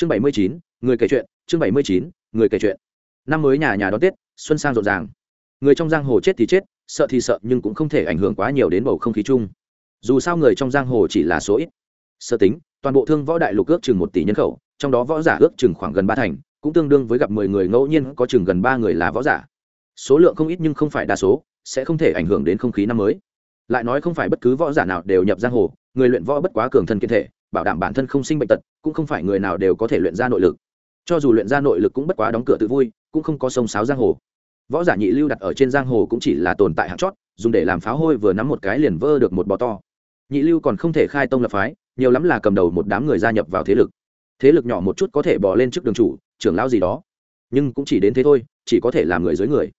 chương bảy mươi chín, người kể chuyện, chương bảy mươi chín, người kể chuyện. Năm mới nhà nhà đón tết, xuân sang rộn ràng. Người trong giang hồ chết thì chết, sợ thì sợ nhưng cũng không thể ảnh hưởng quá nhiều đến bầu không khí chung. Dù sao người trong giang hồ chỉ là số ít. Sơ tính, toàn bộ thương võ đại lục ước chừng một tỷ nhân khẩu, trong đó võ giả ước chừng khoảng gần ba thành, cũng tương đương với gặp mười người ngẫu nhiên có chừng gần ba người là võ giả. Số lượng không ít nhưng không phải đa số, sẽ không thể ảnh hưởng đến không khí năm mới. Lại nói không phải bất cứ võ giả nào đều nhập giang hồ, người luyện võ bất quá cường thân kiên thể bảo đảm bản thân không sinh bệnh tật, cũng không phải người nào đều có thể luyện ra nội lực. Cho dù luyện ra nội lực cũng bất quá đóng cửa tự vui, cũng không có sông sáo giang hồ. Võ giả nhị lưu đặt ở trên giang hồ cũng chỉ là tồn tại hạng chót, dùng để làm pháo hôi vừa nắm một cái liền vơ được một bò to. Nhị lưu còn không thể khai tông lập phái, nhiều lắm là cầm đầu một đám người gia nhập vào thế lực. Thế lực nhỏ một chút có thể bỏ lên trước đường chủ, trưởng lao gì đó. Nhưng cũng chỉ đến thế thôi, chỉ có thể làm người dưới người.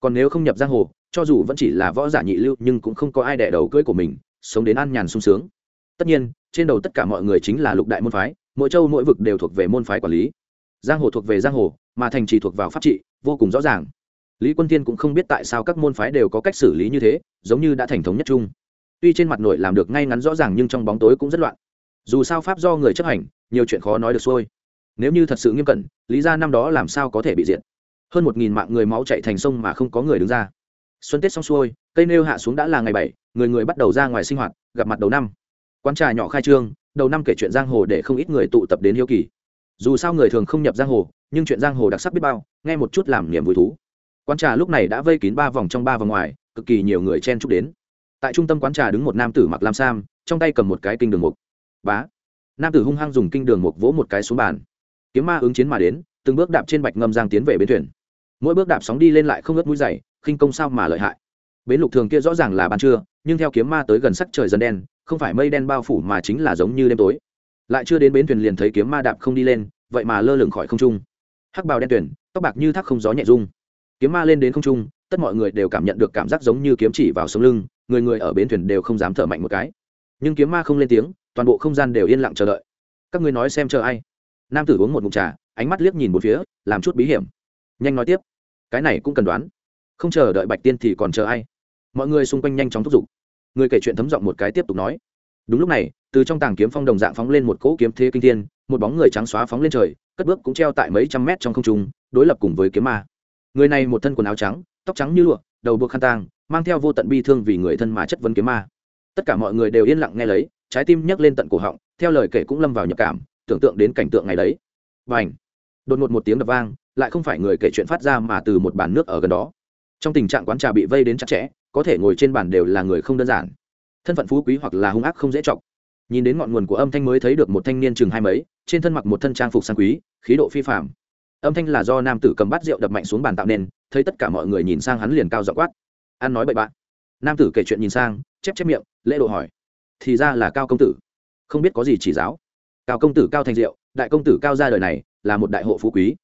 Còn nếu không nhập giang hồ, cho dù vẫn chỉ là võ giả nhị lưu nhưng cũng không có ai đẻ đầu cưỡi của mình, sống đến an nhàn sung sướng. Tất nhiên trên đầu tất cả mọi người chính là lục đại môn phái, mỗi châu mỗi vực đều thuộc về môn phái quản lý. Giang hồ thuộc về giang hồ, mà thành trì thuộc vào pháp trị, vô cùng rõ ràng. Lý quân tiên cũng không biết tại sao các môn phái đều có cách xử lý như thế, giống như đã thành thống nhất chung. Tuy trên mặt nội làm được ngay ngắn rõ ràng nhưng trong bóng tối cũng rất loạn. Dù sao pháp do người chấp hành, nhiều chuyện khó nói được xuôi. Nếu như thật sự nghiêm cẩn, lý ra năm đó làm sao có thể bị diệt? Hơn một nghìn mạng người máu chạy thành sông mà không có người đứng ra. Xuân tết xong xuôi, cây nêu hạ xuống đã là ngày bảy, người người bắt đầu ra ngoài sinh hoạt, gặp mặt đầu năm quán trà nhỏ khai trương, đầu năm kể chuyện giang hồ để không ít người tụ tập đến hiếu kỳ. Dù sao người thường không nhập giang hồ, nhưng chuyện giang hồ đặc sắc biết bao, nghe một chút làm niềm vui thú. Quán trà lúc này đã vây kín ba vòng trong ba vòng ngoài, cực kỳ nhiều người chen chúc đến. Tại trung tâm quán trà đứng một nam tử mặc lam sam, trong tay cầm một cái kinh đường mục. Bá. Nam tử hung hăng dùng kinh đường mục vỗ một cái xuống bàn. Kiếm ma ứng chiến mà đến, từng bước đạp trên bạch ngâm giang tiến về bến thuyền. Mỗi bước đạp sóng đi lên lại không ướt mũi dày, khinh công sao mà lợi hại. Bến lục thường kia rõ ràng là ban trưa, nhưng theo kiếm ma tới gần sắc trời dần đen không phải mây đen bao phủ mà chính là giống như đêm tối. Lại chưa đến bến thuyền liền thấy kiếm ma đạp không đi lên, vậy mà lơ lửng khỏi không trung. Hắc bào đen tuyển tóc bạc như thác không gió nhẹ rung. Kiếm ma lên đến không trung, tất mọi người đều cảm nhận được cảm giác giống như kiếm chỉ vào sống lưng, người người ở bến thuyền đều không dám thở mạnh một cái. Nhưng kiếm ma không lên tiếng, toàn bộ không gian đều yên lặng chờ đợi. Các ngươi nói xem chờ ai? Nam tử uống một mụn trà, ánh mắt liếc nhìn một phía, làm chút bí hiểm. Nhanh nói tiếp. Cái này cũng cần đoán. Không chờ đợi bạch tiên thì còn chờ ai? Mọi người xung quanh nhanh chóng thúc giục người kể chuyện thấm giọng một cái tiếp tục nói. Đúng lúc này, từ trong tàng kiếm phong đồng dạng phóng lên một cỗ kiếm thế kinh thiên, một bóng người trắng xóa phóng lên trời, cất bước cũng treo tại mấy trăm mét trong không trung, đối lập cùng với kiếm ma. Người này một thân quần áo trắng, tóc trắng như lụa, đầu buộc khăn tang, mang theo vô tận bi thương vì người thân mà chất vấn kiếm ma. Tất cả mọi người đều yên lặng nghe lấy, trái tim nhấc lên tận cổ họng, theo lời kể cũng lâm vào nhập cảm, tưởng tượng đến cảnh tượng ngày đấy. Và ảnh đột ngột một tiếng đập vang, lại không phải người kể chuyện phát ra mà từ một bàn nước ở gần đó. Trong tình trạng quán trà bị vây đến chặt chẽ có thể ngồi trên bàn đều là người không đơn giản. Thân phận phú quý hoặc là hung ác không dễ chọc. Nhìn đến ngọn nguồn của âm thanh mới thấy được một thanh niên chừng hai mấy, trên thân mặc một thân trang phục sang quý, khí độ phi phạm âm thanh là do nam tử cầm bát rượu đập mạnh xuống bàn tạo nên, thấy tất cả mọi người nhìn sang hắn liền cao dọ quát. Ăn nói bậy bạn. Nam tử kể chuyện nhìn sang, chép chép miệng, lễ độ hỏi. Thì ra là cao công tử. Không biết có gì chỉ giáo. Cao công tử cao thành diệu đại công tử cao ra đời này, là một đại hộ phú quý.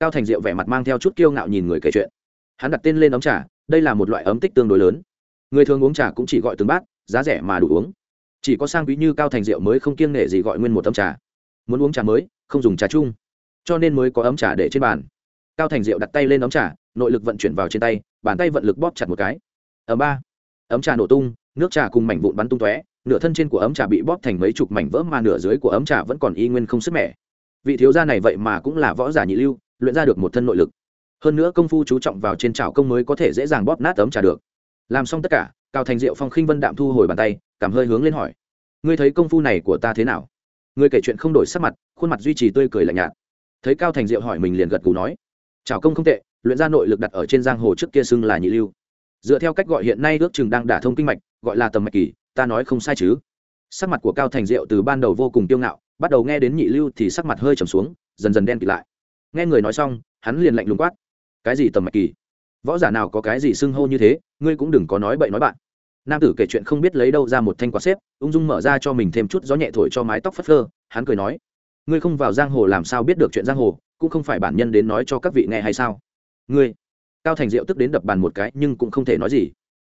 Cao thành diệu vẻ mặt mang theo chút kiêu ngạo nhìn người kể chuyện. Hắn đặt tên lên ấm trà đây là một loại ấm tích tương đối lớn. Người thường uống trà cũng chỉ gọi từng bát, giá rẻ mà đủ uống. Chỉ có sang quý như cao thành diệu mới không kiêng nể gì gọi nguyên một ấm trà. Muốn uống trà mới, không dùng trà chung. Cho nên mới có ấm trà để trên bàn. Cao thành diệu đặt tay lên ấm trà, nội lực vận chuyển vào trên tay, bàn tay vận lực bóp chặt một cái. Ở ba. Ấm trà nổ tung, nước trà cùng mảnh vụn bắn tung tóe, nửa thân trên của ấm trà bị bóp thành mấy chục mảnh vỡ mà nửa dưới của ấm trà vẫn còn y nguyên không sức mẻ. Vị thiếu gia này vậy mà cũng là võ giả nhị lưu, luyện ra được một thân nội lực hơn nữa công phu chú trọng vào trên trào công mới có thể dễ dàng bóp nát ấm trà được. Làm xong tất cả, cao thành diệu phong khinh vân đạm thu hồi bàn tay, cảm hơi hướng lên hỏi. Ngươi thấy công phu này của ta thế nào? Ngươi kể chuyện không đổi sắc mặt, khuôn mặt duy trì tươi cười lạnh nhạt. Thấy cao thành diệu hỏi mình liền gật cù nói. Trào công không tệ, luyện ra nội lực đặt ở trên giang hồ trước kia xưng là nhị lưu. Dựa theo cách gọi hiện nay ước chừng đang đả thông kinh mạch, gọi là tầm mạch kỳ, ta nói không sai chứ. Sắc mặt của cao thành diệu từ ban đầu vô cùng tiêu ngạo, bắt đầu nghe đến nhị lưu thì sắc mặt hơi trầm xuống, dần dần đen kịt lại. Nghe người nói xong, hắn liền lạnh lùng quát cái gì tầm mạch kỳ? Võ giả nào có cái gì xưng hô như thế, ngươi cũng đừng có nói bậy nói bạn. Nam tử kể chuyện không biết lấy đâu ra một thanh quạt xếp, ung dung mở ra cho mình thêm chút gió nhẹ thổi cho mái tóc phất phơ, hắn cười nói, ngươi không vào giang hồ làm sao biết được chuyện giang hồ, cũng không phải bản nhân đến nói cho các vị nghe hay sao? Ngươi, cao thành diệu tức đến đập bàn một cái nhưng cũng không thể nói gì.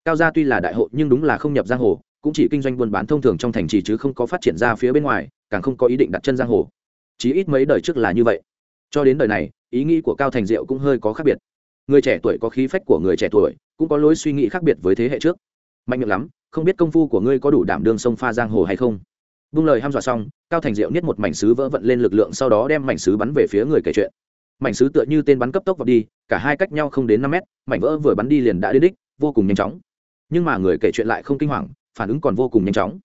Cao gia tuy là đại hội nhưng đúng là không nhập giang hồ, cũng chỉ kinh doanh buôn bán thông thường trong thành trì chứ không có phát triển ra phía bên ngoài, càng không có ý định đặt chân giang hồ. Chí ít mấy đời trước là như vậy cho đến đời này, ý nghĩ của cao thành diệu cũng hơi có khác biệt. Người trẻ tuổi có khí phách của người trẻ tuổi, cũng có lối suy nghĩ khác biệt với thế hệ trước. Mạnh miệng lắm, không biết công phu của ngươi có đủ đảm đương sông pha giang hồ hay không? Vung lời ham dọa xong, cao thành diệu niết một mảnh sứ vỡ vận lên lực lượng sau đó đem mảnh sứ bắn về phía người kể chuyện. Mảnh sứ tựa như tên bắn cấp tốc vào đi, cả hai cách nhau không đến năm mét, mảnh vỡ vừa bắn đi liền đã đến đích, vô cùng nhanh chóng. Nhưng mà người kể chuyện lại không kinh hoàng, phản ứng còn vô cùng nhanh chóng.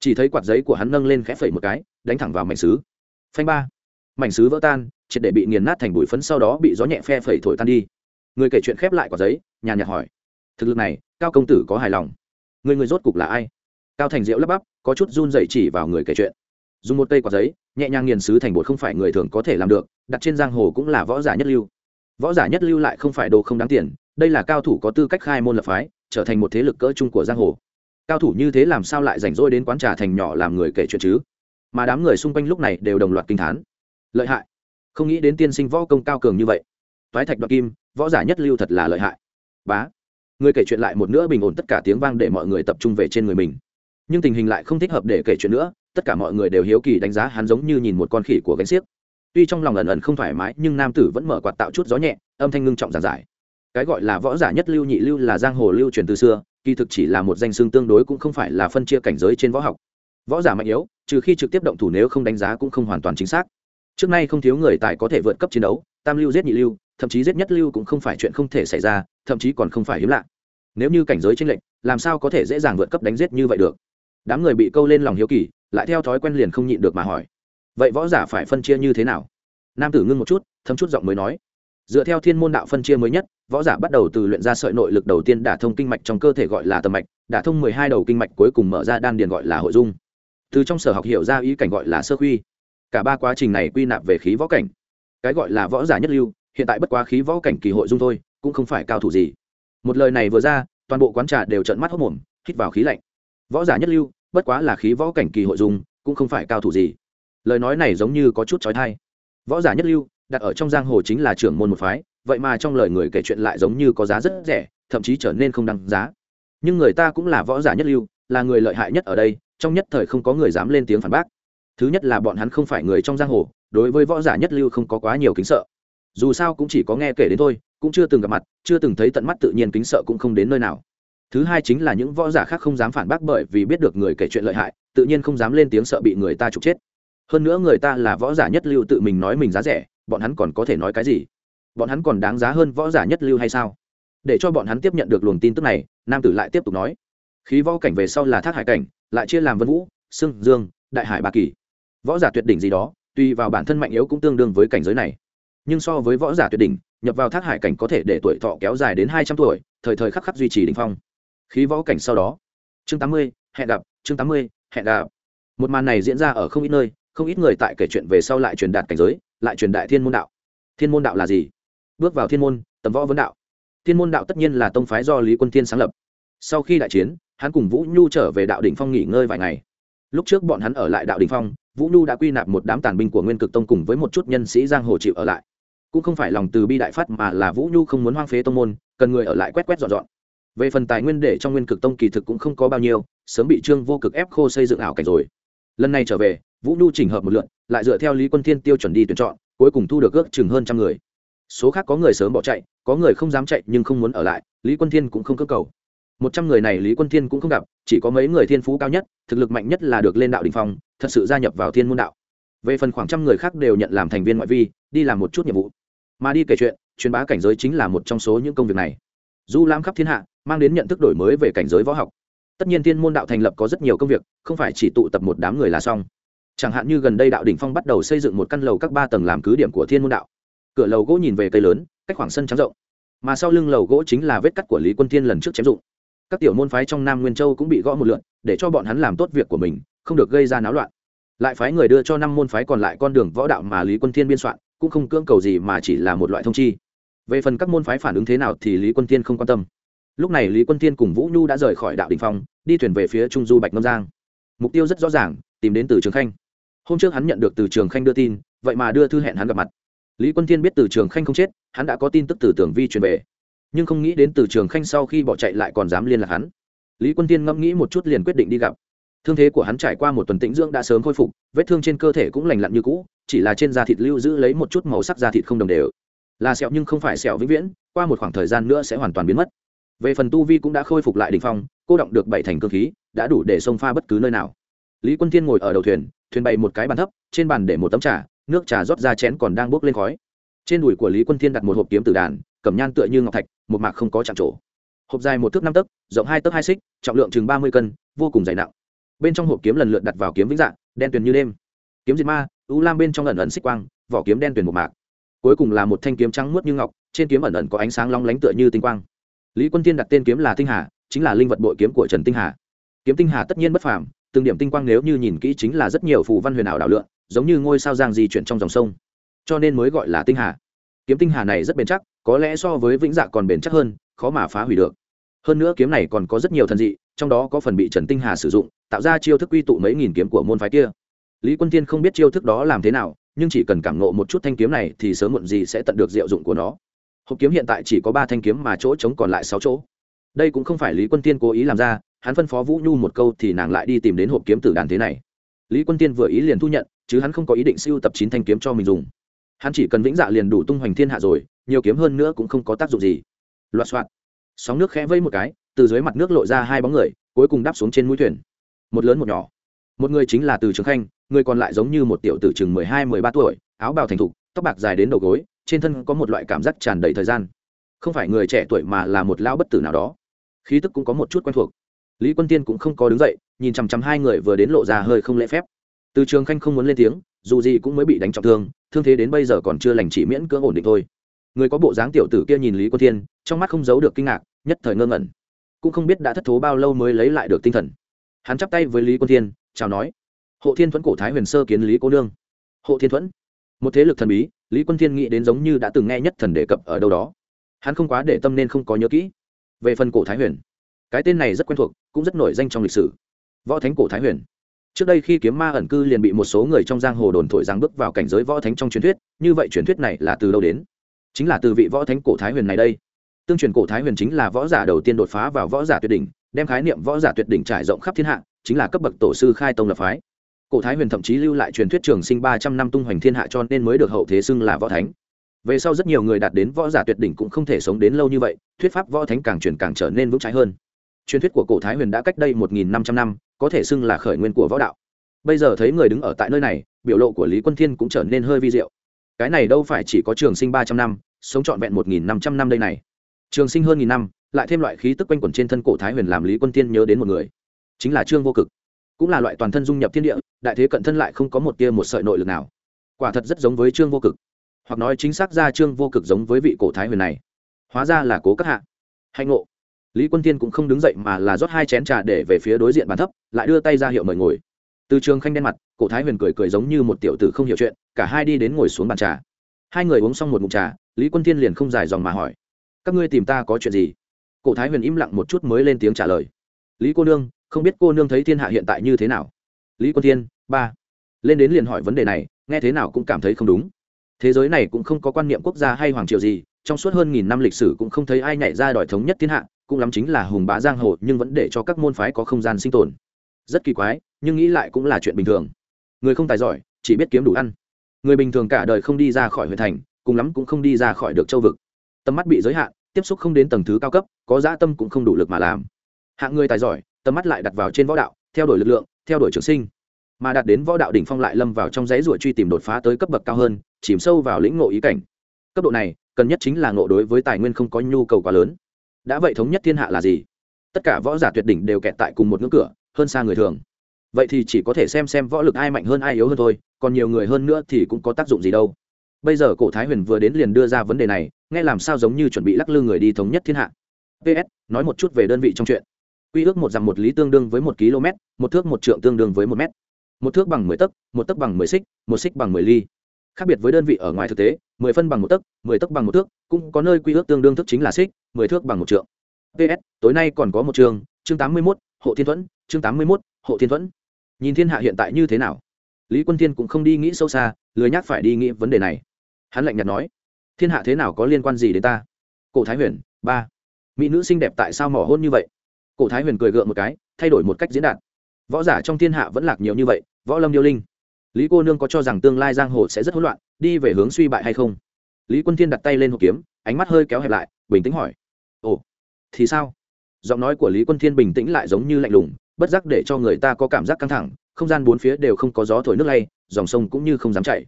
Chỉ thấy quạt giấy của hắn nâng lên khẽ phẩy một cái, đánh thẳng vào mảnh sứ. Phanh ba. Mảnh sứ vỡ tan triệt để bị nghiền nát thành bụi phấn sau đó bị gió nhẹ phe phẩy thổi tan đi. Người kể chuyện khép lại quả giấy nhàn nhạt hỏi. Thực lực này, cao công tử có hài lòng? Người người rốt cục là ai? Cao thành diễu lắp bắp, có chút run dậy chỉ vào người kể chuyện. Dùng một cây quả giấy, nhẹ nhàng nghiền sứ thành bột không phải người thường có thể làm được, đặt trên giang hồ cũng là võ giả nhất lưu. Võ giả nhất lưu lại không phải đồ không đáng tiền, đây là cao thủ có tư cách khai môn lập phái, trở thành một thế lực cỡ chung của giang hồ. Cao thủ như thế làm sao lại rảnh rỗi đến quán trà thành nhỏ làm người kể chuyện chứ? Mà đám người xung quanh lúc này đều đồng loạt kinh thán. Lợi hại không nghĩ đến tiên sinh võ công cao cường như vậy. Toái thạch đoạt kim, võ giả nhất lưu thật là lợi hại. Bá. Người kể chuyện lại một nữa bình ổn tất cả tiếng vang để mọi người tập trung về trên người mình. Nhưng tình hình lại không thích hợp để kể chuyện nữa, tất cả mọi người đều hiếu kỳ đánh giá hắn giống như nhìn một con khỉ của gánh xiếc. Tuy trong lòng ẩn ẩn không thoải mái, nhưng nam tử vẫn mở quạt tạo chút gió nhẹ, âm thanh ngưng trọng giản giải. Cái gọi là võ giả nhất lưu nhị lưu là giang hồ lưu truyền từ xưa, kỳ thực chỉ là một danh xương tương đối cũng không phải là phân chia cảnh giới trên võ học. Võ giả mạnh yếu, trừ khi trực tiếp động thủ nếu không đánh giá cũng không hoàn toàn chính xác trước nay không thiếu người tài có thể vượt cấp chiến đấu, tam lưu giết nhị lưu, thậm chí giết nhất lưu cũng không phải chuyện không thể xảy ra, thậm chí còn không phải hiếm lạ. Nếu như cảnh giới tranh lệch, làm sao có thể dễ dàng vượt cấp đánh giết như vậy được? Đám người bị câu lên lòng hiếu kỳ, lại theo thói quen liền không nhịn được mà hỏi. Vậy võ giả phải phân chia như thế nào? Nam tử ngưng một chút, thấm chút giọng mới nói. Dựa theo thiên môn đạo phân chia mới nhất, võ giả bắt đầu từ luyện ra sợi nội lực đầu tiên đả thông kinh mạch trong cơ thể gọi là tầm mạch, đả thông mười hai đầu kinh mạch cuối cùng mở ra đan điền gọi là hội dung. Từ trong sở học hiểu ra ý cảnh gọi là sơ khuy cả ba quá trình này quy nạp về khí võ cảnh. Cái gọi là võ giả nhất lưu, hiện tại bất quá khí võ cảnh kỳ hội dung thôi, cũng không phải cao thủ gì. Một lời này vừa ra, toàn bộ quán trà đều trận mắt hốc mồm, hít vào khí lạnh. Võ giả nhất lưu, bất quá là khí võ cảnh kỳ hội dung, cũng không phải cao thủ gì. Lời nói này giống như có chút trói thai võ giả nhất lưu, đặt ở trong giang hồ chính là trưởng môn một phái, vậy mà trong lời người kể chuyện lại giống như có giá rất rẻ, thậm chí trở nên không đăng giá. Nhưng người ta cũng là võ giả nhất lưu, là người lợi hại nhất ở đây, trong nhất thời không có người dám lên tiếng phản bác thứ nhất là bọn hắn không phải người trong giang hồ, đối với võ giả nhất lưu không có quá nhiều kính sợ. Dù sao cũng chỉ có nghe kể đến thôi, cũng chưa từng gặp mặt, chưa từng thấy tận mắt tự nhiên kính sợ cũng không đến nơi nào. Thứ hai chính là những võ giả khác không dám phản bác bởi vì biết được người kể chuyện lợi hại, tự nhiên không dám lên tiếng sợ bị người ta trục chết. Hơn nữa người ta là võ giả nhất lưu tự mình nói mình giá rẻ, bọn hắn còn có thể nói cái gì? Bọn hắn còn đáng giá hơn võ giả nhất lưu hay sao? Để cho bọn hắn tiếp nhận được luồng tin tức này, nam tử lại tiếp tục nói. Khí võ cảnh về sau là thác hải cảnh, lại chia làm vân vũ sưng dương, đại hải ba kỳ võ giả tuyệt đỉnh gì đó, tùy vào bản thân mạnh yếu cũng tương đương với cảnh giới này. Nhưng so với võ giả tuyệt đỉnh, nhập vào thác hải cảnh có thể để tuổi thọ kéo dài đến hai trăm tuổi, thời thời khắc khắc duy trì đ ỉ n h phong. Khí võ cảnh sau đó. Chương tám mươi, hẹn gặp, chương tám mươi, hẹn gặp. Một màn này diễn ra ở không ít nơi, không ít người tại kể chuyện về sau lại truyền đạt cảnh giới, lại truyền đại thiên môn đạo. Thiên môn đạo là gì? Bước vào thiên môn, tầm võ vấn đạo. Thiên môn đạo tất nhiên là tông phái do lý quân thiên sáng lập. Sau khi đại chiến, hắn cùng vũ nhu trở về đạo đỉnh phong nghỉ ngơi vài ngày lúc trước bọn hắn ở lại đạo đình phong, vũ nhu đã quy nạp một đám tàn binh của nguyên cực tông cùng với một chút nhân sĩ giang hồ chịu ở lại. Cũng không phải lòng từ bi đại phát mà là vũ nhu không muốn hoang phế tông môn, cần người ở lại quét quét dọn dọn. Về phần tài nguyên để trong nguyên cực tông kỳ thực cũng không có bao nhiêu, sớm bị trương vô cực ép khô xây dựng ảo cảnh rồi. Lần này trở về, vũ nhu chỉnh hợp một lượn lại dựa theo lý quân thiên tiêu chuẩn đi tuyển chọn, cuối cùng thu được ước chừng hơn trăm người. Số khác có người sớm bỏ chạy, có người không dám chạy nhưng không muốn ở lại, lý quân thiên cũng không cơ cầu một trăm người này lý quân thiên cũng không gặp, chỉ có mấy người thiên phú cao nhất, thực lực mạnh nhất là được lên đạo đình phong, thật sự gia nhập vào thiên môn đạo. Về phần khoảng trăm người khác đều nhận làm thành viên ngoại vi, đi làm một chút nhiệm vụ. Mà đi kể chuyện, truyền bá cảnh giới chính là một trong số những công việc này. Du lam khắp thiên hạ, mang đến nhận thức đổi mới về cảnh giới võ học. Tất nhiên thiên môn đạo thành lập có rất nhiều công việc, không phải chỉ tụ tập một đám người là xong. Chẳng hạn như gần đây đạo đỉnh phong bắt đầu xây dựng một căn lầu các ba tầng làm cứ điểm của thiên môn đạo. Cửa lầu gỗ nhìn về cây lớn, cách khoảng sân trắng rộng. Mà sau lưng lầu gỗ chính là vết cắt của lý quân thiên lần trước chém dụng các tiểu môn phái trong nam nguyên châu cũng bị gõ một lượn, để cho bọn hắn làm tốt việc của mình, không được gây ra náo loạn. Lại phái người đưa cho năm môn phái còn lại con đường võ đạo mà lý quân thiên biên soạn, cũng không cưỡng cầu gì mà chỉ là một loại thông chi. Về phần các môn phái phản ứng thế nào thì lý quân thiên không quan tâm. Lúc này lý quân thiên cùng vũ nhu đã rời khỏi đạo đình phong, đi thuyền về phía trung du bạch ngâm giang. Mục tiêu rất rõ ràng, tìm đến từ trường khanh. Hôm trước hắn nhận được từ trường khanh đưa tin, vậy mà đưa thư hẹn hắn gặp mặt. Lý quân thiên biết từ trường khanh không chết, hắn đã có tin tức từ tưởng vi truyền về nhưng không nghĩ đến từ trường khanh sau khi bỏ chạy lại còn dám liên lạc hắn. Lý quân tiên ngẫm nghĩ một chút liền quyết định đi gặp. Thương thế của hắn trải qua một tuần tĩnh dưỡng đã sớm khôi phục, vết thương trên cơ thể cũng lành lặn như cũ, chỉ là trên da thịt lưu giữ lấy một chút màu sắc da thịt không đồng đều. Là sẹo nhưng không phải sẹo vĩnh viễn, qua một khoảng thời gian nữa sẽ hoàn toàn biến mất. Về phần tu vi cũng đã khôi phục lại đ ỉ n h phong, cô động được bảy thành cơ khí, đã đủ để xông pha bất cứ nơi nào. Lý quân thiên ngồi ở đầu thuyền thuyền bày một cái bàn thấp, trên bàn để một tấm trà, nước trà rót ra chén còn đang bốc lên khói. Trên đùi của lý quân thiên đặt một hộp kiếm từ đàn cầm nhan tựa như ngọc thạch một mạc không có chạm trổ. Hộp dài một thước năm tấc, rộng hai tấc hai xích, trọng lượng chừng ba mươi cân, vô cùng dày nặng. Bên trong hộp kiếm lần lượt đặt vào kiếm vĩnh dạng, đen tuyền như đêm. Kiếm diệt ma ưu lam bên trong ẩn ẩn xích quang, vỏ kiếm đen tuyền một mạc. Cuối cùng là một thanh kiếm trắng muốt như ngọc, trên kiếm ẩn ẩn có ánh sáng long lánh tựa như tinh quang. Lý quân tiên đặt tên kiếm là tinh hà, chính là linh vật bội kiếm của trần tinh hà. Kiếm tinh hà tất nhiên bất phàm, từng điểm tinh quang nếu như nhìn kỹ chính là rất nhiều phù văn huyền ảo đảo lượn, giống như ngôi sao giang di chuyển trong dòng sông. Cho nên mới gọi là tinh hà. Kiếm tinh hà này rất bền chắc có lẽ so với vĩnh dạ còn bền chắc hơn, khó mà phá hủy được. Hơn nữa kiếm này còn có rất nhiều thần dị, trong đó có phần bị trần tinh hà sử dụng, tạo ra chiêu thức quy tụ mấy nghìn kiếm của môn phái kia. Lý quân tiên không biết chiêu thức đó làm thế nào, nhưng chỉ cần cảm nộ một chút thanh kiếm này thì sớm muộn gì sẽ tận được diệu dụng của nó. Hộp kiếm hiện tại chỉ có ba thanh kiếm mà chỗ trống còn lại sáu chỗ. Đây cũng không phải lý quân tiên cố ý làm ra, hắn phân phó vũ nhu một câu thì nàng lại đi tìm đến hộp kiếm tử đàn thế này. Lý quân tiên vừa ý liền thu nhận, chứ hắn không có ý định siêu tập chín thanh kiếm cho mình dùng. Hắn chỉ cần vĩnh dạ liền đủ tung hoành thiên hạ rồi nhiều kiếm hơn nữa cũng không có tác dụng gì. Loạt soạt. Sóng nước khẽ vây một cái, từ dưới mặt nước lội ra hai bóng người, cuối cùng đáp xuống trên mũi thuyền. Một lớn một nhỏ. Một người chính là từ trường khanh, người còn lại giống như một tiểu tử chừng mười hai, mười ba tuổi, áo bào thành thục, tóc bạc dài đến đầu gối, trên thân có một loại cảm giác tràn đầy thời gian. Không phải người trẻ tuổi mà là một lão bất tử nào đó. Khí tức cũng có một chút quen thuộc. Lý quân tiên cũng không có đứng dậy, nhìn chằm chằm hai người vừa đến lộ ra hơi không lễ phép. Từ trường khanh không muốn lên tiếng, dù gì cũng mới bị đánh trọng thương thương thế đến bây giờ còn chưa lành chỉ miễn cưỡng ổn định thôi người có bộ dáng tiểu tử kia nhìn lý quân Thiên, trong mắt không giấu được kinh ngạc nhất thời ngơ ngẩn. Cũng không biết đã thất thố bao lâu mới lấy lại được tinh thần. Hắn chắp tay với lý quân Thiên, chào nói hộ thiên thuẫn cổ thái huyền sơ kiến lý cô nương. Hộ thiên thuẫn? Một thế lực thần bí lý quân thiên nghĩ đến giống như đã từng nghe nhất thần đề cập ở đâu đó. Hắn không quá để tâm nên không có nhớ kỹ. Về phần cổ thái huyền cái tên này rất quen thuộc cũng rất nổi danh trong lịch sử. Võ thánh cổ thái huyền. Trước đây khi kiếm ma ẩn cư liền bị một số người trong giang hồ đồn thổi rằng bước vào cảnh giới võ thánh trong truyền thuyết như vậy truyền thuyết này là từ đâu đến? Chính là từ vị võ thánh cổ thái huyền này đây. Tương truyền cổ thái huyền chính là võ giả đầu tiên đột phá vào võ giả tuyệt đỉnh, đem khái niệm võ giả tuyệt đỉnh trải rộng khắp thiên hạ, chính là cấp bậc tổ sư khai tông lập phái. Cổ thái huyền thậm chí lưu lại truyền thuyết trường sinh ba trăm năm tung hoành thiên hạ cho nên mới được hậu thế xưng là võ thánh. Về sau rất nhiều người đạt đến võ giả tuyệt đỉnh cũng không thể sống đến lâu như vậy, thuyết pháp võ thánh càng truyền càng trở nên vững trái hơn. Truyền thuyết của cổ thái huyền đã cách đây một nghìn năm trăm năm, có thể xưng là khởi nguyên của võ đạo. Bây giờ thấy người đứng ở tại nơi này, biểu lộ của lý quân thiên cũng trở nên hơi vi diệu cái này đâu phải chỉ có trường sinh ba trăm năm, sống trọn vẹn một nghìn năm trăm năm đây này. Trường sinh hơn nghìn năm, lại thêm loại khí tức quanh quẩn trên thân cổ thái huyền làm lý quân thiên nhớ đến một người. Chính là trương vô cực. Cũng là loại toàn thân dung nhập thiên địa, đại thế cận thân lại không có một tia một sợi nội lực nào. Quả thật rất giống với trương vô cực. Hoặc nói chính xác ra trương vô cực giống với vị cổ thái huyền này. Hóa ra là cố các hạ. Hạnh ngộ. Lý quân tiên cũng không đứng dậy mà là rót hai chén trà để về phía đối diện bàn thấp, lại đưa tay ra hiệu mời ngồi từ trường khanh đen mặt, cổ thái huyền cười cười giống như một tiểu tử không hiểu chuyện, cả hai đi đến ngồi xuống bàn trà. Hai người uống xong một mụn trà, lý quân thiên liền không dài dòng mà hỏi, các ngươi tìm ta có chuyện gì? Cổ thái huyền im lặng một chút mới lên tiếng trả lời, lý cô nương, không biết cô nương thấy thiên hạ hiện tại như thế nào? Lý quân thiên, ba. Lên đến liền hỏi vấn đề này, nghe thế nào cũng cảm thấy không đúng. Thế giới này cũng không có quan niệm quốc gia hay hoàng triều gì, trong suốt hơn nghìn năm lịch sử cũng không thấy ai nhảy ra đòi thống nhất thiên hạ, cũng lắm chính là hùng bá giang hồ, nhưng vẫn để cho các môn phái có không gian sinh tồn. Rất kỳ quái nhưng nghĩ lại cũng là chuyện bình thường. Người không tài giỏi, chỉ biết kiếm đủ ăn. Người bình thường cả đời không đi ra khỏi huyện thành, cùng lắm cũng không đi ra khỏi được châu vực. Tầm mắt bị giới hạn, tiếp xúc không đến tầng thứ cao cấp, có dã tâm cũng không đủ lực mà làm. Hạng người tài giỏi, tầm mắt lại đặt vào trên võ đạo, theo đuổi lực lượng, theo đuổi trường sinh. Mà đạt đến võ đạo đỉnh phong lại lâm vào trong giấy ruột truy tìm đột phá tới cấp bậc cao hơn, chìm sâu vào lĩnh ngộ ý cảnh. Cấp độ này, cần nhất chính là ngộ đối với tài nguyên không có nhu cầu quá lớn. Đã vậy thống nhất thiên hạ là gì? Tất cả võ giả tuyệt đỉnh đều kẹt tại cùng một ngưỡng cửa, hơn xa người thường vậy thì chỉ có thể xem xem võ lực ai mạnh hơn ai yếu hơn thôi, còn nhiều người hơn nữa thì cũng có tác dụng gì đâu. Bây giờ cổ thái huyền vừa đến liền đưa ra vấn đề này, nghe làm sao giống như chuẩn bị lắc lư người đi thống nhất thiên hạ. Ps nói một chút về đơn vị trong chuyện. Quy ước một dặm một lý tương đương với một km, một thước một trượng tương đương với một mét. Một thước bằng mười tấc, một tấc bằng mười xích, một xích bằng mười ly. Khác biệt với đơn vị ở ngoài thực tế, mười phân bằng một tấc, mười tấc bằng một thước, cũng có nơi quy ước tương đương thức chính là xích, mười thước bằng một trượng. Ps tối nay còn có một trường, chương tám mươi mốt, hộ thiên thuẫn, chương tám mươi mốt, hộ thiên thuẫn nhìn thiên hạ hiện tại như thế nào? Lý quân thiên cũng không đi nghĩ sâu xa, lười nhác phải đi nghĩ vấn đề này. Hắn lạnh nhạt nói, thiên hạ thế nào có liên quan gì đến ta? Cổ thái huyền, ba. Mỹ nữ xinh đẹp tại sao mỏ hôn như vậy? Cổ thái huyền cười gượng một cái, thay đổi một cách diễn đạt. Võ giả trong thiên hạ vẫn lạc nhiều như vậy, võ lâm điêu linh. Lý cô nương có cho rằng tương lai giang hồ sẽ rất hỗn loạn, đi về hướng suy bại hay không? Lý quân thiên đặt tay lên hộp kiếm, ánh mắt hơi kéo hẹp lại, bình tĩnh hỏi, ồ, thì sao? Giọng nói của lý quân thiên bình tĩnh lại giống như lạnh lùng bất giác để cho người ta có cảm giác căng thẳng, không gian bốn phía đều không có gió thổi nước lay, dòng sông cũng như không dám chạy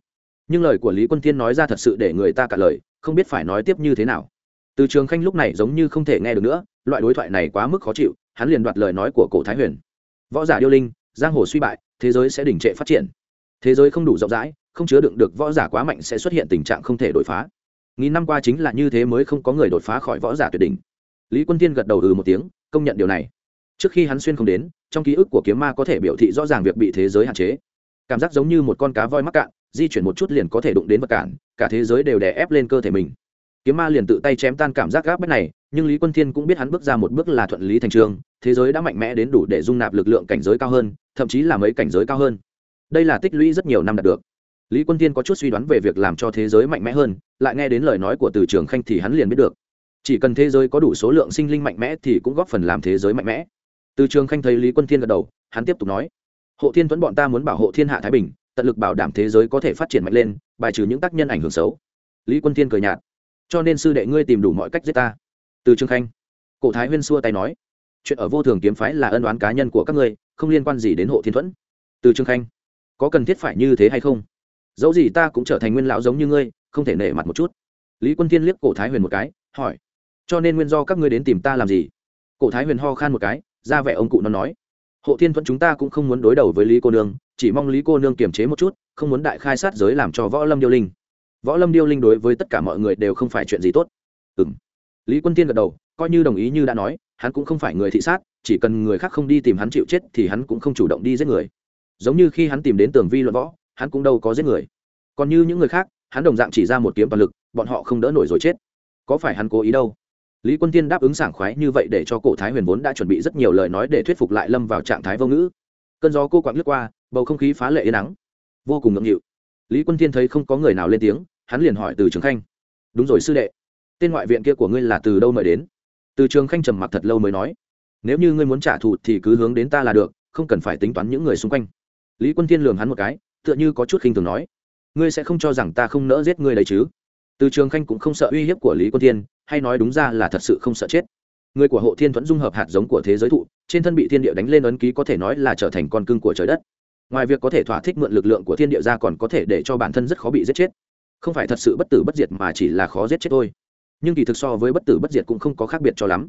nhưng lời của lý quân thiên nói ra thật sự để người ta cả lời, không biết phải nói tiếp như thế nào. Từ trường khanh lúc này giống như không thể nghe được nữa, loại đối thoại này quá mức khó chịu, hắn liền đoạt lời nói của cổ thái huyền. Võ giả điêu linh, giang hồ suy bại, thế giới sẽ đình trệ phát triển. Thế giới không đủ rộng rãi, không chứa đựng được võ giả quá mạnh sẽ xuất hiện tình trạng không thể đột phá. Nghìn năm qua chính là như thế mới không có người đột phá khỏi võ giả tuyệt đỉnh. Lý quân tiên gật đầu ừ một tiếng, công nhận điều này trước khi hắn xuyên không đến, trong ký ức của kiếm ma có thể biểu thị rõ ràng việc bị thế giới hạn chế. Cảm giác giống như một con cá voi mắc cạn, di chuyển một chút liền có thể đụng đến vật cản, cả thế giới đều đè ép lên cơ thể mình. Kiếm ma liền tự tay chém tan cảm giác gáp bách này, nhưng lý quân thiên cũng biết hắn bước ra một bước là thuận lý thành trường, thế giới đã mạnh mẽ đến đủ để dung nạp lực lượng cảnh giới cao hơn, thậm chí là mấy cảnh giới cao hơn. Đây là tích lũy rất nhiều năm đạt được. Lý quân Thiên có chút suy đoán về việc làm cho thế giới mạnh mẽ hơn, lại nghe đến lời nói của từ trường khanh thì hắn liền biết được. Chỉ cần thế giới có đủ số lượng sinh linh mạnh mẽ thì cũng góp phần làm thế giới mạnh mẽ từ trường khanh thấy lý quân thiên gật đầu, hắn tiếp tục nói, hộ thiên thuẫn bọn ta muốn bảo hộ thiên hạ thái bình, tận lực bảo đảm thế giới có thể phát triển mạnh lên, bài trừ những tác nhân ảnh hưởng xấu. Lý quân thiên cười nhạt, cho nên sư đệ ngươi tìm đủ mọi cách giết ta. Từ trường khanh, cổ thái huyên xua tay nói, chuyện ở vô thường kiếm phái là ân đoán cá nhân của các ngươi, không liên quan gì đến hộ thiên thuẫn từ trường khanh, có cần thiết phải như thế hay không? Dẫu gì ta cũng trở thành nguyên lão giống như ngươi, không thể nể mặt một chút. Lý quân thiên liếc cổ thái huyền một cái, hỏi, cho nên nguyên do các ngươi đến tìm ta làm gì? Cổ thái huyền ho khan một cái ra vẻ ông cụ nó nói. Hộ thiên thuận chúng ta cũng không muốn đối đầu với lý cô nương, chỉ mong lý cô nương kiềm chế một chút, không muốn đại khai sát giới làm cho võ lâm điêu linh. Võ lâm điêu linh đối với tất cả mọi người đều không phải chuyện gì tốt. Ừ m lý quân tiên gật đầu, coi như đồng ý như đã nói, hắn cũng không phải người thị sát, chỉ cần người khác không đi tìm hắn chịu chết thì hắn cũng không chủ động đi giết người. Giống như khi hắn tìm đến tường vi luận võ, hắn cũng đâu có giết người. Còn như những người khác, hắn đồng dạng chỉ ra một kiếm toàn lực, bọn họ không đỡ nổi rồi chết. Có phải hắn cố ý đâu? Lý quân tiên đáp ứng sảng khoái như vậy để cho cổ thái huyền vốn đã chuẩn bị rất nhiều lời nói để thuyết phục lại lâm vào trạng thái vô ngữ. Cơn gió cô quặng lướt qua, bầu không khí phá lệ yên nắng vô cùng ngưỡng nghịu. Lý quân tiên thấy không có người nào lên tiếng, hắn liền hỏi từ trường khanh. Đúng rồi sư đệ, tên ngoại viện kia của ngươi là từ đâu mời đến? Từ trường khanh trầm mặc thật lâu mới nói. Nếu như ngươi muốn trả thù thì cứ hướng đến ta là được, không cần phải tính toán những người xung quanh. Lý quân thiên lường hắn một cái, tựa như có chút khinh thường nói. Ngươi sẽ không cho rằng ta không nỡ giết ngươi đấy chứ? Từ trường khanh cũng không sợ uy hiếp của lý quân thiên hay nói đúng ra là thật sự không sợ chết. Người của hộ thiên thuẫn dung hợp hạt giống của thế giới thụ, trên thân bị thiên địa đánh lên ấn ký có thể nói là trở thành con cưng của trời đất. Ngoài việc có thể thỏa thích mượn lực lượng của thiên địa ra còn có thể để cho bản thân rất khó bị giết chết. Không phải thật sự bất tử bất diệt mà chỉ là khó giết chết thôi. Nhưng kỳ thực so với bất tử bất diệt cũng không có khác biệt cho lắm.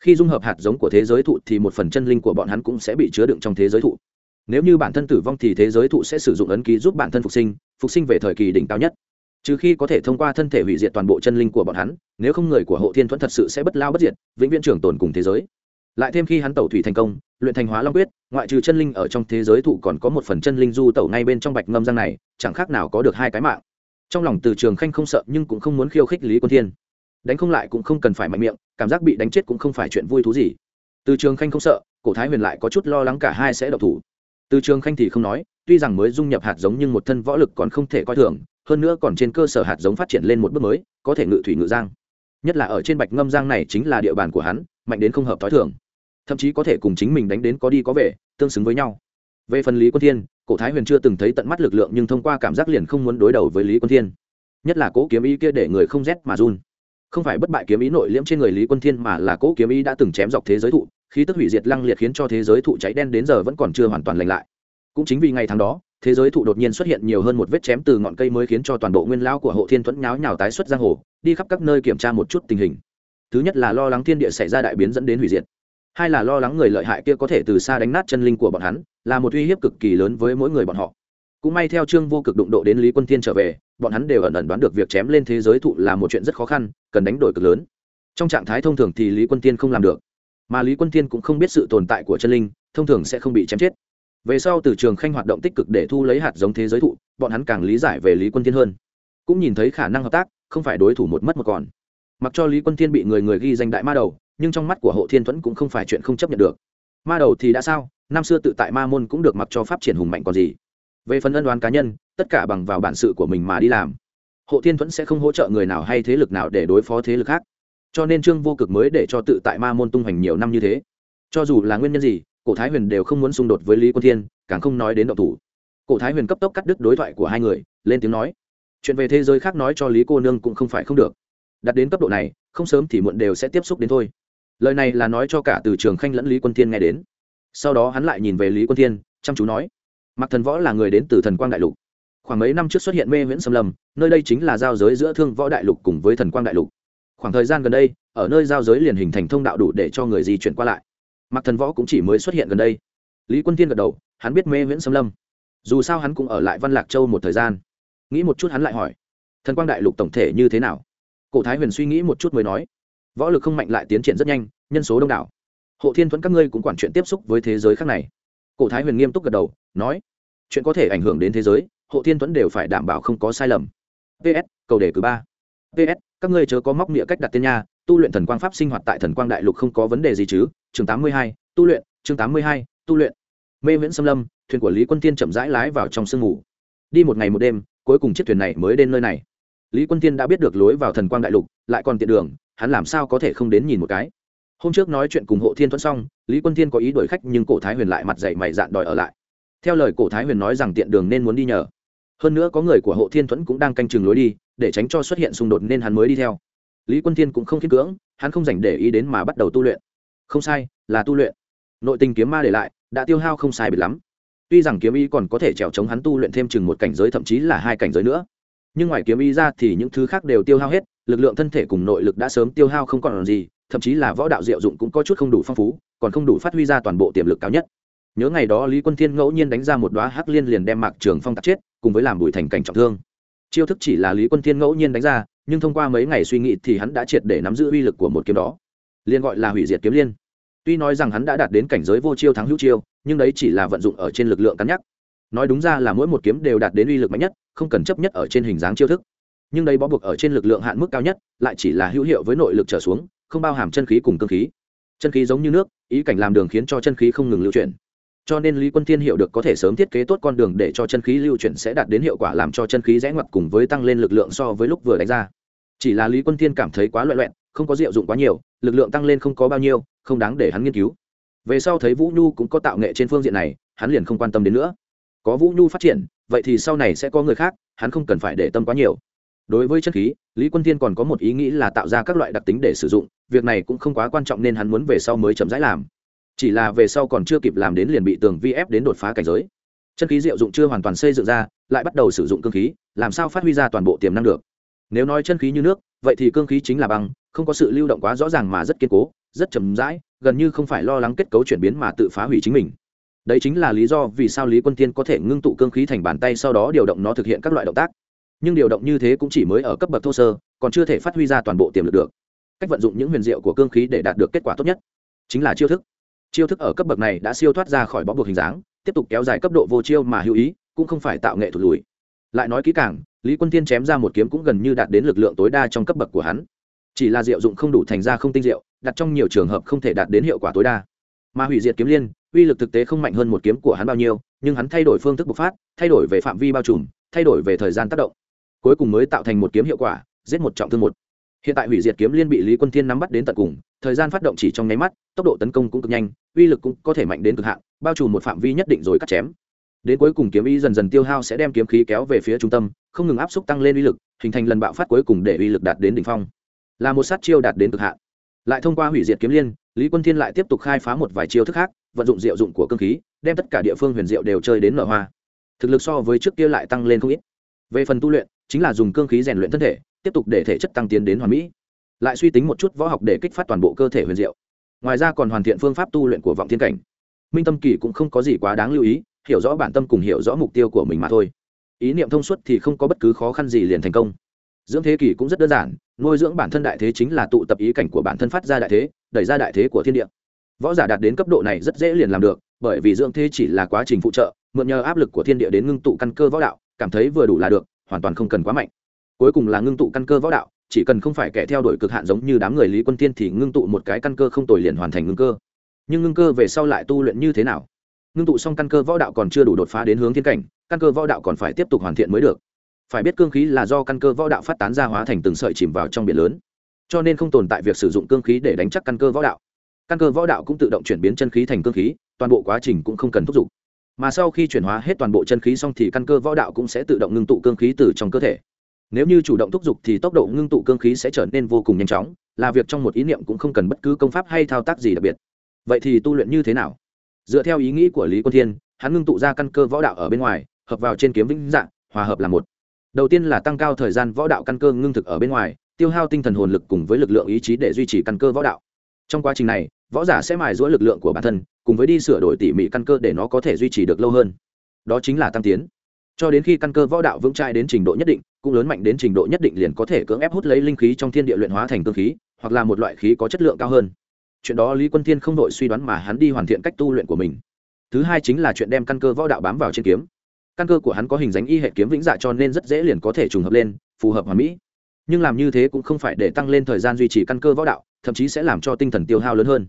Khi dung hợp hạt giống của thế giới thụ thì một phần chân linh của bọn hắn cũng sẽ bị chứa đựng trong thế giới thụ. Nếu như bản thân tử vong thì thế giới thụ sẽ sử dụng ấn ký giúp bản thân phục sinh phục sinh về thời kỳ đỉnh cao nhất trừ khi có thể thông qua thân thể hủy diệt toàn bộ chân linh của bọn hắn, nếu không người của hộ thiên thuẫn thật sự sẽ bất lao bất diệt, vĩnh viễn trưởng tồn cùng thế giới. Lại thêm khi hắn tẩu thủy thành công, luyện thành hóa long quyết, ngoại trừ chân linh ở trong thế giới thụ còn có một phần chân linh du tẩu ngay bên trong bạch ngâm răng này, chẳng khác nào có được hai cái mạng. Trong lòng từ trường khanh không sợ nhưng cũng không muốn khiêu khích lý quân thiên. Đánh không lại cũng không cần phải mạnh miệng, cảm giác bị đánh chết cũng không phải chuyện vui thú gì. Từ trường khanh không sợ, cổ thái huyền lại có chút lo lắng cả hai sẽ độc thủ. Từ trường khanh thì không nói, tuy rằng mới dung nhập hạt giống nhưng một thân võ lực còn không thể coi thường hơn nữa còn trên cơ sở hạt giống phát triển lên một bước mới, có thể ngự thủy ngự giang. Nhất là ở trên bạch ngâm giang này chính là địa bàn của hắn, mạnh đến không hợp t h ó i thường. Thậm chí có thể cùng chính mình đánh đến có đi có về, tương xứng với nhau. Về phần lý quân thiên, cổ thái huyền chưa từng thấy tận mắt lực lượng nhưng thông qua cảm giác liền không muốn đối đầu với lý quân thiên. Nhất là cố kiếm ý kia để người không rét mà run. Không phải bất bại kiếm ý nội liễm trên người lý quân thiên mà là cố kiếm ý đã từng chém dọc thế giới thụ, khí tức hủy diệt lăng liệt khiến cho thế giới thụ cháy đen đến giờ vẫn còn chưa hoàn toàn lành lại cũng chính vì ngày tháng đó, thế giới thụ đột nhiên xuất hiện nhiều hơn một vết chém từ ngọn cây mới khiến cho toàn bộ nguyên lão của hộ thiên thuẫn nháo nhào tái xuất giang hồ, đi khắp các nơi kiểm tra một chút tình hình. Thứ nhất là lo lắng thiên địa xảy ra đại biến dẫn đến hủy diệt. Hai là lo lắng người lợi hại kia có thể từ xa đánh nát chân linh của bọn hắn, là một uy hiếp cực kỳ lớn với mỗi người bọn họ. Cũng may theo trương vô cực đụng độ đến lý quân thiên trở về, bọn hắn đều ẩn ẩn đoán được việc chém lên thế giới thụ là một chuyện rất khó khăn, cần đánh đổi cực lớn. Trong trạng thái thông thường thì lý quân thiên không làm được, mà lý quân thiên cũng không biết sự tồn tại của chân linh, thông thường sẽ không bị chém chết về sau từ trường khanh hoạt động tích cực để thu lấy hạt giống thế giới thụ, bọn hắn càng lý giải về lý quân thiên hơn. Cũng nhìn thấy khả năng hợp tác, không phải đối thủ một mất một còn. Mặc cho lý quân thiên bị người người ghi danh đại ma đầu, nhưng trong mắt của hộ thiên thuẫn cũng không phải chuyện không chấp nhận được. Ma đầu thì đã sao, năm xưa tự tại ma môn cũng được mặc cho pháp triển hùng mạnh còn gì. Về phần ân đoán cá nhân, tất cả bằng vào bản sự của mình mà đi làm. Hộ thiên thuẫn sẽ không hỗ trợ người nào hay thế lực nào để đối phó thế lực khác. Cho nên trương vô cực mới để cho tự tại ma môn tung hoành nhiều năm như thế. Cho dù là nguyên nhân gì cổ thái huyền đều không muốn xung đột với lý quân thiên, càng không nói đến động thủ. Cổ thái huyền cấp tốc cắt đứt đối thoại của hai người, lên tiếng nói, chuyện về thế giới khác nói cho lý cô nương cũng không phải không được. Đặt đến cấp độ này, không sớm thì muộn đều sẽ tiếp xúc đến thôi. Lời này là nói cho cả từ trường khanh lẫn lý quân thiên nghe đến. Sau đó hắn lại nhìn về lý quân thiên, chăm chú nói mặc thần võ là người đến từ thần quang đại lục. Khoảng mấy năm trước xuất hiện mê viễn xâm lâm, nơi đây chính là giao giới giữa thương võ đại lục cùng với thần quang đại lục. Khoảng thời gian gần đây, ở nơi giao giới liền hình thành thông đạo đủ để cho người di chuyển qua lại mặc thần võ cũng chỉ mới xuất hiện gần đây. Lý quân tiên gật đầu, hắn biết mê viễn xâm lâm. Dù sao hắn cũng ở lại văn lạc châu một thời gian. Nghĩ một chút hắn lại hỏi, thần quang đại lục tổng thể như thế nào? Cổ thái huyền suy nghĩ một chút mới nói, võ lực không mạnh lại tiến triển rất nhanh, nhân số đông đảo. Hộ thiên thuẫn các ngươi cũng quản chuyện tiếp xúc với thế giới khác này. Cổ thái huyền nghiêm túc gật đầu, nói, chuyện có thể ảnh hưởng đến thế giới, hộ thiên thuẫn đều phải đảm bảo không có sai lầm. Ps cầu đề cử ba. Ps các ngươi chớ có móc nghĩa cách đặt tên nha tu luyện thần quang pháp sinh hoạt tại thần quang đại lục không có vấn đề gì chứ? Chương tám mươi hai, tu luyện, chương tám mươi hai, tu luyện. Mê viễn xâm lâm, thuyền của lý quân tiên chậm rãi lái vào trong sương mù đi một ngày một đêm, cuối cùng chiếc thuyền này mới đến nơi này. Lý quân tiên đã biết được lối vào thần quang đại lục, lại còn tiện đường, hắn làm sao có thể không đến nhìn một cái? Hôm trước nói chuyện cùng hộ thiên thuẫn xong, lý quân thiên có ý đuổi khách nhưng cổ thái huyền lại mặt dậy mày dạn đòi ở lại. Theo lời cổ thái huyền nói rằng tiện đường nên muốn đi nhờ. Hơn nữa có người của hộ thiên thuẫn cũng đang canh chừng lối đi, để tránh cho xuất hiện xung đột nên hắn mới đi theo lý quân thiên cũng không khiên cưỡng, hắn không dành để ý đến mà bắt đầu tu luyện. Không sai, là tu luyện. Nội tình kiếm ma để lại, đã tiêu hao không sai biệt lắm. Tuy rằng kiếm ý còn có thể trèo chống hắn tu luyện thêm chừng một cảnh giới thậm chí là hai cảnh giới nữa. Nhưng ngoài kiếm ý ra thì những thứ khác đều tiêu hao hết, lực lượng thân thể cùng nội lực đã sớm tiêu hao không còn gì, thậm chí là võ đạo diệu dụng cũng có chút không đủ phong phú, còn không đủ phát huy ra toàn bộ tiềm lực cao nhất. Nhớ ngày đó lý quân thiên ngẫu nhiên đánh ra một đoá hắc liên liền đem mạc trường phong tạc chết, cùng với làm bùi thành cảnh trọng thương. Chiêu thức chỉ là lý quân thiên ngẫu nhiên đánh ra nhưng thông qua mấy ngày suy nghĩ thì hắn đã triệt để nắm giữ uy lực của một kiếm đó. Liên gọi là hủy diệt kiếm liên. Tuy nói rằng hắn đã đạt đến cảnh giới vô chiêu thắng hữu chiêu, nhưng đấy chỉ là vận dụng ở trên lực lượng cắn nhắc. Nói đúng ra là mỗi một kiếm đều đạt đến uy lực mạnh nhất, không cần chấp nhất ở trên hình dáng chiêu thức. Nhưng đây bó buộc ở trên lực lượng hạn mức cao nhất, lại chỉ là hữu hiệu với nội lực trở xuống, không bao hàm chân khí cùng cơ khí. Chân khí giống như nước, ý cảnh làm đường khiến cho chân khí không ngừng lưu chuyển. Cho nên lý quân thiên hiểu được có thể sớm thiết kế tốt con đường để cho chân khí lưu chuyển sẽ đạt đến hiệu quả làm cho chân khí rẽ ngoặt cùng với tăng lên lực lượng so với lúc vừa đánh ra chỉ là lý quân thiên cảm thấy quá loại loẹn không có diệu dụng quá nhiều, lực lượng tăng lên không có bao nhiêu, không đáng để hắn nghiên cứu. Về sau thấy vũ nhu cũng có tạo nghệ trên phương diện này, hắn liền không quan tâm đến nữa. Có vũ nhu phát triển, vậy thì sau này sẽ có người khác, hắn không cần phải để tâm quá nhiều. Đối với chân khí, lý quân thiên còn có một ý nghĩ là tạo ra các loại đặc tính để sử dụng, việc này cũng không quá quan trọng nên hắn muốn về sau mới chậm rãi làm. Chỉ là về sau còn chưa kịp làm đến liền bị tường vi ép đến đột phá cảnh giới. Chân khí diệu dụng chưa hoàn toàn xây dựng ra, lại bắt đầu sử dụng cơ khí, làm sao phát huy ra toàn bộ tiềm năng được? Nếu nói chân khí như nước, vậy thì cương khí chính là băng, không có sự lưu động quá rõ ràng mà rất kiên cố, rất chậm rãi, gần như không phải lo lắng kết cấu chuyển biến mà tự phá hủy chính mình. Đấy chính là lý do vì sao lý quân tiên có thể ngưng tụ cương khí thành bàn tay sau đó điều động nó thực hiện các loại động tác. Nhưng điều động như thế cũng chỉ mới ở cấp bậc thô sơ, còn chưa thể phát huy ra toàn bộ tiềm lực được. Cách vận dụng những huyền diệu của cương khí để đạt được kết quả tốt nhất chính là chiêu thức. Chiêu thức ở cấp bậc này đã siêu thoát ra khỏi bó buộc hình dáng, tiếp tục kéo dài cấp độ vô chiêu mà hữu ý, cũng không phải tạo nghệ thuật lùi. Lại nói kỹ càng lý quân tiên chém ra một kiếm cũng gần như đạt đến lực lượng tối đa trong cấp bậc của hắn. Chỉ là diệu dụng không đủ thành ra không tinh diệu, đặt trong nhiều trường hợp không thể đạt đến hiệu quả tối đa. Mà hủy diệt kiếm liên, uy lực thực tế không mạnh hơn một kiếm của hắn bao nhiêu, nhưng hắn thay đổi phương thức bộc phát, thay đổi về phạm vi bao trùm, thay đổi về thời gian tác động. Cuối cùng mới tạo thành một kiếm hiệu quả, giết một trọng thương một. Hiện tại hủy diệt kiếm liên bị lý quân thiên nắm bắt đến tận cùng, thời gian phát động chỉ trong nháy mắt, tốc độ tấn công cũng cực nhanh, uy lực cũng có thể mạnh đến cực hạn, bao trùm một phạm vi nhất định rồi cắt chém. Đến cuối cùng kiếm ý dần dần tiêu hao sẽ đem kiếm khí kéo về phía trung tâm không ngừng áp xúc tăng lên uy lực, hình thành lần bạo phát cuối cùng để uy lực đạt đến đỉnh phong. Là một sát chiêu đạt đến cực hạn. Lại thông qua hủy diệt kiếm liên, lý quân thiên lại tiếp tục khai phá một vài chiêu thức khác, vận dụng diệu dụng của cơ khí, đem tất cả địa phương huyền diệu đều chơi đến nở hoa. Thực lực so với trước kia lại tăng lên không ít. Về phần tu luyện, chính là dùng cương khí rèn luyện thân thể, tiếp tục để thể chất tăng tiến đến hoàn mỹ. Lại suy tính một chút võ học để kích phát toàn bộ cơ thể huyền diệu. Ngoài ra còn hoàn thiện phương pháp tu luyện của vọng thiên cảnh. Minh tâm kỳ cũng không có gì quá đáng lưu ý, hiểu rõ bản tâm cùng hiểu rõ mục tiêu của mình mà thôi ý niệm thông suốt thì không có bất cứ khó khăn gì liền thành công. Dưỡng thế kỷ cũng rất đơn giản, nuôi dưỡng bản thân đại thế chính là tụ tập ý cảnh của bản thân phát ra đại thế, đẩy ra đại thế của thiên địa. Võ giả đạt đến cấp độ này rất dễ liền làm được, bởi vì dưỡng thế chỉ là quá trình phụ trợ, mượn nhờ áp lực của thiên địa đến ngưng tụ căn cơ võ đạo, cảm thấy vừa đủ là được, hoàn toàn không cần quá mạnh. Cuối cùng là ngưng tụ căn cơ võ đạo, chỉ cần không phải kẻ theo đuổi cực hạn giống như đám người lý quân tiên thì ngưng tụ một cái căn cơ không tồi liền hoàn thành ngưng cơ. Nhưng ngưng cơ về sau lại tu luyện như thế nào? Ngưng tụ xong căn cơ võ đạo còn chưa đủ đột phá đến hướng thiên cảnh căn cơ võ đạo còn phải tiếp tục hoàn thiện mới được. Phải biết cương khí là do căn cơ võ đạo phát tán ra hóa thành từng sợi chìm vào trong biển lớn. Cho nên không tồn tại việc sử dụng cương khí để đánh chắc căn cơ võ đạo. Căn cơ võ đạo cũng tự động chuyển biến chân khí thành cương khí, toàn bộ quá trình cũng không cần thúc giục. Mà sau khi chuyển hóa hết toàn bộ chân khí xong thì căn cơ võ đạo cũng sẽ tự động ngưng tụ cương khí từ trong cơ thể. Nếu như chủ động thúc giục thì tốc độ ngưng tụ cương khí sẽ trở nên vô cùng nhanh chóng, là việc trong một ý niệm cũng không cần bất cứ công pháp hay thao tác gì đặc biệt. Vậy thì tu luyện như thế nào? Dựa theo ý nghĩ của lý quân thiên, hắn ngưng tụ ra căn cơ võ đạo ở bên ngoài hợp vào trên kiếm vĩnh dạng, hòa hợp là một. Đầu tiên là tăng cao thời gian võ đạo căn cơ ngưng thực ở bên ngoài, tiêu hao tinh thần hồn lực cùng với lực lượng ý chí để duy trì căn cơ võ đạo. Trong quá trình này, võ giả sẽ mài giũa lực lượng của bản thân, cùng với đi sửa đổi tỉ mỉ căn cơ để nó có thể duy trì được lâu hơn. Đó chính là tăng tiến. Cho đến khi căn cơ võ đạo vững chãi đến trình độ nhất định, cũng lớn mạnh đến trình độ nhất định liền có thể cưỡng ép hút lấy linh khí trong thiên địa luyện hóa thành cơ khí, hoặc là một loại khí có chất lượng cao hơn. Chuyện đó lý quân thiên không đội suy đoán mà hắn đi hoàn thiện cách tu luyện của mình. Thứ hai chính là chuyện đem căn cơ võ đạo bám vào trên kiếm căn cơ của hắn có hình dáng y hệ kiếm vĩnh dạ cho nên rất dễ liền có thể trùng hợp lên, phù hợp hoàn mỹ. Nhưng làm như thế cũng không phải để tăng lên thời gian duy trì căn cơ võ đạo, thậm chí sẽ làm cho tinh thần tiêu hao lớn hơn.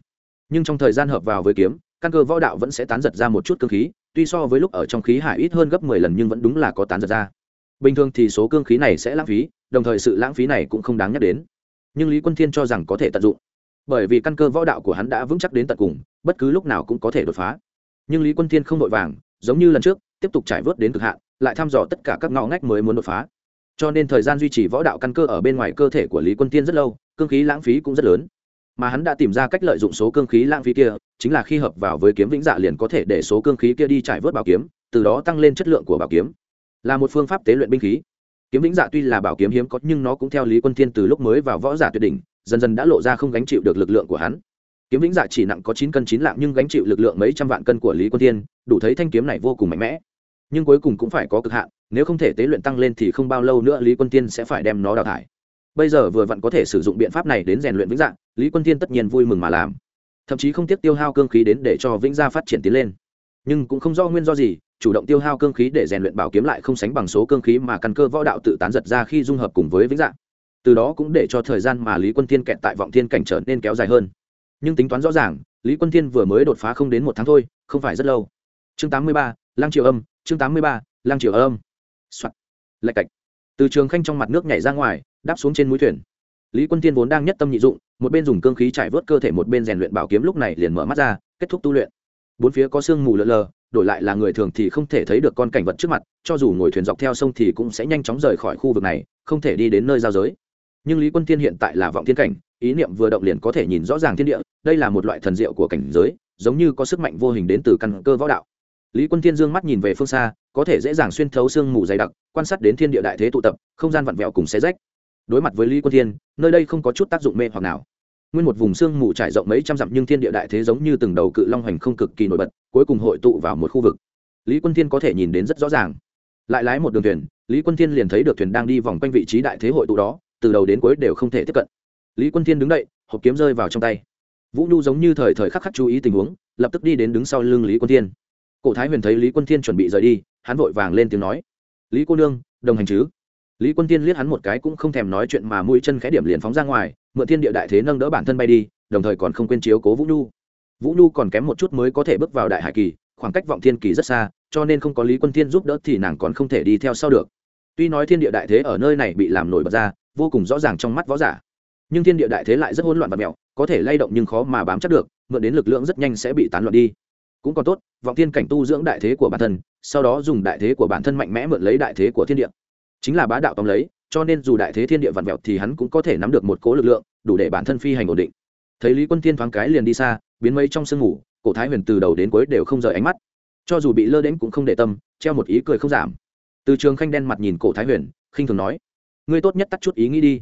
Nhưng trong thời gian hợp vào với kiếm, căn cơ võ đạo vẫn sẽ tán giật ra một chút cơ khí, tuy so với lúc ở trong khí hải ít hơn gấp mười lần nhưng vẫn đúng là có tán giật ra. Bình thường thì số cương khí này sẽ lãng phí, đồng thời sự lãng phí này cũng không đáng nhắc đến. Nhưng lý quân thiên cho rằng có thể tận dụng. Bởi vì căn cơ võ đạo của hắn đã vững chắc đến tận cùng, bất cứ lúc nào cũng có thể đột phá. Nhưng lý quân thiên không vội vàng, giống như lần trước tiếp tục trải vớt đến cực hạn, lại thăm dò tất cả các ngõ ngách mới muốn đột phá. Cho nên thời gian duy trì võ đạo căn cơ ở bên ngoài cơ thể của lý quân tiên rất lâu, cương khí lãng phí cũng rất lớn. Mà hắn đã tìm ra cách lợi dụng số cương khí lãng phí kia, chính là khi hợp vào với kiếm vĩnh dạ liền có thể để số cương khí kia đi trải vớt bảo kiếm, từ đó tăng lên chất lượng của bảo kiếm. Là một phương pháp tế luyện binh khí. Kiếm vĩnh dạ tuy là bảo kiếm hiếm có, nhưng nó cũng theo lý quân thiên từ lúc mới vào võ giả tuyệt đỉnh, dần dần đã lộ ra không gánh chịu được lực lượng của hắn kiếm vĩnh dạ chỉ nặng có chín cân chín lạng nhưng gánh chịu lực lượng mấy trăm vạn cân của lý quân thiên, đủ thấy thanh kiếm này vô cùng mạnh mẽ. Nhưng cuối cùng cũng phải có cực hạn, nếu không thể tế luyện tăng lên thì không bao lâu nữa lý quân tiên sẽ phải đem nó đào thải. Bây giờ vừa vặn có thể sử dụng biện pháp này đến rèn luyện vĩnh dạng lý quân tiên tất nhiên vui mừng mà làm. Thậm chí không tiếc tiêu hao cương khí đến để cho vĩnh gia phát triển tiến lên. Nhưng cũng không do nguyên do gì, chủ động tiêu hao cương khí để rèn luyện bảo kiếm lại không sánh bằng số cương khí mà căn cơ võ đạo tự tán giật ra khi dung hợp cùng với vĩnh dạng từ đó cũng để cho thời gian mà lý quân thiên kẹt tại vọng thiên cảnh trở nên kéo dài hơn nhưng tính toán rõ ràng, lý quân thiên vừa mới đột phá không đến một tháng thôi, không phải rất lâu. Chương tám mươi ba, lăng triệu âm, chương tám mươi ba, lăng triệu âm. Soạt. Lạch cạch. Từ trường khanh trong mặt nước nhảy ra ngoài, đáp xuống trên mũi thuyền. Lý quân tiên vốn đang nhất tâm nhị dụng, một bên dùng cương khí trải vớt cơ thể, một bên rèn luyện bảo kiếm lúc này liền mở mắt ra, kết thúc tu luyện. Bốn phía có sương mù lờ lờ, đổi lại là người thường thì không thể thấy được con cảnh vật trước mặt, cho dù ngồi thuyền dọc theo sông thì cũng sẽ nhanh chóng rời khỏi khu vực này, không thể đi đến nơi giao giới nhưng lý quân tiên hiện tại là vọng thiên cảnh, ý niệm vừa động liền có thể nhìn rõ ràng thiên địa, đây là một loại thần diệu của cảnh giới, giống như có sức mạnh vô hình đến từ căn cơ võ đạo. Lý quân thiên dương mắt nhìn về phương xa, có thể dễ dàng xuyên thấu sương mù dày đặc, quan sát đến thiên địa đại thế tụ tập, không gian vặn vẹo cùng xé rách. Đối mặt với lý quân thiên, nơi đây không có chút tác dụng mê hoặc nào. Nguyên một vùng sương mù trải rộng mấy trăm dặm nhưng thiên địa đại thế giống như từng đầu cự long hành không cực kỳ nổi bật, cuối cùng hội tụ vào một khu vực. Lý quân thiên có thể nhìn đến rất rõ ràng. Lại lái một đường thuyền, lý quân thiên liền thấy được thuyền đang đi vòng quanh vị trí đại thế hội tụ đó từ đầu đến cuối đều không thể tiếp cận. Lý quân thiên đứng đậy, hộp kiếm rơi vào trong tay. Vũ nhu giống như thời thời khắc khắc chú ý tình huống, lập tức đi đến đứng sau lưng lý quân thiên. Cổ thái huyền thấy lý quân thiên chuẩn bị rời đi, hắn vội vàng lên tiếng nói, lý cô nương, đồng hành chứ? Lý quân thiên liếc hắn một cái cũng không thèm nói chuyện mà mũi chân khẽ điểm liền phóng ra ngoài, mượn thiên địa đại thế nâng đỡ bản thân bay đi, đồng thời còn không quên chiếu cố vũ nhu. Vũ nhu còn kém một chút mới có thể bước vào đại hải kỳ, khoảng cách vọng thiên kỳ rất xa, cho nên không có lý quân thiên giúp đỡ thì nàng còn không thể đi theo sau được. Tuy nói thiên địa đại thế ở nơi này bị làm nổi bật ra vô cùng rõ ràng trong mắt võ giả. Nhưng thiên địa đại thế lại rất hỗn loạn và mẹo có thể lay động nhưng khó mà bám chắc được, mượn đến lực lượng rất nhanh sẽ bị tán loạn đi. Cũng còn tốt, vọng thiên cảnh tu dưỡng đại thế của bản thân, sau đó dùng đại thế của bản thân mạnh mẽ mượn lấy đại thế của thiên địa. Chính là bá đạo tóm lấy, cho nên dù đại thế thiên địa vặn vẹo thì hắn cũng có thể nắm được một cố lực lượng, đủ để bản thân phi hành ổn định. Thấy lý quân thiên thoáng cái liền đi xa, biến mây trong sương ngủ cổ thái huyền từ đầu đến cuối đều không rời ánh mắt. Cho dù bị lơ đến cũng không để tâm, treo một ý cười không giảm. Từ trường khanh đen mặt nhìn cổ thái huyền, khinh thường nói ngươi tốt nhất tắt chút ý nghĩ đi.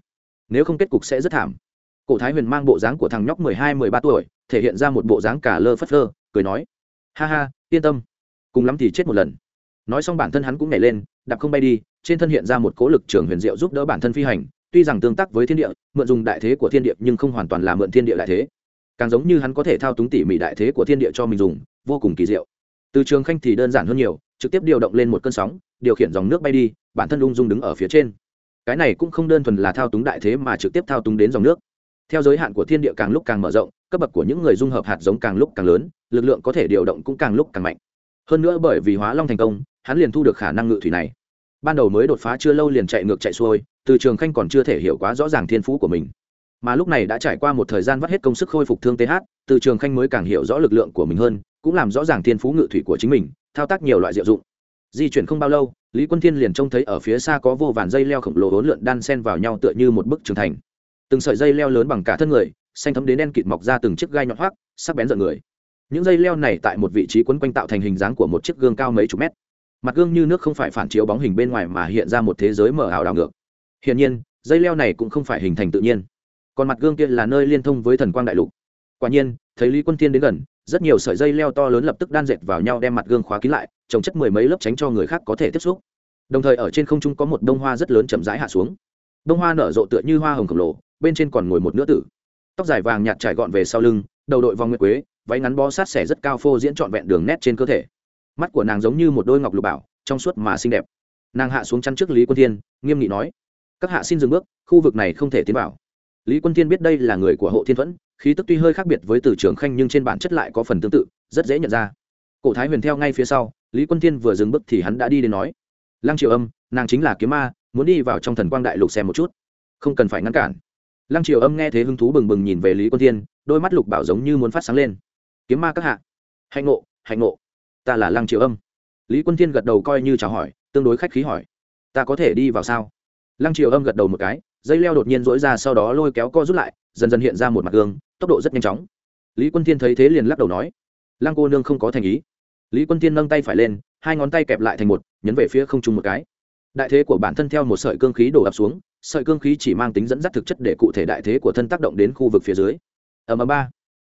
Nếu không kết cục sẽ rất thảm. Cổ thái huyền mang bộ dáng của thằng nhóc mười hai, mười ba tuổi, thể hiện ra một bộ dáng cả lơ phất lơ, cười nói, ha ha, yên tâm, cùng lắm thì chết một lần. Nói xong bản thân hắn cũng nhảy lên, đạp không bay đi, trên thân hiện ra một cố lực trường huyền diệu giúp đỡ bản thân phi hành, tuy rằng tương tác với thiên địa, mượn dùng đại thế của thiên địa nhưng không hoàn toàn là mượn thiên địa đại thế. Càng giống như hắn có thể thao túng tỉ mỉ đại thế của thiên địa cho mình dùng, vô cùng kỳ diệu. Từ trường khanh thì đơn giản hơn nhiều, trực tiếp điều động lên một cơn sóng, điều khiển dòng nước bay đi, bản thân ung dung đứng ở phía trên cái này cũng không đơn thuần là thao túng đại thế mà trực tiếp thao túng đến dòng nước. Theo giới hạn của thiên địa càng lúc càng mở rộng, cấp bậc của những người dung hợp hạt giống càng lúc càng lớn, lực lượng có thể điều động cũng càng lúc càng mạnh. Hơn nữa bởi vì hóa long thành công, hắn liền thu được khả năng ngự thủy này. Ban đầu mới đột phá chưa lâu liền chạy ngược chạy xuôi, từ trường khanh còn chưa thể hiểu quá rõ ràng thiên phú của mình. Mà lúc này đã trải qua một thời gian vắt hết công sức khôi phục thương th từ trường khanh mới càng hiểu rõ lực lượng của mình hơn, cũng làm rõ ràng thiên phú ngự thủy của chính mình, thao tác nhiều loại diệu dụng di chuyển không bao lâu, lý quân thiên liền trông thấy ở phía xa có vô vàn dây leo khổng lồ hỗn lượn đan sen vào nhau tựa như một bức trường thành. Từng sợi dây leo lớn bằng cả thân người, xanh thấm đến đen kịt mọc ra từng chiếc gai nhọn hoác sắc bén giận người. Những dây leo này tại một vị trí quấn quanh tạo thành hình dáng của một chiếc gương cao mấy chục mét. Mặt gương như nước không phải phản chiếu bóng hình bên ngoài mà hiện ra một thế giới mở ảo đảo ngược. Hiển nhiên, dây leo này cũng không phải hình thành tự nhiên. Còn mặt gương kia là nơi liên thông với thần quang đại lục. Quả nhiên, thấy lý quân Thiên đến gần rất nhiều sợi dây leo to lớn lập tức đan dệt vào nhau đem mặt gương khóa kín lại, trồng chất mười mấy lớp tránh cho người khác có thể tiếp xúc. Đồng thời ở trên không trung có một bông hoa rất lớn chậm rãi hạ xuống. Bông hoa nở rộ tựa như hoa hồng khổng lồ, bên trên còn ngồi một nữ tử. Tóc dài vàng nhạt trải gọn về sau lưng, đầu đội vòng nguyệt quế, váy ngắn bó sát xẻ rất cao phô diễn trọn vẹn đường nét trên cơ thể. Mắt của nàng giống như một đôi ngọc lục bảo, trong suốt mà xinh đẹp. Nàng hạ xuống chăn trước lý quân thiên, nghiêm nghị nói, các hạ xin dừng bước, khu vực này không thể tiến vào. Lý quân thiên biết đây là người của hộ thiên thuẫn khí tức tuy hơi khác biệt với từ trường khanh nhưng trên bản chất lại có phần tương tự, rất dễ nhận ra. Cổ thái huyền theo ngay phía sau, lý quân thiên vừa dừng bước thì hắn đã đi đến nói, lăng triều âm, nàng chính là kiếm ma, muốn đi vào trong thần quang đại lục xem một chút. Không cần phải ngăn cản. Lăng triều âm nghe thế hứng thú bừng bừng nhìn về lý quân thiên, đôi mắt lục bảo giống như muốn phát sáng lên. Kiếm ma các hạ. Hạnh ngộ hạnh ngộ. Ta là lăng triều âm. Lý quân thiên gật đầu coi như chào hỏi, tương đối khách khí hỏi, ta có thể đi vào sao? Lăng triều âm gật đầu một cái dây leo đột nhiên dỗi ra sau đó lôi kéo co rút lại, dần dần hiện ra một mặt gương, tốc độ rất nhanh chóng. Lý quân thiên thấy thế liền lắc đầu nói, lăng cô nương không có thành ý. Lý quân thiên nâng tay phải lên, hai ngón tay kẹp lại thành một, nhấn về phía không trung một cái. Đại thế của bản thân theo một sợi cương khí đổ ập xuống, sợi cương khí chỉ mang tính dẫn dắt thực chất để cụ thể đại thế của thân tác động đến khu vực phía dưới. Ầm ầm ba.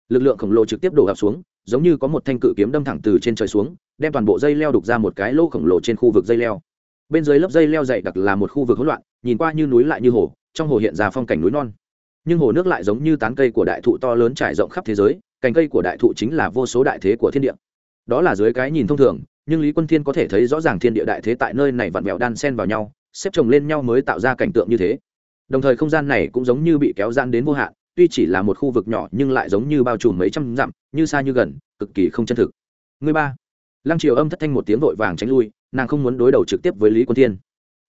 Lực lượng khổng lồ trực tiếp đổ ập xuống, giống như có một thanh cự kiếm đâm thẳng từ trên trời xuống, đem toàn bộ dây leo đục ra một cái lỗ khổng lồ trên khu vực dây leo. Bên dưới lớp dây leo dày đặc là một khu vực hỗn loạn, nhìn qua như núi lại như hồ trong hồ hiện ra phong cảnh núi non. Nhưng hồ nước lại giống như tán cây của đại thụ to lớn trải rộng khắp thế giới, cành cây của đại thụ chính là vô số đại thế của thiên địa. Đó là dưới cái nhìn thông thường, nhưng lý quân thiên có thể thấy rõ ràng thiên địa đại thế tại nơi này vặn vẹo đan xen vào nhau, xếp chồng lên nhau mới tạo ra cảnh tượng như thế. Đồng thời không gian này cũng giống như bị kéo gian đến vô hạn, tuy chỉ là một khu vực nhỏ nhưng lại giống như bao trùm mấy trăm dặm, như xa như gần, cực kỳ không chân thực. Người ba. Lăng triều âm thất thanh một tiếng vội vàng tránh lui, nàng không muốn đối đầu trực tiếp với lý quân thiên.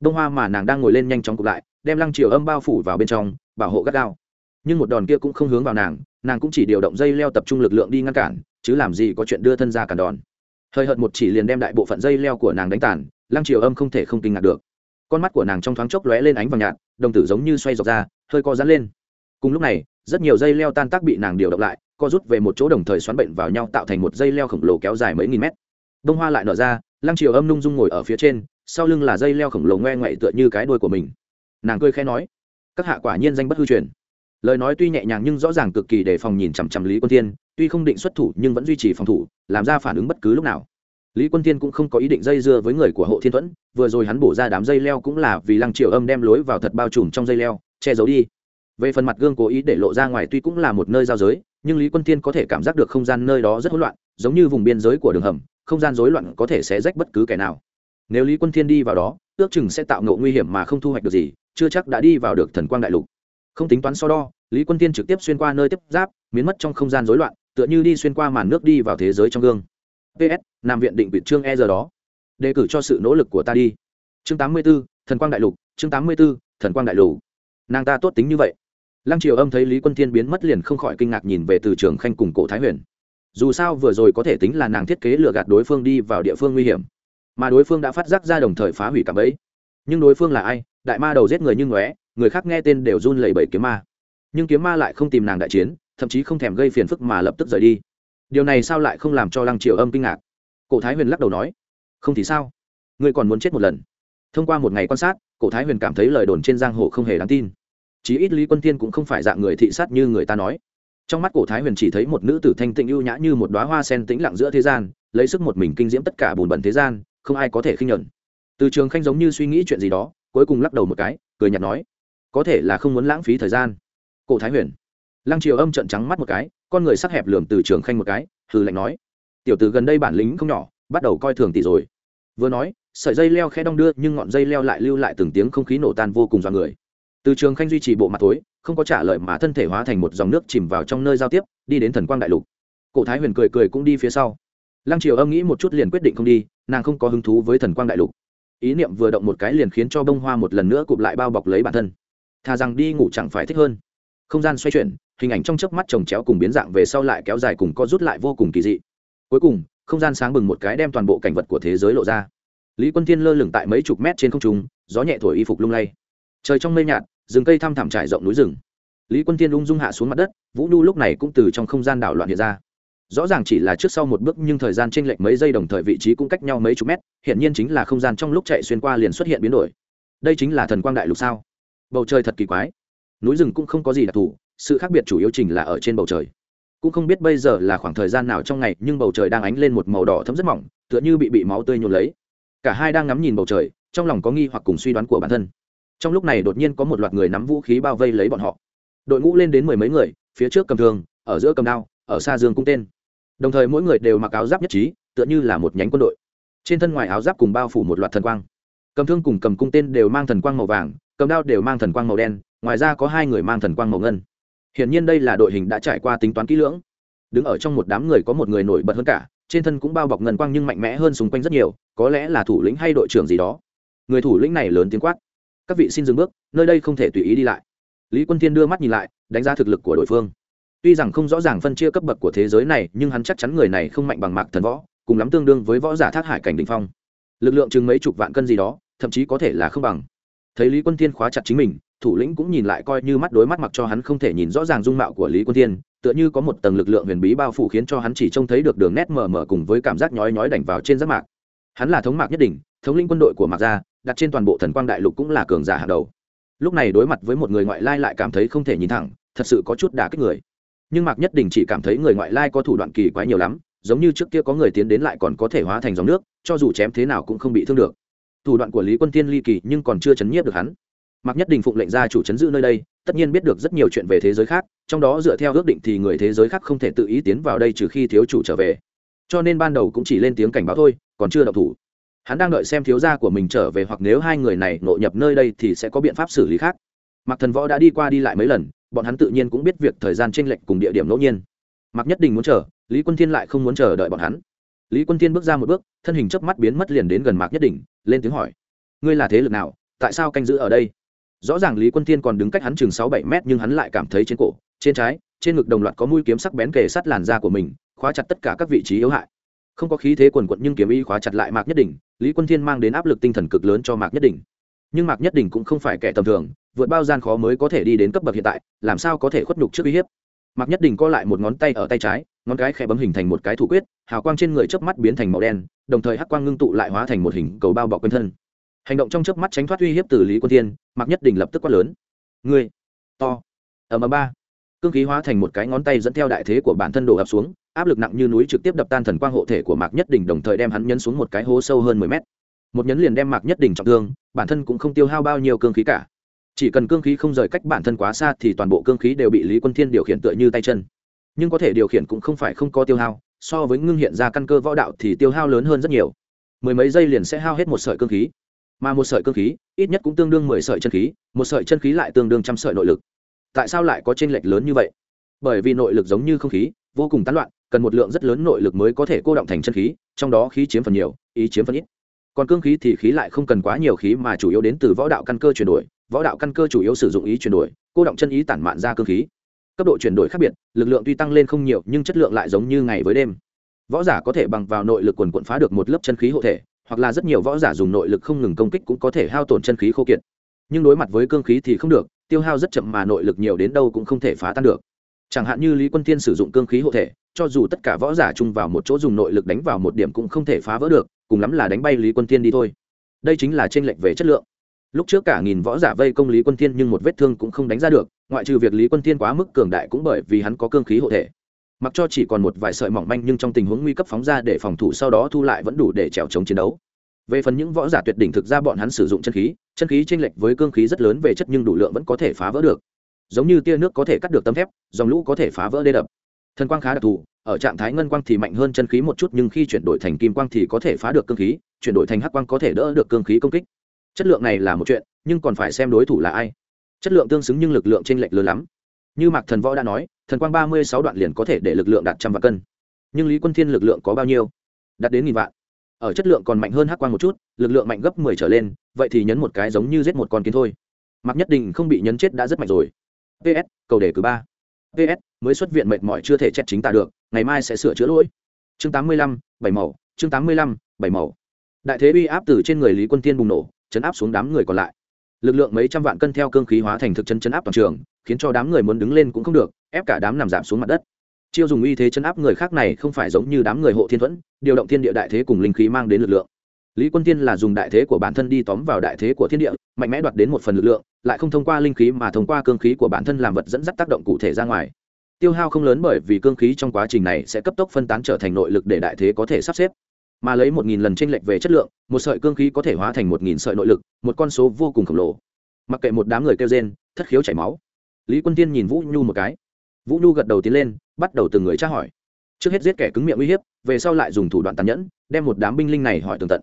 Đông hoa mà nàng đang ngồi lên nhanh chóng cụp lại đem lăng triều âm bao phủ vào bên trong, bảo hộ gắt gao. Nhưng một đòn kia cũng không hướng vào nàng nàng cũng chỉ điều động dây leo tập trung lực lượng đi ngăn cản, chứ làm gì có chuyện đưa thân ra cản đòn. Hơi hợt một chỉ liền đem đại bộ phận dây leo của nàng đánh tàn, lăng triều âm không thể không kinh ngạc được. Con mắt của nàng trong thoáng chốc lóe lên ánh vàng nhạt, đồng tử giống như xoay dọc ra, hơi co dán lên. Cùng lúc này, rất nhiều dây leo tan tác bị nàng điều động lại, co rút về một chỗ đồng thời xoắn bệnh vào nhau tạo thành một dây leo khổng lồ kéo dài mấy nghìn mét. Đông hoa lại nở ra, lăng triều âm nung dung ngồi ở phía trên, sau lưng là dây leo khổng lồ ngoe ngoại tựa như cái đuôi của mình nàng cười khẽ nói, các hạ quả nhiên danh bất hư truyền. Lời nói tuy nhẹ nhàng nhưng rõ ràng cực kỳ đề phòng nhìn chằm chằm lý quân thiên, tuy không định xuất thủ nhưng vẫn duy trì phòng thủ, làm ra phản ứng bất cứ lúc nào. Lý quân thiên cũng không có ý định dây dưa với người của hộ thiên thuẫn, vừa rồi hắn bổ ra đám dây leo cũng là vì lăng triều âm đem lối vào thật bao trùm trong dây leo, che giấu đi. Về phần mặt gương cố ý để lộ ra ngoài tuy cũng là một nơi giao giới, nhưng lý quân thiên có thể cảm giác được không gian nơi đó rất hỗn loạn, giống như vùng biên giới của đường hầm, không gian rối loạn có thể sẽ rách bất cứ kẻ nào. Nếu lý quân thiên đi vào đó, ước chừng sẽ tạo ngộ nguy hiểm mà không thu hoạch được gì chưa chắc đã đi vào được thần quang đại lục. Không tính toán so đo lý quân thiên trực tiếp xuyên qua nơi tiếp giáp biến mất trong không gian rối loạn tựa như đi xuyên qua màn nước đi vào thế giới trong gương. Ps nam viện định vị trương e giờ đó. Đề cử cho sự nỗ lực của ta đi. Chương 84, thần quang đại lục chương 84, thần quang đại lục. Nàng ta tốt tính như vậy. Lăng triều âm thấy lý quân thiên biến mất liền không khỏi kinh ngạc nhìn về từ trường khanh cùng cổ thái huyền. Dù sao vừa rồi có thể tính là nàng thiết kế lừa gạt đối phương đi vào địa phương nguy hiểm mà đối phương đã phát giác ra đồng thời phá hủy cả bẫy. Nhưng đối phương là ai? Đại ma đầu giết người như ngóe, người khác nghe tên đều run lẩy bẩy kiếm ma. Nhưng kiếm ma lại không tìm nàng đại chiến, thậm chí không thèm gây phiền phức mà lập tức rời đi. Điều này sao lại không làm cho lăng triều âm kinh ngạc? Cổ thái huyền lắc đầu nói, không thì sao? Ngươi còn muốn chết một lần? Thông qua một ngày quan sát, cổ thái huyền cảm thấy lời đồn trên giang hồ không hề đáng tin. Chí ít lý quân tiên cũng không phải dạng người thị sát như người ta nói. Trong mắt cổ thái huyền chỉ thấy một nữ tử thanh tịnh ưu nhã như một đoá hoa sen tĩnh lặng giữa thế gian, lấy sức một mình kinh diễm tất cả bùn bẩn thế gian, không ai có thể khinh nhuận từ trường khanh giống như suy nghĩ chuyện gì đó cuối cùng lắc đầu một cái, cười nhạt nói, có thể là không muốn lãng phí thời gian. Cổ thái huyền, lăng triều âm trận trắng mắt một cái, con người sắc hẹp lườm từ trường khanh một cái, hừ lạnh nói, tiểu từ gần đây bản lính không nhỏ, bắt đầu coi thường tỷ rồi. Vừa nói, sợi dây leo khẽ đong đưa, nhưng ngọn dây leo lại lưu lại từng tiếng không khí nổ tan vô cùng dọa người. Từ trường khanh duy trì bộ mặt tối không có trả lời mà thân thể hóa thành một dòng nước chìm vào trong nơi giao tiếp, đi đến thần quang đại lục. Cổ thái huyền cười cười cũng đi phía sau. Lăng triều âm nghĩ một chút liền quyết định không đi, nàng không có hứng thú với thần quang đại lục ý niệm vừa động một cái liền khiến cho bông hoa một lần nữa cụp lại bao bọc lấy bản thân. Thà rằng đi ngủ chẳng phải thích hơn. Không gian xoay chuyển, hình ảnh trong chớp mắt trồng chéo cùng biến dạng về sau lại kéo dài cùng co rút lại vô cùng kỳ dị. Cuối cùng, không gian sáng bừng một cái đem toàn bộ cảnh vật của thế giới lộ ra. Lý quân thiên lơ lửng tại mấy chục mét trên không trung, gió nhẹ thổi y phục lung lay. Trời trong mây nhạt, rừng cây thăm thẳm trải rộng núi rừng. Lý quân thiên ung dung hạ xuống mặt đất, vũ nhu lúc này cũng từ trong không gian đảo loạn hiện ra rõ ràng chỉ là trước sau một bước nhưng thời gian chênh lệch mấy giây đồng thời vị trí cũng cách nhau mấy chục mét hiện nhiên chính là không gian trong lúc chạy xuyên qua liền xuất hiện biến đổi. Đây chính là thần quang đại lục sao? Bầu trời thật kỳ quái. Núi rừng cũng không có gì đặc thù, sự khác biệt chủ yếu trình là ở trên bầu trời. Cũng không biết bây giờ là khoảng thời gian nào trong ngày, nhưng bầu trời đang ánh lên một màu đỏ thấm rất mỏng, tựa như bị bị máu tươi nhuộn lấy. Cả hai đang ngắm nhìn bầu trời, trong lòng có nghi hoặc cùng suy đoán của bản thân. Trong lúc này đột nhiên có một loạt người nắm vũ khí bao vây lấy bọn họ. Đội ngũ lên đến mười mấy người, phía trước cầm thường ở giữa cầm đao, ở xa dương cung tên đồng thời mỗi người đều mặc áo giáp nhất trí, tựa như là một nhánh quân đội. Trên thân ngoài áo giáp cùng bao phủ một loạt thần quang. Cầm thương cùng cầm cung tên đều mang thần quang màu vàng, cầm đao đều mang thần quang màu đen, ngoài ra có hai người mang thần quang màu ngân. Hiển nhiên đây là đội hình đã trải qua tính toán kỹ lưỡng. Đứng ở trong một đám người có một người nổi bật hơn cả, trên thân cũng bao bọc ngân quang nhưng mạnh mẽ hơn xung quanh rất nhiều, có lẽ là thủ lĩnh hay đội trưởng gì đó. Người thủ lĩnh này lớn tiếng quát. Các vị xin dừng bước, nơi đây không thể tùy ý đi lại. Lý quân thiên đưa mắt nhìn lại, đánh giá thực lực của đội phương tuy rằng không rõ ràng phân chia cấp bậc của thế giới này, nhưng hắn chắc chắn người này không mạnh bằng mạc thần võ, cùng lắm tương đương với võ giả thác hải cảnh đình phong. Lực lượng chừng mấy chục vạn cân gì đó, thậm chí có thể là không bằng. Thấy lý quân thiên khóa chặt chính mình, thủ lĩnh cũng nhìn lại coi như mắt đối mắt mặc cho hắn không thể nhìn rõ ràng dung mạo của lý quân thiên, tựa như có một tầng lực lượng huyền bí bao phủ khiến cho hắn chỉ trông thấy được đường nét mờ mờ cùng với cảm giác nhói nhói đảnh vào trên giác mạc. Hắn là thống mạc nhất định thống lĩnh quân đội của mạc gia, đặt trên toàn bộ thần quang đại lục cũng là cường giả hàng đầu. Lúc này đối mặt với một người ngoại lai lại cảm thấy không thể nhìn thẳng, thật sự có chút đả kích người nhưng mạc nhất Đình chỉ cảm thấy người ngoại lai có thủ đoạn kỳ quái nhiều lắm, giống như trước kia có người tiến đến lại còn có thể hóa thành dòng nước, cho dù chém thế nào cũng không bị thương được. Thủ đoạn của lý quân tiên ly kỳ nhưng còn chưa chấn nhiếp được hắn. Mạc nhất Đình phụng lệnh ra chủ chấn giữ nơi đây, tất nhiên biết được rất nhiều chuyện về thế giới khác, trong đó dựa theo ước định thì người thế giới khác không thể tự ý tiến vào đây trừ khi thiếu chủ trở về. Cho nên ban đầu cũng chỉ lên tiếng cảnh báo thôi, còn chưa đậu thủ. Hắn đang đợi xem thiếu gia của mình trở về hoặc nếu hai người này nội nhập nơi đây thì sẽ có biện pháp xử lý khác. Mạc thần võ đã đi qua đi lại mấy lần bọn hắn tự nhiên cũng biết việc thời gian tranh lệch cùng địa điểm ngẫu nhiên. Mặc nhất định muốn chờ, lý quân thiên lại không muốn chờ đợi bọn hắn. Lý quân thiên bước ra một bước, thân hình chớp mắt biến mất liền đến gần mạc nhất định lên tiếng hỏi, ngươi là thế lực nào? Tại sao canh giữ ở đây? Rõ ràng lý quân thiên còn đứng cách hắn chừng sáu bảy mét nhưng hắn lại cảm thấy trên cổ, trên trái, trên ngực đồng loạt có mũi kiếm sắc bén kề sát làn da của mình, khóa chặt tất cả các vị trí yếu hại. Không có khí thế quần quận nhưng kiếm y khóa chặt lại mạc nhất định lý quân thiên mang đến áp lực tinh thần cực lớn cho mạc nhất định nhưng mạc nhất định cũng không phải kẻ tầm thường vượt bao gian khó mới có thể đi đến cấp bậc hiện tại, làm sao có thể khuất nhục trước uy hiếp? Mạc nhất đình co lại một ngón tay ở tay trái, ngón cái khẽ bấm hình thành một cái thủ quyết, hào quang trên người chớp mắt biến thành màu đen, đồng thời hắc quang ngưng tụ lại hóa thành một hình cầu bao bọc quanh thân. Hành động trong chớp mắt tránh thoát uy hiếp từ lý quân thiên, mạc nhất đình lập tức quát lớn. Người to. Ở mà ba. Cương khí hóa thành một cái ngón tay dẫn theo đại thế của bản thân đổ ập xuống, áp lực nặng như núi trực tiếp đập tan thần quang hộ thể của mạc nhất đỉnh đồng thời đem hắn nhấn xuống một cái hố sâu hơn mười mét. Một nhấn liền đem mạc nhất đỉnh trọng thương, bản thân cũng không tiêu hao bao nhiêu cương khí cả chỉ cần cương khí không rời cách bản thân quá xa thì toàn bộ cương khí đều bị lý quân thiên điều khiển tựa như tay chân. Nhưng có thể điều khiển cũng không phải không có tiêu hao, so với ngưng hiện ra căn cơ võ đạo thì tiêu hao lớn hơn rất nhiều. Mười mấy giây liền sẽ hao hết một sợi cương khí. Mà một sợi cương khí, ít nhất cũng tương đương mười sợi chân khí, một sợi chân khí lại tương đương trăm sợi nội lực. Tại sao lại có t r ê n lệch lớn như vậy? Bởi vì nội lực giống như không khí, vô cùng tán loạn, cần một lượng rất lớn nội lực mới có thể cô động thành chân khí, trong đó khí chiếm phần nhiều, ý chiếm phần ít. Còn cương khí thì khí lại không cần quá nhiều khí mà chủ yếu đến từ võ đạo căn cơ chuyển đổi võ đạo căn cơ chủ yếu sử dụng ý chuyển đổi, cô động chân ý tản mạn ra cương khí. Cấp độ chuyển đổi khác biệt, lực lượng tuy tăng lên không nhiều, nhưng chất lượng lại giống như ngày với đêm. Võ giả có thể bằng vào nội lực quần quận phá được một lớp chân khí hộ thể, hoặc là rất nhiều võ giả dùng nội lực không ngừng công kích cũng có thể hao tổn chân khí khô kiệt. Nhưng đối mặt với cương khí thì không được, tiêu hao rất chậm mà nội lực nhiều đến đâu cũng không thể phá tan được. Chẳng hạn như lý quân thiên sử dụng cương khí hộ thể, cho dù tất cả võ giả chung vào một chỗ dùng nội lực đánh vào một điểm cũng không thể phá vỡ được, cùng lắm là đánh bay lý quân thiên đi thôi. Đây chính là t r ê n lệch về chất lượng lúc trước cả nghìn võ giả vây công lý quân thiên nhưng một vết thương cũng không đánh ra được, ngoại trừ việc lý quân thiên quá mức cường đại cũng bởi vì hắn có cương khí hộ thể. Mặc cho chỉ còn một vài sợi mỏng manh nhưng trong tình huống nguy cấp phóng ra để phòng thủ sau đó thu lại vẫn đủ để trèo chống chiến đấu. Về phần những võ giả tuyệt đỉnh thực ra bọn hắn sử dụng chân khí chân khí chênh lệch với cương khí rất lớn về chất nhưng đủ lượng vẫn có thể phá vỡ được. Giống như tia nước có thể cắt được tấm thép, dòng lũ có thể phá vỡ đê đập. Thần quang khá đặc thù, ở trạng thái ngân quang thì mạnh hơn chân khí một chút nhưng khi chuyển đổi thành kim quang thì có thể phá được cương khí, chuyển đổi thành hắc quang có thể đỡ được cương khí công kích chất lượng này là một chuyện, nhưng còn phải xem đối thủ là ai. Chất lượng tương xứng nhưng lực lượng chênh lệch lớn lắm. Như mạc thần võ đã nói, thần quang ba mươi sáu đoạn liền có thể để lực lượng đạt trăm vạn cân. Nhưng lý quân thiên lực lượng có bao nhiêu? Đạt đến nghìn vạn. Ở chất lượng còn mạnh hơn hắc quang một chút, lực lượng mạnh gấp mười trở lên, vậy thì nhấn một cái giống như giết một con kiến thôi. Mặc nhất định không bị nhấn chết đã rất mạnh rồi. Ps cầu đề cử ba. Ps mới xuất viện mệt mỏi chưa thể chết chính tả được, ngày mai sẽ sửa chữa lỗi. Chương tám mươi lăm, bảy màu. Chương tám mươi lăm, bảy màu. Đại thế uy áp từ trên người lý quân tiên bùng nổ chấn áp xuống đám người còn lại. Lực lượng mấy trăm vạn cân theo cương khí hóa thành thực chân chấn áp toàn trường, khiến cho đám người muốn đứng lên cũng không được, ép cả đám nằm giảm xuống mặt đất. Chiêu dùng uy thế chấn áp người khác này không phải giống như đám người hộ thiên thuẫn, điều động thiên địa đại thế cùng linh khí mang đến lực lượng. Lý quân tiên là dùng đại thế của bản thân đi tóm vào đại thế của thiên địa, mạnh mẽ đoạt đến một phần lực lượng, lại không thông qua linh khí mà thông qua cương khí của bản thân làm vật dẫn dắt tác động cụ thể ra ngoài. Tiêu hao không lớn bởi vì cương khí trong quá trình này sẽ cấp tốc phân tán trở thành nội lực để đại thế có thể sắp xếp mà lấy một nghìn lần tranh lệch về chất lượng, một sợi cương khí có thể hóa thành một nghìn sợi nội lực, một con số vô cùng khổng lồ. Mặc kệ một đám người kêu rên, thất khiếu chảy máu. Lý quân tiên nhìn vũ nhu một cái. Vũ nhu gật đầu tiến lên, bắt đầu từng người tra hỏi. Trước hết giết kẻ cứng miệng uy hiếp, về sau lại dùng thủ đoạn tàn nhẫn, đem một đám binh linh này hỏi tường tận.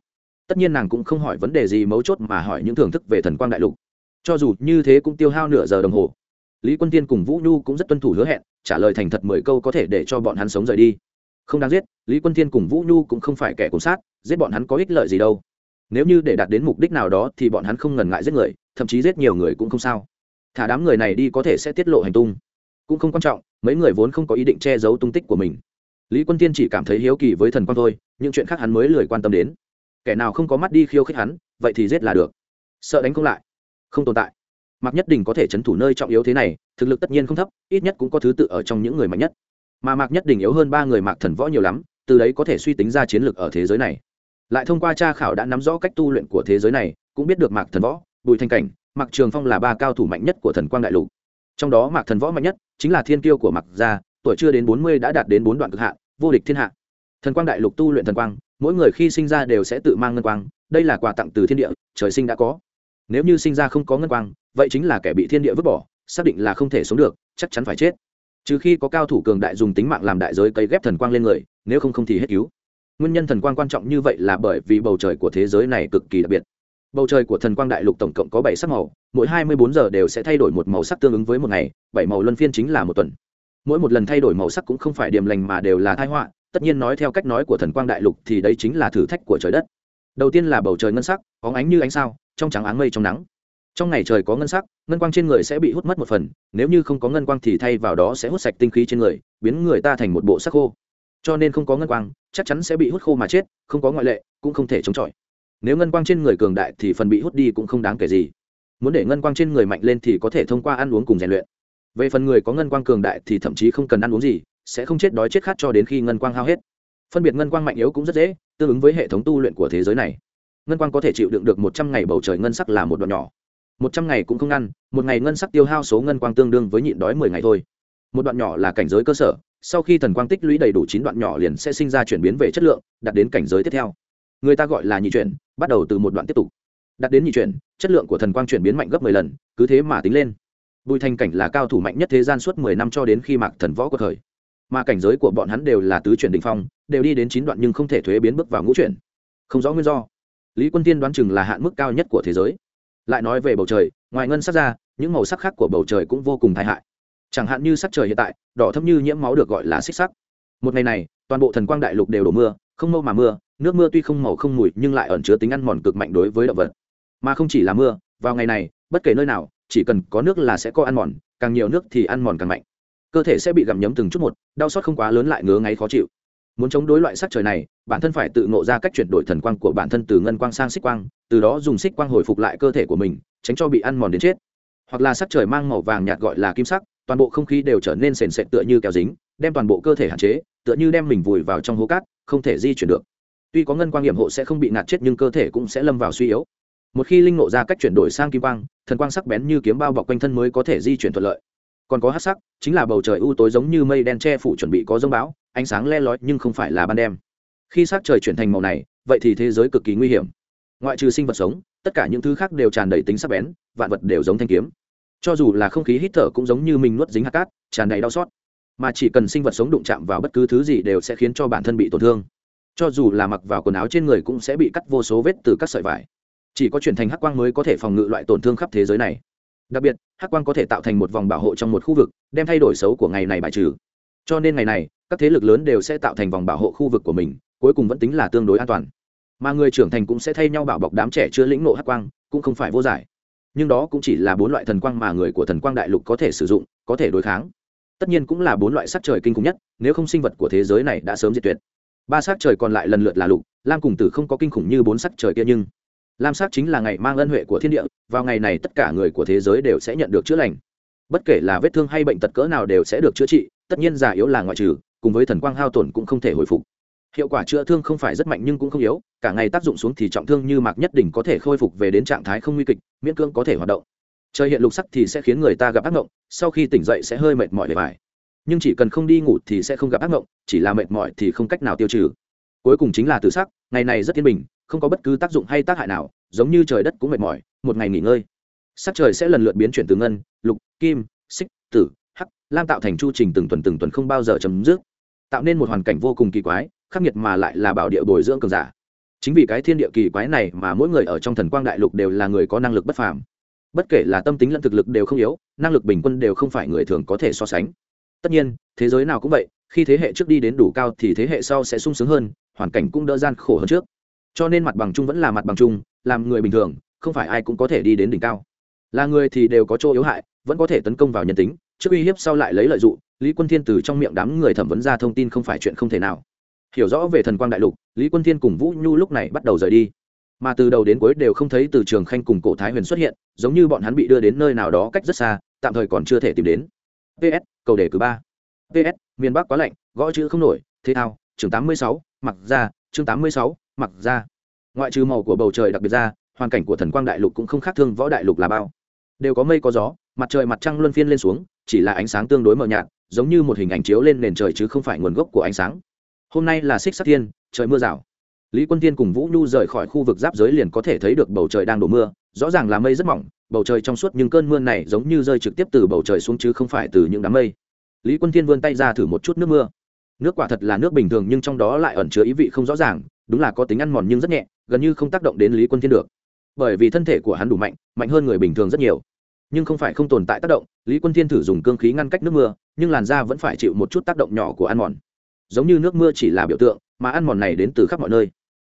Tất nhiên nàng cũng không hỏi vấn đề gì mấu chốt mà hỏi những thưởng thức về thần quang đại lục. Cho dù như thế cũng tiêu hao nửa giờ đồng hồ. Lý quân tiên cùng vũ nhu cũng rất tuân thủ hứa hẹn, trả lời thành thật mười câu có thể để cho bọn hắn sống rời đi không đáng giết, lý quân thiên cùng vũ nhu cũng không phải kẻ cùng sát, giết bọn hắn có ích lợi gì đâu. Nếu như để đạt đến mục đích nào đó thì bọn hắn không ngần ngại giết người, thậm chí giết nhiều người cũng không sao. Thả đám người này đi có thể sẽ tiết lộ hành tung. Cũng không quan trọng, mấy người vốn không có ý định che giấu tung tích của mình. Lý quân tiên chỉ cảm thấy hiếu kỳ với thần quang thôi, những chuyện khác hắn mới lười quan tâm đến. Kẻ nào không có mắt đi khiêu khích hắn, vậy thì giết là được. Sợ đánh không lại. Không tồn tại. Mặc nhất định có thể c h ấ n thủ nơi trọng yếu thế này, thực lực tất nhiên không thấp, ít nhất cũng có thứ tự ở trong những người mạnh nhất mà mạc nhất định yếu hơn ba người mạc thần võ nhiều lắm, từ đấy có thể suy tính ra chiến lược ở thế giới này. Lại thông qua tra khảo đã nắm rõ cách tu luyện của thế giới này, cũng biết được mạc thần võ, bùi thanh cảnh, mạc trường phong là ba cao thủ mạnh nhất của thần quang đại lục. Trong đó mạc thần võ mạnh nhất chính là thiên kiêu của mạc gia, tuổi chưa đến bốn mươi đã đạt đến bốn đoạn cực hạ vô địch thiên hạ. Thần quang đại lục tu luyện thần quang, mỗi người khi sinh ra đều sẽ tự mang ngân quang, đây là quà tặng từ thiên địa, trời sinh đã có. Nếu như sinh ra không có ngân quang, vậy chính là kẻ bị thiên địa vứt bỏ, xác định là không thể sống được, chắc chắn phải chết trừ khi có cao thủ cường đại dùng tính mạng làm đại giới cấy ghép thần quang lên người, nếu không không thì hết cứu. Nguyên nhân thần quang quan trọng như vậy là bởi vì bầu trời của thế giới này cực kỳ đặc biệt. Bầu trời của thần quang đại lục tổng cộng có bảy sắc màu, mỗi hai mươi bốn giờ đều sẽ thay đổi một màu sắc tương ứng với một ngày, bảy màu luân phiên chính là một tuần. Mỗi một lần thay đổi màu sắc cũng không phải điểm lành mà đều là thái họa, tất nhiên nói theo cách nói của thần quang đại lục thì đây chính là thử thách của trời đất. Đầu tiên là bầu trời ngân sắc, có ánh như ánh sao, trong trắng áng mây trong nắng trong ngày trời có ngân sắc, ngân quang trên người sẽ bị hút mất một phần, nếu như không có ngân quang thì thay vào đó sẽ hút sạch tinh khí trên người, biến người ta thành một bộ sắc khô. Cho nên không có ngân quang, chắc chắn sẽ bị hút khô mà chết, không có ngoại lệ, cũng không thể chống chọi. Nếu ngân quang trên người cường đại thì phần bị hút đi cũng không đáng kể gì. Muốn để ngân quang trên người mạnh lên thì có thể thông qua ăn uống cùng rèn luyện. Về phần người có ngân quang cường đại thì thậm chí không cần ăn uống gì, sẽ không chết đói chết khát cho đến khi ngân quang hao hết. Phân biệt ngân quang mạnh yếu cũng rất dễ, tương ứng với hệ thống tu luyện của thế giới này. Ngân quang có thể chịu đựng được một trăm ngày bầu trời ngân sắc là một đoạn nhỏ một trăm ngày cũng không ngăn, một ngày ngân sắc tiêu hao số ngân quang tương đương với nhịn đói mười ngày thôi. Một đoạn nhỏ là cảnh giới cơ sở, sau khi thần quang tích lũy đầy đủ chín đoạn nhỏ liền sẽ sinh ra chuyển biến về chất lượng, đạt đến cảnh giới tiếp theo. Người ta gọi là nhị chuyển, bắt đầu từ một đoạn tiếp tục. Đạt đến nhị chuyển, chất lượng của thần quang chuyển biến mạnh gấp mười lần, cứ thế mà tính lên. Bùi thanh cảnh là cao thủ mạnh nhất thế gian suốt mười năm cho đến khi mạc thần võ có thời mà cảnh giới của bọn hắn đều là tứ chuyển đ ỉ n h phong, đều đi đến chín đoạn nhưng không thể thuế biến bước vào ngũ chuyển. Không rõ nguyên do. Lý quân tiên đoán chừng là hạn mức cao nhất của thế giới lại nói về bầu trời, ngoài ngân sắc ra, những màu sắc khác của bầu trời cũng vô cùng tai hại. Chẳng hạn như sắc trời hiện tại, đỏ thấp như nhiễm máu được gọi là xích sắc. Một ngày này, toàn bộ thần quang đại lục đều đổ mưa, không mâu mà mưa, nước mưa tuy không màu không mùi nhưng lại ẩn chứa tính ăn mòn cực mạnh đối với động vật. Mà không chỉ là mưa, vào ngày này, bất kể nơi nào, chỉ cần có nước là sẽ có ăn mòn, càng nhiều nước thì ăn mòn càng mạnh. Cơ thể sẽ bị gặm nhấm từng chút một, đau xót không quá lớn lại ngứa ngáy khó chịu. Muốn chống đối loại sắc trời này bản thân phải tự ngộ ra cách chuyển đổi thần quang của bản thân từ ngân quang sang xích quang, từ đó dùng xích quang hồi phục lại cơ thể của mình, tránh cho bị ăn mòn đến chết. Hoặc là sắc trời mang màu vàng nhạt gọi là kim sắc, toàn bộ không khí đều trở nên sền sệt tựa như keo dính, đem toàn bộ cơ thể hạn chế, tựa như đem mình vùi vào trong hố cát, không thể di chuyển được. Tuy có ngân quang hiểm hộ sẽ không bị ngạt chết nhưng cơ thể cũng sẽ lâm vào suy yếu. Một khi linh ngộ ra cách chuyển đổi sang kim quang, thần quang sắc bén như kiếm bao bọc quanh thân mới có thể di chuyển thuận lợi. Còn có hát sắc, chính là bầu trời u tối giống như mây đen che phủ chuẩn bị có dông bão, ánh sáng le lói nhưng không phải là ban đêm khi sắc trời chuyển thành màu này, vậy thì thế giới cực kỳ nguy hiểm. Ngoại trừ sinh vật sống, tất cả những thứ khác đều tràn đầy tính sắc bén, vạn vật đều giống thanh kiếm. Cho dù là không khí hít thở cũng giống như mình nuốt dính hạt cát, tràn đầy đau xót. Mà chỉ cần sinh vật sống đụng chạm vào bất cứ thứ gì đều sẽ khiến cho bản thân bị tổn thương. Cho dù là mặc vào quần áo trên người cũng sẽ bị cắt vô số vết từ các sợi vải. Chỉ có chuyển thành hắc quang mới có thể phòng ngự loại tổn thương khắp thế giới này. Đặc biệt, hắc quang có thể tạo thành một vòng bảo hộ trong một khu vực, đem thay đổi xấu của ngày này bài trừ. Cho nên ngày này, các thế lực lớn đều sẽ tạo thành vòng bảo hộ khu vực của mình cuối cùng vẫn tính là tương đối an toàn. Mà người trưởng thành cũng sẽ thay nhau bảo bọc đám trẻ chưa lĩnh nộ hắc quang, cũng không phải vô giải. Nhưng đó cũng chỉ là bốn loại thần quang mà người của thần quang đại lục có thể sử dụng, có thể đối kháng. Tất nhiên cũng là bốn loại sắc trời kinh khủng nhất, nếu không sinh vật của thế giới này đã sớm diệt tuyệt. Ba sắc trời còn lại lần lượt là lục, lam cùng tử không có kinh khủng như bốn sắc trời kia nhưng lam sắc chính là ngày mang ân huệ của thiên địa, vào ngày này tất cả người của thế giới đều sẽ nhận được chữa lành. Bất kể là vết thương hay bệnh tật cỡ nào đều sẽ được chữa trị, tất nhiên già yếu là ngoại trừ, cùng với thần quang hao tổn cũng không thể hồi phục hiệu quả chữa thương không phải rất mạnh nhưng cũng không yếu, cả ngày tác dụng xuống thì trọng thương như mạc nhất định có thể khôi phục về đến trạng thái không nguy kịch, miễn cưỡng có thể hoạt động. Trời hiện lục sắc thì sẽ khiến người ta gặp ác mộng, sau khi tỉnh dậy sẽ hơi mệt mỏi bề vải nhưng chỉ cần không đi ngủ thì sẽ không gặp ác mộng, chỉ là mệt mỏi thì không cách nào tiêu trừ. Cuối cùng chính là tự sắc ngày này rất yên bình, không có bất cứ tác dụng hay tác hại nào, giống như trời đất cũng mệt mỏi, một ngày nghỉ ngơi. Sắc trời sẽ lần lượt biến chuyển từ ngân, lục, kim, xích, tử, hắc, lam tạo thành chu trình từng tuần từng tuần không bao giờ chấm dứt. Tạo nên một hoàn cảnh vô cùng kỳ quái khắc nghiệt mà lại là bảo địa bồi dưỡng cường giả. Chính vì cái thiên địa kỳ quái này mà mỗi người ở trong thần quang đại lục đều là người có năng lực bất phàm. Bất kể là tâm tính lẫn thực lực đều không yếu, năng lực bình quân đều không phải người thường có thể so sánh. Tất nhiên, thế giới nào cũng vậy, khi thế hệ trước đi đến đủ cao thì thế hệ sau sẽ sung sướng hơn, hoàn cảnh cũng đỡ gian khổ hơn trước. Cho nên mặt bằng chung vẫn là mặt bằng chung, làm người bình thường, không phải ai cũng có thể đi đến đỉnh cao. Là người thì đều có chỗ yếu hại, vẫn có thể tấn công vào nhân tính, trước uy hiếp sau lại lấy lợi dụng, lý quân thiên từ trong miệng đám người thẩm vấn ra thông tin không phải chuyện không thể nào hiểu rõ về thần quang đại lục, lý quân thiên cùng vũ nhu lúc này bắt đầu rời đi. Mà từ đầu đến cuối đều không thấy từ trường khanh cùng cổ thái huyền xuất hiện, giống như bọn hắn bị đưa đến nơi nào đó cách rất xa, tạm thời còn chưa thể tìm đến. Ps cầu đề cử ba. Ps miền bắc quá lạnh, gõ chữ không nổi, thế thao, chương tám mươi sáu, mặc ra, chương tám mươi sáu, mặc ra. Ngoại trừ màu của bầu trời đặc biệt ra, hoàn cảnh của thần quang đại lục cũng không khác thương võ đại lục là bao. Đều có mây có gió, mặt trời mặt trăng luân phiên lên xuống, chỉ là ánh sáng tương đối mờ nhạt, giống như một hình ảnh chiếu lên nền trời chứ không phải nguồn gốc của ánh sáng hôm nay là xích sắc thiên, trời mưa rào. Lý quân tiên cùng vũ nhu rời khỏi khu vực giáp giới liền có thể thấy được bầu trời đang đổ mưa, rõ ràng là mây rất mỏng, bầu trời trong suốt nhưng cơn mưa này giống như rơi trực tiếp từ bầu trời xuống chứ không phải từ những đám mây. Lý quân thiên vươn tay ra thử một chút nước mưa. Nước quả thật là nước bình thường nhưng trong đó lại ẩn chứa ý vị không rõ ràng, đúng là có tính ăn mòn nhưng rất nhẹ, gần như không tác động đến lý quân thiên được. Bởi vì thân thể của hắn đủ mạnh mạnh hơn người bình thường rất nhiều. Nhưng không phải không tồn tại tác động, lý quân thiên thử dùng cương khí ngăn cách nước mưa, nhưng làn da vẫn phải chịu một chút tác động nhỏ của ăn mòn giống như nước mưa chỉ là biểu tượng, mà ăn mòn này đến từ khắp mọi nơi.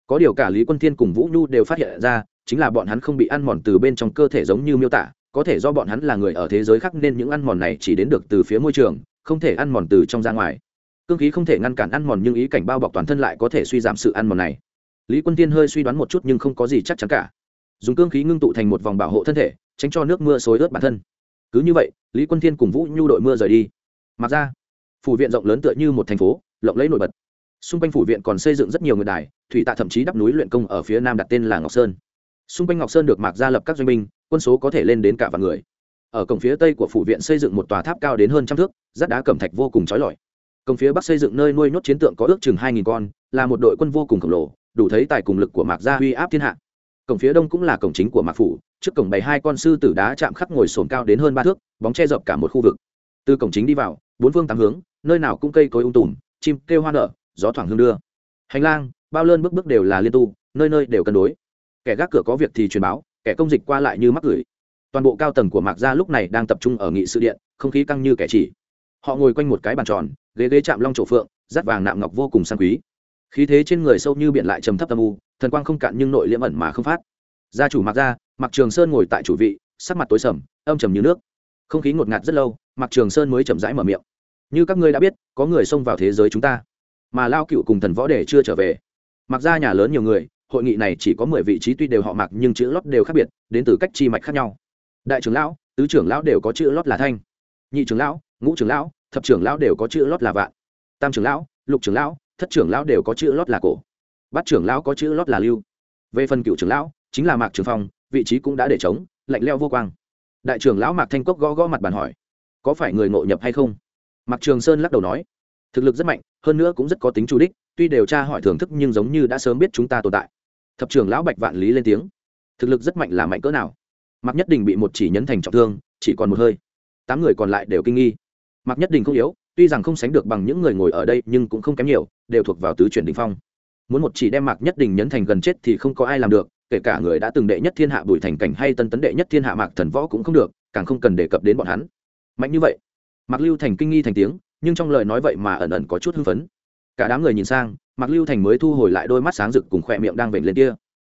Có điều cả lý quân thiên cùng vũ nhu đều phát hiện ra, chính là bọn hắn không bị ăn mòn từ bên trong cơ thể giống như miêu tả, có thể do bọn hắn là người ở thế giới khác nên những ăn mòn này chỉ đến được từ phía môi trường, không thể ăn mòn từ trong ra ngoài. Cương khí không thể ngăn cản ăn mòn nhưng ý cảnh bao bọc toàn thân lại có thể suy giảm sự ăn mòn này. Lý quân tiên hơi suy đoán một chút nhưng không có gì chắc chắn cả. Dùng cương khí ngưng tụ thành một vòng bảo hộ thân thể, tránh cho nước mưa xối ướt bản thân. Cứ như vậy, lý quân thiên cùng vũ nhu đội mưa rời đi. Mặc ra, phủ viện rộng lớn tựa như một thành phố lộng lẫy nổi bật. Xung quanh phủ viện còn xây dựng rất nhiều người đài, thủy tạ thậm chí đắp núi luyện công ở phía nam đặt tên là ngọc sơn. Xung quanh ngọc sơn được mạc gia lập các doanh binh, quân số có thể lên đến cả vạn người. Ở cổng phía tây của phủ viện xây dựng một tòa tháp cao đến hơn trăm thước, rát đá cẩm thạch vô cùng trói lọi. Cổng phía bắc xây dựng nơi nuôi nhốt chiến tượng có ước chừng hai nghìn con, là một đội quân vô cùng khổng lồ, đủ thấy tài cùng lực của mạc gia uy áp thiên hạ. Cổng phía đông cũng là cổng chính của mạc phủ, trước cổng bày hai con sư tử đá chạm khắc ngồi sồn cao đến hơn ba thước, bóng che dập cả một khu vực. Từ cổng chính đi vào, bốn phương tám hướng, nơi nào cũng cây cối ung tùm chim kêu hoa nở, gió thoảng hương đưa. Hành lang, bao lơn bước bước đều là liên tu, nơi nơi đều cân đối. Kẻ gác cửa có việc thì truyền báo, kẻ công dịch qua lại như mắc gửi toàn bộ cao tầng của mạc gia lúc này đang tập trung ở nghị sự điện, không khí căng như kẻ chỉ. Họ ngồi quanh một cái bàn tròn, ghế ghế chạm long trổ phượng rắt vàng nạm ngọc vô cùng sang quý. Khí thế trên người sâu như biển lại trầm thấp âm u, thần quang không cạn nhưng nội liễm ẩn mà không phát. Gia chủ mạc gia, mạc trường sơn ngồi tại chủ vị, sắc mặt tối sầm, âm trầm như nước. Không khí ngột ngạt rất lâu, mạc trường sơn mới chậm rãi mở miệng như các ngươi đã biết có người xông vào thế giới chúng ta. Mà lao cựu cùng thần võ để chưa trở về. Mặc ra nhà lớn nhiều người hội nghị này chỉ có mười vị trí tuy đều họ mặc nhưng chữ lót đều khác biệt đến từ cách chi mạch khác nhau. Đại trưởng lão tứ trưởng lão đều có chữ lót là thanh. Nhị trưởng lão ngũ trưởng lão thập trưởng lão đều có chữ lót là vạn. Tam trưởng lão lục trưởng lão thất trưởng lão đều có chữ lót là cổ. Bát trưởng lão có chữ lót là lưu. Về phần cựu trưởng lão chính là mạc trường phong vị trí cũng đã để trống, lạnh leo vô quang. Đại trưởng lão mạc thanh cốc gõ gõ mặt bàn hỏi có phải người ngộ nhập hay không? Mạc trường sơn lắc đầu nói, thực lực rất mạnh, hơn nữa cũng rất có tính chủ đích, tuy điều tra hỏi thưởng thức nhưng giống như đã sớm biết chúng ta tồn tại. Thập trưởng lão bạch vạn lý lên tiếng, thực lực rất mạnh là mạnh cỡ nào? Mặc nhất Đình bị một chỉ nhấn thành trọng thương, chỉ còn một hơi. Tám người còn lại đều kinh nghi. Mặc nhất Đình không yếu, tuy rằng không sánh được bằng những người ngồi ở đây, nhưng cũng không kém nhiều, đều thuộc vào tứ chuyển đình phong. Muốn một chỉ đem mạc nhất Đình nhấn thành gần chết thì không có ai làm được, kể cả người đã từng đệ nhất thiên hạ bùi thành cảnh hay tân tấn đệ nhất thiên hạ mạc thần võ cũng không được, càng không cần đề cập đến bọn hắn. Mạnh như vậy mạc lưu thành kinh nghi thành tiếng, nhưng trong lời nói vậy mà ẩn ẩn có chút hưng phấn. Cả đám người nhìn sang, mạc lưu thành mới thu hồi lại đôi mắt sáng rực cùng khỏe miệng đang vểnh lên kia.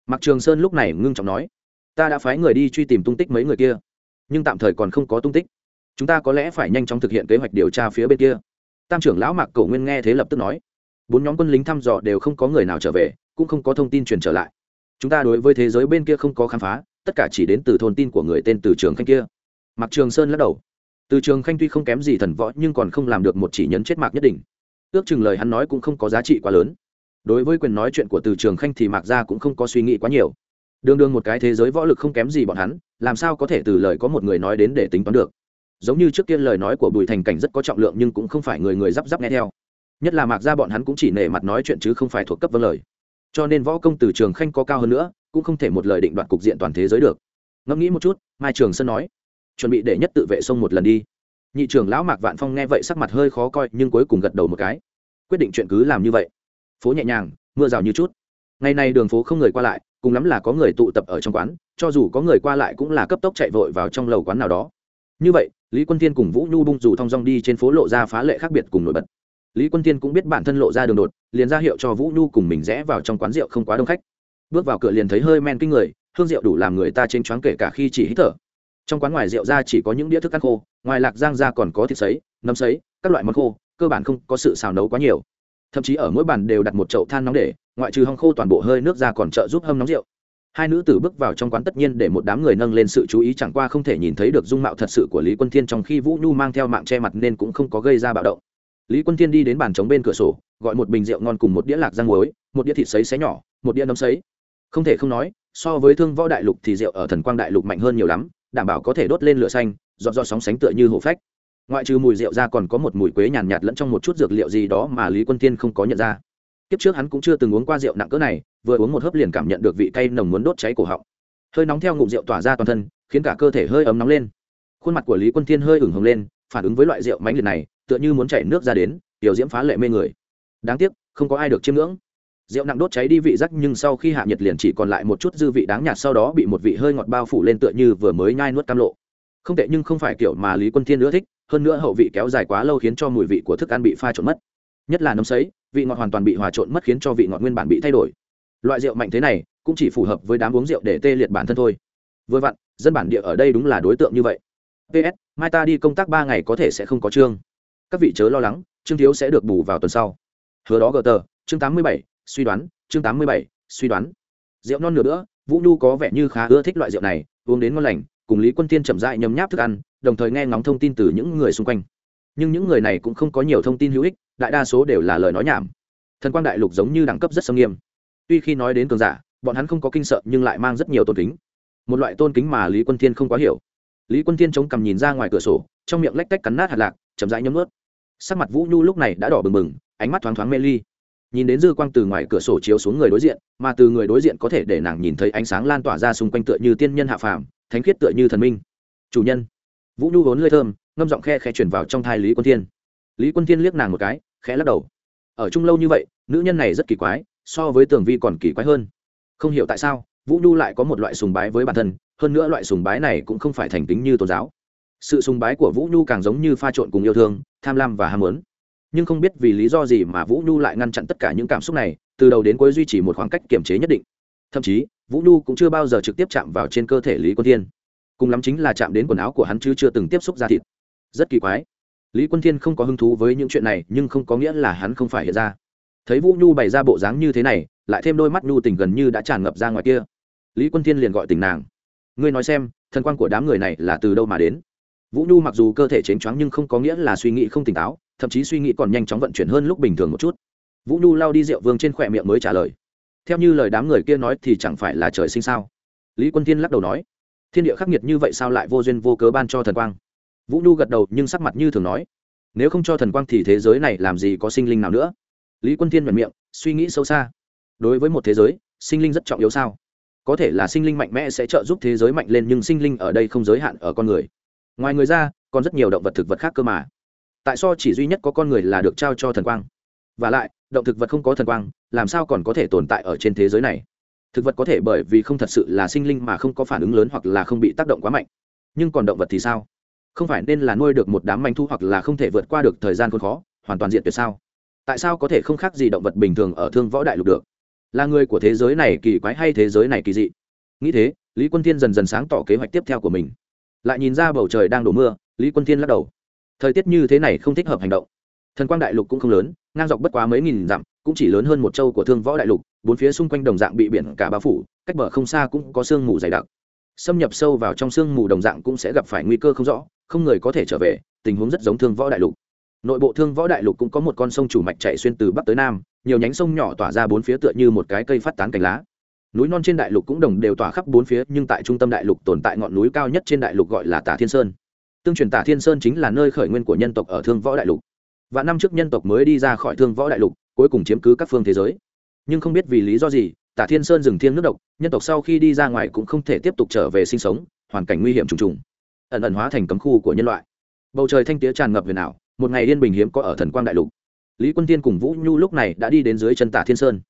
Mạc trường sơn lúc này ngưng trọng nói, ta đã phái người đi truy tìm tung tích mấy người kia, nhưng tạm thời còn không có tung tích. Chúng ta có lẽ phải nhanh chóng thực hiện kế hoạch điều tra phía bên kia. Tam trưởng lão mạc cổ nguyên nghe thế lập tức nói, bốn nhóm quân lính thăm dò đều không có người nào trở về, cũng không có thông tin truyền trở lại. Chúng ta đối với thế giới bên kia không có khám phá, tất cả chỉ đến từ thôn tin của người tên từ trường khanh kia. Mạc trường sơn lắc đầu từ trường khanh tuy không kém gì thần võ, nhưng còn không làm được một chỉ nhấn chết mạc nhất định ước chừng lời hắn nói cũng không có giá trị quá lớn. Đối với quyền nói chuyện của từ trường khanh thì mạc gia cũng không có suy nghĩ quá nhiều. Đương đương một cái thế giới võ lực không kém gì bọn hắn, làm sao có thể từ lời có một người nói đến để tính toán được. Giống như trước kia lời nói của bùi thành cảnh rất có trọng lượng nhưng cũng không phải người người d i nghe theo. Nhất là mạc gia bọn hắn cũng chỉ nể mặt nói chuyện chứ không phải thuộc cấp vâng lời. Cho nên võ công từ trường khanh có cao hơn nữa, cũng không thể một lời định đoạt cục diện toàn thế giới được. Ngẫm nghĩ một chút, mai trường sơn nói chuẩn bị để nhất tự vệ sông một lần đi. Nhị trưởng lão mạc vạn phong nghe vậy sắc mặt hơi khó coi, nhưng cuối cùng gật đầu một cái. Quyết định chuyện cứ làm như vậy. Phố nhẹ nhàng, mưa rào như chút. Ngày nay đường phố không người qua lại, cùng lắm là có người tụ tập ở trong quán, cho dù có người qua lại cũng là cấp tốc chạy vội vào trong lầu quán nào đó. Như vậy, lý quân thiên cùng vũ nhu bung dù thong dong đi trên phố lộ ra phá lệ khác biệt cùng nổi bật. Lý quân thiên cũng biết bản thân lộ ra đường đột, liền ra hiệu cho vũ nhu cùng mình rẽ vào trong quán rượu không quá đông khách. Bước vào cửa liền thấy hơi men kinh người, hương rượu đủ làm người ta trên choáng kể cả khi chỉ hít thở trong quán ngoài rượu ra chỉ có những đĩa thức ăn khô, ngoài lạc giang ra còn có thịt sấy, nấm sấy, các loại món khô, cơ bản không có sự xào nấu quá nhiều. Thậm chí ở mỗi bàn đều đặt một chậu than nóng để, ngoại trừ hong khô toàn bộ hơi nước ra còn trợ giúp hâm nóng rượu. Hai nữ tử bước vào trong quán tất nhiên để một đám người nâng lên sự chú ý chẳng qua không thể nhìn thấy được dung mạo thật sự của lý quân thiên trong khi vũ nhu mang theo mạng che mặt nên cũng không có gây ra bạo động. Lý quân thiên đi đến bàn trống bên cửa sổ, gọi một bình rượu ngon cùng một đĩa lạc rang muối, một đĩa thịt sấy xé nhỏ, một đĩa nấm sấy. Không thể không nói, so với thương võ đại lục thì rượu ở thần quang đại lục mạnh hơn nhiều lắm đảm bảo có thể đốt lên lửa xanh dọn dọn sóng sánh tựa như hổ phách. Ngoại trừ mùi rượu ra còn có một mùi quế nhàn nhạt, nhạt lẫn trong một chút dược liệu gì đó mà lý quân thiên không có nhận ra. Kiếp trước hắn cũng chưa từng uống qua rượu nặng cỡ này vừa uống một hớp liền cảm nhận được vị cay nồng muốn đốt cháy cổ họng. Hơi nóng theo ngụm rượu tỏa ra toàn thân khiến cả cơ thể hơi ấm nóng lên. Khuôn mặt của lý quân thiên hơi ửng hồng lên phản ứng với loại rượu mãnh liệt này tựa như muốn chảy nước ra đến tiểu diễm phá lệ mê người. Đáng tiếc không có ai được chiêm ngưỡng rượu nặng đốt cháy đi vị giác nhưng sau khi hạ nhiệt liền chỉ còn lại một chút dư vị đáng nhạt sau đó bị một vị hơi ngọt bao phủ lên tựa như vừa mới nhai nuốt cam lộ. Không tệ nhưng không phải kiểu mà lý quân thiên ưa thích, hơn nữa hậu vị kéo dài quá lâu khiến cho mùi vị của thức ăn bị pha trộn mất. Nhất là nấm sấy, vị ngọt hoàn toàn bị hòa trộn mất khiến cho vị ngọt nguyên bản bị thay đổi. Loại rượu mạnh thế này cũng chỉ phù hợp với đám uống rượu để tê liệt bản thân thôi. Vừa vặn, dân bản địa ở đây đúng là đối tượng như vậy. Ps mai ta đi công tác ba ngày có thể sẽ không có chương. Các vị chớ lo lắng, chương thiếu sẽ được bù vào tuần sau. Hứa đó gờ tờ, chương tám mươi bảy suy đoán, chương tám mươi bảy, suy đoán. Rượu non nửa nữa vũ nhu có vẻ như khá ưa thích loại rượu này, uống đến ngon lành, cùng lý quân tiên chậm dại nhấm nháp thức ăn, đồng thời nghe ngóng thông tin từ những người xung quanh. Nhưng những người này cũng không có nhiều thông tin hữu ích, đại đa số đều là lời nói nhảm. Thần quang đại lục giống như đẳng cấp rất sâm nghiêm. Tuy khi nói đến cường giả, bọn hắn không có kinh sợ nhưng lại mang rất nhiều tôn kính. Một loại tôn kính mà lý quân thiên không quá hiểu. Lý quân thiên chống cằm nhìn ra ngoài cửa sổ, trong miệng lách tách cắn nát hạt lạc, chậm rãi nhấm ướt sắc mặt vũ nhu lúc này đã đỏ bừng bừng, ánh mắt thoáng thoáng mê ly nhìn đến dư quang từ ngoài cửa sổ chiếu xuống người đối diện, mà từ người đối diện có thể để nàng nhìn thấy ánh sáng lan tỏa ra xung quanh tựa như tiên nhân hạ phàm, thánh khiết tựa như thần minh. Chủ nhân. Vũ nhu vốn lơi thơm, ngâm giọng khe khe chuyển vào trong thai lý quân thiên. Lý quân thiên liếc nàng một cái, khẽ lắc đầu. Ở chung lâu như vậy, nữ nhân này rất kỳ quái, so với tường vi còn kỳ quái hơn. Không hiểu tại sao, vũ nhu lại có một loại sùng bái với bản thân, hơn nữa loại sùng bái này cũng không phải thành tính như tôn giáo. Sự sùng bái của vũ nhu càng giống như pha trộn cùng yêu thương, tham lam và ham muốn nhưng không biết vì lý do gì mà vũ nhu lại ngăn chặn tất cả những cảm xúc này, từ đầu đến cuối duy trì một khoảng cách kiềm chế nhất định. Thậm chí, vũ nhu cũng chưa bao giờ trực tiếp chạm vào trên cơ thể lý quân thiên. Cùng lắm chính là chạm đến quần áo của hắn chứ chưa từng tiếp xúc ra thịt. Rất kỳ quái. Lý quân thiên không có hứng thú với những chuyện này, nhưng không có nghĩa là hắn không phải hiện ra. Thấy vũ nhu bày ra bộ dáng như thế này, lại thêm đôi mắt nhu tình gần như đã tràn ngập ra ngoài kia. Lý quân thiên liền gọi tình nàng. Ngươi nói xem, thần quan của đám người này là từ đâu mà đến? Vũ nhu mặc dù cơ thể chến choáng nhưng không có nghĩa là suy nghĩ không tỉnh táo, thậm chí suy nghĩ còn nhanh chóng vận chuyển hơn lúc bình thường một chút. Vũ nhu lao đi rượu vương trên khỏe miệng mới trả lời. Theo như lời đám người kia nói thì chẳng phải là trời sinh sao? Lý quân thiên lắc đầu nói. Thiên địa khắc nghiệt như vậy sao lại vô duyên vô cớ ban cho thần quang? Vũ nhu gật đầu nhưng sắc mặt như thường nói. Nếu không cho thần quang thì thế giới này làm gì có sinh linh nào nữa? Lý quân thiên nhận miệng, suy nghĩ sâu xa. Đối với một thế giới, sinh linh rất trọng yếu sao? Có thể là sinh linh mạnh mẽ sẽ trợ giúp thế giới mạnh lên nhưng sinh linh ở đây không giới hạn ở con người ngoài người ra, còn rất nhiều động vật thực vật khác cơ mà. Tại sao chỉ duy nhất có con người là được trao cho thần quang. Và lại, động thực vật không có thần quang, làm sao còn có thể tồn tại ở trên thế giới này? Thực vật có thể bởi vì không thật sự là sinh linh mà không có phản ứng lớn hoặc là không bị tác động quá mạnh. Nhưng còn động vật thì sao? Không phải nên là nuôi được một đám manh thu hoặc là không thể vượt qua được thời gian khốn khó, hoàn toàn diện tuyệt sao? Tại sao có thể không khác gì động vật bình thường ở thương võ đại lục được? Là người của thế giới này kỳ quái hay thế giới này kỳ dị? Nghĩ thế, lý quân thiên dần dần sáng tỏ kế hoạch tiếp theo của mình lại nhìn ra bầu trời đang đổ mưa, lý quân thiên lắc đầu. Thời tiết như thế này không thích hợp hành động. Thần quang đại lục cũng không lớn, ngang dọc bất quá mấy nghìn dặm, cũng chỉ lớn hơn một châu của thương võ đại lục, bốn phía xung quanh đồng dạng bị biển cả bao phủ, cách bờ không xa cũng có sương mù dày đặc. Xâm nhập sâu vào trong sương mù đồng dạng cũng sẽ gặp phải nguy cơ không rõ, không người có thể trở về, tình huống rất giống thương võ đại lục. Nội bộ thương võ đại lục cũng có một con sông chủ mạch chạy xuyên từ bắc tới nam, nhiều nhánh sông nhỏ tỏa ra bốn phía tựa như một cái cây phát tán cành lá núi non trên đại lục cũng đồng đều tỏa khắp bốn phía, nhưng tại trung tâm đại lục tồn tại ngọn núi cao nhất trên đại lục gọi là tả thiên sơn. Tương truyền tả thiên sơn chính là nơi khởi nguyên của nhân tộc ở thương võ đại lục. Và năm trước nhân tộc mới đi ra khỏi thương võ đại lục, cuối cùng chiếm cứ các phương thế giới. Nhưng không biết vì lý do gì tả thiên sơn dừng thiêng nước độc, nhân tộc sau khi đi ra ngoài cũng không thể tiếp tục trở về sinh sống, hoàn cảnh nguy hiểm trùng trùng, ẩn ẩn hóa thành cấm khu của nhân loại. Bầu trời thanh tía tràn ngập huyền ảo, một ngày yên bình hiếm có ở thần quang đại lục. Lý quân tiên cùng vũ nhu lúc này đã đi đến dưới chân tả thiên sơn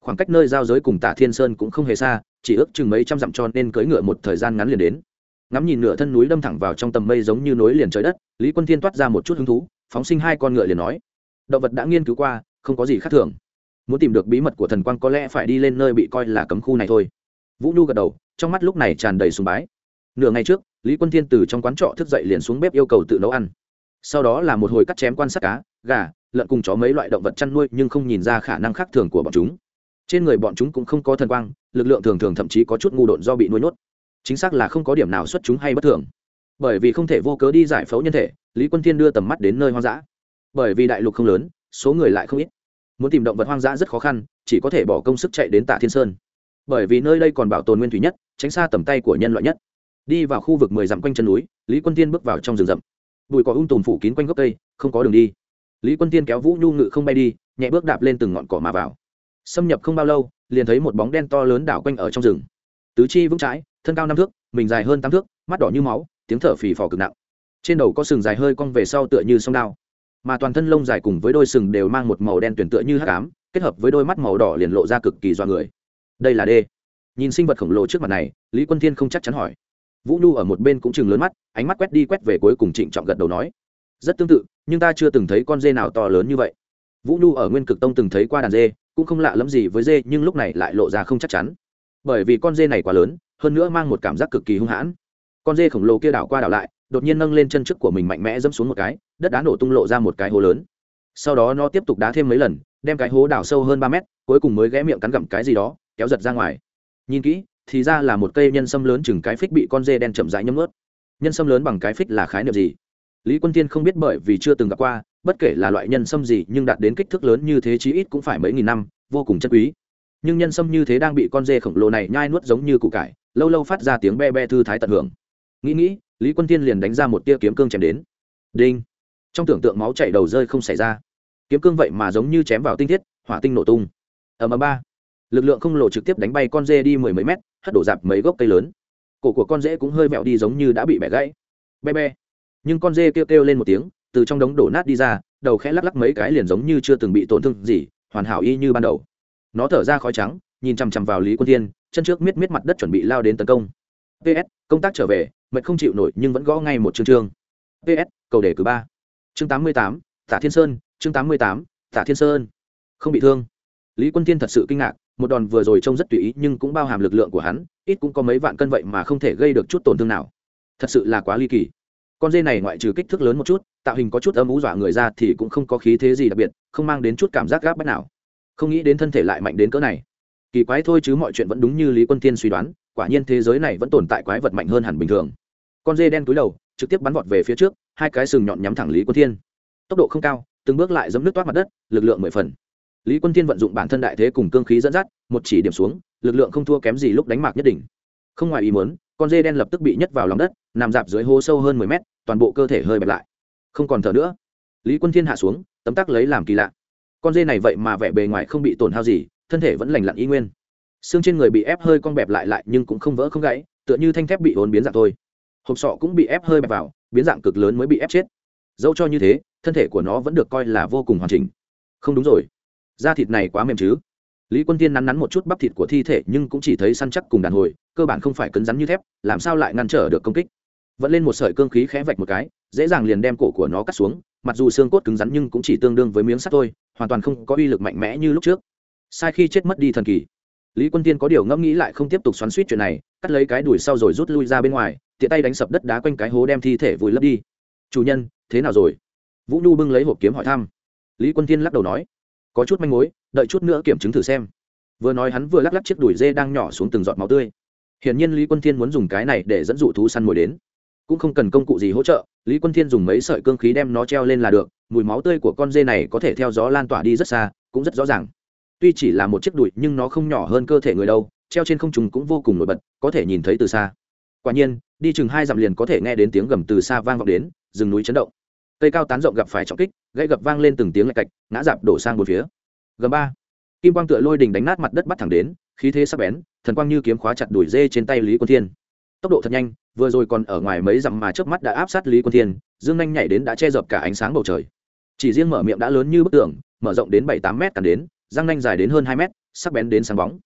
khoảng cách nơi giao giới cùng tả thiên sơn cũng không hề xa, chỉ ước chừng mấy trăm dặm cho nên cưỡi ngựa một thời gian ngắn liền đến. Ngắm nhìn nửa thân núi đâm thẳng vào trong tầm mây giống như nối liền trời đất, lý quân thiên toát ra một chút hứng thú, phóng sinh hai con ngựa liền nói, động vật đã nghiên cứu qua, không có gì khác thường. Muốn tìm được bí mật của thần quang có lẽ phải đi lên nơi bị coi là cấm khu này thôi. Vũ nhu gật đầu, trong mắt lúc này tràn đầy sùng bái. Nửa ngày trước, lý quân thiên từ trong quán trọ thức dậy liền xuống bếp yêu cầu tự nấu ăn. Sau đó là một hồi cắt chém quan sát cá, gà, lợn cùng chó mấy loại động vật chăn nuôi nhưng không nhìn ra khả năng khác thường của bọn chúng trên người bọn chúng cũng không có thần quang, lực lượng thường thường thậm chí có chút ngu độn do bị nuôi nhốt. Chính xác là không có điểm nào xuất chúng hay bất thường. Bởi vì không thể vô cớ đi giải phẫu nhân thể, lý quân thiên đưa tầm mắt đến nơi hoang dã. Bởi vì đại lục không lớn, số người lại không ít. Muốn tìm động vật hoang dã rất khó khăn, chỉ có thể bỏ công sức chạy đến tạ thiên sơn. Bởi vì nơi đây còn bảo tồn nguyên thủy nhất, tránh xa tầm tay của nhân loại nhất. Đi vào khu vực mười dặm quanh chân núi, lý quân tiên bước vào trong rừng rậm. Bụi cỏ ung tùm phủ kín quanh gốc cây, không có đường đi. Lý quân tiên kéo vũ nhu ngự không bay đi, nhẹ bước đạp lên từng ngọn cỏ mà vào xâm nhập không bao lâu, liền thấy một bóng đen to lớn đảo quanh ở trong rừng. Tứ chi vững trái thân cao năm thước, mình dài hơn tám thước, mắt đỏ như máu, tiếng thở phì phò cực nặng. Trên đầu có sừng dài hơi cong về sau tựa như sông đao, mà toàn thân lông dài cùng với đôi sừng đều mang một màu đen tuyển tựa như hắc ám, kết hợp với đôi mắt màu đỏ liền lộ ra cực kỳ do người. Đây là đê. Nhìn sinh vật khổng lồ trước mặt này, lý quân thiên không chắc chắn hỏi. Vũ nhu ở một bên cũng chừng lớn mắt, ánh mắt quét đi quét về cuối cùng trịnh trọng gật đầu nói. Rất tương tự, nhưng ta chưa từng thấy con dê nào to lớn như vậy. Vũ nhu ở nguyên cực tông từng thấy qua đàn dê cũng không lạ lẫm gì với dê, nhưng lúc này lại lộ ra không chắc chắn. Bởi vì con dê này quá lớn, hơn nữa mang một cảm giác cực kỳ hung hãn. Con dê khổng lồ kia đảo qua đảo lại, đột nhiên nâng lên chân trước của mình mạnh mẽ dẫm xuống một cái, đất đá nổ tung lộ ra một cái hố lớn. Sau đó nó tiếp tục đá thêm mấy lần, đem cái hố đào sâu hơn ba mét, cuối cùng mới ghé miệng cắn gặm cái gì đó, kéo giật ra ngoài. Nhìn kỹ, thì ra là một cây nhân sâm lớn chừng cái phích bị con dê đen chậm rãi nhấm ướt nhân sâm lớn bằng cái phích là khái niệm gì? Lý quân tiên không biết bởi vì chưa từng gặp qua bất kể là loại nhân sâm gì nhưng đạt đến kích thước lớn như thế chí ít cũng phải mấy nghìn năm, vô cùng chất quý. Nhưng nhân sâm như thế đang bị con dê khổng lồ này nhai nuốt giống như củ cải, lâu lâu phát ra tiếng be be thư thái tận hưởng. Nghĩ nghĩ, lý quân tiên liền đánh ra một tia kiếm cương chém đến. Đinh! Trong tưởng tượng máu chảy đầu rơi không xảy ra. Kiếm cương vậy mà giống như chém vào tinh thiết, hỏa tinh nổ tung. Ở mà ba. Lực lượng không lộ trực tiếp đánh bay con dê đi mười mấy mét, hất đổ dạp mấy gốc cây lớn. Cổ của con dê cũng hơi mẹo đi giống như đã bị bẻ gãy. Be be. Nhưng con dê kêu kêu lên một tiếng từ trong đống đổ nát đi ra, đầu khẽ lắc lắc mấy cái liền giống như chưa từng bị tổn thương gì, hoàn hảo y như ban đầu. Nó thở ra khói trắng, nhìn chằm chằm vào lý quân thiên, chân trước miết miết mặt đất chuẩn bị lao đến tấn công. Ps công tác trở về, mệt không chịu nổi nhưng vẫn gõ ngay một chương chương. Ps cầu đề cử ba. Chương tám mươi tám, tả thiên sơn, chương tám mươi tám, tả thiên sơn. Không bị thương. Lý quân thiên thật sự kinh ngạc, một đòn vừa rồi trông rất tùy ý nhưng cũng bao hàm lực lượng của hắn, ít cũng có mấy vạn cân vậy mà không thể gây được chút tổn thương nào. Thật sự là quá ly kỳ. Con dê này ngoại trừ kích thước lớn một chút tạo hình có chút âm ú dọa người ra thì cũng không có khí thế gì đặc biệt, không mang đến chút cảm giác gáp bách nào. Không nghĩ đến thân thể lại mạnh đến cỡ này. Kỳ quái thôi chứ mọi chuyện vẫn đúng như lý quân thiên suy đoán, quả nhiên thế giới này vẫn tồn tại quái vật mạnh hơn hẳn bình thường. Con dê đen túi đầu, trực tiếp bắn vọt về phía trước, hai cái sừng nhọn nhắm thẳng lý quân thiên. Tốc độ không cao, từng bước lại dẫm nước toát mặt đất, lực lượng mười phần. Lý quân thiên vận dụng bản thân đại thế cùng cương khí dẫn dắt, một chỉ điểm xuống, lực lượng không thua kém gì lúc đánh mạc nhất định không ngoài ý muốn, con dê đen lập tức bị nhấc vào lòng đất, nằm dạp dưới hố sâu hơn mười mét, toàn bộ cơ thể hơi bẹp lại không còn thở nữa. Lý quân thiên hạ xuống, tấm tắc lấy làm kỳ lạ. Con dê này vậy mà vẻ bề ngoài không bị tổn hao gì, thân thể vẫn lành lặn y nguyên. Xương trên người bị ép hơi con bẹp lại lại nhưng cũng không vỡ không gãy, tựa như thanh thép bị hồn biến dạng thôi. Hộp sọ cũng bị ép hơi bẹp vào, biến dạng cực lớn mới bị ép chết. Dẫu cho như thế, thân thể của nó vẫn được coi là vô cùng hoàn chỉnh. Không đúng rồi. Da thịt này quá mềm chứ. Lý quân tiên nắn nắn một chút bắp thịt của thi thể nhưng cũng chỉ thấy săn chắc cùng đàn hồi, cơ bản không phải cứng rắn như thép, làm sao lại ngăn trở được công kích? Vẫn lên một sợi cương khí khẽ vạch một cái, dễ dàng liền đem cổ của nó cắt xuống, mặc dù xương cốt cứng rắn nhưng cũng chỉ tương đương với miếng sắt thôi, hoàn toàn không có uy lực mạnh mẽ như lúc trước. Sai khi chết mất đi thần kỳ. Lý quân tiên có điều ngẫm nghĩ lại không tiếp tục xoắn suýt chuyện này, cắt lấy cái đùi sau rồi rút lui ra bên ngoài, tiện tay đánh sập đất đá quanh cái hố đem thi thể vùi lấp đi. Chủ nhân, thế nào rồi? Vũ nhu bưng lấy hộp kiếm hỏi thăm. Lý quân tiên lắc đầu nói, có chút manh mối, đợi chút nữa kiểm chứng thử xem. Vừa nói hắn vừa lắc lắc chiếc đùi dê đang nhỏ xuống từng giọt máu tươi. Hiển nhiên lý quân thiên muốn dùng cái này để dẫn dụ thú săn mồi đến cũng không cần công cụ gì hỗ trợ, lý quân thiên dùng mấy sợi cương khí đem nó treo lên là được, mùi máu tươi của con dê này có thể theo gió lan tỏa đi rất xa, cũng rất rõ ràng. Tuy chỉ là một chiếc đùi, nhưng nó không nhỏ hơn cơ thể người đâu, treo trên không trung cũng vô cùng nổi bật, có thể nhìn thấy từ xa. Quả nhiên, đi chừng hai dặm liền có thể nghe đến tiếng gầm từ xa vang vọng đến, rừng núi chấn động. Cây cao tán rộng gặp phải trọng kích, gãy gập vang lên từng tiếng lạch cạch, ngã dạp đổ sang một phía. Gầm ba. Kim quang tựa lôi đình đánh nát mặt đất bắt thẳng đến, khí thế sắc bén, thần quang như kiếm khóa chặt đuổi dê trên tay lý quân thiên tốc độ thật nhanh, vừa rồi còn ở ngoài mấy dặm mà trước mắt đã áp sát lý quân thiên, dương nhanh nhảy đến đã che dập cả ánh sáng bầu trời. Chỉ riêng mở miệng đã lớn như bức tường, mở rộng đến bảy tám mét cản đến, răng nanh dài đến hơn hai mét, sắc bén đến sáng bóng.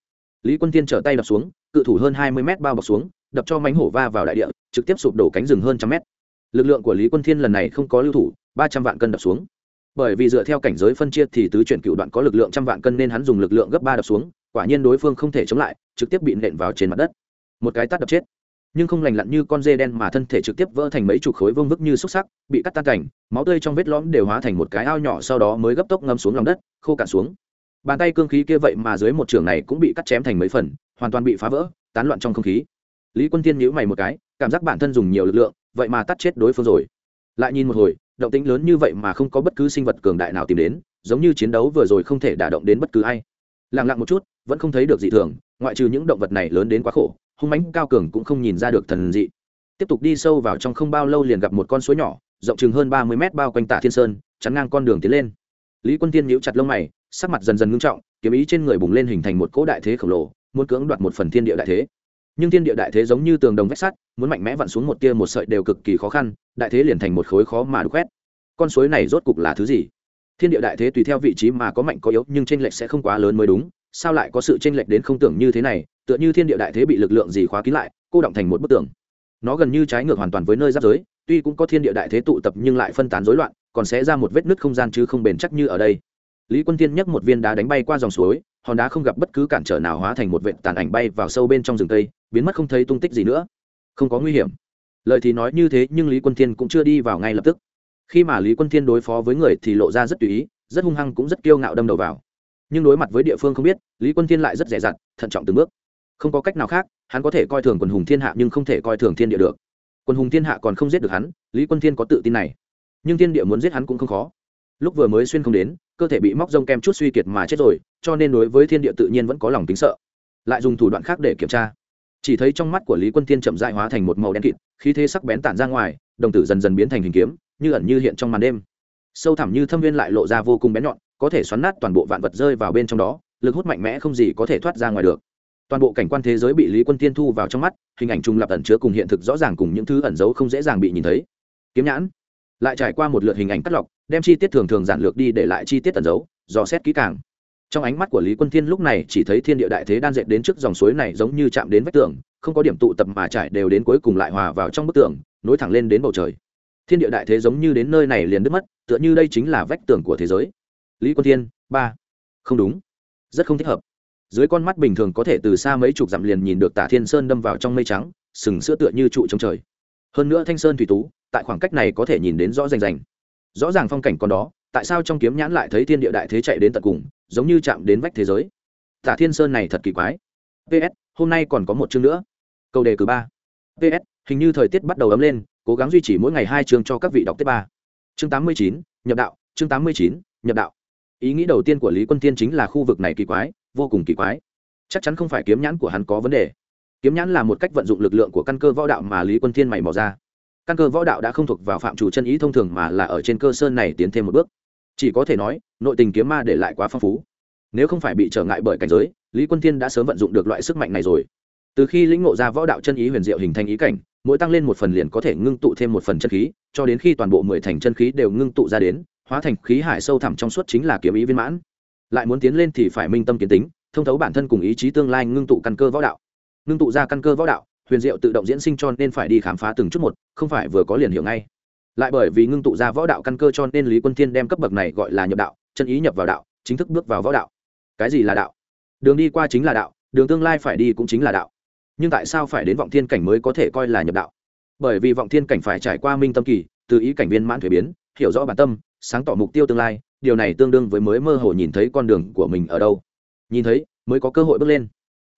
Lý quân thiên trở tay đập xuống, cự thủ hơn hai mươi mét bao bọc xuống, đập cho mánh hổ va vào đại địa, trực tiếp sụp đổ cánh rừng hơn trăm mét. Lực lượng của lý quân thiên lần này không có lưu thủ, ba trăm vạn cân đập xuống. Bởi vì dựa theo cảnh giới phân chia thì tứ chuyển cựu đoạn có lực lượng trăm vạn cân nên hắn dùng lực lượng gấp ba đập xuống, quả nhiên đối phương không thể chống lại, trực tiếp bị nện vào trên mặt đất. Một cái tắt đập chết nhưng không lành lặn như con dê đen mà thân thể trực tiếp vỡ thành mấy chục khối vương vức như xúc sắc, bị cắt tan cảnh, máu tươi trong vết lõm đều hóa thành một cái ao nhỏ sau đó mới gấp tốc ngâm xuống lòng đất, khô cạn xuống. Bàn tay cương khí kia vậy mà dưới một trường này cũng bị cắt chém thành mấy phần, hoàn toàn bị phá vỡ, tán loạn trong không khí. Lý quân tiên nhíu mày một cái, cảm giác bản thân dùng nhiều lực lượng, vậy mà tắt chết đối phương rồi. Lại nhìn một hồi, động tĩnh lớn như vậy mà không có bất cứ sinh vật cường đại nào tìm đến, giống như chiến đấu vừa rồi không thể đả động đến bất cứ ai. Lặng lặng một chút, vẫn không thấy được gì thường, ngoại trừ những động vật này lớn đến quá khổ hung mãnh cao cường cũng không nhìn ra được thần dị. Tiếp tục đi sâu vào trong không bao lâu liền gặp một con suối nhỏ, rộng chừng hơn ba mươi mét bao quanh tạ thiên sơn, chắn ngang con đường tiến lên. Lý quân tiên nhíu chặt lông mày, sắc mặt dần dần ngưng trọng, kiếm ý trên người bùng lên hình thành một cỗ đại thế khổng lồ, muốn cưỡng đoạt một phần thiên địa đại thế. Nhưng thiên địa đại thế giống như tường đồng vách sắt, muốn mạnh mẽ vặn xuống một tia một sợi đều cực kỳ khó khăn, đại thế liền thành một khối khó mà đục khoét. Con suối này rốt cục là thứ gì? Thiên địa đại thế tùy theo vị trí mà có mạnh có yếu, nhưng trên lệch sẽ không quá lớn mới đúng sao lại có sự chênh lệch đến không tưởng như thế này, tựa như thiên địa đại thế bị lực lượng gì khóa kín lại, cô động thành một bức tường. Nó gần như trái ngược hoàn toàn với nơi giáp giới, tuy cũng có thiên địa đại thế tụ tập nhưng lại phân tán rối loạn, còn sẽ ra một vết nứt không gian chứ không bền chắc như ở đây. Lý quân tiên nhấc một viên đá đánh bay qua dòng suối, hòn đá không gặp bất cứ cản trở nào hóa thành một vệt tàn ảnh bay vào sâu bên trong rừng tây biến mất không thấy tung tích gì nữa. Không có nguy hiểm. Lời thì nói như thế, nhưng lý quân thiên cũng chưa đi vào ngay lập tức. Khi mà lý quân thiên đối phó với người thì lộ ra rất tùy ý, rất hung hăng cũng rất kiêu ngạo đâm đầu vào nhưng đối mặt với địa phương không biết, lý quân thiên lại rất dè dặt, thận trọng từng bước. Không có cách nào khác, hắn có thể coi thường quần hùng thiên hạ nhưng không thể coi thường thiên địa được. Quần hùng thiên hạ còn không giết được hắn, lý quân thiên có tự tin này. Nhưng thiên địa muốn giết hắn cũng không khó. Lúc vừa mới xuyên không đến, cơ thể bị móc rông kem chút suy kiệt mà chết rồi, cho nên đối với thiên địa tự nhiên vẫn có lòng tính sợ. Lại dùng thủ đoạn khác để kiểm tra. Chỉ thấy trong mắt của lý quân Thiên chậm dại hóa thành một màu đen kịt, khí thế sắc bén tản ra ngoài, đồng tử dần dần biến thành hình kiếm, như ẩn như hiện trong màn đêm. Sâu thẳm như thâm viên lại lộ ra vô cùng bén nhọn có thể xoắn nát toàn bộ vạn vật rơi vào bên trong đó, lực hút mạnh mẽ không gì có thể thoát ra ngoài được. Toàn bộ cảnh quan thế giới bị lý quân tiên thu vào trong mắt, hình ảnh trùng lập ẩn chứa cùng hiện thực rõ ràng cùng những thứ ẩn giấu không dễ dàng bị nhìn thấy. Kiếm nhãn. Lại trải qua một lượt hình ảnh cắt lọc, đem chi tiết thường thường giản lược đi để lại chi tiết ẩn giấu, dò xét kỹ càng. Trong ánh mắt của lý quân thiên lúc này chỉ thấy thiên địa đại thế đan dệt đến trước dòng suối này giống như chạm đến vách tường, không có điểm tụ tập mà trải đều đến cuối cùng lại hòa vào trong bức tường, nối thẳng lên đến bầu trời. Thiên địa đại thế giống như đến nơi này liền đứt mất, tựa như đây chính là vách tường của thế giới lý quân thiên, ba. Không đúng. Rất không thích hợp. Dưới con mắt bình thường có thể từ xa mấy chục dặm liền nhìn được tả thiên sơn đâm vào trong mây trắng, sừng sữa tựa như trụ trong trời. Hơn nữa thanh sơn thủy tú, tại khoảng cách này có thể nhìn đến rõ rành rành. Rõ ràng phong cảnh còn đó, tại sao trong kiếm nhãn lại thấy thiên địa đại thế chạy đến tận cùng, giống như chạm đến vách thế giới? Tả thiên sơn này thật kỳ quái. Ps hôm nay còn có một chương nữa. Câu đề cử ba. Ps hình như thời tiết bắt đầu ấm lên, cố gắng duy trì mỗi ngày hai chương cho các vị đọc tiếp ba. Chương tám mươi chín, nhập đạo, chương tám mươi chín, nhập đạo ý nghĩ đầu tiên của lý quân tiên chính là khu vực này kỳ quái, vô cùng kỳ quái. Chắc chắn không phải kiếm nhãn của hắn có vấn đề. Kiếm nhãn là một cách vận dụng lực lượng của căn cơ võ đạo mà lý quân thiên mày mò ra. Căn cơ võ đạo đã không thuộc vào phạm chủ chân ý thông thường mà là ở trên cơ sơn này tiến thêm một bước. Chỉ có thể nói, nội tình kiếm ma để lại quá phong phú. Nếu không phải bị trở ngại bởi cảnh giới, lý quân thiên đã sớm vận dụng được loại sức mạnh này rồi. Từ khi lĩnh ngộ ra võ đạo chân ý huyền diệu hình thành ý cảnh, mỗi tăng lên một phần liền có thể ngưng tụ thêm một phần chân khí, cho đến khi toàn bộ mười thành chân khí đều ngưng tụ ra đến hóa thành khí hải sâu thẳm trong suốt chính là kiếm ý viên mãn. Lại muốn tiến lên thì phải minh tâm kiến tính, thông thấu bản thân cùng ý chí tương lai ngưng tụ căn cơ võ đạo. Ngưng tụ ra căn cơ võ đạo, huyền diệu tự động diễn sinh cho nên phải đi khám phá từng chút một, không phải vừa có liền hiểu ngay. Lại bởi vì ngưng tụ ra võ đạo căn cơ cho nên lý quân thiên đem cấp bậc này gọi là nhập đạo, chân ý nhập vào đạo, chính thức bước vào võ đạo. Cái gì là đạo? Đường đi qua chính là đạo, đường tương lai phải đi cũng chính là đạo. Nhưng tại sao phải đến vọng thiên cảnh mới có thể coi là nhập đạo? Bởi vì vọng thiên cảnh phải trải qua minh tâm kỳ, từ ý cảnh viên mãn thuế biến hiểu rõ bản tâm, sáng tỏ mục tiêu tương lai, điều này tương đương với mới mơ hồ nhìn thấy con đường của mình ở đâu. Nhìn thấy, mới có cơ hội bước lên.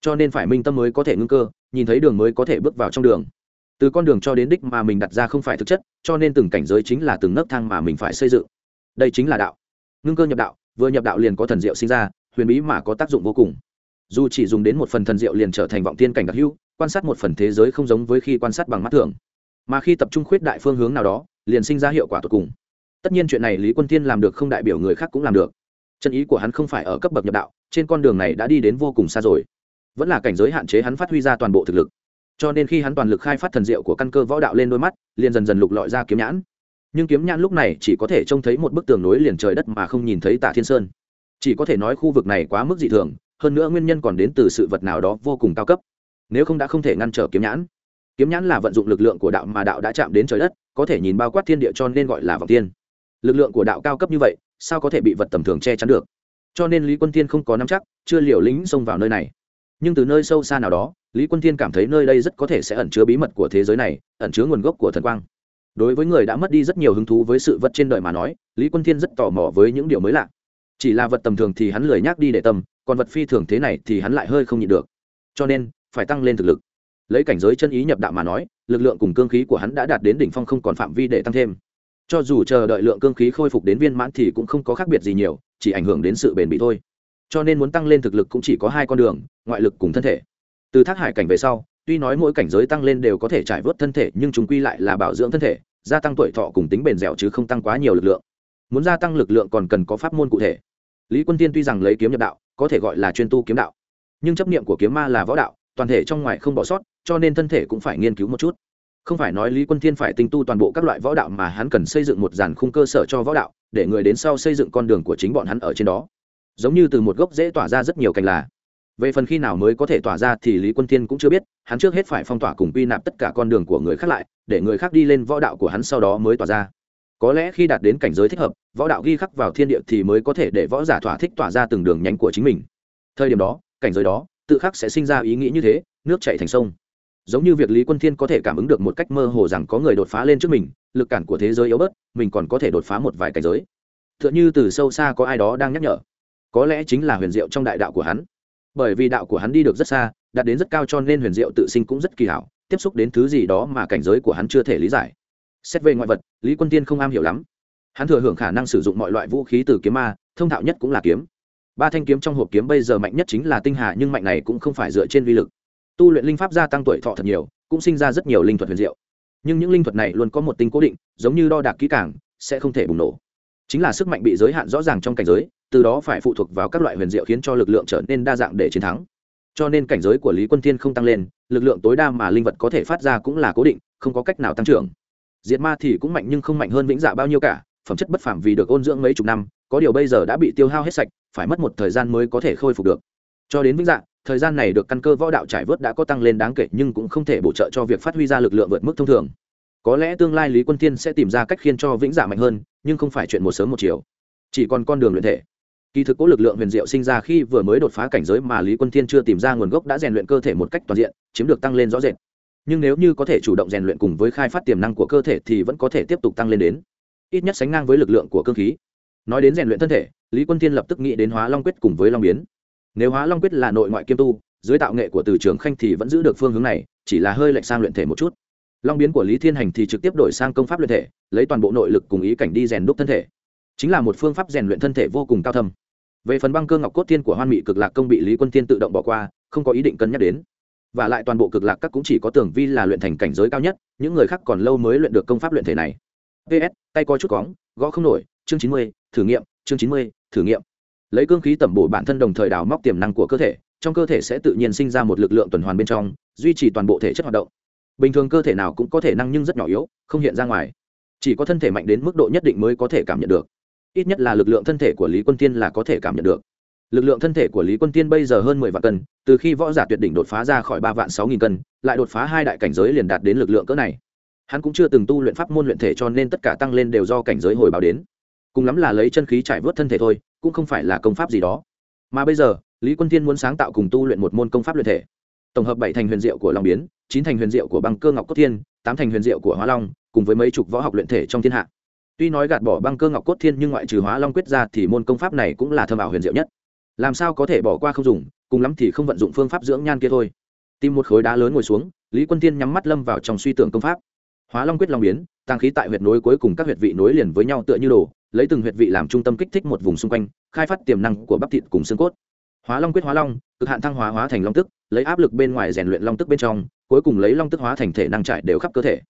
Cho nên phải minh tâm mới có thể ngưng cơ, nhìn thấy đường mới có thể bước vào trong đường. Từ con đường cho đến đích mà mình đặt ra không phải thực chất, cho nên từng cảnh giới chính là từng nấc thang mà mình phải xây dựng. Đây chính là đạo. Ngưng cơ nhập đạo, vừa nhập đạo liền có thần diệu sinh ra, huyền bí mà có tác dụng vô cùng. Dù chỉ dùng đến một phần thần diệu liền trở thành vọng tiên cảnh đặc hữu, quan sát một phần thế giới không giống với khi quan sát bằng mắt thường. Mà khi tập trung khuyết đại phương hướng nào đó, liền sinh ra hiệu quả tột cùng tất nhiên chuyện này lý quân tiên làm được không đại biểu người khác cũng làm được. Chân ý của hắn không phải ở cấp bậc nhập đạo, trên con đường này đã đi đến vô cùng xa rồi. Vẫn là cảnh giới hạn chế hắn phát huy ra toàn bộ thực lực. Cho nên khi hắn toàn lực khai phát thần diệu của căn cơ võ đạo lên đôi mắt, liền dần dần lục lọi ra kiếm nhãn. Nhưng kiếm nhãn lúc này chỉ có thể trông thấy một bức tường nối liền trời đất mà không nhìn thấy tả thiên sơn. Chỉ có thể nói khu vực này quá mức dị thường, hơn nữa nguyên nhân còn đến từ sự vật nào đó vô cùng cao cấp. Nếu không đã không thể ngăn trở kiếm nhãn. Kiếm nhãn là vận dụng lực lượng của đạo mà đạo đã chạm đến trời đất, có thể nhìn bao quát thiên địa cho nên gọi là vọng tiên lực lượng của đạo cao cấp như vậy, sao có thể bị vật tầm thường che chắn được? Cho nên lý quân Thiên không có nắm chắc, chưa liều lĩnh xông vào nơi này. Nhưng từ nơi sâu xa nào đó, lý quân Thiên cảm thấy nơi đây rất có thể sẽ ẩn chứa bí mật của thế giới này, ẩn chứa nguồn gốc của thần quang. Đối với người đã mất đi rất nhiều hứng thú với sự vật trên đời mà nói, lý quân thiên rất tò mò với những điều mới lạ. Chỉ là vật tầm thường thì hắn lười nhác đi để tâm, còn vật phi thường thế này thì hắn lại hơi không nhịn được. Cho nên, phải tăng lên thực lực. Lấy cảnh giới chân ý nhập đạo mà nói, lực lượng cùng cương khí của hắn đã đạt đến đỉnh phong không còn phạm vi để tăng thêm cho dù chờ đợi lượng cương khí khôi phục đến viên mãn thì cũng không có khác biệt gì nhiều, chỉ ảnh hưởng đến sự bền bỉ thôi. Cho nên muốn tăng lên thực lực cũng chỉ có hai con đường, ngoại lực cùng thân thể. Từ thác hải cảnh về sau, tuy nói mỗi cảnh giới tăng lên đều có thể trải vớt thân thể, nhưng chúng quy lại là bảo dưỡng thân thể, gia tăng tuổi thọ cùng tính bền dẻo chứ không tăng quá nhiều lực lượng. Muốn gia tăng lực lượng còn cần có pháp môn cụ thể. Lý quân tiên tuy rằng lấy kiếm nhập đạo, có thể gọi là chuyên tu kiếm đạo, nhưng chấp niệm của kiếm ma là võ đạo, toàn thể trong ngoài không bỏ sót, cho nên thân thể cũng phải nghiên cứu một chút không phải nói lý quân thiên phải tinh tu toàn bộ các loại võ đạo mà hắn cần xây dựng một dàn khung cơ sở cho võ đạo, để người đến sau xây dựng con đường của chính bọn hắn ở trên đó. Giống như từ một gốc dễ tỏa ra rất nhiều cành là. Về phần khi nào mới có thể tỏa ra thì lý quân thiên cũng chưa biết, hắn trước hết phải phong tỏa cùng quy nạp tất cả con đường của người khác lại, để người khác đi lên võ đạo của hắn sau đó mới tỏa ra. Có lẽ khi đạt đến cảnh giới thích hợp, võ đạo ghi khắc vào thiên địa thì mới có thể để võ giả thỏa thích tỏa ra từng đường nhánh của chính mình. Thời điểm đó, cảnh giới đó, tự khắc sẽ sinh ra ý nghĩ như thế, nước chạy thành sông giống như việc lý quân thiên có thể cảm ứng được một cách mơ hồ rằng có người đột phá lên trước mình, lực cản của thế giới yếu bớt, mình còn có thể đột phá một vài cảnh giới. T h ư ợ n h ư từ sâu xa có ai đó đang nhắc nhở. Có lẽ chính là huyền diệu trong đại đạo của hắn. Bởi vì đạo của hắn đi được rất xa, đạt đến rất cao cho nên huyền diệu tự sinh cũng rất kỳ hảo, tiếp xúc đến thứ gì đó mà cảnh giới của hắn chưa thể lý giải. Xét về ngoại vật, lý quân tiên không am hiểu lắm. Hắn thừa hưởng khả năng sử dụng mọi loại vũ khí từ kiếm ma, thông thạo nhất cũng là kiếm. Ba thanh kiếm trong hộp kiếm bây giờ mạnh nhất chính là tinh hà, nhưng mạnh này cũng không phải dựa trên vi lực tu luyện linh pháp gia tăng tuổi thọ thật nhiều, cũng sinh ra rất nhiều linh thuật huyền diệu. Nhưng những linh thuật này luôn có một tính cố định, giống như đo đạc kỹ càng, sẽ không thể bùng nổ. Chính là sức mạnh bị giới hạn rõ ràng trong cảnh giới, từ đó phải phụ thuộc vào các loại huyền diệu khiến cho lực lượng trở nên đa dạng để chiến thắng. Cho nên cảnh giới của lý quân thiên không tăng lên, lực lượng tối đa mà linh vật có thể phát ra cũng là cố định, không có cách nào tăng trưởng. Diệt ma thì cũng mạnh nhưng không mạnh hơn vĩnh dạ bao nhiêu cả, phẩm chất bất phàm vì được ôn dưỡng mấy chục năm, có điều bây giờ đã bị tiêu hao hết sạch, phải mất một thời gian mới có thể khôi phục được cho đến vĩnh dạng, thời gian này được căn cơ võ đạo trải vớt đã có tăng lên đáng kể nhưng cũng không thể bổ trợ cho việc phát huy ra lực lượng vượt mức thông thường. Có lẽ tương lai lý quân tiên sẽ tìm ra cách khiến cho vĩnh dạ mạnh hơn nhưng không phải chuyện một sớm một chiều. Chỉ còn con đường luyện thể. Kỳ thực có lực lượng huyền diệu sinh ra khi vừa mới đột phá cảnh giới mà lý quân tiên chưa tìm ra nguồn gốc đã rèn luyện cơ thể một cách toàn diện chiếm được tăng lên rõ rệt. Nhưng nếu như có thể chủ động rèn luyện cùng với khai phát tiềm năng của cơ thể thì vẫn có thể tiếp tục tăng lên đến. Ít nhất sánh ngang với lực lượng của cơ khí. Nói đến rèn luyện thân thể lý quân tiên lập tức nghĩ đến hóa long quyết cùng với long biến nếu hóa long quyết là nội ngoại kiêm tu, dưới tạo nghệ của từ trường khanh thì vẫn giữ được phương hướng này, chỉ là hơi lệch sang luyện thể một chút. Long biến của lý thiên hành thì trực tiếp đổi sang công pháp luyện thể, lấy toàn bộ nội lực cùng ý cảnh đi rèn đúc thân thể. Chính là một phương pháp rèn luyện thân thể vô cùng cao thâm. Về phần băng cơ ngọc cốt tiên của hoan Mỹ cực lạc công bị lý quân Thiên tự động bỏ qua, không có ý định cân nhắc đến. Và lại toàn bộ cực lạc các cũng chỉ có tưởng vi là luyện thành cảnh giới cao nhất, những người khác còn lâu mới luyện được công pháp luyện thể này. Ps tay coi chút cóng, gõ không nổi, chương chín mươi, thử nghiệm, chương chín mươi, thử nghiệm lấy cương khí tẩm bổ bản thân đồng thời đào móc tiềm năng của cơ thể, trong cơ thể sẽ tự nhiên sinh ra một lực lượng tuần hoàn bên trong, duy trì toàn bộ thể chất hoạt động. Bình thường cơ thể nào cũng có thể năng nhưng rất nhỏ yếu, không hiện ra ngoài. Chỉ có thân thể mạnh đến mức độ nhất định mới có thể cảm nhận được. Ít nhất là lực lượng thân thể của lý quân tiên là có thể cảm nhận được. Lực lượng thân thể của lý quân tiên bây giờ hơn mười vạn cân, từ khi võ giả tuyệt đỉnh đột phá ra khỏi ba vạn sáu nghìn cân, lại đột phá hai đại cảnh giới liền đạt đến lực lượng cỡ này. Hắn cũng chưa từng tu luyện pháp môn luyện thể cho nên tất cả tăng lên đều do cảnh giới hồi báo đến cùng lắm là lấy chân khí trải vớt thân thể thôi, cũng không phải là công pháp gì đó. Mà bây giờ, lý quân thiên muốn sáng tạo cùng tu luyện một môn công pháp luyện thể. Tổng hợp bảy thành huyền diệu của long biến, chín thành huyền diệu của băng cơ ngọc cốt thiên, tám thành huyền diệu của hóa long, cùng với mấy chục võ học luyện thể trong thiên hạ. Tuy nói gạt bỏ băng cơ ngọc cốt thiên nhưng ngoại trừ hóa long quyết ra thì môn công pháp này cũng là thơm ảo huyền diệu nhất. Làm sao có thể bỏ qua không dùng, cùng lắm thì không vận dụng phương pháp dưỡng nhan kia thôi. Tìm một khối đá lớn ngồi xuống, lý quân tiên nhắm mắt lâm vào trong suy tưởng công pháp. Hóa long quyết long biến tăng khí tại huyệt nối cuối cùng các huyệt vị nối liền với nhau tựa như đồ lấy từng huyệt vị làm trung tâm kích thích một vùng xung quanh, khai phát tiềm năng của bắp thịt cùng xương cốt. Hóa long quyết hóa long, cực hạn thăng hóa hóa thành long tức, lấy áp lực bên ngoài rèn luyện long tức bên trong, cuối cùng lấy long tức hóa thành thể năng trải đều khắp cơ thể.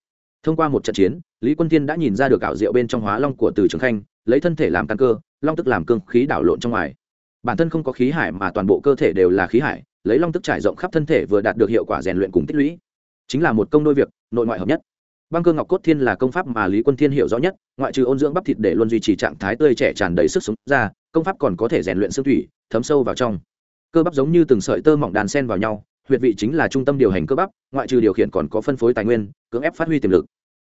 Thông qua một trận chiến, lý quân tiên đã nhìn ra được ảo diệu bên trong hóa long của từ trường khanh, lấy thân thể làm căn cơ, long tức làm cương khí đảo lộn trong ngoài. Bản thân không có khí hải mà toàn bộ cơ thể đều là khí hải, lấy long tức trải rộng khắp thân thể vừa đạt được hiệu quả rèn luyện cùng tích lũy. Chính là một công đôi việc, nội ngoại hợp nhất băng cơ ngọc cốt thiên là công pháp mà lý quân thiên hiểu rõ nhất, ngoại trừ ôn dưỡng bắp thịt để luôn duy trì trạng thái tươi trẻ tràn đầy sức sống ra, công pháp còn có thể rèn luyện xương thủy, thấm sâu vào trong. Cơ bắp giống như từng sợi tơ mỏng đàn sen vào nhau, huyệt vị chính là trung tâm điều hành cơ bắp, ngoại trừ điều khiển còn có phân phối tài nguyên, cưỡng ép phát huy tiềm lực.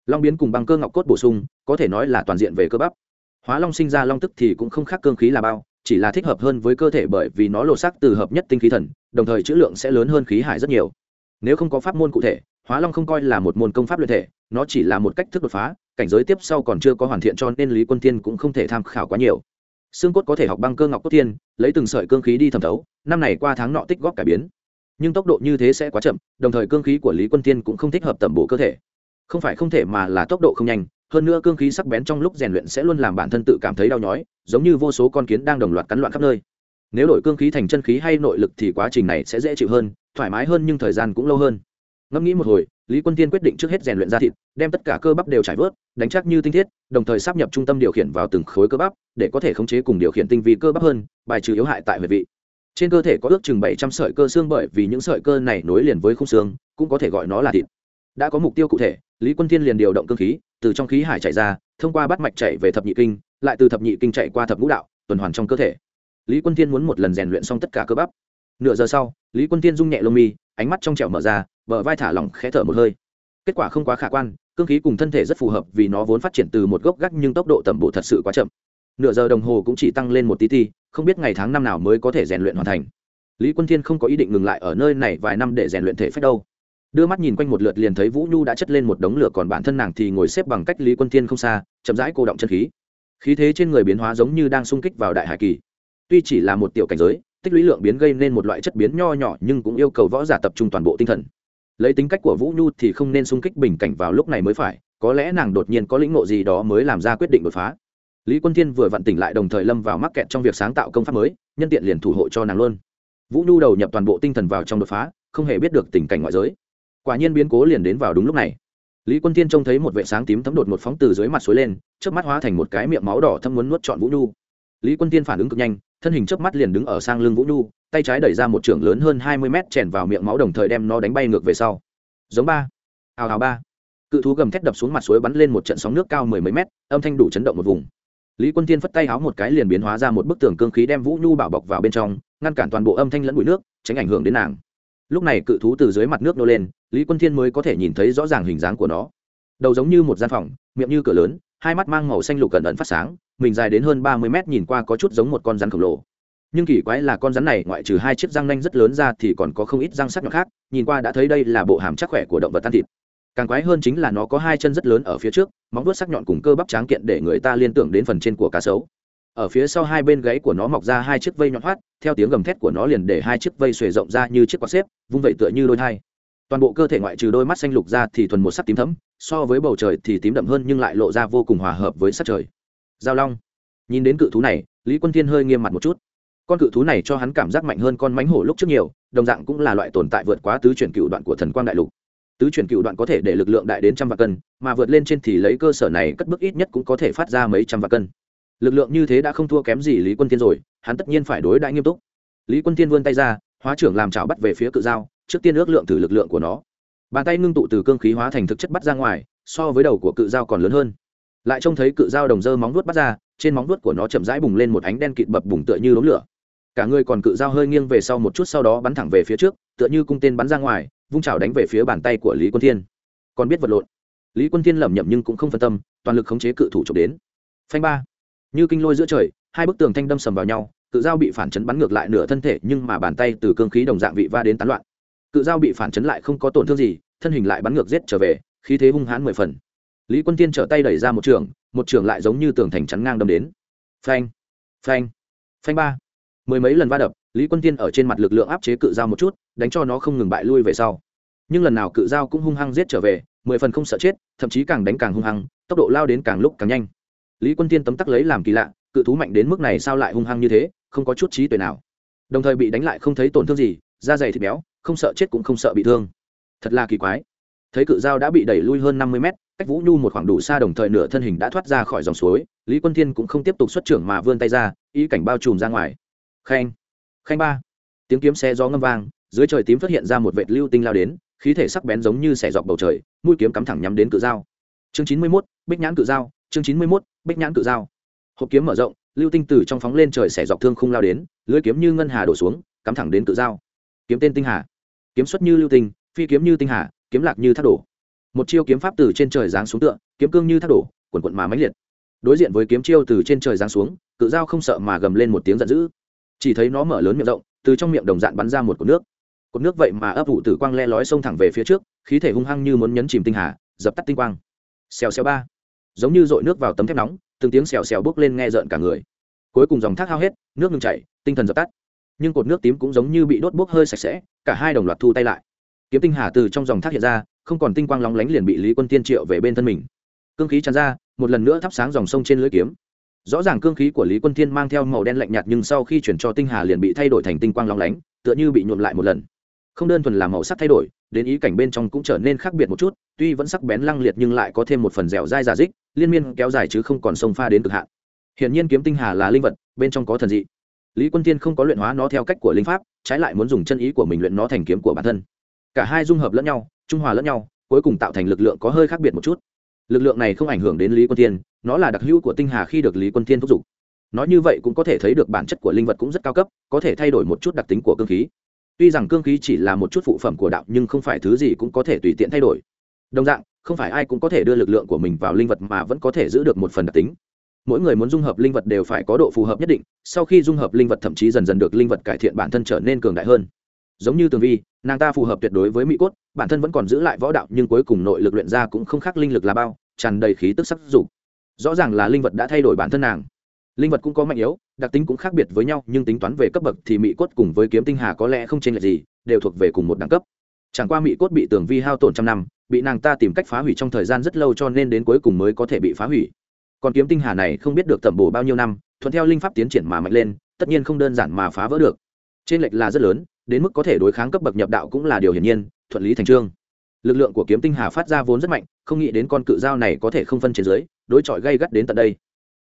Long biến cùng băng cơ ngọc cốt bổ sung, có thể nói là toàn diện về cơ bắp. Hóa long sinh ra long tức thì cũng không khác cương khí là bao, chỉ là thích hợp hơn với cơ thể bởi vì nó lộ sắc từ hợp nhất tinh khí thần, đồng thời chữ lượng sẽ lớn hơn khí hải rất nhiều. Nếu không có pháp môn cụ thể hóa long không coi là một môn công pháp luyện thể, nó chỉ là một cách thức đột phá, cảnh giới tiếp sau còn chưa có hoàn thiện cho nên lý quân tiên cũng không thể tham khảo quá nhiều. Xương cốt có thể học băng cơ ngọc cốt tiên, lấy từng sợi cương khí đi thẩm thấu, năm này qua tháng nọ tích góp cải biến. Nhưng tốc độ như thế sẽ quá chậm, đồng thời cương khí của lý quân tiên cũng không thích hợp tẩm bổ cơ thể. Không phải không thể mà là tốc độ không nhanh, hơn nữa cương khí sắc bén trong lúc rèn luyện sẽ luôn làm bản thân tự cảm thấy đau nhói, giống như vô số con kiến đang đồng loạt cắn loạn khắp nơi. Nếu đổi cương khí thành chân khí hay nội lực thì quá trình này sẽ dễ chịu hơn, thoải mái hơn nhưng thời gian cũng lâu hơn ngẫm nghĩ một hồi, lý quân tiên quyết định trước hết rèn luyện ra thịt, đem tất cả cơ bắp đều trải vớt, đánh chắc như tinh thiết, đồng thời sắp nhập trung tâm điều khiển vào từng khối cơ bắp, để có thể khống chế cùng điều khiển tinh vi cơ bắp hơn, bài trừ yếu hại tại huyệt vị. Trên cơ thể có ước chừng bảy trăm sợi cơ xương bởi vì những sợi cơ này nối liền với khung xương, cũng có thể gọi nó là thịt. Đã có mục tiêu cụ thể, lý quân thiên liền điều động cơ khí, từ trong khí hải chạy ra, thông qua bắt mạch chạy về thập nhị kinh, lại từ thập nhị kinh chạy qua thập ngũ đạo, tuần hoàn trong cơ thể. Lý quân thiên muốn một lần rèn luyện xong tất cả cơ bắp. Nửa giờ sau, lý quân thiên rung nhẹ lông mi, ánh mắt trong trẻo mở ra bờ vai thả lỏng khẽ thở một hơi. Kết quả không quá khả quan, cương khí cùng thân thể rất phù hợp vì nó vốn phát triển từ một gốc gác nhưng tốc độ tầm bộ thật sự quá chậm. Nửa giờ đồng hồ cũng chỉ tăng lên một tí ti, không biết ngày tháng năm nào mới có thể rèn luyện hoàn thành. Lý quân thiên không có ý định ngừng lại ở nơi này vài năm để rèn luyện thể phép đâu. Đưa mắt nhìn quanh một lượt liền thấy vũ nhu đã chất lên một đống lửa còn bản thân nàng thì ngồi xếp bằng cách lý quân thiên không xa, chậm rãi cô động chân khí. Khí thế trên người biến hóa giống như đang sung kích vào đại hải kỳ. Tuy chỉ là một tiểu cảnh giới, tích lũy lượng biến gây nên một loại chất biến nho nhỏ nhưng cũng yêu cầu võ giả tập trung toàn bộ tinh thần lấy tính cách của vũ nhu thì không nên xung kích bình cảnh vào lúc này mới phải, có lẽ nàng đột nhiên có lĩnh ngộ gì đó mới làm ra quyết định đột phá. Lý quân thiên vừa vặn tỉnh lại đồng thời lâm vào mắc kẹt trong việc sáng tạo công pháp mới, nhân tiện liền thủ hộ cho nàng luôn. Vũ nhu đầu nhập toàn bộ tinh thần vào trong đột phá, không hề biết được tình cảnh ngoại giới. Quả nhiên biến cố liền đến vào đúng lúc này. Lý quân thiên trông thấy một vệ sáng tím thấm đột một phóng từ dưới mặt suối lên trước mắt hóa thành một cái miệng máu đỏ thâm muốn nuốt trọn vũ nhu. Lý quân thiên phản ứng cực nhanh, thân hình trước mắt liền đứng ở sang lưng vũ nhu tay trái đẩy ra một trưởng lớn hơn hai mươi mét chèn vào miệng máu đồng thời đem nó đánh bay ngược về sau. Giống ba. Hào hào ba. Cự thú gầm thét đập xuống mặt suối bắn lên một trận sóng nước cao mười mấy mét, âm thanh đủ chấn động một vùng. Lý quân tiên phất tay háo một cái liền biến hóa ra một bức tường cương khí đem vũ nhu bảo bọc vào bên trong, ngăn cản toàn bộ âm thanh lẫn bụi nước, tránh ảnh hưởng đến nàng. Lúc này cự thú từ dưới mặt nước nô lên, lý quân thiên mới có thể nhìn thấy rõ ràng hình dáng của nó. Đầu giống như một gian phòng, miệng như cửa lớn, hai mắt mang màu xanh lục cẩn ẩn phát sáng, mình dài đến hơn ba mươi mét nhìn qua có chút giống một con rắn khổng lồ nhưng kỳ quái là con rắn này ngoại trừ hai chiếc răng nanh rất lớn ra thì còn có không ít răng sắc nhọn khác, nhìn qua đã thấy đây là bộ hàm chắc khỏe của động vật ăn thịt. Càng quái hơn chính là nó có hai chân rất lớn ở phía trước, móng vuốt sắc nhọn cùng cơ bắp tráng kiện để người ta liên tưởng đến phần trên của cá sấu. Ở phía sau hai bên gáy của nó mọc ra hai chiếc vây nhọn hoắt, theo tiếng gầm thét của nó liền để hai chiếc vây xuề rộng ra như chiếc quạt xếp, vung vẩy tựa như đôi thai. Toàn bộ cơ thể ngoại trừ đôi mắt xanh lục ra thì thuần một sắc tím thấm so với bầu trời thì tím đậm hơn nhưng lại lộ ra vô cùng hòa hợp với sắc trời. Giao long, nhìn đến cự thú này, lý quân thiên hơi nghiêm mặt một chút con cự thú này cho hắn cảm giác mạnh hơn con mánh hổ lúc trước nhiều, đồng dạng cũng là loại tồn tại vượt quá tứ chuyển cựu đoạn của thần quang đại lục. Tứ chuyển cựu đoạn có thể để lực lượng đại đến trăm vạn cân, mà vượt lên trên thì lấy cơ sở này cất bước ít nhất cũng có thể phát ra mấy trăm vạn cân. Lực lượng như thế đã không thua kém gì lý quân thiên rồi, hắn tất nhiên phải đối đãi nghiêm túc. Lý quân thiên vươn tay ra, hóa trưởng làm chảo bắt về phía cự dao, trước tiên ước lượng thử lực lượng của nó. Bàn tay ngưng tụ từ cương khí hóa thành thực chất bắt ra ngoài, so với đầu của cự dao còn lớn hơn. Lại trông thấy cự dao đồng dơ móng vuốt bắt ra, trên móng vuốt của nó chậm rãi bùng lên một ánh đen kịt bập bùng tựa như đốm lửa cả người còn cự dao hơi nghiêng về sau một chút sau đó bắn thẳng về phía trước, tựa như cung tên bắn ra ngoài, vung chảo đánh về phía bàn tay của lý quân thiên. Còn biết vật lộn. Lý quân thiên lẩm nhẩm nhưng cũng không phân tâm, toàn lực khống chế cự thủ trộm đến. Phanh ba. Như kinh lôi giữa trời, hai bức tường thanh đâm sầm vào nhau, cự dao bị phản chấn bắn ngược lại nửa thân thể, nhưng mà bàn tay từ cương khí đồng dạng vị va đến tán loạn. Cự dao bị phản chấn lại không có tổn thương gì, thân hình lại bắn ngược giết trở về, khí thế hung hãn mười phần. Lý quân tiên trở tay đẩy ra một trường một trường lại giống như tường thành chắn ngang đâm đến. Phanh. Phanh. Phanh ba mười mấy lần va đập, lý quân tiên ở trên mặt lực lượng áp chế cự dao một chút, đánh cho nó không ngừng bại lui về sau. Nhưng lần nào cự dao cũng hung hăng giết trở về, mười phần không sợ chết, thậm chí càng đánh càng hung hăng, tốc độ lao đến càng lúc càng nhanh. Lý quân tiên tấm tắc lấy làm kỳ lạ, cự thú mạnh đến mức này sao lại hung hăng như thế, không có chút trí tuệ nào. Đồng thời bị đánh lại không thấy tổn thương gì, da dày thịt béo, không sợ chết cũng không sợ bị thương. Thật là kỳ quái. Thấy cự dao đã bị đẩy lui hơn năm mươi mét, cách vũ nhu một khoảng đủ xa đồng thời nửa thân hình đã thoát ra khỏi dòng suối, lý quân thiên cũng không tiếp tục xuất trưởng mà vươn tay ra, ý cảnh bao trùm ra ngoài khanh. Khanh ba. Tiếng kiếm xe gió ngâm vang, dưới trời tím phát hiện ra một vệt lưu tinh lao đến, khí thể sắc bén giống như xẻ dọc bầu trời, mũi kiếm cắm thẳng nhắm đến cự dao. Chương chín mươi mốt, bích nhãn cự dao, chương chín mươi mốt, bích nhãn cự dao. Hộp kiếm mở rộng, lưu tinh từ trong phóng lên trời xẻ dọc thương không lao đến lưới kiếm như ngân hà đổ xuống, cắm thẳng đến cự dao. Kiếm tên tinh hà. Kiếm xuất như lưu tinh, phi kiếm như tinh hà, kiếm lạc như thác đổ. Một chiêu kiếm pháp từ trên trời giáng xuống tựa, kiếm cương như thác đổ, quần quận mà mãnh liệt. Đối diện với kiếm chiêu từ trên trời giáng xuống, cự dao không sợ mà gầm lên một tiếng giận dữ chỉ thấy nó mở lớn miệng rộng, từ trong miệng đồng dạng bắn ra một cột nước. Cột nước vậy mà ấp ủ tử quang le lói xông thẳng về phía trước, khí thể hung hăng như muốn nhấn chìm tinh hà, dập tắt tinh quang. Xèo xèo ba. Giống như dội nước vào tấm thép nóng, từng tiếng xèo xèo bước lên nghe rợn cả người. Cuối cùng dòng thác hao hết, nước ngừng chảy, tinh thần dập tắt. Nhưng cột nước tím cũng giống như bị đốt bốc hơi sạch sẽ, cả hai đồng loạt thu tay lại. Kiếm tinh hà từ trong dòng thác hiện ra, không còn tinh quang lóng lánh liền bị lý quân tiên triệu về bên thân mình. Cương khí tràn ra, một lần nữa thắp sáng dòng sông trên lưỡi kiếm rõ ràng cương khí của lý quân thiên mang theo màu đen lạnh nhạt nhưng sau khi chuyển cho tinh hà liền bị thay đổi thành tinh quang lóng lánh, tựa như bị nhuộm lại một lần. Không đơn thuần là màu sắc thay đổi, đến ý cảnh bên trong cũng trở nên khác biệt một chút, tuy vẫn sắc bén lăng liệt nhưng lại có thêm một phần dẻo dai giả dích, liên miên kéo dài chứ không còn sông pha đến cực hạn. Hiển nhiên kiếm tinh hà là linh vật, bên trong có thần dị. Lý quân tiên không có luyện hóa nó theo cách của linh pháp, trái lại muốn dùng chân ý của mình luyện nó thành kiếm của bản thân. Cả hai dung hợp lẫn nhau, trung hòa lẫn nhau, cuối cùng tạo thành lực lượng có hơi khác biệt một chút. Lực lượng này không ảnh hưởng đến lý quân tiên nó là đặc hữu của tinh hà khi được lý quân thiên thúc giục. Nói như vậy cũng có thể thấy được bản chất của linh vật cũng rất cao cấp, có thể thay đổi một chút đặc tính của cương khí. Tuy rằng cương khí chỉ là một chút phụ phẩm của đạo, nhưng không phải thứ gì cũng có thể tùy tiện thay đổi. Đồng dạng, không phải ai cũng có thể đưa lực lượng của mình vào linh vật mà vẫn có thể giữ được một phần đặc tính. Mỗi người muốn dung hợp linh vật đều phải có độ phù hợp nhất định, sau khi dung hợp linh vật thậm chí dần dần được linh vật cải thiện bản thân trở nên cường đại hơn. Giống như tường vi, nàng ta phù hợp tuyệt đối với mỹ cốt, bản thân vẫn còn giữ lại võ đạo nhưng cuối cùng nội lực luyện ra cũng không khác linh lực là bao, tràn đầy khí tức sắc dục rõ ràng là linh vật đã thay đổi bản thân nàng. Linh vật cũng có mạnh yếu, đặc tính cũng khác biệt với nhau, nhưng tính toán về cấp bậc thì mỹ cốt cùng với kiếm tinh hà có lẽ không chênh lệch gì, đều thuộc về cùng một đẳng cấp. Chẳng qua mỹ cốt bị tường vi hao tổn trăm năm, bị nàng ta tìm cách phá hủy trong thời gian rất lâu cho nên đến cuối cùng mới có thể bị phá hủy. Còn kiếm tinh hà này không biết được tẩm bổ bao nhiêu năm, thuận theo linh pháp tiến triển mà mạnh lên, tất nhiên không đơn giản mà phá vỡ được. Trên lệch là rất lớn, đến mức có thể đối kháng cấp bậc nhập đạo cũng là điều hiển nhiên, thuận lý thành trương lực lượng của kiếm tinh hà phát ra vốn rất mạnh, không nghĩ đến con cự dao này có thể không phân trên dưới đối chọi gây gắt đến tận đây.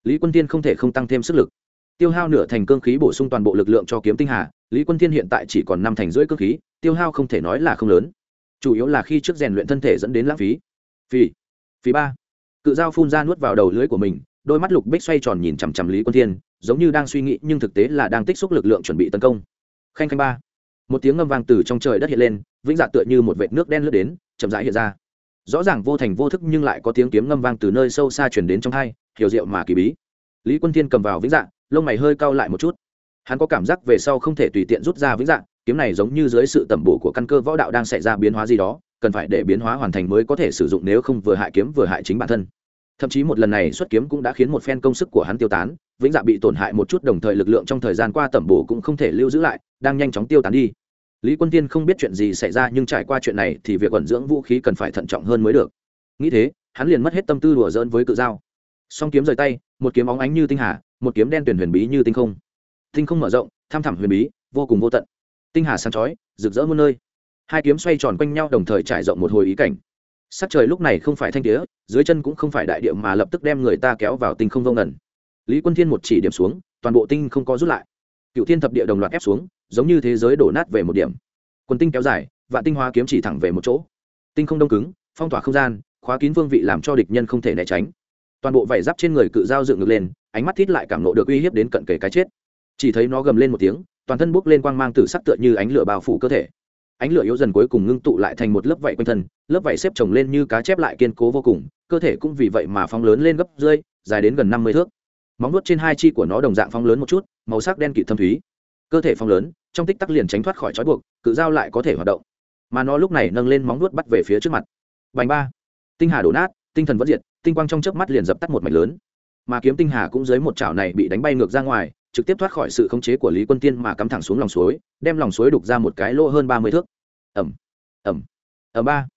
Lý quân tiên không thể không tăng thêm sức lực. Tiêu hao nửa thành cương khí bổ sung toàn bộ lực lượng cho kiếm tinh hà, lý quân tiên hiện tại chỉ còn năm thành rưỡi cương khí, tiêu hao không thể nói là không lớn. Chủ yếu là khi trước rèn luyện thân thể dẫn đến lãng phí. Phí phí ba. Cự dao phun ra nuốt vào đầu lưới của mình, đôi mắt lục bích xoay tròn nhìn chằm chằm lý quân thiên, giống như đang suy nghĩ nhưng thực tế là đang tích xúc lực lượng chuẩn bị tấn công. Khanh khanh ba. Một tiếng ngâm vang từ trong trời đất hiện lên, vĩnh dạ tựa như một vệt nước đen lướt đến chậm rãi hiện ra. Rõ ràng vô thành vô thức nhưng lại có tiếng kiếm ngâm vang từ nơi sâu xa chuyển đến trong hai, hiểu diệu mà kỳ bí. Lý quân thiên cầm vào vĩnh dạng, lông mày hơi cao lại một chút. Hắn có cảm giác về sau không thể tùy tiện rút ra vĩnh dạng, kiếm này giống như dưới sự tẩm bổ của căn cơ võ đạo đang xảy ra biến hóa gì đó, cần phải để biến hóa hoàn thành mới có thể sử dụng nếu không vừa hại kiếm vừa hại chính bản thân. Thậm chí một lần này xuất kiếm cũng đã khiến một phen công sức của hắn tiêu tán, vĩnh dạ bị tổn hại một chút đồng thời lực lượng trong thời gian qua tẩm bổ cũng không thể lưu giữ lại, đang nhanh chóng tiêu tán đi lý quân tiên không biết chuyện gì xảy ra, nhưng trải qua chuyện này thì việc ẩn dưỡng vũ khí cần phải thận trọng hơn mới được. Nghĩ thế, hắn liền mất hết tâm tư đùa dỡn với cự dao song kiếm rời tay, một kiếm óng ánh như tinh hà, một kiếm đen tuyển huyền bí như tinh không. Tinh không mở rộng, tham thẳm huyền bí, vô cùng vô tận. Tinh hà sáng chói, rực rỡ muôn nơi. Hai kiếm xoay tròn quanh nhau, đồng thời trải rộng một hồi ý cảnh. Sắc trời lúc này không phải thanh tía, dưới chân cũng không phải đại địa mà lập tức đem người ta kéo vào tinh không vô ngẩn lý quân thiên một chỉ điểm xuống, toàn bộ tinh không có rút lại cựu thiên thập địa đồng loạt ép xuống, giống như thế giới đổ nát về một điểm. Quần tinh kéo dài và tinh hoa kiếm chỉ thẳng về một chỗ. Tinh không đông cứng, phong tỏa không gian, khóa kín vương vị làm cho địch nhân không thể né tránh. Toàn bộ vảy giáp trên người cự dao dựng ngược lên, ánh mắt thít lại cảm nộ được uy hiếp đến cận kề cái chết. Chỉ thấy nó gầm lên một tiếng, toàn thân bốc lên quang mang tử sắc tựa như ánh lửa bao phủ cơ thể. Ánh lửa yếu dần cuối cùng ngưng tụ lại thành một lớp vảy quanh thân, lớp vảy xếp chồng lên như cá chép lại kiên cố vô cùng, cơ thể cũng vì vậy mà phóng lớn lên gấp rơi dài đến gần năm mươi thước móng nuốt trên hai chi của nó đồng dạng phong lớn một chút, màu sắc đen kịt thâm thúy. Cơ thể phong lớn, trong tích tắc liền tránh thoát khỏi trói buộc, cự dao lại có thể hoạt động. Mà nó lúc này nâng lên móng nuốt bắt về phía trước mặt. Bành ba. Tinh hà đổ nát, tinh thần vẫn diệt, tinh quang trong chớp mắt liền dập tắt một mạch lớn. Mà kiếm tinh hà cũng dưới một chảo này bị đánh bay ngược ra ngoài, trực tiếp thoát khỏi sự khống chế của lý quân tiên mà cắm thẳng xuống lòng suối, đem lòng suối đục ra một cái lỗ hơn ba mươi thước. Ẩm. Ẩm. Ở ba.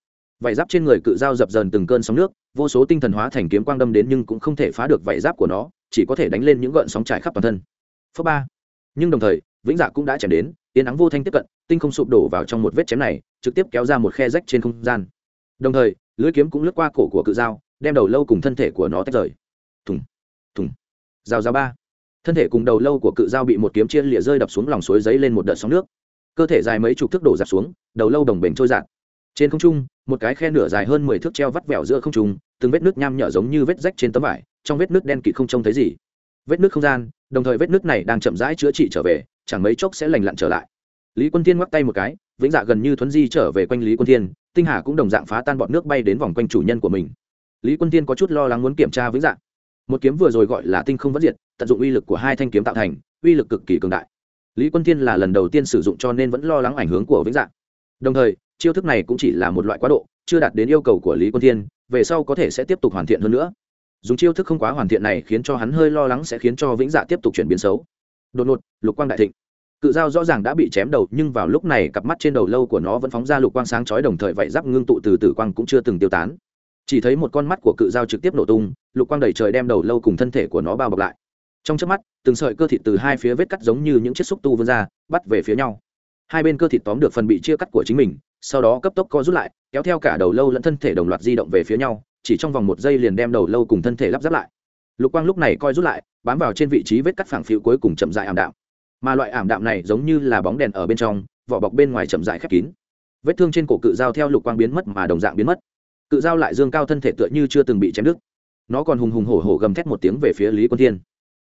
Vải giáp trên người cự dao dập dần từng cơn sóng nước, vô số tinh thần hóa thành kiếm quang đâm đến nhưng cũng không thể phá được vải giáp của nó chỉ có thể đánh lên những gợn sóng trải khắp toàn thân. Phớ ba. Nhưng đồng thời, vĩnh dạ cũng đã chém đến tiến ắng vô thanh tiếp cận, tinh không sụp đổ vào trong một vết chém này, trực tiếp kéo ra một khe rách trên không gian. Đồng thời lưỡi kiếm cũng lướt qua cổ của cự dao, đem đầu lâu cùng thân thể của nó tách rời. Thùng thùng. Dao dao ba. Thân thể cùng đầu lâu của cự dao bị một kiếm chia lịa rơi đập xuống lòng suối giấy lên một đợt sóng nước. Cơ thể dài mấy chục thước đổ dạp xuống, đầu lâu đồng bền trôi dạt. Trên không trung, một cái khe nửa dài hơn mười thước treo vắt vẻo giữa không trung, từng vết nước nham nhở giống như vết rách trên tấm vải trong vết nước đen kịt không trông thấy gì. Vết nước không gian, đồng thời vết nước này đang chậm rãi chữa trị trở về, chẳng mấy chốc sẽ lành lặn trở lại. Lý quân thiên ngoắc tay một cái, vĩnh dạ gần như thuấn di trở về quanh lý quân thiên, tinh hà cũng đồng dạng phá tan bọn nước bay đến vòng quanh chủ nhân của mình. Lý quân thiên có chút lo lắng muốn kiểm tra vĩnh dạ. Một kiếm vừa rồi gọi là tinh không vẫn diệt, tận dụng uy lực của hai thanh kiếm tạo thành, uy lực cực kỳ cường đại. Lý quân thiên là lần đầu tiên sử dụng cho nên vẫn lo lắng ảnh hưởng của vĩnh dạ. Đồng thời, chiêu thức này cũng chỉ là một loại quá độ, chưa đạt đến yêu cầu của lý quân thiên, về sau có thể sẽ tiếp tục hoàn thiện hơn nữa dùng chiêu thức không quá hoàn thiện này khiến cho hắn hơi lo lắng sẽ khiến cho vĩnh dạ tiếp tục chuyển biến xấu. Đột ngột, lục quang đại thịnh. Cự dao rõ ràng đã bị chém đầu, nhưng vào lúc này cặp mắt trên đầu lâu của nó vẫn phóng ra lục quang sáng chói đồng thời vậy giáp ngưng tụ từ tử quang cũng chưa từng tiêu tán. Chỉ thấy một con mắt của cự dao trực tiếp nổ tung, lục quang đầy trời đem đầu lâu cùng thân thể của nó bao bọc lại. Trong trước mắt, từng sợi cơ thịt từ hai phía vết cắt giống như những chiếc xúc tu vươn ra, bắt về phía nhau. Hai bên cơ thịt tóm được phần bị chia cắt của chính mình, sau đó cấp tốc co rút lại, kéo theo cả đầu lâu lẫn thân thể đồng loạt di động về phía nhau chỉ trong vòng một giây liền đem đầu lâu cùng thân thể lắp ráp lại. Lục quang lúc này coi rút lại, bám vào trên vị trí vết cắt phẳng phiu cuối cùng chậm dại ảm đạm. Mà loại ảm đạm này giống như là bóng đèn ở bên trong, vỏ bọc bên ngoài chậm dại khép kín. Vết thương trên cổ cự dao theo lục quang biến mất mà đồng dạng biến mất. Cự dao lại dương cao thân thể tựa như chưa từng bị chém đứt. Nó còn hùng hùng hổ hổ gầm thét một tiếng về phía lý quân thiên.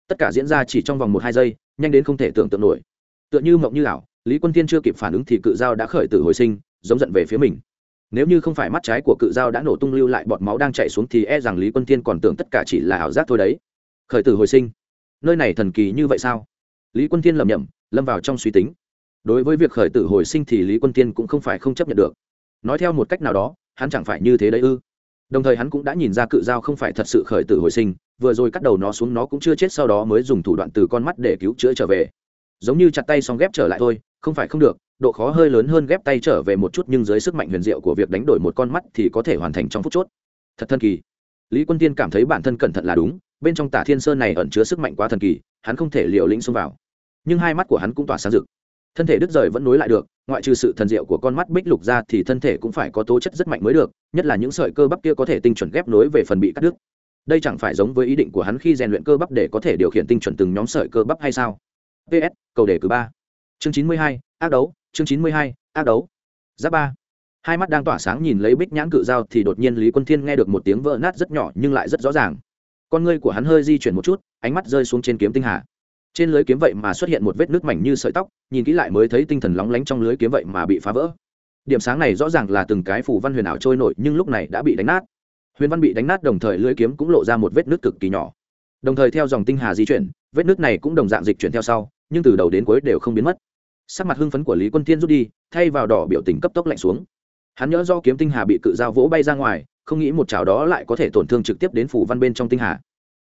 Tất cả diễn ra chỉ trong vòng một hai giây, nhanh đến không thể tưởng tượng nổi. Tựa như mộng như ảo, lý quân thiên chưa kịp phản ứng thì cự dao đã khởi tử hồi sinh, giống giận về phía mình nếu như không phải mắt trái của cự dao đã nổ tung lưu lại bọt máu đang chạy xuống thì e rằng lý quân thiên còn tưởng tất cả chỉ là ảo giác thôi đấy. Khởi tử hồi sinh. Nơi này thần kỳ như vậy sao? Lý quân thiên lầm nhầm lâm vào trong suy tính. Đối với việc khởi tử hồi sinh thì lý quân thiên cũng không phải không chấp nhận được. Nói theo một cách nào đó, hắn chẳng phải như thế đấy ư? Đồng thời hắn cũng đã nhìn ra cự dao không phải thật sự khởi tử hồi sinh, vừa rồi cắt đầu nó xuống nó cũng chưa chết sau đó mới dùng thủ đoạn từ con mắt để cứu chữa trở về. Giống như chặt tay xong ghép trở lại thôi không phải không được, độ khó hơi lớn hơn ghép tay trở về một chút nhưng dưới sức mạnh huyền diệu của việc đánh đổi một con mắt thì có thể hoàn thành trong phút chốt. Thật thần kỳ. Lý quân tiên cảm thấy bản thân cẩn thận là đúng, bên trong tả thiên sơn này ẩn chứa sức mạnh quá thần kỳ, hắn không thể liều lĩnh xông vào. Nhưng hai mắt của hắn cũng tỏa sáng rực. Thân thể đứt rời vẫn nối lại được, ngoại trừ sự thần diệu của con mắt bích lục ra thì thân thể cũng phải có tố chất rất mạnh mới được, nhất là những sợi cơ bắp kia có thể tinh chuẩn ghép nối về phần bị cắt đứt. Đây chẳng phải giống với ý định của hắn khi rèn luyện cơ bắp để có thể điều khiển tinh chuẩn từng nhóm sợi cơ bắp hay sao? Ps cầu đề cử ba chương chín mươi hai, ác đấu, chương chín mươi hai, ác đấu. Giáp ba. Hai mắt đang tỏa sáng nhìn lấy bích nhãn cự dao thì đột nhiên lý quân thiên nghe được một tiếng vỡ nát rất nhỏ nhưng lại rất rõ ràng. Con ngươi của hắn hơi di chuyển một chút, ánh mắt rơi xuống trên kiếm tinh hà. Trên lưới kiếm vậy mà xuất hiện một vết nước mảnh như sợi tóc, nhìn kỹ lại mới thấy tinh thần lóng lánh trong lưới kiếm vậy mà bị phá vỡ. Điểm sáng này rõ ràng là từng cái phủ văn huyền ảo trôi nổi nhưng lúc này đã bị đánh nát. Huyền văn bị đánh nát đồng thời lưới kiếm cũng lộ ra một vết nước cực kỳ nhỏ. Đồng thời theo dòng tinh hà di chuyển, vết nước này cũng đồng dạng dịch chuyển theo sau, nhưng từ đầu đến cuối đều không biến mất sắc mặt hưng phấn của lý quân thiên rút đi, thay vào đỏ biểu tình cấp tốc lạnh xuống. Hắn nhớ do kiếm tinh hà bị cự dao vỗ bay ra ngoài, không nghĩ một chảo đó lại có thể tổn thương trực tiếp đến phủ văn bên trong tinh hà.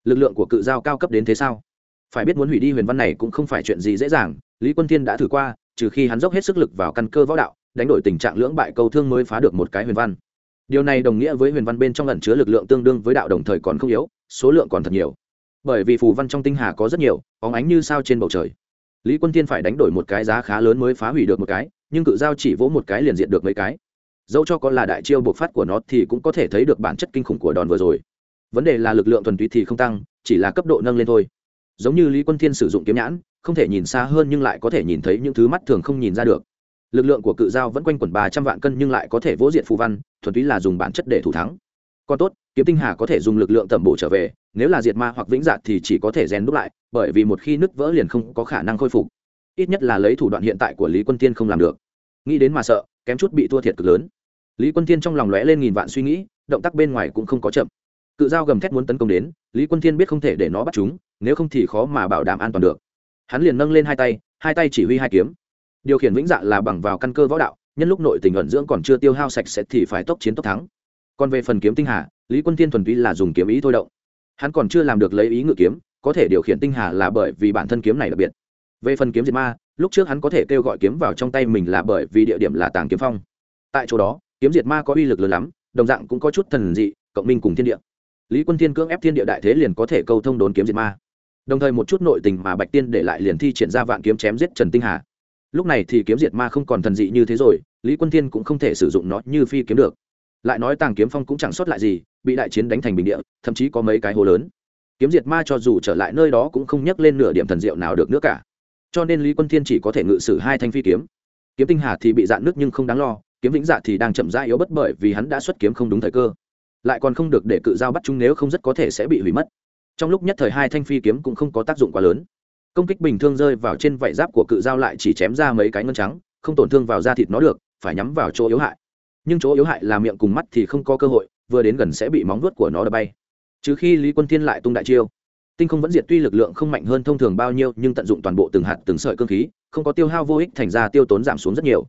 Lực lượng của cự dao cao cấp đến thế sao? Phải biết muốn hủy đi huyền văn này cũng không phải chuyện gì dễ dàng, lý quân thiên đã thử qua, trừ khi hắn dốc hết sức lực vào căn cơ võ đạo, đánh đổi tình trạng lưỡng bại câu thương mới phá được một cái huyền văn. Điều này đồng nghĩa với huyền văn bên trong ẩn chứa lực lượng tương đương với đạo đồng thời còn không yếu, số lượng còn thật nhiều. Bởi vì phù văn trong tinh hà có rất nhiều, óng ánh như sao trên bầu trời lý quân tiên phải đánh đổi một cái giá khá lớn mới phá hủy được một cái, nhưng cự giao chỉ vỗ một cái liền diện được mấy cái. Dẫu cho có là đại chiêu buộc phát của nó thì cũng có thể thấy được bản chất kinh khủng của đòn vừa rồi. Vấn đề là lực lượng thuần túy thì không tăng, chỉ là cấp độ nâng lên thôi. Giống như lý quân thiên sử dụng kiếm nhãn, không thể nhìn xa hơn nhưng lại có thể nhìn thấy những thứ mắt thường không nhìn ra được. Lực lượng của cự giao vẫn quanh quẩn ba trăm vạn cân nhưng lại có thể vỗ diện phù văn, thuần túy là dùng bản chất để thủ thắng. Còn tốt, kiếm tinh hà có thể dùng lực lượng tẩm bổ trở về nếu là diệt ma hoặc vĩnh dạ thì chỉ có thể rèn đúc lại, bởi vì một khi nứt vỡ liền không có khả năng khôi phục. Ít nhất là lấy thủ đoạn hiện tại của lý quân tiên không làm được. Nghĩ đến mà sợ, kém chút bị thua thiệt cực lớn. Lý quân tiên trong lòng lóe lên nghìn vạn suy nghĩ, động tác bên ngoài cũng không có chậm. Cự dao gầm thét muốn tấn công đến, lý quân thiên biết không thể để nó bắt chúng, nếu không thì khó mà bảo đảm an toàn được. Hắn liền nâng lên hai tay hai tay chỉ huy hai kiếm. Điều khiển vĩnh dạ là bằng vào căn cơ võ đạo, nhân lúc nội tình ẩn dưỡng còn chưa tiêu hao sạch sẽ thì phải tốc chiến tốc thắng. Còn về phần kiếm tinh hà, lý quân thiên thuần túy là dùng kiếm ý thôi động hắn còn chưa làm được lấy ý ngự kiếm, có thể điều khiển tinh hà là bởi vì bản thân kiếm này đặc biệt. Về phần kiếm diệt ma, lúc trước hắn có thể kêu gọi kiếm vào trong tay mình là bởi vì địa điểm là tàng kiếm phong. Tại chỗ đó, kiếm diệt ma có uy lực lớn lắm, đồng dạng cũng có chút thần dị, cộng minh cùng thiên địa. Lý quân thiên cưỡng ép thiên địa đại thế liền có thể câu thông đốn kiếm diệt ma. Đồng thời một chút nội tình mà bạch tiên để lại liền thi triển ra vạn kiếm chém giết trần tinh hà. Lúc này thì kiếm diệt ma không còn thần dị như thế rồi, lý quân thiên cũng không thể sử dụng nó như phi kiếm được lại nói tàng kiếm phong cũng chẳng sót lại gì, bị đại chiến đánh thành bình địa, thậm chí có mấy cái hố lớn. Kiếm diệt ma cho dù trở lại nơi đó cũng không nhắc lên nửa điểm thần diệu nào được nữa cả. Cho nên lý quân thiên chỉ có thể ngự sử hai thanh phi kiếm. Kiếm tinh hà thì bị dạn nước nhưng không đáng lo, kiếm vĩnh dạ thì đang chậm rãi yếu bất bởi vì hắn đã xuất kiếm không đúng thời cơ. Lại còn không được để cự giao bắt chúng nếu không rất có thể sẽ bị hủy mất. Trong lúc nhất thời hai thanh phi kiếm cũng không có tác dụng quá lớn. Công kích bình thường rơi vào trên vảy giáp của cự giao lại chỉ chém ra mấy cái ngân trắng, không tổn thương vào da thịt nó được, phải nhắm vào chỗ yếu hại nhưng chỗ yếu hại là miệng cùng mắt thì không có cơ hội, vừa đến gần sẽ bị móng vuốt của nó đập bay. Trừ khi lý quân thiên lại tung đại chiêu. Tinh không vẫn diệt tuy lực lượng không mạnh hơn thông thường bao nhiêu, nhưng tận dụng toàn bộ từng hạt, từng sợi cơ khí, không có tiêu hao vô ích thành ra tiêu tốn giảm xuống rất nhiều.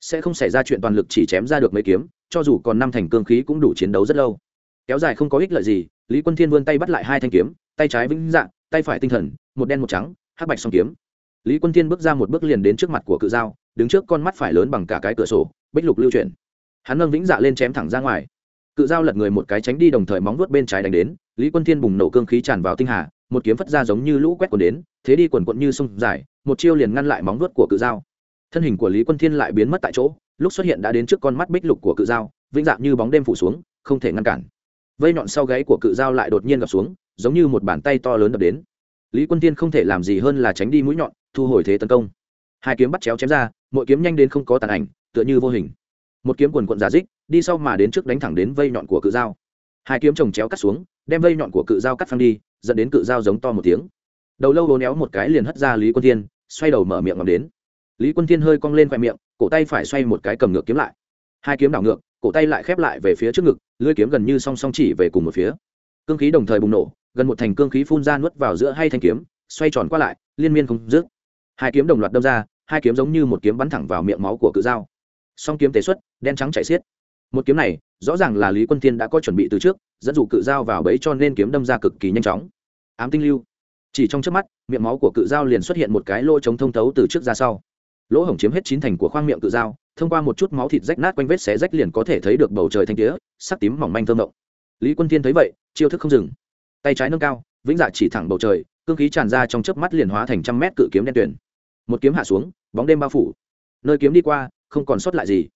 Sẽ không xảy ra chuyện toàn lực chỉ chém ra được mấy kiếm, cho dù còn năm thành cương khí cũng đủ chiến đấu rất lâu. Kéo dài không có ích lợi gì, lý quân thiên vươn tay bắt lại hai thanh kiếm, tay trái vĩnh dạng, tay phải tinh thần, một đen một trắng, hắc bạch song kiếm. Lý quân thiên bước ra một bước liền đến trước mặt của cự dao đứng trước con mắt phải lớn bằng cả cái cửa sổ, bích lục lưu chuyển hắn nâng vĩnh dạ lên chém thẳng ra ngoài. Cự dao lật người một cái tránh đi đồng thời móng vuốt bên trái đánh đến, lý quân thiên bùng nổ cương khí tràn vào tinh hà, một kiếm phất ra giống như lũ quét quần đến, thế đi quần quận như sông dài, một chiêu liền ngăn lại móng vuốt của cự dao. Thân hình của lý quân thiên lại biến mất tại chỗ, lúc xuất hiện đã đến trước con mắt bích lục của cự dao, vĩnh dạng như bóng đêm phủ xuống, không thể ngăn cản. Vây nhọn sau gáy của cự dao lại đột nhiên gặp xuống, giống như một bàn tay to lớn đập đến. Lý quân tiên không thể làm gì hơn là tránh đi mũi nhọn, thu hồi thế tấn công. Hai kiếm bắt chéo chém ra, mỗi kiếm nhanh đến không có tàn ảnh, tựa như vô hình một kiếm quần quận giả dích, đi sau mà đến trước đánh thẳng đến vây nhọn của cự dao. Hai kiếm chồng chéo cắt xuống, đem vây nhọn của cự dao cắt phăng đi, dẫn đến cự dao giống to một tiếng. Đầu lâu hố néo một cái liền hất ra lý quân thiên, xoay đầu mở miệng ngầm đến. Lý quân thiên hơi cong lên khoe miệng, cổ tay phải xoay một cái cầm ngược kiếm lại. Hai kiếm đảo ngược, cổ tay lại khép lại về phía trước ngực, lưỡi kiếm gần như song song chỉ về cùng một phía. Cương khí đồng thời bùng nổ, gần một thành cương khí phun ra nuốt vào giữa hai thanh kiếm, xoay tròn qua lại, liên miên không dứt. Hai kiếm đồng loạt đâm ra, hai kiếm giống như một kiếm bắn thẳng vào miệng máu của cự dao song kiếm tế xuất, đen trắng chảy xiết. Một kiếm này, rõ ràng là lý quân Thiên đã có chuẩn bị từ trước, dẫn dụ cự dao vào bẫy cho nên kiếm đâm ra cực kỳ nhanh chóng. Ám tinh lưu. Chỉ trong trước mắt, miệng máu của cự dao liền xuất hiện một cái lỗ chống thông thấu từ trước ra sau. Lỗ hổng chiếm hết chín thành của khoang miệng cự dao thông qua một chút máu thịt rách nát quanh vết xé rách liền có thể thấy được bầu trời thanh tía, sắc tím mỏng manh thơm mộng. Lý quân Thiên thấy vậy, chiêu thức không dừng. Tay trái nâng cao, vĩnh dạ chỉ thẳng bầu trời, cương khí tràn ra trong chớp mắt liền hóa thành trăm mét cự kiếm đen tuyển một kiếm hạ xuống, bóng đêm bao phủ. Nơi kiếm đi qua không còn sót lại gì.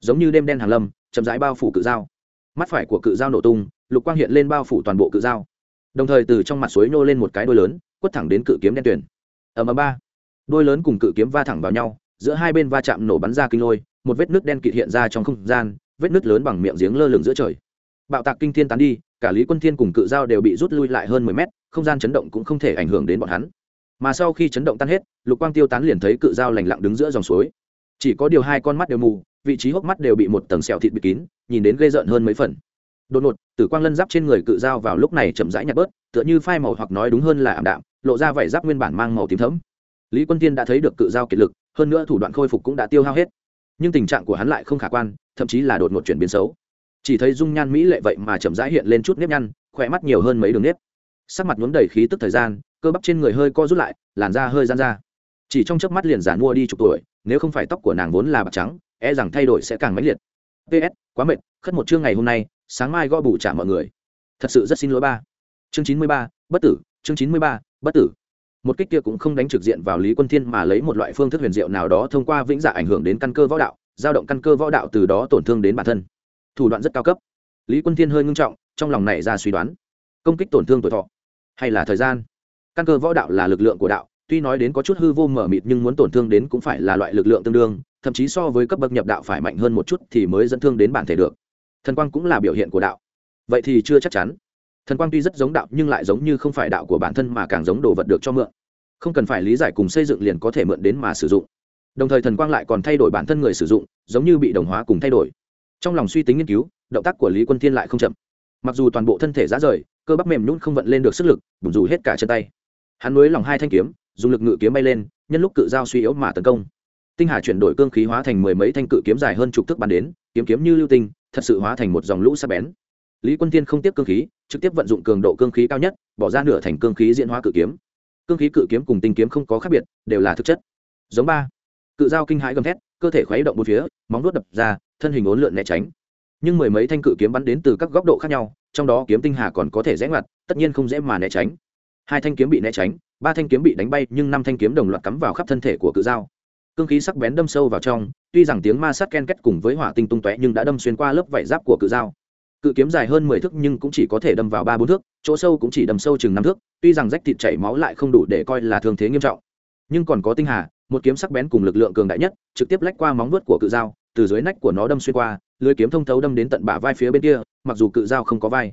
Giống như đêm đen hàng lâm, chậm rãi bao phủ cự dao. Mắt phải của cự dao nổ tung, lục quang hiện lên bao phủ toàn bộ cự dao. Đồng thời từ trong mặt suối nô lên một cái đôi lớn, quất thẳng đến cự kiếm đen tuyển ở ầm ba. Đôi lớn cùng cự kiếm va thẳng vào nhau, giữa hai bên va chạm nổ bắn ra kinh lôi, một vết nước đen kịt hiện ra trong không gian, vết nước lớn bằng miệng giếng lơ lửng giữa trời. Bạo tạc kinh thiên tán đi, cả lý quân thiên cùng cự dao đều bị rút lui lại hơn mười mét, không gian chấn động cũng không thể ảnh hưởng đến bọn hắn. Mà sau khi chấn động tan hết, lục quang tiêu tán liền thấy cự dao lành lặng đứng giữa dòng suối chỉ có điều hai con mắt đều mù, vị trí hốc mắt đều bị một tầng sẹo thịt bịt kín, nhìn đến gây rợn hơn mấy phần. Đột ngột, tử quang lân giáp trên người cự dao vào lúc này chậm rãi nhạt bớt, tựa như phai màu hoặc nói đúng hơn là ảm đạm, lộ ra vảy giáp nguyên bản mang màu tím thẫm. Lý quân tiên đã thấy được cự dao kiệt lực, hơn nữa thủ đoạn khôi phục cũng đã tiêu hao hết. Nhưng tình trạng của hắn lại không khả quan, thậm chí là đột ngột chuyển biến xấu. Chỉ thấy dung nhan mỹ lệ vậy mà chậm rãi hiện lên chút nếp nhăn, khỏe mắt nhiều hơn mấy đường nếp. Sắc mặt nhuốm đầy khí tức thời gian, cơ bắp trên người hơi co rút lại, làn da hơi gian ra. Chỉ trong chớp mắt liền giàn mua đi chục tuổi nếu không phải tóc của nàng vốn là bạc trắng e rằng thay đổi sẽ càng mãnh liệt. Ps quá mệt, khất một chương ngày hôm nay, sáng mai gõ bù trả mọi người. Thật sự rất xin lỗi ba. Chương chín mươi ba, bất tử, chương chín mươi ba, bất tử. Một kích kia cũng không đánh trực diện vào lý quân thiên mà lấy một loại phương thức huyền diệu nào đó thông qua vĩnh dạ ảnh hưởng đến căn cơ võ đạo giao động căn cơ võ đạo từ đó tổn thương đến bản thân. Thủ đoạn rất cao cấp. Lý quân thiên hơi ngưng trọng, trong lòng này ra suy đoán. Công kích tổn thương tuổi thọ hay là thời gian? Căn cơ võ đạo là lực lượng của đạo tuy nói đến có chút hư vô mở mịt nhưng muốn tổn thương đến cũng phải là loại lực lượng tương đương, thậm chí so với cấp bậc nhập đạo phải mạnh hơn một chút thì mới dẫn thương đến bản thể được. Thần quang cũng là biểu hiện của đạo. Vậy thì chưa chắc chắn. Thần quang tuy rất giống đạo nhưng lại giống như không phải đạo của bản thân mà càng giống đồ vật được cho mượn. Không cần phải lý giải cùng xây dựng liền có thể mượn đến mà sử dụng. Đồng thời thần quang lại còn thay đổi bản thân người sử dụng, giống như bị đồng hóa cùng thay đổi. Trong lòng suy tính nghiên cứu, động tác của lý quân thiên lại không chậm. Mặc dù toàn bộ thân thể giá rời, cơ bắp mềm nhún không vận lên được sức lực bùn rù hết cả chân tay. Hắn nối lòng hai thanh kiếm dùng lực ngự kiếm bay lên, nhân lúc cự dao suy yếu mà tấn công. Tinh hà chuyển đổi cương khí hóa thành mười mấy thanh cự kiếm dài hơn chục thước bắn đến, kiếm kiếm như lưu tinh, thật sự hóa thành một dòng lũ sắc bén. Lý quân thiên không tiếp cương khí, trực tiếp vận dụng cường độ cương khí cao nhất, bỏ ra nửa thành cương khí diễn hóa cự kiếm. Cương khí cự kiếm cùng tinh kiếm không có khác biệt, đều là thực chất. Giống ba. Cự dao kinh hãi gầm thét, cơ thể khuấy động một phía, móng đốt đập ra, thân hình ốn lượn né tránh. Nhưng mười mấy thanh cự kiếm bắn đến từ các góc độ khác nhau, trong đó kiếm tinh hà còn có thể rẽ ngoặt, tất nhiên không dễ mà né tránh. Hai thanh kiếm bị né tránh ba thanh kiếm bị đánh bay, nhưng năm thanh kiếm đồng loạt cắm vào khắp thân thể của cự dao. Cương khí sắc bén đâm sâu vào trong, tuy rằng tiếng ma sát ken két cùng với hỏa tinh tung tóe nhưng đã đâm xuyên qua lớp vảy giáp của cự dao. Cự kiếm dài hơn mười thước nhưng cũng chỉ có thể đâm vào ba bốn thước, chỗ sâu cũng chỉ đâm sâu chừng năm thước, tuy rằng rách thịt chảy máu lại không đủ để coi là thương thế nghiêm trọng. Nhưng còn có tinh hà, một kiếm sắc bén cùng lực lượng cường đại nhất, trực tiếp lách qua móng vuốt của cự dao, từ dưới nách của nó đâm xuyên qua, lưới kiếm thông thấu đâm đến tận bả vai phía bên kia, mặc dù cự dao không có vai.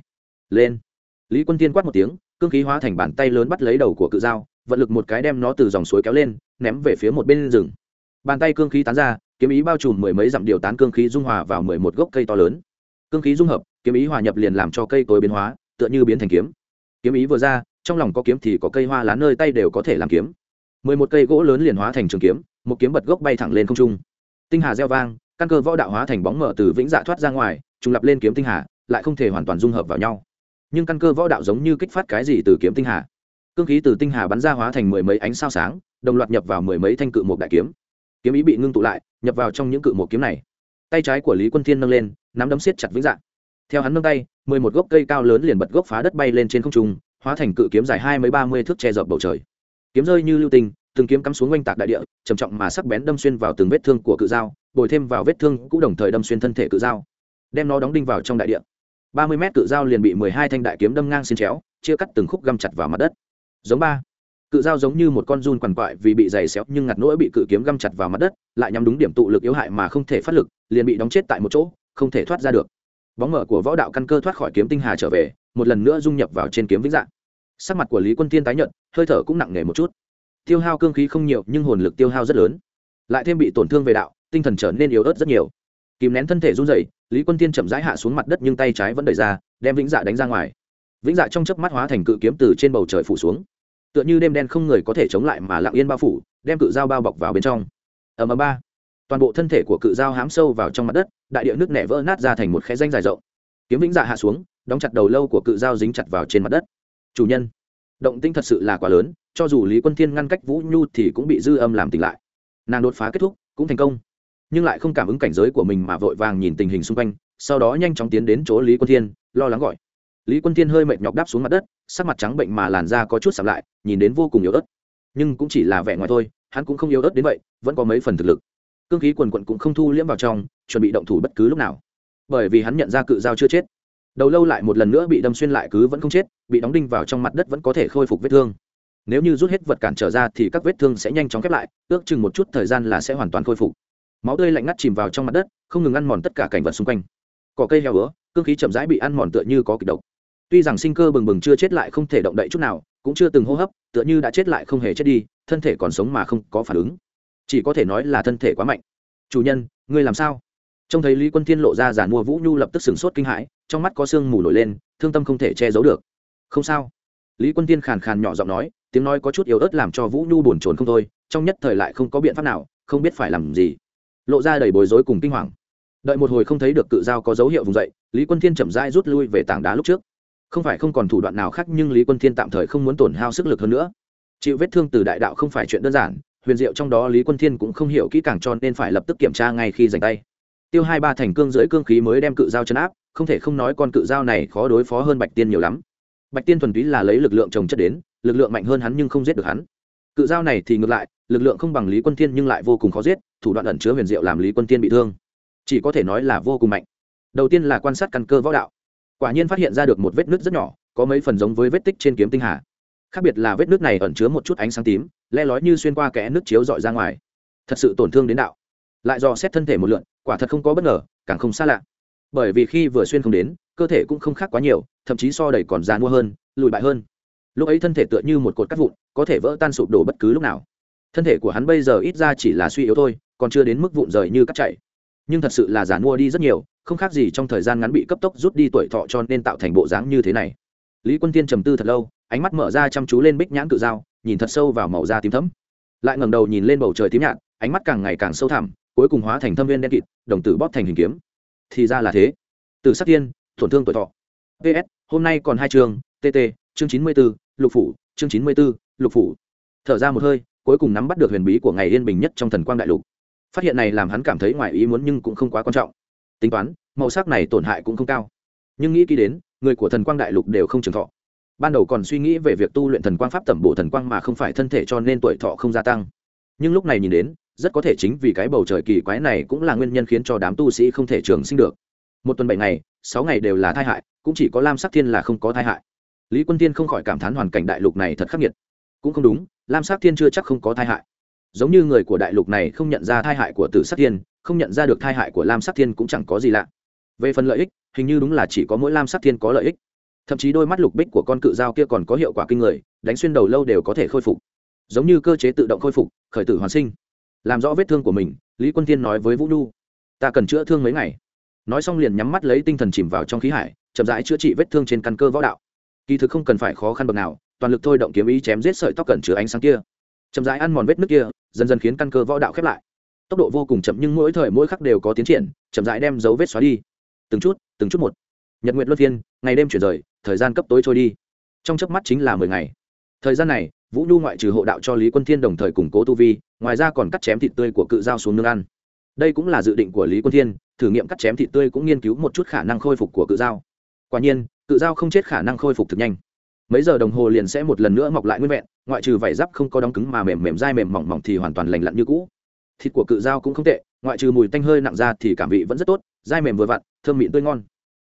Lên. Lý quân tiên quát một tiếng cương khí hóa thành bàn tay lớn bắt lấy đầu của cự dao, vận lực một cái đem nó từ dòng suối kéo lên, ném về phía một bên rừng. Bàn tay cương khí tán ra, kiếm ý bao trùm mười mấy dặm điều tán cương khí dung hòa vào mười một gốc cây to lớn. Cương khí dung hợp, kiếm ý hòa nhập liền làm cho cây tối biến hóa, tựa như biến thành kiếm. Kiếm ý vừa ra, trong lòng có kiếm thì có cây hoa lá nơi tay đều có thể làm kiếm. Mười một cây gỗ lớn liền hóa thành trường kiếm, một kiếm bật gốc bay thẳng lên không trung. Tinh hà gieo vang, căn cơ võ đạo hóa thành bóng mở từ vĩnh dạ thoát ra ngoài, trùng lập lên kiếm tinh hà, lại không thể hoàn toàn dung hợp vào nhau nhưng căn cơ võ đạo giống như kích phát cái gì từ kiếm tinh hà. Cương khí từ tinh hà bắn ra hóa thành mười mấy ánh sao sáng, đồng loạt nhập vào mười mấy thanh cự một đại kiếm. Kiếm ý bị ngưng tụ lại, nhập vào trong những cự một kiếm này. Tay trái của lý quân thiên nâng lên, nắm đấm siết chặt vĩnh dạng. theo hắn nâng tay, mười một gốc cây cao lớn liền bật gốc phá đất bay lên trên không trung, hóa thành cự kiếm dài hai mấy ba mươi thước che dọc bầu trời. Kiếm rơi như lưu tinh, từng kiếm cắm xuống oanh tạc đại địa, trầm trọng mà sắc bén đâm xuyên vào từng vết thương của cự dao, bồi thêm vào vết thương cũng đồng thời đâm xuyên thân thể cự dao, đem nó đóng đinh vào trong đại địa ba mươi mét cự dao liền bị mười hai thanh đại kiếm đâm ngang xin chéo, chia cắt từng khúc găm chặt vào mặt đất. Giống ba. Cự dao giống như một con run quằn quại vì bị giày xéo nhưng ngặt nỗi bị cự kiếm găm chặt vào mặt đất, lại nhắm đúng điểm tụ lực yếu hại mà không thể phát lực, liền bị đóng chết tại một chỗ, không thể thoát ra được. Bóng mở của võ đạo căn cơ thoát khỏi kiếm tinh hà trở về, một lần nữa dung nhập vào trên kiếm vĩnh dạng. Sắc mặt của lý quân tiên tái nhận hơi thở cũng nặng nề một chút. Tiêu hao cương khí không nhiều, nhưng hồn lực tiêu hao rất lớn. Lại thêm bị tổn thương về đạo, tinh thần trở nên yếu ớt rất nhiều kìm nén thân thể run rẩy, lý quân tiên chậm rãi hạ xuống mặt đất nhưng tay trái vẫn đẩy ra, đem vĩnh dạ đánh ra ngoài. Vĩnh dạ trong chớp mắt hóa thành cự kiếm từ trên bầu trời phủ xuống. Tựa như đêm đen không người có thể chống lại mà lặng yên bao phủ, đem cự dao bao bọc vào bên trong. Ầm ầm ba. Toàn bộ thân thể của cự dao hám sâu vào trong mặt đất, đại địa nước nẻ vỡ nát ra thành một khe danh dài rộng. Kiếm vĩnh dạ hạ xuống, đóng chặt đầu lâu của cự dao dính chặt vào trên mặt đất. Chủ nhân, động tinh thật sự là quá lớn, cho dù lý quân thiên ngăn cách vũ nhu thì cũng bị dư âm làm tỉnh lại. Nàng đột phá kết thúc, cũng thành công nhưng lại không cảm ứng cảnh giới của mình mà vội vàng nhìn tình hình xung quanh, sau đó nhanh chóng tiến đến chỗ lý quân thiên, lo lắng gọi. Lý quân thiên hơi mệt nhọc đáp xuống mặt đất, sắc mặt trắng bệnh mà làn da có chút sạm lại, nhìn đến vô cùng yếu ớt. Nhưng cũng chỉ là vẻ ngoài thôi, hắn cũng không yếu ớt đến vậy, vẫn có mấy phần thực lực. Cương khí quần quận cũng không thu liễm vào trong, chuẩn bị động thủ bất cứ lúc nào. Bởi vì hắn nhận ra cự dao chưa chết. Đầu lâu lại một lần nữa bị đâm xuyên lại cứ vẫn không chết, bị đóng đinh vào trong mặt đất vẫn có thể khôi phục vết thương. Nếu như rút hết vật cản trở ra thì các vết thương sẽ nhanh chóng khép lại, ước chừng một chút thời gian là sẽ hoàn toàn khôi phục máu tươi lạnh ngắt chìm vào trong mặt đất, không ngừng ăn mòn tất cả cảnh vật xung quanh. Cỏ cây heo ứa cương khí chậm rãi bị ăn mòn tựa như có kịch độc. Tuy rằng sinh cơ bừng bừng chưa chết lại không thể động đậy chút nào, cũng chưa từng hô hấp, tựa như đã chết lại không hề chết đi, thân thể còn sống mà không có phản ứng. Chỉ có thể nói là thân thể quá mạnh. Chủ nhân, ngươi làm sao? Trông thấy lý quân thiên lộ ra giản mua vũ nhu lập tức sửng sốt kinh hãi, trong mắt có sương mù nổi lên, thương tâm không thể che giấu được. Không sao. Lý quân tiên khàn khàn nhỏ giọng nói, tiếng nói có chút yếu ớt làm cho vũ nhu buồn chồn không thôi, trong nhất thời lại không có biện pháp nào, không biết phải làm gì lộ ra đầy bối rối cùng kinh hoàng. Đợi một hồi không thấy được cự dao có dấu hiệu vùng dậy, lý quân thiên chậm rãi rút lui về tảng đá lúc trước. Không phải không còn thủ đoạn nào khác nhưng lý quân thiên tạm thời không muốn tổn hao sức lực hơn nữa. Chịu vết thương từ đại đạo không phải chuyện đơn giản, huyền diệu trong đó lý quân thiên cũng không hiểu kỹ càng cho nên phải lập tức kiểm tra ngay khi giành tay. Tiêu hai ba thành cương dưới cương khí mới đem cự dao chấn áp, không thể không nói con cự dao này khó đối phó hơn bạch tiên nhiều lắm. Bạch tiên thuần túy là lấy lực lượng trồng chất đến, lực lượng mạnh hơn hắn nhưng không giết được hắn. Cự dao này thì ngược lại, lực lượng không bằng lý quân Thiên nhưng lại vô cùng khó giết thủ đoạn ẩn chứa huyền diệu làm lý quân tiên bị thương. Chỉ có thể nói là vô cùng mạnh. Đầu tiên là quan sát căn cơ võ đạo. Quả nhiên phát hiện ra được một vết nứt rất nhỏ, có mấy phần giống với vết tích trên kiếm tinh hà. Khác biệt là vết nứt này ẩn chứa một chút ánh sáng tím, le lói như xuyên qua kẽ nước chiếu dọi ra ngoài. Thật sự tổn thương đến đạo. Lại do xét thân thể một lượn, quả thật không có bất ngờ, càng không xa lạ. Bởi vì khi vừa xuyên không đến, cơ thể cũng không khác quá nhiều, thậm chí so đầy còn già mua hơn, lùi bại hơn. Lúc ấy thân thể tựa như một cột cắt vụn, có thể vỡ tan sụp đổ bất cứ lúc nào. Thân thể của hắn bây giờ ít ra chỉ là suy yếu thôi còn chưa đến mức vụn rời như cắt chạy nhưng thật sự là giả mua đi rất nhiều không khác gì trong thời gian ngắn bị cấp tốc rút đi tuổi thọ cho nên tạo thành bộ dáng như thế này. Lý quân tiên trầm tư thật lâu ánh mắt mở ra chăm chú lên bích nhãn cự dao nhìn thật sâu vào màu da tím thấm lại ngẩng đầu nhìn lên bầu trời tím nhạt ánh mắt càng ngày càng sâu thẳm cuối cùng hóa thành thâm viên đen kịt đồng tử bóp thành hình kiếm. Thì ra là thế. Từ sắc tiên tổn thương tuổi thọ. Ps hôm nay còn hai trường, tt chương chín mươi b ố lục phủ chương chín mươi b ố lục phủ. Thở ra một hơi cuối cùng nắm bắt được huyền bí của ngày yên bình nhất trong thần quang đại lục phát hiện này làm hắn cảm thấy ngoài ý muốn nhưng cũng không quá quan trọng. Tính toán, màu sắc này tổn hại cũng không cao. Nhưng nghĩ kỹ đến, người của thần quang đại lục đều không trường thọ. Ban đầu còn suy nghĩ về việc tu luyện thần quang pháp tẩm bổ thần quang mà không phải thân thể cho nên tuổi thọ không gia tăng. Nhưng lúc này nhìn đến, rất có thể chính vì cái bầu trời kỳ quái này cũng là nguyên nhân khiến cho đám tu sĩ không thể trường sinh được. Một tuần bảy ngày, sáu ngày đều là thai hại, cũng chỉ có lam sắc thiên là không có thai hại. Lý quân tiên không khỏi cảm thán hoàn cảnh đại lục này thật khắc nghiệt. Cũng không đúng, lam sắc thiên chưa chắc không có thai hại giống như người của đại lục này không nhận ra thai hại của tử sắc thiên, không nhận ra được thai hại của lam sắc thiên cũng chẳng có gì lạ. Về phần lợi ích, hình như đúng là chỉ có mỗi lam sắc thiên có lợi ích. Thậm chí đôi mắt lục bích của con cự dao kia còn có hiệu quả kinh người, đánh xuyên đầu lâu đều có thể khôi phục. Giống như cơ chế tự động khôi phục, khởi tử hoàn sinh. Làm rõ vết thương của mình, lý quân thiên nói với vũ nhu, ta cần chữa thương mấy ngày. Nói xong liền nhắm mắt lấy tinh thần chìm vào trong khí hải, chậm rãi chữa trị vết thương trên căn cơ võ đạo. Kỳ thực không cần phải khó khăn bậc nào, toàn lực thôi động kiếm ý chém giết sợi tóc cẩn chứa ánh sáng kia chậm rãi ăn mòn vết nước kia, dần dần khiến căn cơ võ đạo khép lại. Tốc độ vô cùng chậm nhưng mỗi thời mỗi khắc đều có tiến triển, chậm rãi đem dấu vết xóa đi. Từng chút từng chút một. Nhật nguyện luân phiên, ngày đêm chuyển rời, thời gian cấp tối trôi đi. Trong chớp mắt chính là mười ngày. Thời gian này, vũ nhu ngoại trừ hộ đạo cho lý quân thiên đồng thời củng cố tu vi, ngoài ra còn cắt chém thịt tươi của cự dao xuống nương ăn. Đây cũng là dự định của lý quân thiên, thử nghiệm cắt chém thịt tươi cũng nghiên cứu một chút khả năng khôi phục của cự dao quả nhiên, cự dao không chết khả năng khôi phục thực nhanh mấy giờ đồng hồ liền sẽ một lần nữa mọc lại nguyên vẹn, ngoại trừ vảy giáp không có đóng cứng mà mềm mềm dai mềm mỏng mỏng thì hoàn toàn lành lặn như cũ. Thịt của cự dao cũng không tệ, ngoại trừ mùi tanh hơi nặng ra thì cảm vị vẫn rất tốt, dai mềm vừa vặn, thơm mịn tươi ngon.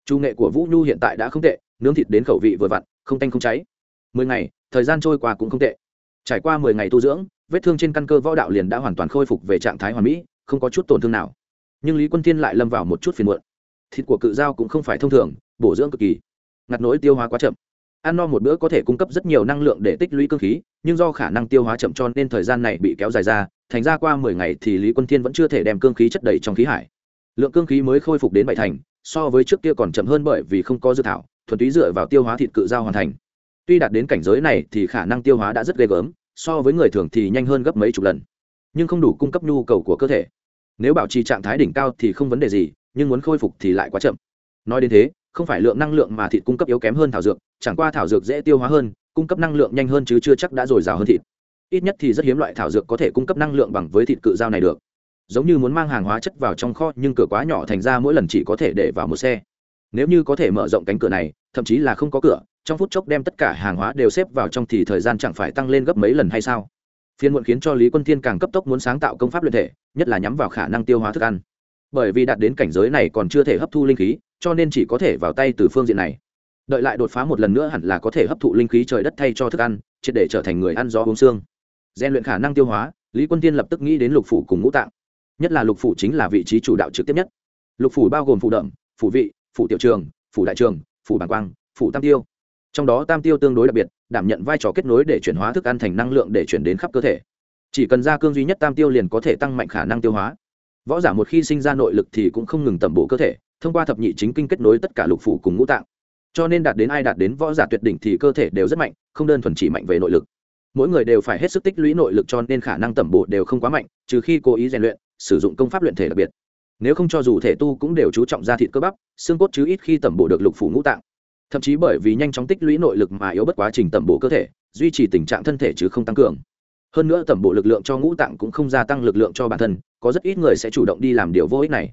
Chu nghệ của vũ nhu hiện tại đã không tệ, nướng thịt đến khẩu vị vừa vặn, không tanh không cháy. Mười ngày, thời gian trôi qua cũng không tệ. Trải qua mười ngày tu dưỡng, vết thương trên căn cơ võ đạo liền đã hoàn toàn khôi phục về trạng thái hoàn mỹ, không có chút tổn thương nào. Nhưng lý quân thiên lại lâm vào một chút phiền muộn. Thịt của cự dao cũng không phải thông thường, bổ dưỡng cực kỳ. Ngặt nỗi tiêu hóa quá chậm ăn no một bữa có thể cung cấp rất nhiều năng lượng để tích lũy cơ khí, nhưng do khả năng tiêu hóa chậm cho nên thời gian này bị kéo dài ra, thành ra qua mười ngày thì lý quân thiên vẫn chưa thể đem cương khí chất đầy trong khí hải. Lượng cương khí mới khôi phục đến bảy thành, so với trước kia còn chậm hơn bởi vì không có dự thảo, thuần túy dựa vào tiêu hóa thịt cự dao hoàn thành. Tuy đạt đến cảnh giới này thì khả năng tiêu hóa đã rất ghê gớm, so với người thường thì nhanh hơn gấp mấy chục lần. Nhưng không đủ cung cấp nhu cầu của cơ thể. Nếu bảo trì trạng thái đỉnh cao thì không vấn đề gì, nhưng muốn khôi phục thì lại quá chậm. Nói đến thế không phải lượng năng lượng mà thịt cung cấp yếu kém hơn thảo dược, chẳng qua thảo dược dễ tiêu hóa hơn, cung cấp năng lượng nhanh hơn chứ chưa chắc đã dồi dào hơn thịt. Ít nhất thì rất hiếm loại thảo dược có thể cung cấp năng lượng bằng với thịt cự dao này được. Giống như muốn mang hàng hóa chất vào trong kho, nhưng cửa quá nhỏ thành ra mỗi lần chỉ có thể để vào một xe. Nếu như có thể mở rộng cánh cửa này, thậm chí là không có cửa, trong phút chốc đem tất cả hàng hóa đều xếp vào trong thì thời gian chẳng phải tăng lên gấp mấy lần hay sao? Phiên muộn khiến cho lý quân thiên càng cấp tốc muốn sáng tạo công pháp luyện thể, nhất là nhắm vào khả năng tiêu hóa thức ăn. Bởi vì đạt đến cảnh giới này còn chưa thể hấp thu linh khí cho nên chỉ có thể vào tay từ phương diện này. Đợi lại đột phá một lần nữa hẳn là có thể hấp thụ linh khí trời đất thay cho thức ăn, triệt để trở thành người ăn gió uống xương gian luyện khả năng tiêu hóa, lý quân tiên lập tức nghĩ đến lục phủ cùng ngũ tạng. Nhất là lục phủ chính là vị trí chủ đạo trực tiếp nhất. Lục phủ bao gồm phủ đậm, phủ vị, phủ tiểu trường, phủ đại trường, phủ bản quang, phủ tam tiêu. Trong đó tam tiêu tương đối đặc biệt, đảm nhận vai trò kết nối để chuyển hóa thức ăn thành năng lượng để chuyển đến khắp cơ thể. Chỉ cần ra cương duy nhất tam tiêu liền có thể tăng mạnh khả năng tiêu hóa. Võ giả một khi sinh ra nội lực thì cũng không ngừng tẩm bổ cơ thể thông qua thập nhị chính kinh kết nối tất cả lục phủ cùng ngũ tạng. Cho nên đạt đến ai đạt đến võ giả tuyệt đỉnh thì cơ thể đều rất mạnh, không đơn thuần chỉ mạnh về nội lực. Mỗi người đều phải hết sức tích lũy nội lực cho nên khả năng tẩm bổ đều không quá mạnh, trừ khi cố ý rèn luyện, sử dụng công pháp luyện thể đặc biệt. Nếu không cho dù thể tu cũng đều chú trọng ra thịt cơ bắp, xương cốt chứ ít khi tẩm bổ được lục phủ ngũ tạng. Thậm chí bởi vì nhanh chóng tích lũy nội lực mà yếu bất quá trình tẩm bổ cơ thể, duy trì tình trạng thân thể chứ không tăng cường. Hơn nữa tẩm bổ lực lượng cho ngũ tạng cũng không gia tăng lực lượng cho bản thân, có rất ít người sẽ chủ động đi làm điều vô ích này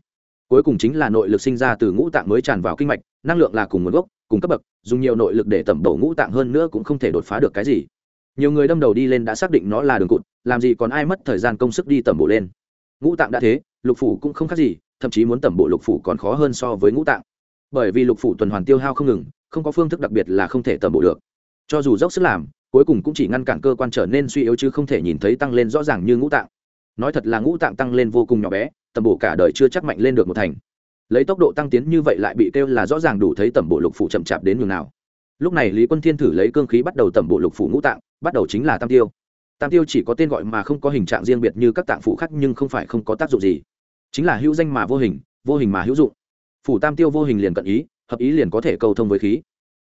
cuối cùng chính là nội lực sinh ra từ ngũ tạng mới tràn vào kinh mạch, năng lượng là cùng nguồn gốc, cùng cấp bậc, dùng nhiều nội lực để tẩm bổ ngũ tạng hơn nữa cũng không thể đột phá được cái gì. Nhiều người đâm đầu đi lên đã xác định nó là đường cụt, làm gì còn ai mất thời gian công sức đi tẩm bổ lên. Ngũ tạng đã thế, lục phủ cũng không khác gì, thậm chí muốn tẩm bổ lục phủ còn khó hơn so với ngũ tạng. Bởi vì lục phủ tuần hoàn tiêu hao không ngừng, không có phương thức đặc biệt là không thể tẩm bổ được. Cho dù dốc sức làm, cuối cùng cũng chỉ ngăn cản cơ quan trở nên suy yếu chứ không thể nhìn thấy tăng lên rõ ràng như ngũ tạng nói thật là ngũ tạng tăng lên vô cùng nhỏ bé, tầm bổ cả đời chưa chắc mạnh lên được một thành. Lấy tốc độ tăng tiến như vậy lại bị kêu là rõ ràng đủ thấy tầm bộ lục phủ chậm chạp đến nhường nào. Lúc này lý quân thiên thử lấy cương khí bắt đầu tầm bộ lục phủ ngũ tạng, bắt đầu chính là tam tiêu. Tam tiêu chỉ có tên gọi mà không có hình trạng riêng biệt như các tạng phủ khác nhưng không phải không có tác dụng gì. Chính là hữu danh mà vô hình vô hình mà hữu dụng. Phủ tam tiêu vô hình liền cận ý, hợp ý liền có thể cầu thông với khí.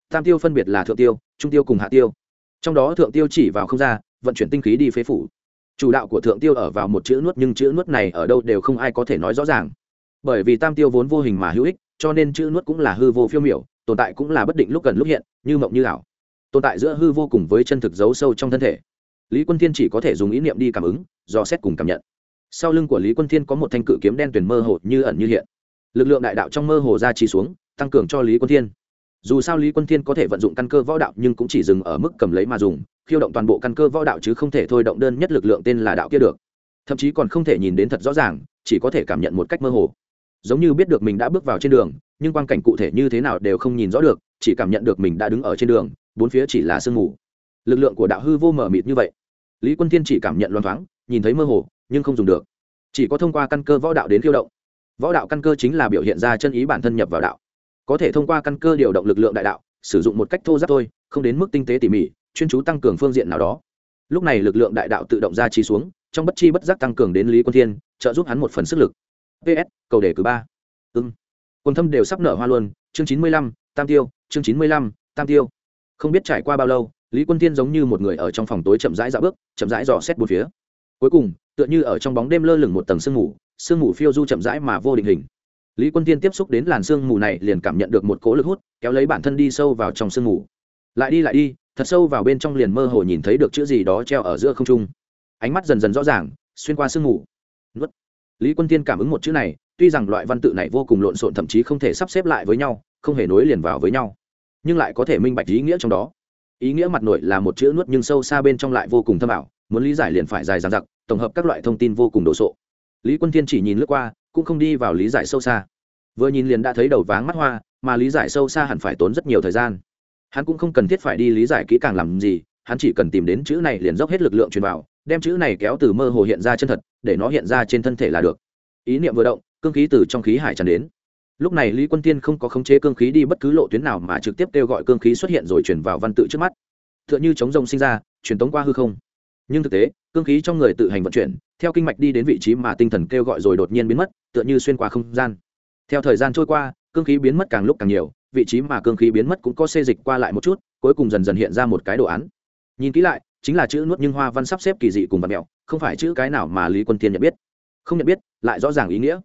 Tam tiêu phân biệt là thượng tiêu, trung tiêu cùng hạ tiêu. Trong đó thượng tiêu chỉ vào không ra, vận chuyển tinh khí đi phế phủ chủ đạo của thượng tiêu ở vào một chữ nuốt nhưng chữ nuốt này ở đâu đều không ai có thể nói rõ ràng. Bởi vì tam tiêu vốn vô hình mà hữu ích, cho nên chữ nuốt cũng là hư vô phiêu miểu, tồn tại cũng là bất định lúc gần lúc hiện, như mộng như ảo. Tồn tại giữa hư vô cùng với chân thực giấu sâu trong thân thể. Lý quân thiên chỉ có thể dùng ý niệm đi cảm ứng, do xét cùng cảm nhận. Sau lưng của lý quân thiên có một thanh cự kiếm đen tuyển mơ hồ như ẩn như hiện. Lực lượng đại đạo trong mơ hồ ra trì xuống, tăng cường cho lý quân thiên. Dù sao lý quân thiên có thể vận dụng căn cơ võ đạo nhưng cũng chỉ dừng ở mức cầm lấy mà dùng khiêu động toàn bộ căn cơ võ đạo chứ không thể thôi động đơn nhất lực lượng tên là đạo kia được. Thậm chí còn không thể nhìn đến thật rõ ràng, chỉ có thể cảm nhận một cách mơ hồ. Giống như biết được mình đã bước vào trên đường, nhưng quan cảnh cụ thể như thế nào đều không nhìn rõ được, chỉ cảm nhận được mình đã đứng ở trên đường, bốn phía chỉ là sương mù. Lực lượng của đạo hư vô mờ mịt như vậy. Lý quân thiên chỉ cảm nhận loáng thoáng, nhìn thấy mơ hồ, nhưng không dùng được. Chỉ có thông qua căn cơ võ đạo đến khiêu động. Võ đạo căn cơ chính là biểu hiện ra chân ý bản thân nhập vào đạo. Có thể thông qua căn cơ điều động lực lượng đại đạo, sử dụng một cách thô giáp thôi, không đến mức tinh tế tỉ mỉ chuyên chú tăng cường phương diện nào đó. Lúc này lực lượng đại đạo tự động ra chi xuống, trong bất chi bất giác tăng cường đến lý quân thiên, trợ giúp hắn một phần sức lực. Ps cầu đề cử ba. Ưng quân thâm đều sắp nở hoa luôn, chương chín mươi lăm, tam tiêu, chương chín mươi lăm, tam tiêu. Không biết trải qua bao lâu, lý quân thiên giống như một người ở trong phòng tối chậm rãi dạo bước, chậm rãi dò xét bốn phía. Cuối cùng, tựa như ở trong bóng đêm lơ lửng một tầng sương mù sương mù phiêu du chậm rãi mà vô định hình. Lý quân tiên tiếp xúc đến làn sương mù này liền cảm nhận được một cỗ lực hút, kéo lấy bản thân đi sâu vào trong sương mù. Lại đi lại đi thật sâu vào bên trong liền mơ hồ nhìn thấy được chữ gì đó treo ở giữa không trung. Ánh mắt dần dần rõ ràng, xuyên qua sương mù. Nuốt. Lý quân tiên cảm ứng một chữ này, tuy rằng loại văn tự này vô cùng lộn xộn thậm chí không thể sắp xếp lại với nhau, không hề nối liền vào với nhau, nhưng lại có thể minh bạch ý nghĩa trong đó. Ý nghĩa mặt nội là một chữ nuốt nhưng sâu xa bên trong lại vô cùng thâm ảo, muốn lý giải liền phải dài dằng dặc, tổng hợp các loại thông tin vô cùng đồ sộ. Lý quân thiên chỉ nhìn lướt qua, cũng không đi vào lý giải sâu xa. Vừa nhìn liền đã thấy đầu váng mắt hoa, mà lý giải sâu xa hẳn phải tốn rất nhiều thời gian hắn cũng không cần thiết phải đi lý giải kỹ càng làm gì, hắn chỉ cần tìm đến chữ này liền dốc hết lực lượng truyền vào, đem chữ này kéo từ mơ hồ hiện ra chân thật, để nó hiện ra trên thân thể là được. Ý niệm vừa động, cương khí từ trong khí hải tràn đến. Lúc này lý quân tiên không có khống chế cương khí đi bất cứ lộ tuyến nào mà trực tiếp kêu gọi cương khí xuất hiện rồi chuyển vào văn tự trước mắt. T h ư ợ n h ư chống rồng sinh ra, truyền tống qua hư không. Nhưng thực tế, cương khí trong người tự hành vận chuyển, theo kinh mạch đi đến vị trí mà tinh thần kêu gọi rồi đột nhiên biến mất, tựa như xuyên qua không gian. Theo thời gian trôi qua, cương khí biến mất càng lúc càng nhiều vị trí mà cương khí biến mất cũng có xê dịch qua lại một chút, cuối cùng dần dần hiện ra một cái đồ án. Nhìn kỹ lại, chính là chữ nuốt nhưng hoa văn sắp xếp kỳ dị cùng vật mẹo, không phải chữ cái nào mà lý quân tiên nhận biết. Không nhận biết, lại rõ ràng ý nghĩa.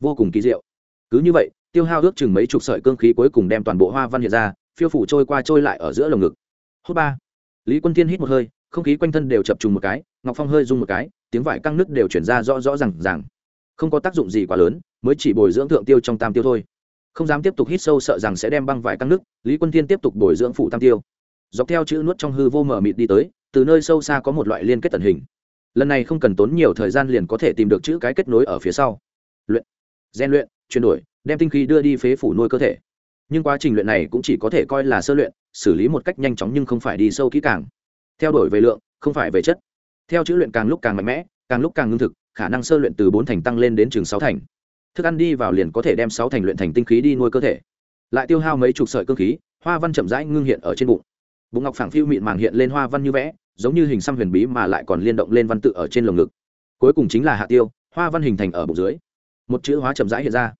Vô cùng kỳ diệu. Cứ như vậy, tiêu hao ước chừng mấy chục sợi cương khí cuối cùng đem toàn bộ hoa văn hiện ra, phiêu phủ trôi qua trôi lại ở giữa lồng ngực. Hốt ba. Lý quân thiên hít một hơi, không khí quanh thân đều chập trùng một cái, ngọc phong hơi rung một cái, tiếng vải căng nứt đều chuyển ra rõ rõ r à n g rằng không có tác dụng gì quá lớn, mới chỉ bồi dưỡng thượng tiêu trong tam tiêu thôi không dám tiếp tục hít sâu sợ rằng sẽ đem băng vải căng nứt lý quân thiên tiếp tục bồi dưỡng phủ tam tiêu. Dọc theo chữ nuốt trong hư vô mở mịt đi tới, từ nơi sâu xa có một loại liên kết tần hình. Lần này không cần tốn nhiều thời gian liền có thể tìm được chữ cái kết nối ở phía sau. Luyện. Gian luyện, chuyển đổi, đem tinh khí đưa đi phế phủ nuôi cơ thể. Nhưng quá trình luyện này cũng chỉ có thể coi là sơ luyện, xử lý một cách nhanh chóng nhưng không phải đi sâu kỹ càng. Theo đuổi về lượng, không phải về chất. Theo chữ luyện càng lúc càng mạnh mẽ, càng lúc càng ngưng thực, khả năng sơ luyện từ bốn thành tăng lên đến chừng sáu thành thức ăn đi vào liền có thể đem sáu thành luyện thành tinh khí đi nuôi cơ thể. Lại tiêu hao mấy chục sợi cơ khí, hoa văn chậm rãi ngưng hiện ở trên bụng. Bụng ngọc phẳng phiêu mịn màng hiện lên hoa văn như vẽ, giống như hình xăm huyền bí mà lại còn liên động lên văn tự ở trên lồng ngực. Cuối cùng chính là hạ tiêu, hoa văn hình thành ở bụng dưới. Một chữ hóa chậm rãi hiện ra.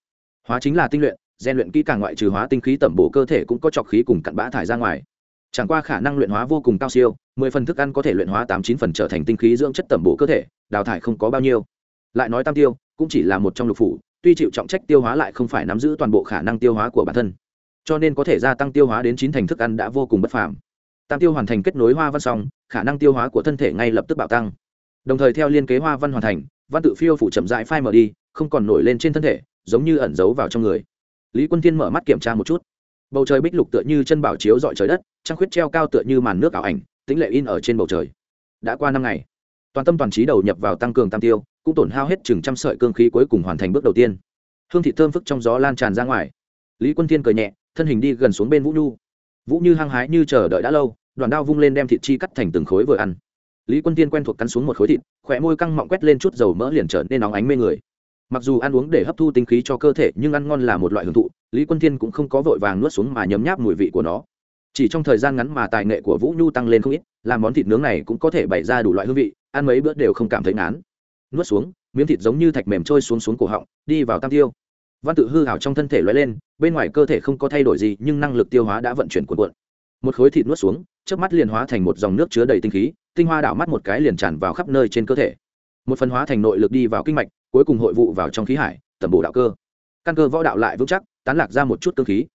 Hóa chính là tinh luyện gian luyện kỹ càng ngoại trừ hóa tinh khí tẩm bổ cơ thể cũng có trọc khí cùng cặn bã thải ra ngoài. Chẳng qua khả năng luyện hóa vô cùng cao siêu, mười phần thức ăn có thể luyện hóa tám chín phần trở thành tinh khí dưỡng chất tẩm bổ cơ thể, đào thải không có bao nhiêu. Lại nói tam tiêu, cũng chỉ là một trong lục phủ tuy chịu trọng trách tiêu hóa lại không phải nắm giữ toàn bộ khả năng tiêu hóa của bản thân, cho nên có thể gia tăng tiêu hóa đến chín thành thức ăn đã vô cùng bất phàm. Tam tiêu hoàn thành kết nối hoa văn xong, khả năng tiêu hóa của thân thể ngay lập tức bạo tăng. Đồng thời theo liên kế hoa văn hoàn thành, văn tự phiêu phủ chậm dại phai mở đi, không còn nổi lên trên thân thể, giống như ẩn giấu vào trong người. Lý quân thiên mở mắt kiểm tra một chút. Bầu trời bích lục tựa như chân bảo chiếu dọi trời đất, trăng khuyết treo cao tựa như màn nước ảo ảnh, tĩnh lệ in ở trên bầu trời. Đã qua năm ngày, toàn tâm toàn trí đầu nhập vào tăng cường tam tiêu cũng tổn hao hết chừng trăm sợi cương khí cuối cùng hoàn thành bước đầu tiên. Hương thị thơm phức trong gió lan tràn ra ngoài. Lý quân thiên cười nhẹ, thân hình đi gần xuống bên vũ nhu. Vũ như hăng hái như chờ đợi đã lâu, đoàn đao vung lên đem thịt chi cắt thành từng khối vừa ăn. Lý quân tiên quen thuộc cắn xuống một khối thịt, khỏe môi căng mọng quét lên chút dầu mỡ liền trở nên nóng ánh mê người. Mặc dù ăn uống để hấp thu tinh khí cho cơ thể, nhưng ăn ngon là một loại hưởng thụ, lý quân thiên cũng không có vội vàng nuốt xuống mà nhấm nháp mùi vị của nó. Chỉ trong thời gian ngắn mà tài nghệ của vũ nhu tăng lên không ít, làm món thịt nướng này cũng có thể bày ra đủ loại hương vị, ăn mấy bữa đều không cảm thấy ngán nuốt xuống, miếng thịt giống như thạch mềm trôi xuống xuống cổ họng, đi vào tam tiêu. Văn tự hư hảo trong thân thể loay lên, bên ngoài cơ thể không có thay đổi gì, nhưng năng lực tiêu hóa đã vận chuyển cuộn cuộn. Một khối thịt nuốt xuống trước mắt liền hóa thành một dòng nước chứa đầy tinh khí, tinh hoa đảo mắt một cái liền tràn vào khắp nơi trên cơ thể. Một phần hóa thành nội lực đi vào kinh mạch, cuối cùng hội vụ vào trong khí hải, tẩm bổ đạo cơ. Căn cơ võ đạo lại vững chắc, tán lạc ra một chút cơ khí.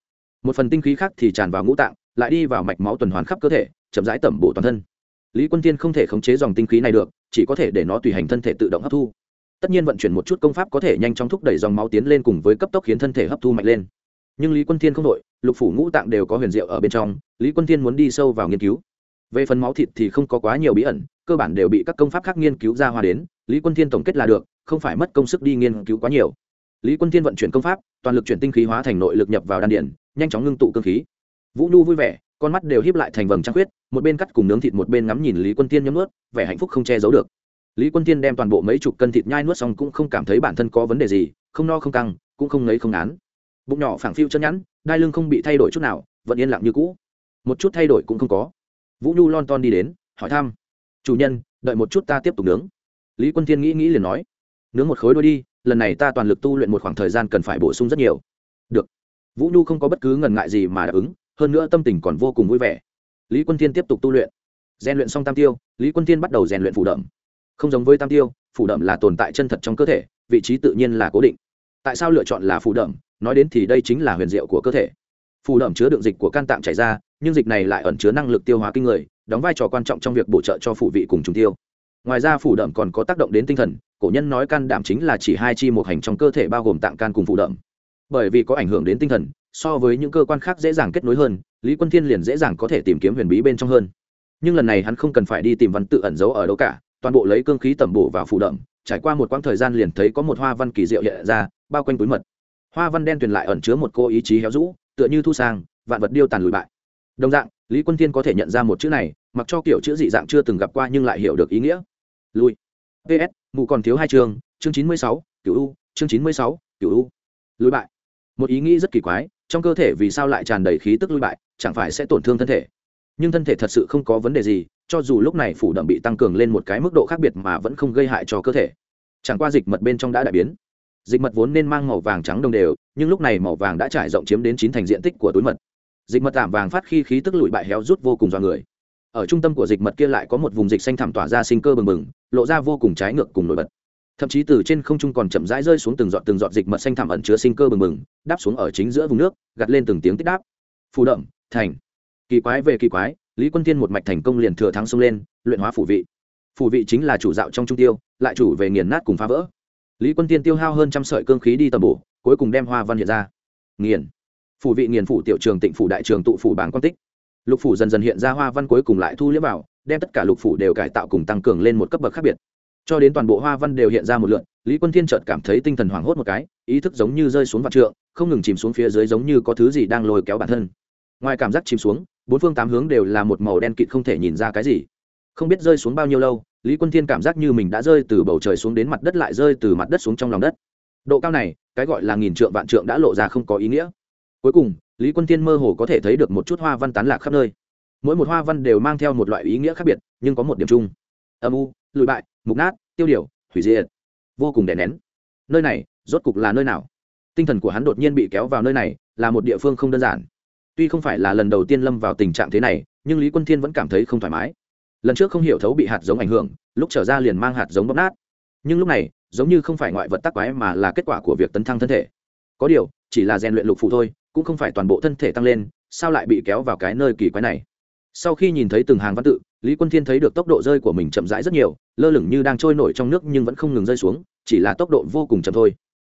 Một phần tinh khí khác thì tràn vào ngũ tạng, lại đi vào mạch máu tuần hoàn khắp cơ thể, chậm rãi tẩm bổ toàn thân lý quân tiên không thể khống chế dòng tinh khí này được, chỉ có thể để nó tùy hành thân thể tự động hấp thu. Tất nhiên vận chuyển một chút công pháp có thể nhanh chóng thúc đẩy dòng máu tiến lên cùng với cấp tốc khiến thân thể hấp thu mạnh lên. Nhưng lý quân thiên không đội, lục phủ ngũ tạng đều có huyền diệu ở bên trong, lý quân thiên muốn đi sâu vào nghiên cứu. Về phần máu thịt thì không có quá nhiều bí ẩn, cơ bản đều bị các công pháp khác nghiên cứu ra hoa đến, lý quân thiên tổng kết là được, không phải mất công sức đi nghiên cứu quá nhiều. Lý quân thiên vận chuyển công pháp, toàn lực chuyển tinh khí hóa thành nội lực nhập vào đan điển nhanh chóng ngưng tụ cơ khí. Vũ nhu vui vẻ con mắt đều híp lại thành vầng trăng khuyết, một bên cắt cùng nướng thịt một bên ngắm nhìn lý quân tiên nhấm nuốt, vẻ hạnh phúc không che giấu được. Lý quân tiên đem toàn bộ mấy chục cân thịt nhai nuốt xong cũng không cảm thấy bản thân có vấn đề gì, không no không căng, cũng không ngấy không án bụng nhỏ phẳng phiu chân nhẵn, đai lưng không bị thay đổi chút nào, vẫn yên lặng như cũ. Một chút thay đổi cũng không có. Vũ nhu lon ton đi đến, hỏi thăm. Chủ nhân, đợi một chút ta tiếp tục nướng. Lý quân tiên nghĩ nghĩ liền nói. Nướng một khối đôi đi, lần này ta toàn lực tu luyện một khoảng thời gian cần phải bổ sung rất nhiều. Được. Vũ nhu không có bất cứ ngần ngại gì mà đáp ứng hơn nữa tâm tình còn vô cùng vui vẻ. Lý quân thiên tiếp tục tu luyện. Rèn luyện xong tam tiêu, lý quân thiên bắt đầu rèn luyện phủ đậm. Không giống với tam tiêu, phủ đậm là tồn tại chân thật trong cơ thể, vị trí tự nhiên là cố định. Tại sao lựa chọn là phủ đậm? Nói đến thì đây chính là huyền diệu của cơ thể. Phủ đậm chứa đựng dịch của can tạng chảy ra, nhưng dịch này lại ẩn chứa năng lực tiêu hóa kinh người, đóng vai trò quan trọng trong việc bổ trợ cho phủ vị cùng trùng tiêu. Ngoài ra phủ đậm còn có tác động đến tinh thần, cổ nhân nói can đảm chính là chỉ hai chi một hành trong cơ thể bao gồm tạng can cùng phủ đậm. Bởi vì có ảnh hưởng đến tinh thần so với những cơ quan khác dễ dàng kết nối hơn, lý quân thiên liền dễ dàng có thể tìm kiếm huyền bí bên trong hơn. Nhưng lần này hắn không cần phải đi tìm văn tự ẩn giấu ở đâu cả, toàn bộ lấy cương khí tẩm bổ vào phủ đậm, trải qua một quãng thời gian liền thấy có một hoa văn kỳ diệu hiện ra, bao quanh túi mật. Hoa văn đen tuyền lại ẩn chứa một cô ý chí héo rũ, tựa như thu sang, vạn vật điêu tàn lùi bại. Đồng dạng, lý quân thiên có thể nhận ra một chữ này, mặc cho kiểu chữ dị dạng chưa từng gặp qua nhưng lại hiểu được ý nghĩa. Lùi. ps mụ còn thiếu hai chương chương chín mươi sáu cựu u, chương chín mươi sáu cựu u. Lùi bại. Một ý nghĩ rất kỳ quái trong cơ thể vì sao lại tràn đầy khí tức lui bại, chẳng phải sẽ tổn thương thân thể. Nhưng thân thể thật sự không có vấn đề gì, cho dù lúc này phủ đậm bị tăng cường lên một cái mức độ khác biệt mà vẫn không gây hại cho cơ thể. Chẳng qua dịch mật bên trong đã đại biến. Dịch mật vốn nên mang màu vàng trắng đồng đều, nhưng lúc này màu vàng đã trải rộng chiếm đến chín thành diện tích của túi mật. Dịch mật tạm vàng phát khi khí tức lụi bại héo rút vô cùng do người. Ở trung tâm của dịch mật kia lại có một vùng dịch xanh thảm tỏa ra sinh cơ bừng bừng, lộ ra vô cùng trái ngược cùng nổi bật thậm chí từ trên không trung còn chậm rãi rơi xuống từng giọt từng giọt dịch mật xanh thảm ẩn chứa sinh cơ bừng bừng, đáp xuống ở chính giữa vùng nước gặt lên từng tiếng tích đáp. Phù đậm thành. Kỳ quái về kỳ quái, lý quân tiên một mạch thành công liền thừa thắng xông lên, luyện hóa phủ vị. Phủ vị chính là chủ dạo trong trung tiêu, lại chủ về nghiền nát cùng phá vỡ. Lý quân tiên tiêu hao hơn trăm sợi cương khí đi tầm bổ, cuối cùng đem hoa văn hiện ra. Nghiền. Phủ vị nghiền phủ tiểu trường tịnh phủ đại trường tụ phủ bảng quan tích. Lục phủ dần dần hiện ra hoa văn cuối cùng lại thu liễm vào, đem tất cả lục phủ đều cải tạo cùng tăng cường lên một cấp bậc khác biệt cho đến toàn bộ hoa văn đều hiện ra một lượn, lý quân thiên chợt cảm thấy tinh thần hoảng hốt một cái, ý thức giống như rơi xuống vạn trượng, không ngừng chìm xuống phía dưới giống như có thứ gì đang lôi kéo bản thân. Ngoài cảm giác chìm xuống, bốn phương tám hướng đều là một màu đen kịt không thể nhìn ra cái gì. Không biết rơi xuống bao nhiêu lâu, lý quân thiên cảm giác như mình đã rơi từ bầu trời xuống đến mặt đất lại rơi từ mặt đất xuống trong lòng đất. Độ cao này, cái gọi là nghìn trượng vạn trượng đã lộ ra không có ý nghĩa. Cuối cùng, lý quân thiên mơ hồ có thể thấy được một chút hoa văn tán lạc khắp nơi. Mỗi một hoa văn đều mang theo một loại ý nghĩa khác biệt, nhưng có một điểm chung. Âm u lùi bại, mục nát, tiêu điều, hủy diệt. Vô cùng đè nén. Nơi này, rốt cục là nơi nào? Tinh thần của hắn đột nhiên bị kéo vào nơi này, là một địa phương không đơn giản. Tuy không phải là lần đầu tiên lâm vào tình trạng thế này, nhưng lý quân thiên vẫn cảm thấy không thoải mái. Lần trước không hiểu thấu bị hạt giống ảnh hưởng, lúc trở ra liền mang hạt giống bóp nát. Nhưng lúc này, giống như không phải ngoại vật tắc quái mà là kết quả của việc tấn thăng thân thể. Có điều, chỉ là rèn luyện lục phụ thôi, cũng không phải toàn bộ thân thể tăng lên, sao lại bị kéo vào cái nơi kỳ quái này? Sau khi nhìn thấy từng hàng văn tự, lý quân thiên thấy được tốc độ rơi của mình chậm rãi rất nhiều, lơ lửng như đang trôi nổi trong nước nhưng vẫn không ngừng rơi xuống, chỉ là tốc độ vô cùng chậm thôi.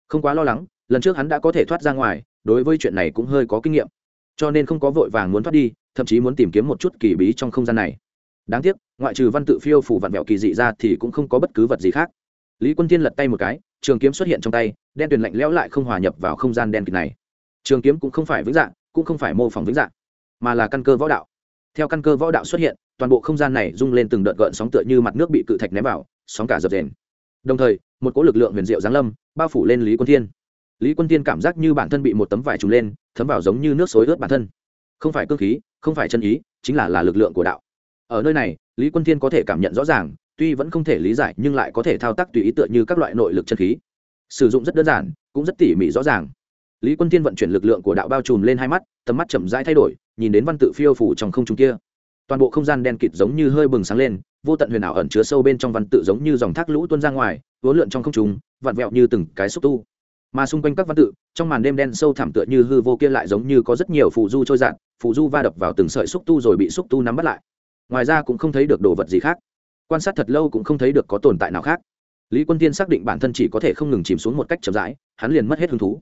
Không quá lo lắng, lần trước hắn đã có thể thoát ra ngoài, đối với chuyện này cũng hơi có kinh nghiệm. Cho nên không có vội vàng muốn thoát đi, thậm chí muốn tìm kiếm một chút kỳ bí trong không gian này. Đáng tiếc, ngoại trừ văn tự phiêu phủ vặn vẹo kỳ dị ra thì cũng không có bất cứ vật gì khác. Lý quân thiên lật tay một cái, trường kiếm xuất hiện trong tay, đen tuyền lạnh lẽo lại không hòa nhập vào không gian đen kịt này. Trường kiếm cũng không phải vĩnh dạng, cũng không phải mô phỏng vĩnh dạng, mà là căn cơ võ đạo theo căn cơ võ đạo xuất hiện, toàn bộ không gian này rung lên từng đợt gợn sóng tựa như mặt nước bị cự thạch ném vào, sóng cả dập dền đồng thời, một cỗ lực lượng huyền diệu giáng lâm, bao phủ lên lý quân thiên. Lý quân thiên cảm giác như bản thân bị một tấm vải trùng lên, thấm vào giống như nước xối ướt bản thân. Không phải cơ khí, không phải chân ý, chính là là lực lượng của đạo. Ở nơi này, lý quân thiên có thể cảm nhận rõ ràng, tuy vẫn không thể lý giải nhưng lại có thể thao tác tùy ý tựa như các loại nội lực chân khí. Sử dụng rất đơn giản, cũng rất tỉ mỉ rõ ràng. Lý quân thiên vận chuyển lực lượng của đạo bao trùm lên hai mắt, tầm mắt chậm rãi thay đổi nhìn đến văn tự phiêu phủ trong không trung kia. Toàn bộ không gian đen kịt giống như hơi bừng sáng lên, vô tận huyền ảo ẩn chứa sâu bên trong văn tự giống như dòng thác lũ tuôn ra ngoài, vốn lượn trong không trung, vặn vẹo như từng cái xúc tu. Mà xung quanh các văn tự, trong màn đêm đen sâu thẳm tựa như hư vô kia lại giống như có rất nhiều phù du trôi dạt, phù du va đập vào từng sợi xúc tu rồi bị xúc tu nắm bắt lại. Ngoài ra cũng không thấy được đồ vật gì khác. Quan sát thật lâu cũng không thấy được có tồn tại nào khác. Lý quân tiên xác định bản thân chỉ có thể không ngừng chìm xuống một cách chậm rãi, hắn liền mất hết hứng thú.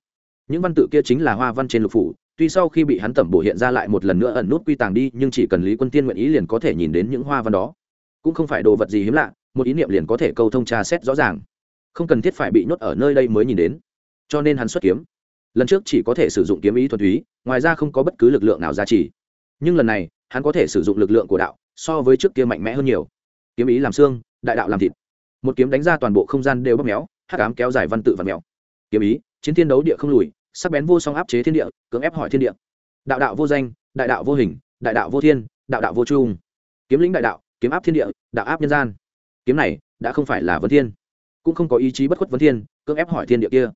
Những văn tự kia chính là hoa văn trên lục phủ tuy sau khi bị hắn tẩm bổ hiện ra lại một lần nữa ẩn nút quy tàng đi, nhưng chỉ cần lý quân tiên nguyện ý liền có thể nhìn đến những hoa văn đó. Cũng không phải đồ vật gì hiếm lạ, một ý niệm liền có thể câu thông tra xét rõ ràng. Không cần thiết phải bị nhốt ở nơi đây mới nhìn đến. Cho nên hắn xuất kiếm. Lần trước chỉ có thể sử dụng kiếm ý thuần túy, ngoài ra không có bất cứ lực lượng nào giá trị nhưng lần này, hắn có thể sử dụng lực lượng của đạo, so với trước kia mạnh mẽ hơn nhiều. Kiếm ý làm xương, đại đạo làm thịt. Một kiếm đánh ra toàn bộ không gian đều bóp méo hát cám kéo dài văn tự và mèo. Kiếm ý, chiến thiên đấu địa không lùi sắc bén vô song áp chế thiên địa, cưỡng ép hỏi thiên địa. Đạo đạo vô danh, đại đạo vô hình, đại đạo vô thiên, đạo đạo vô trung. Kiếm lĩnh đại đạo, kiếm áp thiên địa, đạo áp nhân gian. Kiếm này đã không phải là vấn thiên, cũng không có ý chí bất khuất vấn thiên, cưỡng ép hỏi thiên địa kia.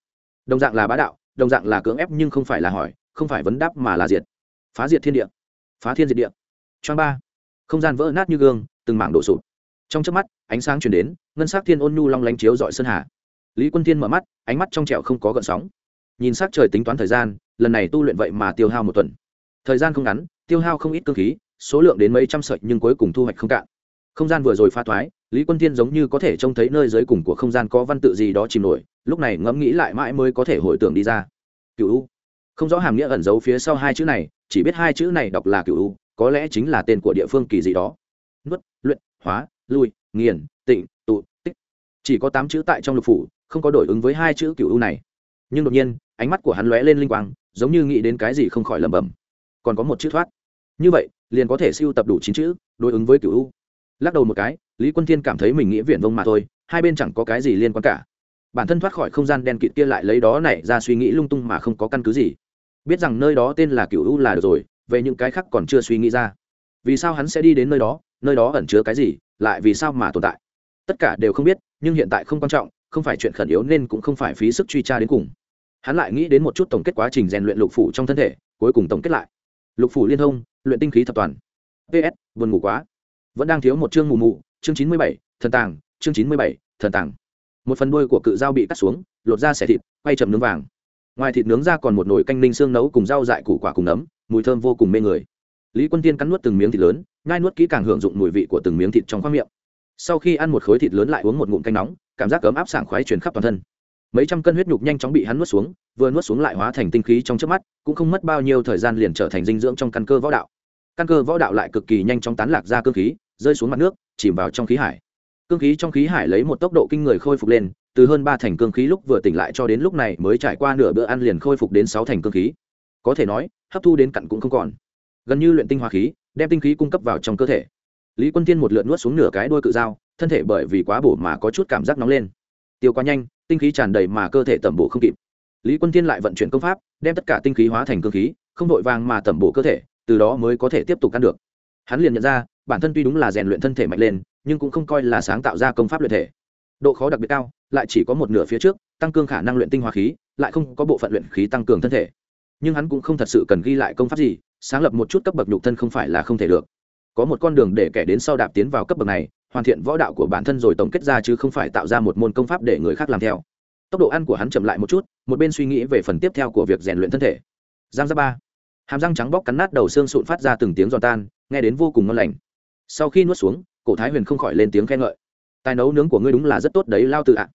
Đồng dạng là bá đạo, đồng dạng là cưỡng ép nhưng không phải là hỏi, không phải vấn đáp mà là diệt. Phá diệt thiên địa, phá thiên diệt địa. Choang ba. Không gian vỡ nát như gương, từng mảng đổ sụp. Trong chớp mắt, ánh sáng chuyển đến, ngân sắc thiên ôn nhu long lánh chiếu dọi sơn hà. Lý quân thiên mở mắt, ánh mắt trong trẻo không có gợn sóng nhìn sắc trời tính toán thời gian, lần này tu luyện vậy mà tiêu hao một tuần. Thời gian không ngắn, tiêu hao không ít cơ khí, số lượng đến mấy trăm sợi nhưng cuối cùng thu hoạch không cạn. Không gian vừa rồi pha thoái, lý quân thiên giống như có thể trông thấy nơi dưới cùng của không gian có văn tự gì đó chìm nổi, lúc này ngẫm nghĩ lại mãi mới có thể hồi tưởng đi ra. Cựu u. Không rõ hàm nghĩa ẩn giấu phía sau hai chữ này, chỉ biết hai chữ này đọc là cựu u, có lẽ chính là tên của địa phương kỳ gì đó. Nuốt, luyện, hóa, lui, nghiền, tịnh, tụ, tích. Chỉ có tám chữ tại trong lục phủ, không có đổi ứng với hai chữ cựu u này nhưng đột nhiên, ánh mắt của hắn lóe lên linh quang, giống như nghĩ đến cái gì không khỏi lẩm bẩm. Còn có một chữ thoát. Như vậy, liền có thể siêu tập đủ chín chữ, đối ứng với cựu u. Lắc đầu một cái, lý quân thiên cảm thấy mình nghĩ viển vông mà thôi, hai bên chẳng có cái gì liên quan cả. Bản thân thoát khỏi không gian đen kịt kia lại lấy đó này ra suy nghĩ lung tung mà không có căn cứ gì. Biết rằng nơi đó tên là cựu u là được rồi, về những cái khác còn chưa suy nghĩ ra. Vì sao hắn sẽ đi đến nơi đó nơi đó ẩn chứa cái gì, lại vì sao mà tồn tại? Tất cả đều không biết, nhưng hiện tại không quan trọng không phải chuyện khẩn yếu nên cũng không phải phí sức truy tra đến cùng. Hắn lại nghĩ đến một chút tổng kết quá trình rèn luyện lục phủ trong thân thể, cuối cùng tổng kết lại. Lục phủ liên thông, luyện tinh khí thập toàn. Ps buồn ngủ quá. Vẫn đang thiếu một chương mù mù, chương chín mươi bảy, thần tàng, chương chín mươi bảy, thần tàng. Một phần đuôi của cự dao bị cắt xuống, lột ra xẻ thịt, quay chậm nướng vàng. Ngoài thịt nướng ra còn một nồi canh ninh xương nấu cùng rau dại củ quả cùng nấm, mùi thơm vô cùng mê người. Lý quân tiên cắn nuốt từng miếng thịt lớn ngai nuốt kỹ càng hưởng dụng mùi vị của từng miếng thịt trong khoang miệng. Sau khi ăn một khối thịt lớn lại uống một ngụm canh nóng cảm giác ấm áp sảng khoái truyền khắp toàn thân. Mấy trăm cân huyết nhục nhanh chóng bị hắn nuốt xuống, vừa nuốt xuống lại hóa thành tinh khí trong trước mắt, cũng không mất bao nhiêu thời gian liền trở thành dinh dưỡng trong căn cơ võ đạo. Căn cơ võ đạo lại cực kỳ nhanh chóng tán lạc ra cơ khí, rơi xuống mặt nước, chìm vào trong khí hải. Cương khí trong khí hải lấy một tốc độ kinh người khôi phục lên, từ hơn ba thành cương khí lúc vừa tỉnh lại cho đến lúc này mới trải qua nửa bữa ăn liền khôi phục đến sáu thành cương khí. Có thể nói, hấp thu đến cặn cũng không còn. Gần như luyện tinh hoa khí, đem tinh khí cung cấp vào trong cơ thể. Lý quân tiên một lượt nuốt xuống nửa cái đôi cự dao thân thể bởi vì quá bổ mà có chút cảm giác nóng lên. Tiêu quá nhanh, tinh khí tràn đầy mà cơ thể tẩm bổ không kịp. Lý quân Thiên lại vận chuyển công pháp, đem tất cả tinh khí hóa thành cương khí, không vội vàng mà tẩm bổ cơ thể, từ đó mới có thể tiếp tục ăn được. Hắn liền nhận ra, bản thân tuy đúng là rèn luyện thân thể mạnh lên, nhưng cũng không coi là sáng tạo ra công pháp luyện thể. Độ khó đặc biệt cao, lại chỉ có một nửa phía trước, tăng cường khả năng luyện tinh hoa khí, lại không có bộ phận luyện khí tăng cường thân thể. Nhưng hắn cũng không thật sự cần ghi lại công pháp gì, sáng lập một chút cấp bậc nhục thân không phải là không thể được. Có một con đường để kẻ đến sau đạp tiến vào cấp bậc này hoàn thiện võ đạo của bản thân rồi tổng kết ra chứ không phải tạo ra một môn công pháp để người khác làm theo. Tốc độ ăn của hắn chậm lại một chút, một bên suy nghĩ về phần tiếp theo của việc rèn luyện thân thể. Giang ra ba. Hàm răng trắng bóc cắn nát đầu xương sụn phát ra từng tiếng giòn tan, nghe đến vô cùng ngon lành. Sau khi nuốt xuống, cổ thái huyền không khỏi lên tiếng khen ngợi. Tài nấu nướng của ngươi đúng là rất tốt đấy, lao tự ạ.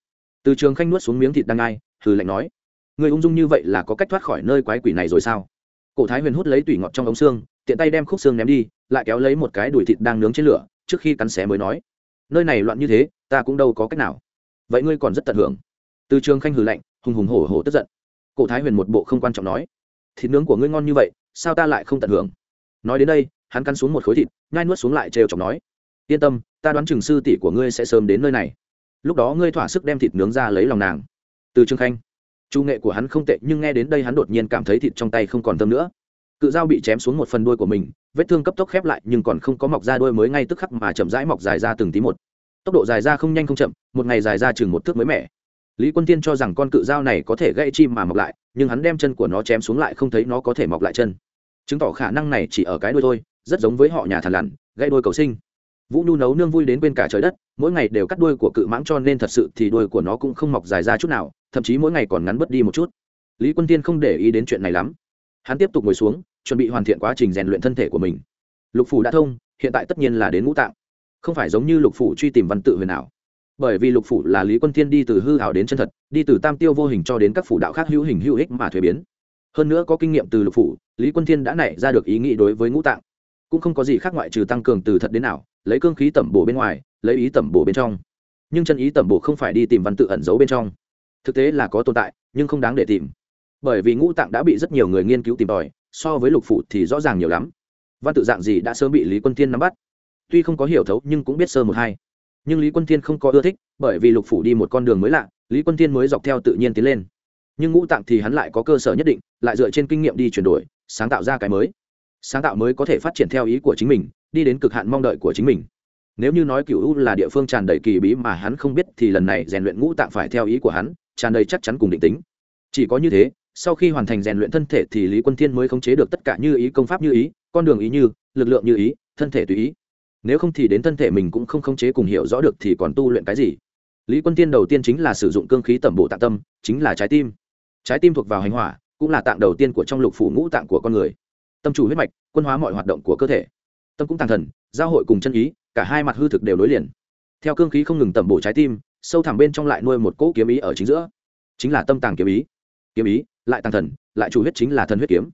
Từ trường khanh nuốt xuống miếng thịt đang ai, hừ lạnh nói. Ngươi ung dung như vậy là có cách thoát khỏi nơi quái quỷ này rồi sao? Cổ thái huyền hút lấy tủy ngọt trong ống xương, tiện tay đem khúc xương ném đi, lại kéo lấy một cái đùi thịt đang nướng trên lửa, trước khi cắn xé mới nói nơi này loạn như thế, ta cũng đâu có cách nào. Vậy ngươi còn rất tận hưởng. Từ trường khanh hừ lạnh, hùng hùng hổ hổ tức giận. Cổ thái huyền một bộ không quan trọng nói, thịt nướng của ngươi ngon như vậy, sao ta lại không tận hưởng? Nói đến đây, hắn cắn xuống một khối thịt, nhai nuốt xuống lại trêu chọc nói, yên tâm, ta đoán chừng sư tỷ của ngươi sẽ sớm đến nơi này. Lúc đó ngươi thỏa sức đem thịt nướng ra lấy lòng nàng. Từ Trường khanh, chu nghệ của hắn không tệ, nhưng nghe đến đây hắn đột nhiên cảm thấy thịt trong tay không còn thơm nữa. Cự dao bị chém xuống một phần đuôi của mình vết thương cấp tốc khép lại nhưng còn không có mọc ra đuôi mới ngay tức khắc mà chậm rãi mọc dài ra từng tí một. Tốc độ dài ra không nhanh không chậm, một ngày dài ra chừng một thước mới mẻ. Lý quân tiên cho rằng con cự dao này có thể gãy chim mà mọc lại, nhưng hắn đem chân của nó chém xuống lại không thấy nó có thể mọc lại chân. Chứng tỏ khả năng này chỉ ở cái đuôi thôi, rất giống với họ nhà thằn lằn, gãy đuôi cầu sinh. Vũ nhu nấu nương vui đến bên cả trời đất, mỗi ngày đều cắt đuôi của cự mãng cho nên thật sự thì đuôi của nó cũng không mọc dài ra chút nào, thậm chí mỗi ngày còn ngắn bớt đi một chút. Lý quân tiên không để ý đến chuyện này lắm. Hắn tiếp tục ngồi xuống chuẩn bị hoàn thiện quá trình rèn luyện thân thể của mình. Lục phủ đã thông, hiện tại tất nhiên là đến ngũ tạng. Không phải giống như lục phủ truy tìm văn tự huyền nào bởi vì lục phủ là lý quân thiên đi từ hư ảo đến chân thật, đi từ tam tiêu vô hình cho đến các phủ đạo khác hữu hình hữu ích mà thuế biến. Hơn nữa có kinh nghiệm từ lục phủ, lý quân thiên đã nảy ra được ý nghĩ đối với ngũ tạng. Cũng không có gì khác ngoại trừ tăng cường từ thật đến nào lấy cương khí tẩm bổ bên ngoài, lấy ý tẩm bổ bên trong. Nhưng chân ý tẩm bổ không phải đi tìm văn tự ẩn giấu bên trong. Thực tế là có tồn tại, nhưng không đáng để tìm. Bởi vì ngũ tạng đã bị rất nhiều người nghiên cứu tìm tòi so với lục phủ thì rõ ràng nhiều lắm. Văn tự dạng gì đã sớm bị lý quân thiên nắm bắt? Tuy không có hiểu thấu nhưng cũng biết sơ một hai. Nhưng lý quân thiên không có ưa thích, bởi vì lục phủ đi một con đường mới lạ, lý quân thiên mới dọc theo tự nhiên tiến lên. Nhưng ngũ tạng thì hắn lại có cơ sở nhất định, lại dựa trên kinh nghiệm đi chuyển đổi, sáng tạo ra cái mới. Sáng tạo mới có thể phát triển theo ý của chính mình, đi đến cực hạn mong đợi của chính mình. Nếu như nói cựu u là địa phương tràn đầy kỳ bí mà hắn không biết thì lần này rèn luyện ngũ tạng phải theo ý của hắn, tràn đầy chắc chắn cùng định tính. Chỉ có như thế sau khi hoàn thành rèn luyện thân thể thì lý quân thiên mới khống chế được tất cả như ý, công pháp như ý, con đường ý như, lực lượng như ý, thân thể tùy ý. Nếu không thì đến thân thể mình cũng không khống chế cùng hiểu rõ được thì còn tu luyện cái gì? Lý quân tiên đầu tiên chính là sử dụng cương khí tẩm bộ tạng tâm, chính là trái tim. Trái tim thuộc vào hành hỏa, cũng là tạng đầu tiên của trong lục phủ ngũ tạng của con người. Tâm chủ huyết mạch, quân hóa mọi hoạt động của cơ thể. Tâm cũng tàng thần, giao hội cùng chân ý, cả hai mặt hư thực đều nối liền. Theo cương khí không ngừng tẩm bổ trái tim, sâu thẳm bên trong lại nuôi một cỗ kiếm ý ở chính giữa. Chính là tâm tàng kiếm ý. Kiếm ý lại tăng thần, lại chủ huyết chính là thần huyết kiếm.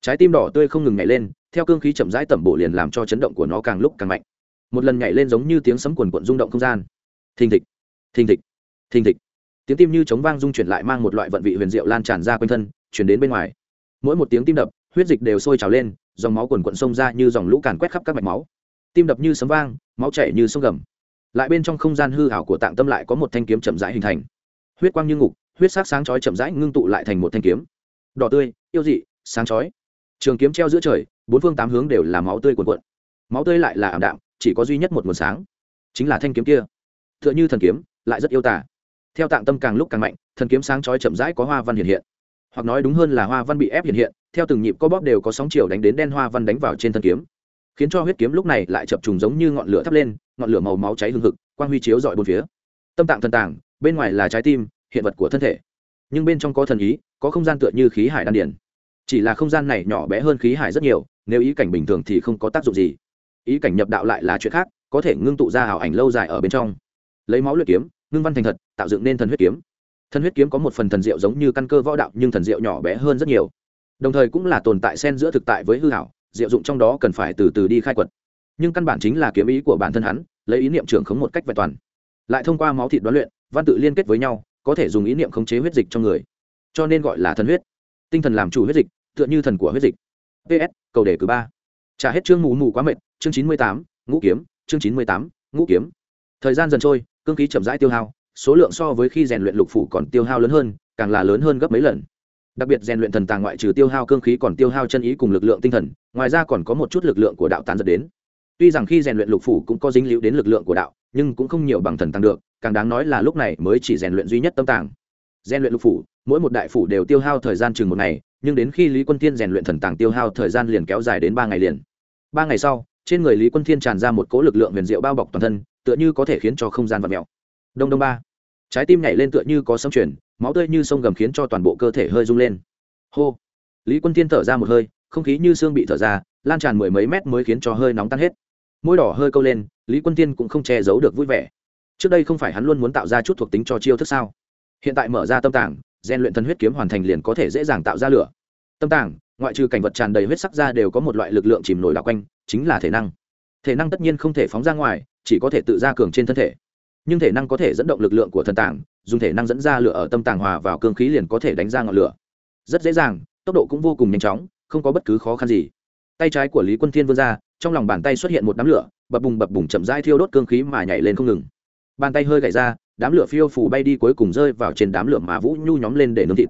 Trái tim đỏ tươi không ngừng nhảy lên, theo cương khí chậm rãi tẩm bổ liền làm cho chấn động của nó càng lúc càng mạnh. Một lần nhảy lên giống như tiếng sấm quần quận rung động không gian. Thình thịch thình thịch thình thịch. Tiếng tim như chống vang rung chuyển lại mang một loại vận vị huyền diệu lan tràn ra quanh thân, chuyển đến bên ngoài. Mỗi một tiếng tim đập, huyết dịch đều sôi trào lên, dòng máu quần quận sông ra như dòng lũ càn quét khắp các mạch máu. Tim đập như sấm vang, máu chảy như sông gầm. Lại bên trong không gian hư ảo của tạng tâm lại có một thanh kiếm chậm rãi hình thành. Huyết quang như ngục huyết sắc sáng chói chậm rãi ngưng tụ lại thành một thanh kiếm. Đỏ tươi, yêu dị, sáng chói. Trường kiếm treo giữa trời, bốn phương tám hướng đều là máu tươi cuồn cuộn. Máu tươi lại là ảm đạm, chỉ có duy nhất một nguồn sáng, chính là thanh kiếm kia. T h ư ợ n h ư thần kiếm, lại rất yêu tả theo tạng tâm càng lúc càng mạnh, thần kiếm sáng chói chậm rãi có hoa văn hiện hiện. Hoặc nói đúng hơn là hoa văn bị ép hiện hiện, theo từng nhịp có bóp đều có sóng chiều đánh đến đen hoa văn đánh vào trên thân kiếm. Khiến cho huyết kiếm lúc này lại chập trùng giống như ngọn lửa thắp lên, ngọn lửa màu máu cháy hừng hực, quang huy chiếu dọi bốn phía. Tâm tạng thần tàng, bên ngoài là trái tim hiện vật của thân thể. Nhưng bên trong có thần ý, có không gian tựa như khí hải đan điển chỉ là không gian này nhỏ bé hơn khí hải rất nhiều, nếu ý cảnh bình thường thì không có tác dụng gì. Ý cảnh nhập đạo lại là chuyện khác, có thể ngưng tụ ra ảo ảnh lâu dài ở bên trong. Lấy máu luyện kiếm, ngưng văn thành thật, tạo dựng nên thần huyết kiếm. Thần huyết kiếm có một phần thần diệu giống như căn cơ võ đạo, nhưng thần diệu nhỏ bé hơn rất nhiều. Đồng thời cũng là tồn tại xen giữa thực tại với hư hảo, diệu dụng trong đó cần phải từ từ đi khai quật. Nhưng căn bản chính là kiếm ý của bản thân hắn, lấy ý niệm trưởng khống một cách vẹn toàn. Lại thông qua máu thịt đoán luyện, văn tự liên kết với nhau có thể dùng ý niệm khống chế huyết dịch trong người. Cho nên gọi là thần huyết. Tinh thần làm chủ huyết dịch, tựa như thần của huyết dịch. Ps cầu đề cử ba. Trả hết chương mù mù quá mệt, chương chín mươi tám, ngũ kiếm, chương chín mươi tám, ngũ kiếm. Thời gian dần trôi, cương khí chậm rãi tiêu hao, số lượng so với khi rèn luyện lục phủ còn tiêu hao lớn hơn, càng là lớn hơn gấp mấy lần. Đặc biệt rèn luyện thần tàng ngoại trừ tiêu hao cương khí còn tiêu hao chân ý cùng lực lượng tinh thần, ngoài ra còn có một chút lực lượng của đạo tán dẫn đến tuy rằng khi rèn luyện lục phủ cũng có dính liễu đến lực lượng của đạo, nhưng cũng không nhiều bằng thần tăng được, càng đáng nói là lúc này mới chỉ rèn luyện duy nhất tâm tàng rèn luyện lục phủ, mỗi một đại phủ đều tiêu hao thời gian chừng một ngày, nhưng đến khi lý quân Thiên rèn luyện thần tàng tiêu hao thời gian liền kéo dài đến ba ngày liền. Ba ngày sau, trên người lý quân thiên tràn ra một cỗ lực lượng huyền diệu bao bọc toàn thân, tựa như có thể khiến cho không gian vật mèo. Đông đông ba. Trái tim nhảy lên tựa như có sông chuyển, máu tươi như sông gầm khiến cho toàn bộ cơ thể hơi rung lên. Hô. Lý quân thiên thở ra một hơi, không khí như xương bị thở ra, lan tràn mười mấy mét mới khiến cho hơi nóng tan hết môi đỏ hơi câu lên, lý quân thiên cũng không che giấu được vui vẻ. Trước đây không phải hắn luôn muốn tạo ra chút thuộc tính cho chiêu thức sao? Hiện tại mở ra tâm tàng rèn luyện thân huyết kiếm hoàn thành liền có thể dễ dàng tạo ra lửa. Tâm tàng ngoại trừ cảnh vật tràn đầy huyết sắc ra đều có một loại lực lượng chìm nổi đảo quanh, chính là thể năng. Thể năng tất nhiên không thể phóng ra ngoài, chỉ có thể tự ra cường trên thân thể. Nhưng thể năng có thể dẫn động lực lượng của thần tàng dùng thể năng dẫn ra lửa ở tâm tàng hòa vào cương khí liền có thể đánh ra ngọn lửa. Rất dễ dàng, tốc độ cũng vô cùng nhanh chóng, không có bất cứ khó khăn gì tay trái của lý quân thiên vươn ra, trong lòng bàn tay xuất hiện một đám lửa, bập bùng bập bùng chậm rãi thiêu đốt cương khí mà nhảy lên không ngừng. Bàn tay hơi gậy ra, đám lửa phiêu phủ bay đi cuối cùng rơi vào trên đám lửa mà vũ nhu nhóm lên để nướng thịt.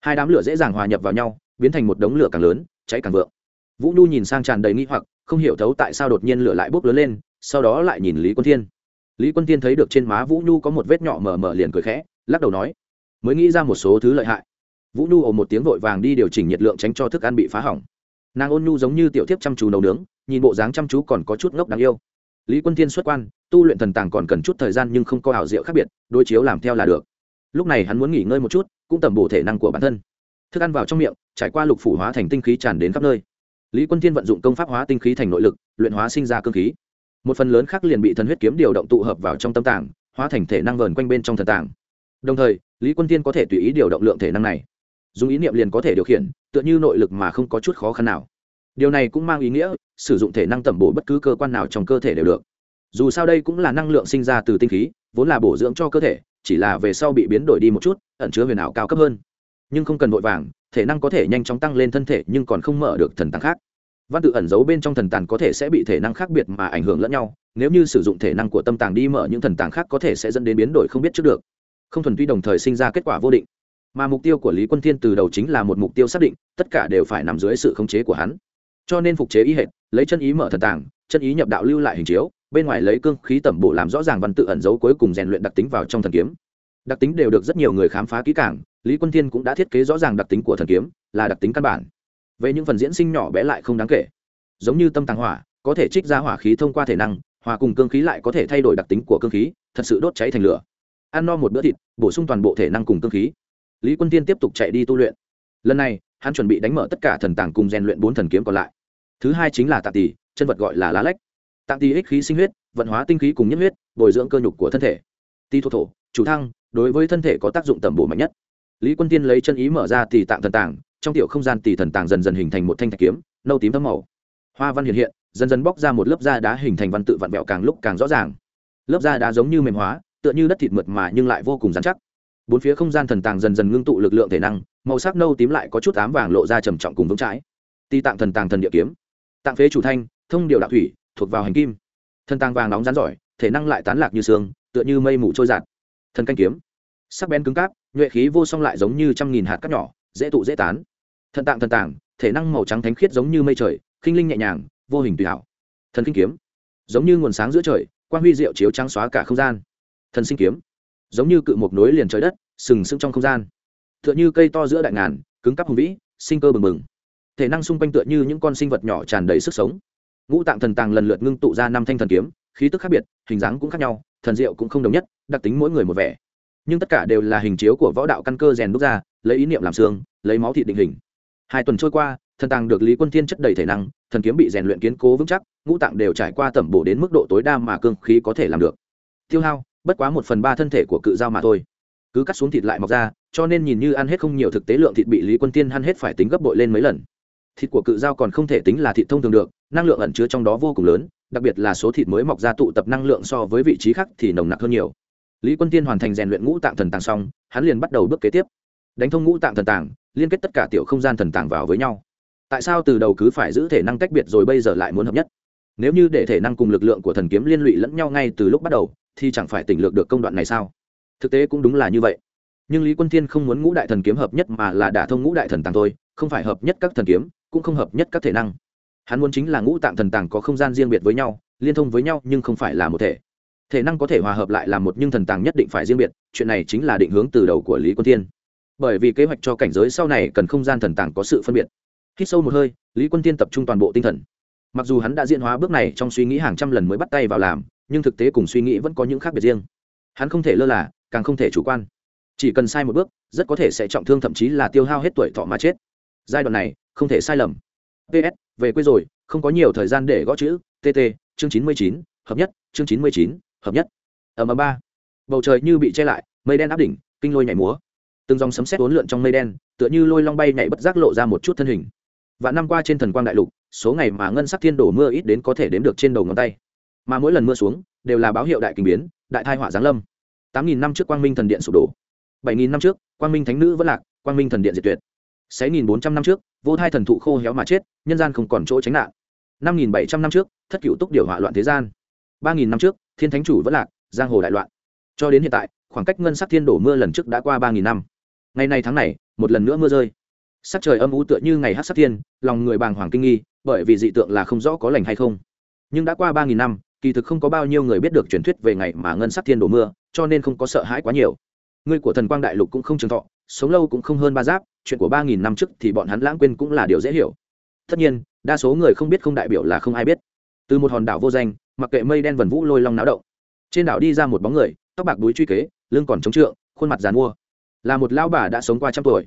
Hai đám lửa dễ dàng hòa nhập vào nhau, biến thành một đống lửa càng lớn, cháy càng vượng. Vũ nhu nhìn sang tràn đầy nghi hoặc, không hiểu thấu tại sao đột nhiên lửa lại bốc lớn lên, sau đó lại nhìn lý quân thiên. Lý quân thiên thấy được trên má vũ nhu có một vết nhỏ mờ mờ liền cười khẽ, lắc đầu nói, mới nghĩ ra một số thứ lợi hại. Vũ nhu ồ một tiếng vội vàng đi điều chỉnh nhiệt lượng tránh cho thức ăn bị phá hỏng nàng ôn nhu giống như tiểu thiếp chăm chú nấu nướng, nhìn bộ dáng chăm chú còn có chút ngốc đáng yêu. Lý quân thiên xuất quan, tu luyện thần tàng còn cần chút thời gian nhưng không có ảo diệu khác biệt, đối chiếu làm theo là được. Lúc này hắn muốn nghỉ ngơi một chút, cũng tầm bổ thể năng của bản thân. Thức ăn vào trong miệng, trải qua lục phủ hóa thành tinh khí tràn đến khắp nơi. Lý quân thiên vận dụng công pháp hóa tinh khí thành nội lực, luyện hóa sinh ra cơ khí. Một phần lớn khác liền bị thần huyết kiếm điều động tụ hợp vào trong tâm tàng, hóa thành thể năng vờn quanh bên trong thần tàng. Đồng thời, lý quân tiên có thể tùy ý điều động lượng thể năng này dùng ý niệm liền có thể điều khiển, tựa như nội lực mà không có chút khó khăn nào. Điều này cũng mang ý nghĩa, sử dụng thể năng tẩm bổ bất cứ cơ quan nào trong cơ thể đều được. Dù sao đây cũng là năng lượng sinh ra từ tinh khí, vốn là bổ dưỡng cho cơ thể, chỉ là về sau bị biến đổi đi một chút, ẩn chứa huyền ảo cao cấp hơn. Nhưng không cần vội vàng, thể năng có thể nhanh chóng tăng lên thân thể nhưng còn không mở được thần tăng khác. Văn tự ẩn giấu bên trong thần tàn có thể sẽ bị thể năng khác biệt mà ảnh hưởng lẫn nhau, nếu như sử dụng thể năng của tâm tàng đi mở những thần tàng khác có thể sẽ dẫn đến biến đổi không biết trước được. Không thuần tuy đồng thời sinh ra kết quả vô định mà mục tiêu của lý quân thiên từ đầu chính là một mục tiêu xác định, tất cả đều phải nằm dưới sự khống chế của hắn. Cho nên phục chế ý hệ lấy chân ý mở thần tàng, chân ý nhập đạo lưu lại hình chiếu, bên ngoài lấy cương khí tẩm bộ làm rõ ràng văn tự ẩn dấu cuối cùng rèn luyện đặc tính vào trong thần kiếm. Đặc tính đều được rất nhiều người khám phá kỹ càng, lý quân thiên cũng đã thiết kế rõ ràng đặc tính của thần kiếm, là đặc tính căn bản. Về những phần diễn sinh nhỏ bé lại không đáng kể. Giống như tâm tàng hỏa, có thể trích ra hỏa khí thông qua thể năng, hòa cùng cương khí lại có thể thay đổi đặc tính của cương khí, thật sự đốt cháy thành lửa. Ăn no một bữa thịt, bổ sung toàn bộ thể năng cùng cương khí lý quân tiên tiếp tục chạy đi tu luyện. Lần này, hắn chuẩn bị đánh mở tất cả thần tàng cùng rèn luyện bốn thần kiếm còn lại. Thứ hai chính là tạng tỷ chân vật gọi là lá lách. Tạng tỷ ích khí sinh huyết, vận hóa tinh khí cùng nhất huyết, bồi dưỡng cơ nhục của thân thể. Ti thuộc thổ, chủ thăng, đối với thân thể có tác dụng tẩm bổ mạnh nhất. Lý quân tiên lấy chân ý mở ra tỷ tạng thần tàng, trong tiểu không gian tỷ thần tàng dần dần hình thành một thanh thạch kiếm, nâu tím thấm màu. Hoa văn hiện hiện, dần dần bóc ra một lớp da đá hình thành văn tự vặn vẹo càng lúc càng rõ ràng. Lớp da đá giống như mềm hóa, tựa như đất thịt mượt mà nhưng lại vô cùng dán chắc bốn phía không gian thần tàng dần dần ngưng tụ lực lượng thể năng, màu sắc nâu tím lại có chút ám vàng lộ ra trầm trọng cùng vững trái ti tạng thần tàng thần địa kiếm. Tạng phế chủ thanh, thông điệu đạo thủy, thuộc vào hành kim. Thần tàng vàng nóng rán giỏi thể năng lại tán lạc như sương, tựa như mây mù trôi giạt. Thần canh kiếm. Sắc bén cứng cáp, nhuệ khí vô song lại giống như trăm nghìn hạt cát nhỏ, dễ tụ dễ tán. Thần tạng thần tàng, thể năng màu trắng thánh khiết giống như mây trời, khinh linh nhẹ nhàng, vô hình tùy hảo. Thần kinh kiếm. Giống như nguồn sáng giữa trời quan huy diệu chiếu trắng xóa cả không gian. Thần sinh kiếm giống như cự một nối liền trời đất, sừng sững trong không gian. Tựa như cây to giữa đại ngàn, cứng cắp hùng vĩ, sinh cơ bừng bừng. Thể năng xung quanh tựa như những con sinh vật nhỏ tràn đầy sức sống. Ngũ tạng thần tàng lần lượt ngưng tụ ra năm thanh thần kiếm, khí tức khác biệt, hình dáng cũng khác nhau, thần diệu cũng không đồng nhất, đặc tính mỗi người một vẻ. Nhưng tất cả đều là hình chiếu của võ đạo căn cơ rèn đúc ra, lấy ý niệm làm xương, lấy máu thị định hình. Hai tuần trôi qua, thần tàng được lý quân thiên chất đầy thể năng, thần kiếm bị rèn luyện kiến cố vững chắc, ngũ tạng đều trải qua tẩm bổ đến mức độ tối đa mà cương khí có thể làm được. Tiêu hao bất quá một phần ba thân thể của cự dao mà thôi. Cứ cắt xuống thịt lại mọc ra, cho nên nhìn như ăn hết không nhiều thực tế lượng thịt bị lý quân tiên ăn hết phải tính gấp bội lên mấy lần. Thịt của cự dao còn không thể tính là thịt thông thường được, năng lượng ẩn chứa trong đó vô cùng lớn, đặc biệt là số thịt mới mọc ra tụ tập năng lượng so với vị trí khác thì nồng nặc hơn nhiều. Lý quân tiên hoàn thành rèn luyện ngũ tạng thần tàng xong, hắn liền bắt đầu bước kế tiếp. Đánh thông ngũ tạng thần tàng, liên kết tất cả tiểu không gian thần tàng vào với nhau. Tại sao từ đầu cứ phải giữ thể năng tách biệt rồi bây giờ lại muốn hợp nhất? Nếu như để thể năng cùng lực lượng của thần kiếm liên lụy lẫn nhau ngay từ lúc bắt đầu thì chẳng phải tỉnh lược được công đoạn này sao? Thực tế cũng đúng là như vậy. Nhưng lý quân thiên không muốn ngũ đại thần kiếm hợp nhất mà là đả thông ngũ đại thần tàng thôi, không phải hợp nhất các thần kiếm, cũng không hợp nhất các thể năng. Hắn muốn chính là ngũ tạng thần tàng có không gian riêng biệt với nhau, liên thông với nhau nhưng không phải là một thể. Thể năng có thể hòa hợp lại là một nhưng thần tàng nhất định phải riêng biệt, chuyện này chính là định hướng từ đầu của lý quân thiên. Bởi vì kế hoạch cho cảnh giới sau này cần không gian thần tàng có sự phân biệt. Khi sâu một hơi, lý quân tiên tập trung toàn bộ tinh thần. Mặc dù hắn đã diễn hóa bước này trong suy nghĩ hàng trăm lần mới bắt tay vào làm nhưng thực tế cùng suy nghĩ vẫn có những khác biệt riêng. Hắn không thể lơ là, càng không thể chủ quan. Chỉ cần sai một bước, rất có thể sẽ trọng thương thậm chí là tiêu hao hết tuổi thọ mà chết. Giai đoạn này, không thể sai lầm. Ps về quê rồi, không có nhiều thời gian để gõ chữ tt chương chín mươi chín, hợp nhất, chương chín mươi chín, hợp nhất. Ở mờ ba. Bầu trời như bị che lại, mây đen áp đỉnh, kinh lôi nhảy múa. Từng dòng sấm sét uốn lượn trong mây đen, tựa như lôi long bay nhảy bất giác lộ ra một chút thân hình. Và năm qua trên thần quang đại lục, số ngày mà ngân sắc thiên đổ mưa ít đến có thể đếm được trên đầu ngón tay mà mỗi lần mưa xuống đều là báo hiệu đại kinh biến, đại thai họa giáng lâm. Tám nghìn năm trước quang minh thần điện sụp đổ. Bảy nghìn năm trước, quang minh thánh nữ vẫn lạc, quang minh thần điện diệt tuyệt. Sáu nghìn bốn trăm năm trước, vô thai thần thụ khô héo mà chết, nhân gian không còn chỗ tránh nạn. Năm nghìn bảy trăm năm trước, thất cựu túc điều hỏa loạn thế gian. Ba nghìn năm trước, thiên thánh chủ vẫn lạc, giang hồ đại loạn. Cho đến hiện tại, khoảng cách ngân sắc thiên đổ mưa lần trước đã qua ba nghìn năm. Ngày này tháng này, một lần nữa mưa rơi. Sắc trời âm u tựa như ngày hát sắc thiên, lòng người bàng hoàng kinh nghi, bởi vì dị tượng là không rõ có lành hay không. Nhưng đã qua ba nghìn năm kỳ thực không có bao nhiêu người biết được truyền thuyết về ngày mà ngân sắc thiên đổ mưa, cho nên không có sợ hãi quá nhiều. Người của thần quang đại lục cũng không trường thọ, sống lâu cũng không hơn ba giáp, chuyện của ba nghìn năm trước thì bọn hắn lãng quên cũng là điều dễ hiểu. Tất nhiên, đa số người không biết không đại biểu là không ai biết. Từ một hòn đảo vô danh, mặc kệ mây đen vần vũ lôi long náo động. Trên đảo đi ra một bóng người, tóc bạc đuối truy kế, lưng còn chống trượng, khuôn mặt dàn mua. Là một lão bà đã sống qua trăm tuổi.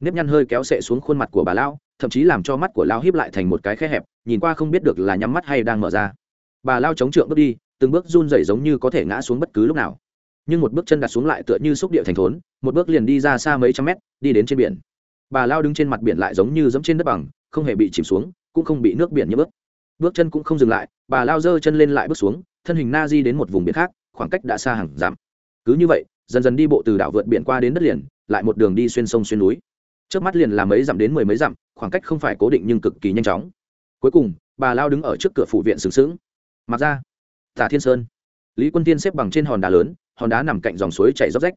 Nếp nhăn hơi kéo sệ xuống khuôn mặt của bà lão, thậm chí làm cho mắt của lão híp lại thành một cái khe hẹp, nhìn qua không biết được là nhắm mắt hay đang mở ra bà lao chống trượng bước đi, từng bước run rẩy giống như có thể ngã xuống bất cứ lúc nào. Nhưng một bước chân đặt xuống lại tựa như xúc địa thành thốn, một bước liền đi ra xa mấy trăm mét, đi đến trên biển. Bà lao đứng trên mặt biển lại giống như dẫm trên đất bằng, không hề bị chìm xuống, cũng không bị nước biển như bước bước chân cũng không dừng lại, bà lao giơ chân lên lại bước xuống, thân hình na di đến một vùng biển khác, khoảng cách đã xa hàng giảm cứ như vậy, dần dần đi bộ từ đảo vượt biển qua đến đất liền, lại một đường đi xuyên sông xuyên núi. Trước mắt liền làm mấy dặm đến mười mấy dặm, khoảng cách không phải cố định nhưng cực kỳ nhanh chóng. Cuối cùng, bà lao đứng ở trước cửa phủ viện sừng sững mặc ra. Tả thiên sơn. Lý quân tiên xếp bằng trên hòn đá lớn, hòn đá nằm cạnh dòng suối chảy róc rách.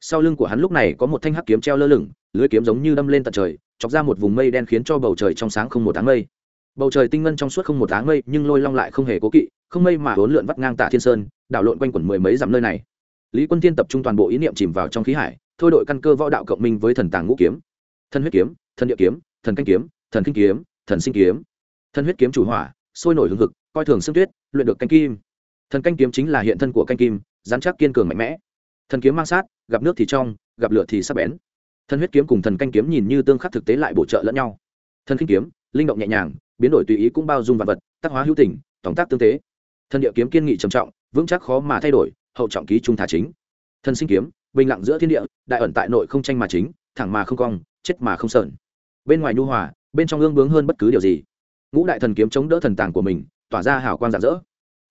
Sau lưng của hắn lúc này có một thanh hắc kiếm treo lơ lửng, lưới kiếm giống như đâm lên tận trời, chọc ra một vùng mây đen khiến cho bầu trời trong sáng không một áng mây. Bầu trời tinh ngân trong suốt không một áng mây, nhưng lôi long lại không hề cố kỵ, không mây mà hốn lượn vắt ngang tạ thiên sơn, đảo lộn quanh quẩn mười mấy dặm nơi này. Lý quân tiên tập trung toàn bộ ý niệm chìm vào trong khí hải, thôi đội căn cơ võ đạo cộng minh với thần tàng ngũ kiếm. Thần huyết kiếm, thần địa kiếm, thần canh kiếm, thần kinh kiếm, thần sinh kiếm. Thần huyết kiếm chủ hỏa, sôi nổi hương thực coi thường xương tuyết, luyện được canh kim. Thần canh kiếm chính là hiện thân của canh kim dán chắc kiên cường mạnh mẽ. Thần kiếm mang sát, gặp nước thì trong, gặp lửa thì sắp bén. Thần huyết kiếm cùng thần canh kiếm nhìn như tương khắc thực tế lại bổ trợ lẫn nhau. Thần kinh kiếm, linh động nhẹ nhàng, biến đổi tùy ý cũng bao dung vật vật, tác hóa hữu tình, tổng tác tương tế. Thần địa kiếm kiên nghị trầm trọng, vững chắc khó mà thay đổi, hậu trọng ký trung thả chính. Thần sinh kiếm, bình lặng giữa thiên địa, đại ẩn tại nội không tranh mà chính, thẳng mà không cong, chết mà không sợn bên ngoài nhu hòa, bên trong ương bướng hơn bất cứ điều gì. Ngũ đại thần kiếm chống đỡ thần tàng của mình tỏa ra hào quang rạng rỡ.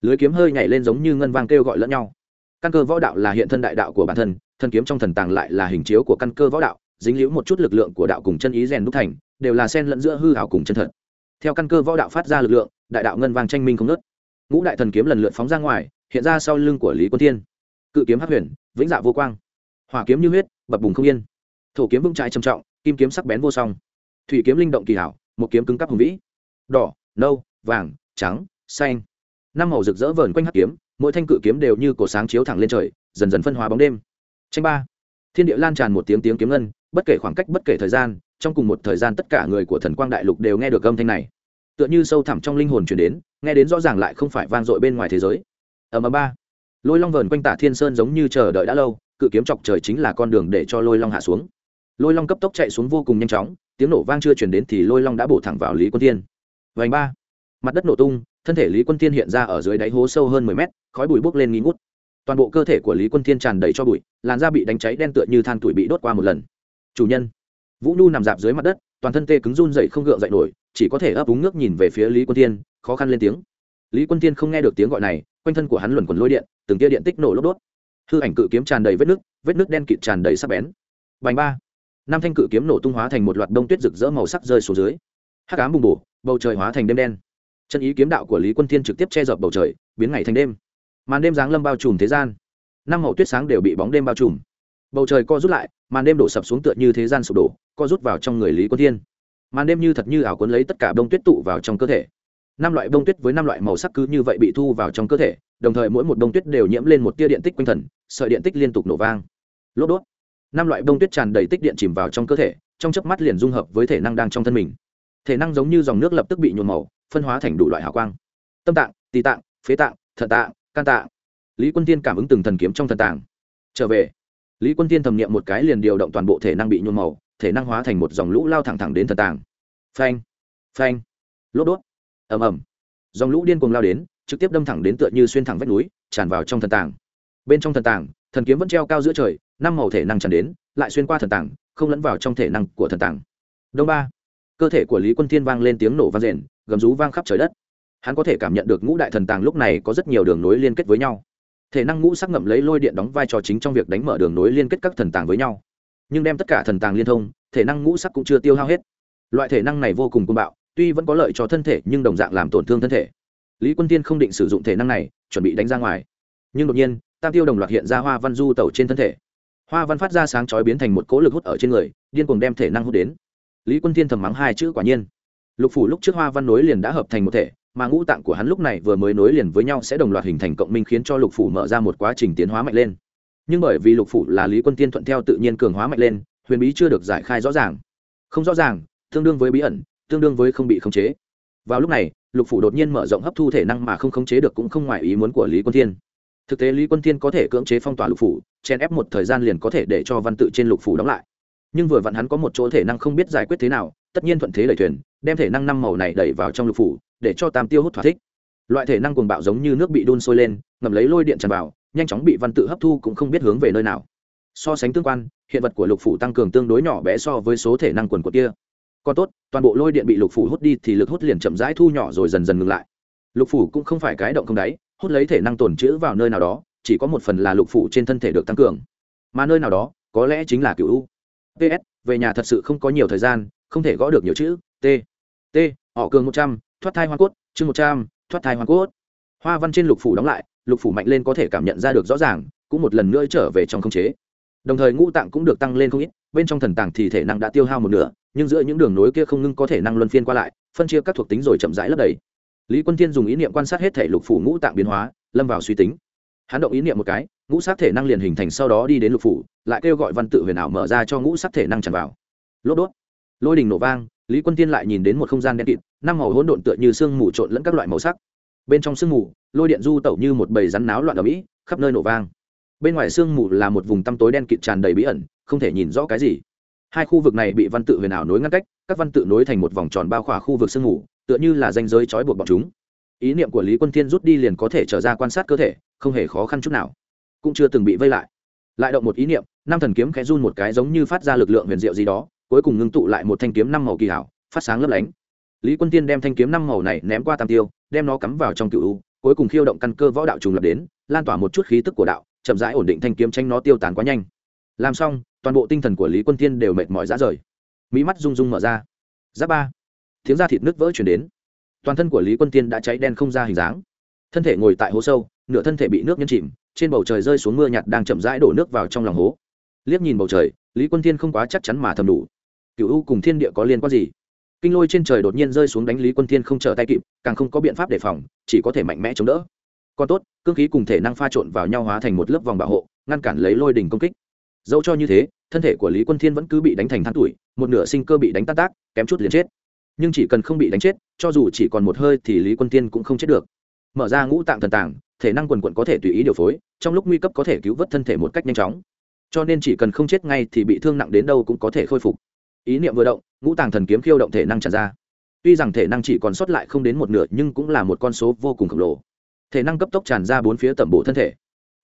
Lưới kiếm hơi nhảy lên giống như ngân vang kêu gọi lẫn nhau. Căn cơ võ đạo là hiện thân đại đạo của bản thân thần kiếm trong thần tàng lại là hình chiếu của căn cơ võ đạo, dính liễu một chút lực lượng của đạo cùng chân ý rèn đúc thành, đều là sen lẫn giữa hư hảo cùng chân thật. Theo căn cơ võ đạo phát ra lực lượng, đại đạo ngân vang tranh minh không nớt ngũ đại thần kiếm lần lượt phóng ra ngoài, hiện ra sau lưng của lý quân thiên. Cự kiếm hắc huyền, vĩnh dạ vô quang. Hỏa kiếm như huyết, bập bùng không yên. Thổ kiếm vững trái trầm trọng, kim kiếm sắc bén vô song. Thủy kiếm linh động kỳ hảo, một kiếm cứng cắp hùng vĩ. Đỏ, nâu, vàng trắng, xanh. Năm màu rực rỡ vờn quanh hắc kiếm, mỗi thanh cự kiếm đều như cổ sáng chiếu thẳng lên trời, dần dần phân hóa bóng đêm. Tranh ba. Thiên địa lan tràn một tiếng tiếng kiếm ngân, bất kể khoảng cách, bất kể thời gian, trong cùng một thời gian tất cả người của thần quang đại lục đều nghe được âm thanh này. Tựa như sâu thẳm trong linh hồn chuyển đến, nghe đến rõ ràng lại không phải vang dội bên ngoài thế giới. Ở ầm ba. Lôi long vờn quanh tả thiên sơn giống như chờ đợi đã lâu, cự kiếm chọc trời chính là con đường để cho lôi long hạ xuống. Lôi long cấp tốc chạy xuống vô cùng nhanh chóng, tiếng nổ vang chưa chuyển đến thì lôi long đã bổ thẳng vào lý quân thiên. Vành ba mặt đất nổ tung, thân thể lý quân tiên hiện ra ở dưới đáy hố sâu hơn mười mét, khói bụi bốc lên nghi ngút. Toàn bộ cơ thể của lý quân tiên tràn đầy cho bụi, làn da bị đánh cháy đen tựa như than tuổi bị đốt qua một lần. Chủ nhân, vũ nhu nằm dạp dưới mặt đất, toàn thân tê cứng run dậy không gượng dậy nổi, chỉ có thể ấp úng nước nhìn về phía lý quân tiên khó khăn lên tiếng. Lý quân tiên không nghe được tiếng gọi này, quanh thân của hắn luẩn quẩn lôi điện, từng tia điện tích nổ lốp đốt. Hư ảnh cự kiếm tràn đầy vết nước vết nước đen kịt tràn đầy sắc bén. Bành ba. Năm thanh cự kiếm nổ tung hóa thành một loạt đông tuyết rực rỡ màu sắc rơi xuống dưới. Hát cám bùng bổ, bầu trời hóa thành đêm đen chân ý kiếm đạo của lý quân thiên trực tiếp che dập bầu trời, biến ngày thành đêm. Màn đêm giáng lâm bao trùm thế gian. Năm màu tuyết sáng đều bị bóng đêm bao trùm. Bầu trời co rút lại, màn đêm đổ sập xuống tựa như thế gian sụp đổ, co rút vào trong người lý quân thiên. Màn đêm như thật như ảo cuốn lấy tất cả bông tuyết tụ vào trong cơ thể. Năm loại bông tuyết với năm loại màu sắc cứ như vậy bị thu vào trong cơ thể, đồng thời mỗi một bông tuyết đều nhiễm lên một tia điện tích quanh thần sợi điện tích liên tục nổ vang. Lốp đốt năm loại bông tuyết tràn đầy tích điện chìm vào trong cơ thể, trong chớp mắt liền dung hợp với thể năng đang trong thân mình. Thể năng giống như dòng nước lập tức bị nhuộm màu phân hóa thành đủ loại hào quang. Tâm tạng tì tạng, phế tạng thận tạng, can tạng. Lý quân tiên cảm ứng từng thần kiếm trong thần tạng. Trở về, lý quân tiên thầm nghiệm một cái liền điều động toàn bộ thể năng bị nhuộm màu, thể năng hóa thành một dòng lũ lao thẳng thẳng đến thần tạng. Phanh phanh, lốp đốt. Ầm ầm. Dòng lũ điên cuồng lao đến, trực tiếp đâm thẳng đến tựa như xuyên thẳng vách núi, tràn vào trong thần tàng bên trong thần tàng thần kiếm vẫn treo cao giữa trời, năm màu thể năng tràn đến, lại xuyên qua thần tàng không lẫn vào trong thể năng của thần tàng đông ba. Cơ thể của lý quân thiên vang lên tiếng nổ vang rền gầm rú vang khắp trời đất. Hắn có thể cảm nhận được ngũ đại thần tàng lúc này có rất nhiều đường nối liên kết với nhau. Thể năng ngũ sắc ngậm lấy lôi điện đóng vai trò chính trong việc đánh mở đường nối liên kết các thần tàng với nhau. Nhưng đem tất cả thần tàng liên thông, thể năng ngũ sắc cũng chưa tiêu hao hết. Loại thể năng này vô cùng côn bạo, tuy vẫn có lợi cho thân thể nhưng đồng dạng làm tổn thương thân thể. Lý quân tiên không định sử dụng thể năng này, chuẩn bị đánh ra ngoài. Nhưng đột nhiên, tam tiêu đồng loạt hiện ra hoa văn du tẩu trên thân thể. Hoa văn phát ra sáng chói biến thành một cỗ lực hút ở trên người, điên cuồng đem thể năng hút đến. Lý quân tiên thầm mắng hai chữ quả nhiên lục phủ lúc trước hoa văn nối liền đã hợp thành một thể, mà ngũ tạng của hắn lúc này vừa mới nối liền với nhau sẽ đồng loạt hình thành cộng minh khiến cho lục phủ mở ra một quá trình tiến hóa mạnh lên. Nhưng bởi vì lục phủ là lý quân tiên thuận theo tự nhiên cường hóa mạnh lên, huyền bí chưa được giải khai rõ ràng. Không rõ ràng, tương đương với bí ẩn, tương đương với không bị khống chế. Vào lúc này, lục phủ đột nhiên mở rộng hấp thu thể năng mà không khống chế được cũng không ngoài ý muốn của lý quân thiên thực tế lý quân thiên có thể cưỡng chế phong tỏa lục phủ chen ép một thời gian liền có thể để cho văn tự trên lục phủ đóng lại. Nhưng vừa vặn hắn có một chỗ thể năng không biết giải quyết thế nào, tất nhiên thuận thế lời thuyền đem thể năng năm màu này đẩy vào trong lục phủ, để cho tam tiêu hút thỏa thích. Loại thể năng cuồng bạo giống như nước bị đun sôi lên ngầm lấy lôi điện tràn vào, nhanh chóng bị văn tự hấp thu cũng không biết hướng về nơi nào. So sánh tương quan, hiện vật của lục phủ tăng cường tương đối nhỏ bé so với số thể năng quần của kia. Còn tốt, toàn bộ lôi điện bị lục phủ hút đi thì lực hút liền chậm rãi thu nhỏ rồi dần dần ngừng lại. Lục phủ cũng không phải cái động không đáy, hút lấy thể năng tồn trữ vào nơi nào đó, chỉ có một phần là lục phủ trên thân thể được tăng cường. Mà nơi nào đó, có lẽ chính là cựu u. Ps về nhà thật sự không có nhiều thời gian, không thể gõ được nhiều chữ, t t, họ cường một trăm, thoát thai hoa cốt, chương một trăm, thoát thai hoa cốt. Hoa văn trên lục phủ đóng lại, lục phủ mạnh lên có thể cảm nhận ra được rõ ràng, cũng một lần nữa trở về trong không chế. Đồng thời ngũ tạng cũng được tăng lên không ít, bên trong thần tàng thì thể năng đã tiêu hao một nửa, nhưng giữa những đường nối kia không ngưng có thể năng luân phiên qua lại, phân chia các thuộc tính rồi chậm rãi lấp đầy. Lý quân thiên dùng ý niệm quan sát hết thể lục phủ ngũ tạng biến hóa, lâm vào suy tính. Hắn động ý niệm một cái, ngũ sắc thể năng liền hình thành sau đó đi đến lục phủ, lại kêu gọi văn tự huyền ảo mở ra cho ngũ sắc thể năng tràn vào. Lốp đốt. Lôi đình nổ vang lý quân tiên lại nhìn đến một không gian đen kịt, năm màu hỗn độn tựa như sương mù trộn lẫn các loại màu sắc. Bên trong sương mù, lôi điện du tẩu như một bầy rắn náo loạn ở mỹ, khắp nơi nổ vang. Bên ngoài sương mù là một vùng tăm tối đen kịt tràn đầy bí ẩn, không thể nhìn rõ cái gì. Hai khu vực này bị văn tự huyền ảo nối ngăn cách, các văn tự nối thành một vòng tròn bao khỏa khu vực sương mù, tựa như là danh giới trói buộc bọn chúng. Ý niệm của lý quân thiên rút đi liền có thể trở ra quan sát cơ thể, không hề khó khăn chút nào. Cũng chưa từng bị vây lại. Lại động một ý niệm Nam thần kiếm khẽ run một cái giống như phát ra lực lượng huyền diệu gì đó cuối cùng ngưng tụ lại một thanh kiếm năm màu kỳ hảo, phát sáng lấp lánh. Lý quân tiên đem thanh kiếm năm màu này ném qua tam tiêu, đem nó cắm vào trong cựu u, cuối cùng khiêu động căn cơ võ đạo trùng lập đến, lan tỏa một chút khí tức của đạo, chậm rãi ổn định thanh kiếm tranh nó tiêu tán quá nhanh. Làm xong, toàn bộ tinh thần của lý quân tiên đều mệt mỏi ra rời. Mỹ mắt rung rung mở ra. Giáp ba. Tiếng da thịt nước vỡ chuyển đến. Toàn thân của lý quân tiên đã cháy đen không ra hình dáng. Thân thể ngồi tại hố sâu, nửa thân thể bị nước nhấn chìm, trên bầu trời rơi xuống mưa nhạt đang chậm rãi đổ nước vào trong lòng hố. Liếc nhìn bầu trời, lý quân tiên không quá chắc chắn mà thầm đủ cựu u cùng thiên địa có liên quan gì? Kinh lôi trên trời đột nhiên rơi xuống đánh lý quân thiên không trở tay kịp, càng không có biện pháp đề phòng, chỉ có thể mạnh mẽ chống đỡ. Còn tốt, cương khí cùng thể năng pha trộn vào nhau hóa thành một lớp vòng bảo hộ, ngăn cản lấy lôi đình công kích. Dẫu cho như thế, thân thể của lý quân thiên vẫn cứ bị đánh thành than tuổi, một nửa sinh cơ bị đánh tan tác, kém chút liền chết. Nhưng chỉ cần không bị đánh chết, cho dù chỉ còn một hơi thì lý quân thiên cũng không chết được. Mở ra ngũ tạng thần tàng, thể năng quần quận có thể tùy ý điều phối, trong lúc nguy cấp có thể cứu vớt thân thể một cách nhanh chóng. Cho nên chỉ cần không chết ngay thì bị thương nặng đến đâu cũng có thể khôi phục ý niệm vừa động, ngũ tàng thần kiếm khiêu động thể năng tràn ra. Tuy rằng thể năng chỉ còn sót lại không đến một nửa, nhưng cũng là một con số vô cùng khổng lồ. Thể năng cấp tốc tràn ra bốn phía tẩm bổ thân thể.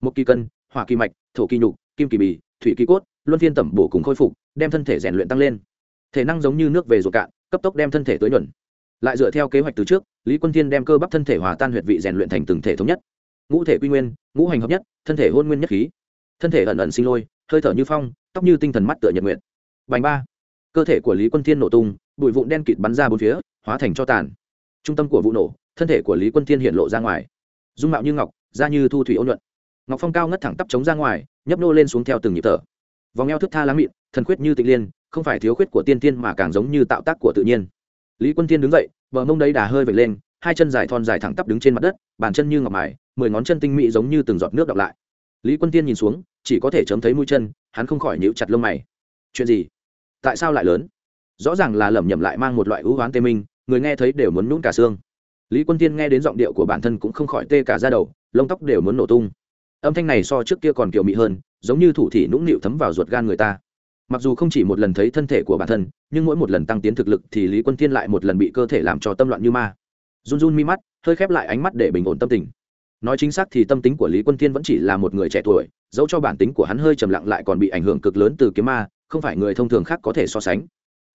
Một kỳ cân, hỏa kỳ mạch, thổ kỳ nhục, kim kỳ bì, thủy kỳ cốt, luân phiên tẩm bổ cùng khôi phục, đem thân thể rèn luyện tăng lên. Thể năng giống như nước về ruột cạn, cấp tốc đem thân thể tới nhuận. Lại dựa theo kế hoạch từ trước, lý quân thiên đem cơ bắp thân thể hòa tan huyệt vị rèn luyện thành từng thể thống nhất. Ngũ thể quy nguyên, ngũ hành hợp nhất, thân thể hôn nguyên nhất khí. Thân thể ẩn ẩn sinh lôi, hơi thở như phong, tóc như tinh thần mắt tựa nhật nguyện bành ba cơ thể của lý quân thiên nổ tung, bụi vụn đen kịt bắn ra bốn phía, hóa thành cho tàn. Trung tâm của vụ nổ, thân thể của lý quân thiên hiện lộ ra ngoài. Dung mạo như ngọc, da như thu thủy ôn nhuận. Ngọc phong cao ngất thẳng tắp chống ra ngoài, nhấp nô lên xuống theo từng nhịp thở. Vòng eo thức tha láng mịn, thần khuyết như tịnh liên, không phải thiếu khuyết của tiên tiên mà càng giống như tạo tác của tự nhiên. Lý quân tiên đứng dậy, bờ mông đấy đà hơi vệt lên, hai chân dài thon dài thẳng tắp đứng trên mặt đất, bàn chân như ngọc mài, mười ngón chân tinh mỹ giống như từng giọt nước đọng lại. Lý quân tiên nhìn xuống, chỉ có thể chấm thấy mũi chân, hắn không khỏi nhíu chặt lông mày. Chuyện gì? Tại sao lại lớn? Rõ ràng là lẩm nhẩm lại mang một loại hữu hoán tê minh, người nghe thấy đều muốn nhún cả xương. Lý quân tiên nghe đến giọng điệu của bản thân cũng không khỏi tê cả ra đầu, lông tóc đều muốn nổ tung. Âm thanh này so trước kia còn kiểu mị hơn, giống như thủ thị nũng nịu thấm vào ruột gan người ta. Mặc dù không chỉ một lần thấy thân thể của bản thân, nhưng mỗi một lần tăng tiến thực lực thì lý quân tiên lại một lần bị cơ thể làm cho tâm loạn như ma. Run run mi mắt, hơi khép lại ánh mắt để bình ổn tâm tình. Nói chính xác thì tâm tính của lý quân tiên vẫn chỉ là một người trẻ tuổi, dẫu cho bản tính của hắn hơi trầm lặng lại còn bị ảnh hưởng cực lớn từ kiếm ma không phải người thông thường khác có thể so sánh.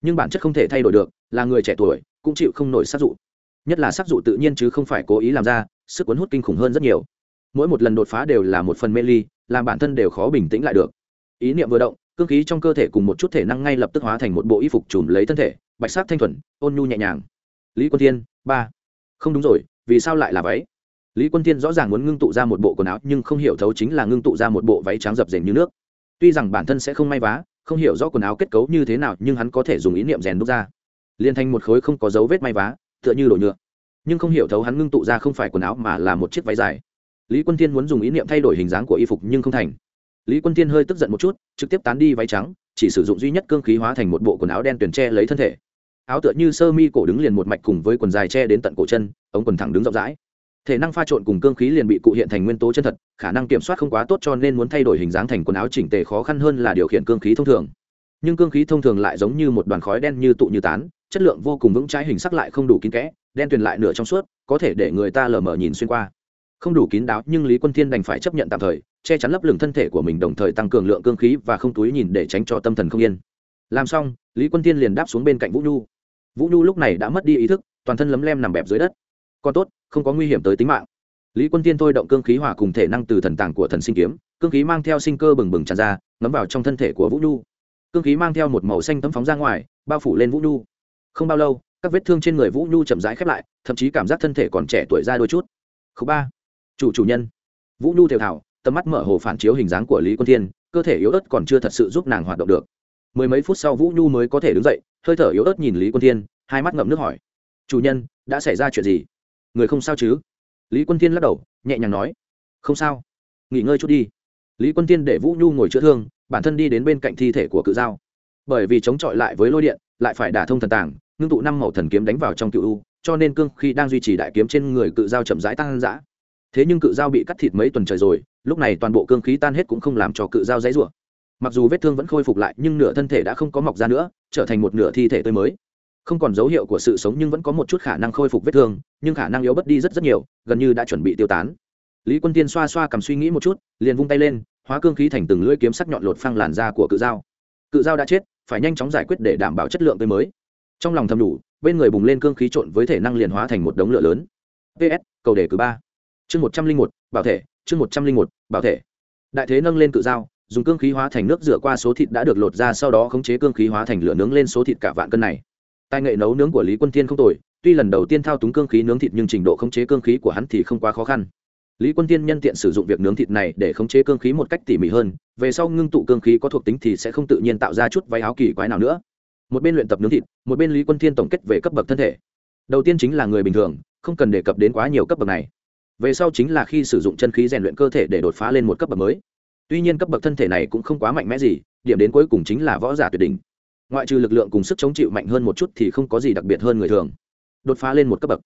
Nhưng bản chất không thể thay đổi được, là người trẻ tuổi cũng chịu không nổi sát dụ. Nhất là sát dụ tự nhiên chứ không phải cố ý làm ra, sức cuốn hút kinh khủng hơn rất nhiều. Mỗi một lần đột phá đều là một phần mê ly, làm bản thân đều khó bình tĩnh lại được. Ý niệm vừa động, cương khí trong cơ thể cùng một chút thể năng ngay lập tức hóa thành một bộ y phục chùm lấy thân thể, bạch sắc thanh thuần, ôn nhu nhẹ nhàng. Lý quân thiên, ba. Không đúng rồi, vì sao lại là váy? Lý quân thiên rõ ràng muốn ngưng tụ ra một bộ quần áo, nhưng không hiểu thấu chính là ngưng tụ ra một bộ váy trắng dập dềnh như nước. Tuy rằng bản thân sẽ không may vá không hiểu rõ quần áo kết cấu như thế nào, nhưng hắn có thể dùng ý niệm rèn đúc ra. Liên thành một khối không có dấu vết may vá, tựa như đồ nhựa. Nhưng không hiểu thấu hắn ngưng tụ ra không phải quần áo mà là một chiếc váy dài. Lý quân thiên muốn dùng ý niệm thay đổi hình dáng của y phục nhưng không thành. Lý quân thiên hơi tức giận một chút, trực tiếp tán đi váy trắng, chỉ sử dụng duy nhất cương khí hóa thành một bộ quần áo đen tuyển tre lấy thân thể. Áo tựa như sơ mi cổ đứng liền một mạch cùng với quần dài che đến tận cổ chân, ống quần thẳng đứng rộng rãi thể năng pha trộn cùng cương khí liền bị cụ hiện thành nguyên tố chân thật, khả năng kiểm soát không quá tốt cho nên muốn thay đổi hình dáng thành quần áo chỉnh tề khó khăn hơn là điều khiển cương khí thông thường. Nhưng cương khí thông thường lại giống như một đoàn khói đen như tụ như tán, chất lượng vô cùng vững trái hình sắc lại không đủ kín kẽ, đen tuyền lại nửa trong suốt, có thể để người ta lờ mờ nhìn xuyên qua. Không đủ kín đáo, nhưng lý quân thiên đành phải chấp nhận tạm thời, che chắn lấp lửng thân thể của mình đồng thời tăng cường lượng cương khí và không túi nhìn để tránh cho tâm thần không yên. Làm xong, lý quân thiên liền đáp xuống bên cạnh vũ nhu. Vũ nhu lúc này đã mất đi ý thức, toàn thân lấm lem nằm bẹp dưới đất còn tốt, không có nguy hiểm tới tính mạng. Lý quân tiên thôi động cương khí hỏa cùng thể năng từ thần tàng của thần sinh kiếm, cương khí mang theo sinh cơ bừng bừng tràn ra, ngấm vào trong thân thể của vũ nhu. Cương khí mang theo một màu xanh tấm phóng ra ngoài, bao phủ lên vũ nhu. Không bao lâu, các vết thương trên người vũ nhu chậm rãi khép lại, thậm chí cảm giác thân thể còn trẻ tuổi ra đôi chút. Khu ba. Chủ chủ nhân. Vũ nhu thều thảo tầm mắt mở hồ phản chiếu hình dáng của lý quân thiên, cơ thể yếu ớt còn chưa thật sự giúp nàng hoạt động được. Mười mấy phút sau vũ nhu mới có thể đứng dậy, hơi thở yếu ớt nhìn lý quân thiên, hai mắt ngậm nước hỏi. Chủ nhân, đã xảy ra chuyện gì? Người không sao chứ? Lý quân thiên lắc đầu, nhẹ nhàng nói. Không sao. Nghỉ ngơi chút đi. Lý quân thiên để vũ nhu ngồi chữa thương, bản thân đi đến bên cạnh thi thể của cự dao bởi vì chống chọi lại với lôi điện, lại phải đả thông thần tàng, ngưng tụ năm màu thần kiếm đánh vào trong cựu u, cho nên cương khi đang duy trì đại kiếm trên người cự dao chậm rãi tăng giã thế nhưng cự dao bị cắt thịt mấy tuần trời rồi, lúc này toàn bộ cương khí tan hết cũng không làm cho cự dao dãy rủa. Mặc dù vết thương vẫn khôi phục lại, nhưng nửa thân thể đã không có mọc ra nữa, trở thành một nửa thi thể tươi mới không còn dấu hiệu của sự sống nhưng vẫn có một chút khả năng khôi phục vết thương, nhưng khả năng yếu bất đi rất rất nhiều, gần như đã chuẩn bị tiêu tán. Lý quân tiên xoa xoa cầm suy nghĩ một chút, liền vung tay lên, hóa cương khí thành từng lưỡi kiếm sắc nhọn lột phăng làn da của cự dao. Cự dao đã chết, phải nhanh chóng giải quyết để đảm bảo chất lượng tươi mới. Trong lòng thầm đủ, bên người bùng lên cương khí trộn với thể năng liền hóa thành một đống lửa lớn. Ps cầu đề cử ba. Chương một trăm linh một, bảo thể, chương một trăm linh một, bảo thể. Đại thế nâng lên cự dao, dùng cương khí hóa thành nước rửa qua số thịt đã được lột ra, sau đó khống chế cương khí hóa thành lửa nướng lên số thịt cả vạn cân này tài nghệ nấu nướng của lý quân tiên không tồi, tuy lần đầu tiên thao túng cương khí nướng thịt nhưng trình độ khống chế cương khí của hắn thì không quá khó khăn. Lý quân tiên nhân tiện sử dụng việc nướng thịt này để khống chế cương khí một cách tỉ mỉ hơn, về sau ngưng tụ cương khí có thuộc tính thì sẽ không tự nhiên tạo ra chút váy áo kỳ quái nào nữa. Một bên luyện tập nướng thịt, một bên lý quân tiên tổng kết về cấp bậc thân thể. Đầu tiên chính là người bình thường, không cần đề cập đến quá nhiều cấp bậc này. Về sau chính là khi sử dụng chân khí rèn luyện cơ thể để đột phá lên một cấp bậc mới. Tuy nhiên cấp bậc thân thể này cũng không quá mạnh mẽ gì, điểm đến cuối cùng chính là võ giả tuyệt đỉnh ngoại trừ lực lượng cùng sức chống chịu mạnh hơn một chút thì không có gì đặc biệt hơn người thường. Đột phá lên một cấp bậc.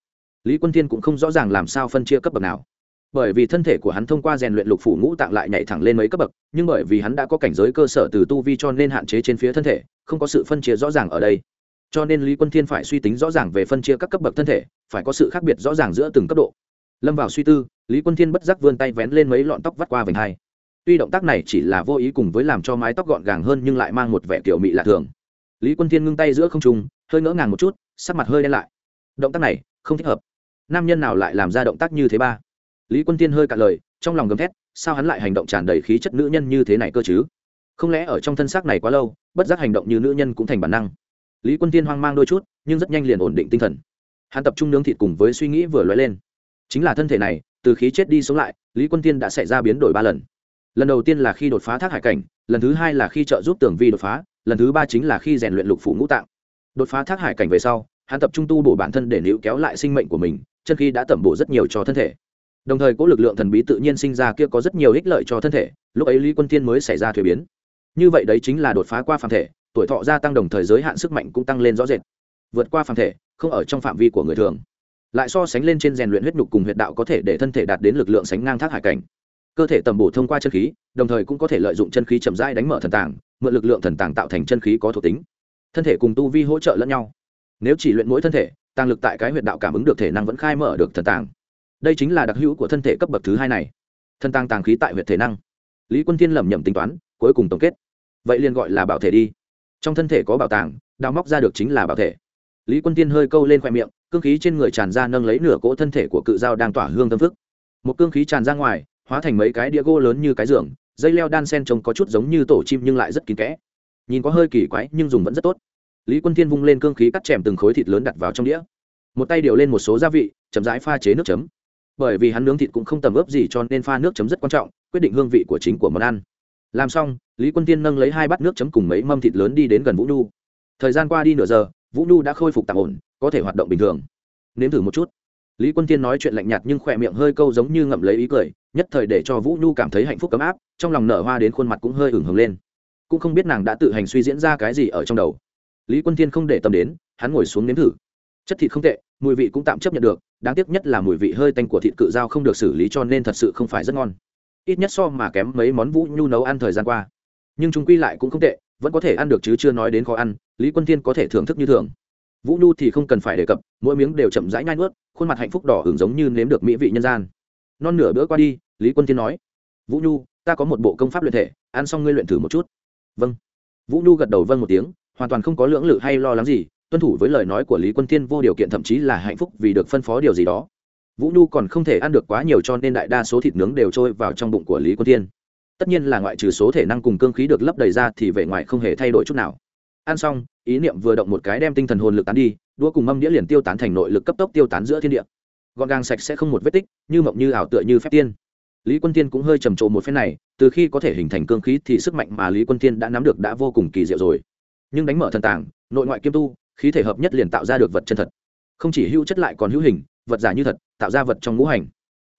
Lý quân thiên cũng không rõ ràng làm sao phân chia cấp bậc nào. Bởi vì thân thể của hắn thông qua rèn luyện lục phủ ngũ tạng lại nhảy thẳng lên mấy cấp bậc, nhưng bởi vì hắn đã có cảnh giới cơ sở từ tu vi cho nên hạn chế trên phía thân thể, không có sự phân chia rõ ràng ở đây. Cho nên lý quân thiên phải suy tính rõ ràng về phân chia các cấp bậc thân thể, phải có sự khác biệt rõ ràng giữa từng cấp độ. Lâm vào suy tư, lý quân thiên bất giác vươn tay vén lên mấy lọn tóc vắt qua vành hai. Tuy động tác này chỉ là vô ý cùng với làm cho mái tóc gọn gàng hơn nhưng lại mang một vẻ kiểu mị lạ thường lý quân thiên ngưng tay giữa không trung, hơi ngỡ ngàng một chút, sắc mặt hơi đen lại. Động tác này, không thích hợp. Nam nhân nào lại làm ra động tác như thế ba? Lý quân thiên hơi cạn lời, trong lòng gầm thét, sao hắn lại hành động tràn đầy khí chất nữ nhân như thế này cơ chứ? Không lẽ ở trong thân xác này quá lâu, bất giác hành động như nữ nhân cũng thành bản năng? Lý quân tiên hoang mang đôi chút, nhưng rất nhanh liền ổn định tinh thần. Hắn tập trung nướng thịt cùng với suy nghĩ vừa lóe lên. Chính là thân thể này, từ khí chết đi sống lại, lý quân tiên đã xảy ra biến đổi ba lần. Lần đầu tiên là khi đột phá thác hải cảnh, lần thứ hai là khi trợ giúp tưởng vi đột phá lần thứ ba chính là khi rèn luyện lục phủ ngũ tạng. Đột phá thác hải cảnh về sau, hắn tập trung tu bổ bản thân để níu kéo lại sinh mệnh của mình, chân khi đã tẩm bổ rất nhiều cho thân thể. Đồng thời có lực lượng thần bí tự nhiên sinh ra kia có rất nhiều ích lợi cho thân thể, lúc ấy lý quân tiên mới xảy ra thuế biến. Như vậy đấy chính là đột phá qua phạm thể, tuổi thọ gia tăng đồng thời giới hạn sức mạnh cũng tăng lên rõ rệt. Vượt qua phạm thể, không ở trong phạm vi của người thường. Lại so sánh lên trên rèn luyện huyết nhục cùng huyệt đạo có thể để thân thể đạt đến lực lượng sánh ngang thác hải cảnh cơ thể tầm bổ thông qua chân khí, đồng thời cũng có thể lợi dụng chân khí chậm rãi đánh mở thần tàng, mượn lực lượng thần tàng tạo thành chân khí có thuộc tính. Thân thể cùng tu vi hỗ trợ lẫn nhau. Nếu chỉ luyện mỗi thân thể tăng lực tại cái huyệt đạo cảm ứng được thể năng vẫn khai mở được thần tàng. Đây chính là đặc hữu của thân thể cấp bậc thứ hai này. Thân tàng tàng khí tại huyệt thể năng. Lý quân thiên lẩm nhẩm tính toán, cuối cùng tổng kết. Vậy liền gọi là bảo thể đi. Trong thân thể có bảo tàng, đào móc ra được chính là bảo thể. Lý quân tiên hơi câu lên khoe miệng, cương khí trên người tràn ra nâng lấy nửa cỗ thân thể của cự dao đang tỏa hương tâm phức. Một cương khí tràn ra ngoài hóa thành mấy cái đĩa gỗ lớn như cái giường, dây leo đan sen trông có chút giống như tổ chim nhưng lại rất kín kẽ. Nhìn có hơi kỳ quái, nhưng dùng vẫn rất tốt. Lý quân thiên vung lên cương khí cắt chèm từng khối thịt lớn đặt vào trong đĩa. Một tay điều lên một số gia vị, chậm rãi pha chế nước chấm. Bởi vì hắn nướng thịt cũng không tầm ướp gì cho nên pha nước chấm rất quan trọng, quyết định hương vị của chính của món ăn. Làm xong, lý quân tiên nâng lấy hai bát nước chấm cùng mấy mâm thịt lớn đi đến gần vũ nhu. Thời gian qua đi nửa giờ, vũ nhu đã khôi phục tạm ổn, có thể hoạt động bình thường. Nếm thử một chút lý quân tiên nói chuyện lạnh nhạt nhưng khỏe miệng hơi câu giống như ngậm lấy ý cười, nhất thời để cho vũ nhu cảm thấy hạnh phúc ấm áp, trong lòng nở hoa đến khuôn mặt cũng hơi hửng hứng lên. Cũng không biết nàng đã tự hành suy diễn ra cái gì ở trong đầu. Lý quân tiên không để tâm đến, hắn ngồi xuống nếm thử. Chất thịt không tệ, mùi vị cũng tạm chấp nhận được, đáng tiếc nhất là mùi vị hơi tanh của thịt cự dao không được xử lý cho nên thật sự không phải rất ngon. Ít nhất so mà kém mấy món vũ nhu nấu ăn thời gian qua. Nhưng chúng quy lại cũng không tệ, vẫn có thể ăn được chứ chưa nói đến khó ăn, lý quân tiên có thể thưởng thức như thường vũ nhu thì không cần phải đề cập, mỗi miếng đều chậm rãi nhai nuốt, khuôn mặt hạnh phúc đỏ hưởng giống như nếm được mỹ vị nhân gian. Non nửa bữa qua đi, lý quân tiên nói, vũ nhu, ta có một bộ công pháp luyện thể, ăn xong ngươi luyện thử một chút. Vâng. Vũ nhu gật đầu vâng một tiếng, hoàn toàn không có lưỡng lự hay lo lắng gì, tuân thủ với lời nói của lý quân tiên vô điều kiện thậm chí là hạnh phúc vì được phân phó điều gì đó. Vũ nhu còn không thể ăn được quá nhiều cho nên đại đa số thịt nướng đều trôi vào trong bụng của lý quân tiên tất nhiên là ngoại trừ số thể năng cùng cương khí được lấp đầy ra thì vẻ ngoài không hề thay đổi chút nào ăn xong, ý niệm vừa động một cái đem tinh thần hồn lực tán đi đua cùng mâm đĩa liền tiêu tán thành nội lực cấp tốc tiêu tán giữa thiên địa. Gọn gàng sạch sẽ không một vết tích, như mộng như ảo tựa như phép tiên. Lý quân tiên cũng hơi trầm trộ một phen này, từ khi có thể hình thành cương khí thì sức mạnh mà lý quân tiên đã nắm được đã vô cùng kỳ diệu rồi. Nhưng đánh mở thần tàng, nội ngoại kiêm tu, khí thể hợp nhất liền tạo ra được vật chân thật. Không chỉ hữu chất lại còn hữu hình, vật giả như thật, tạo ra vật trong ngũ hành.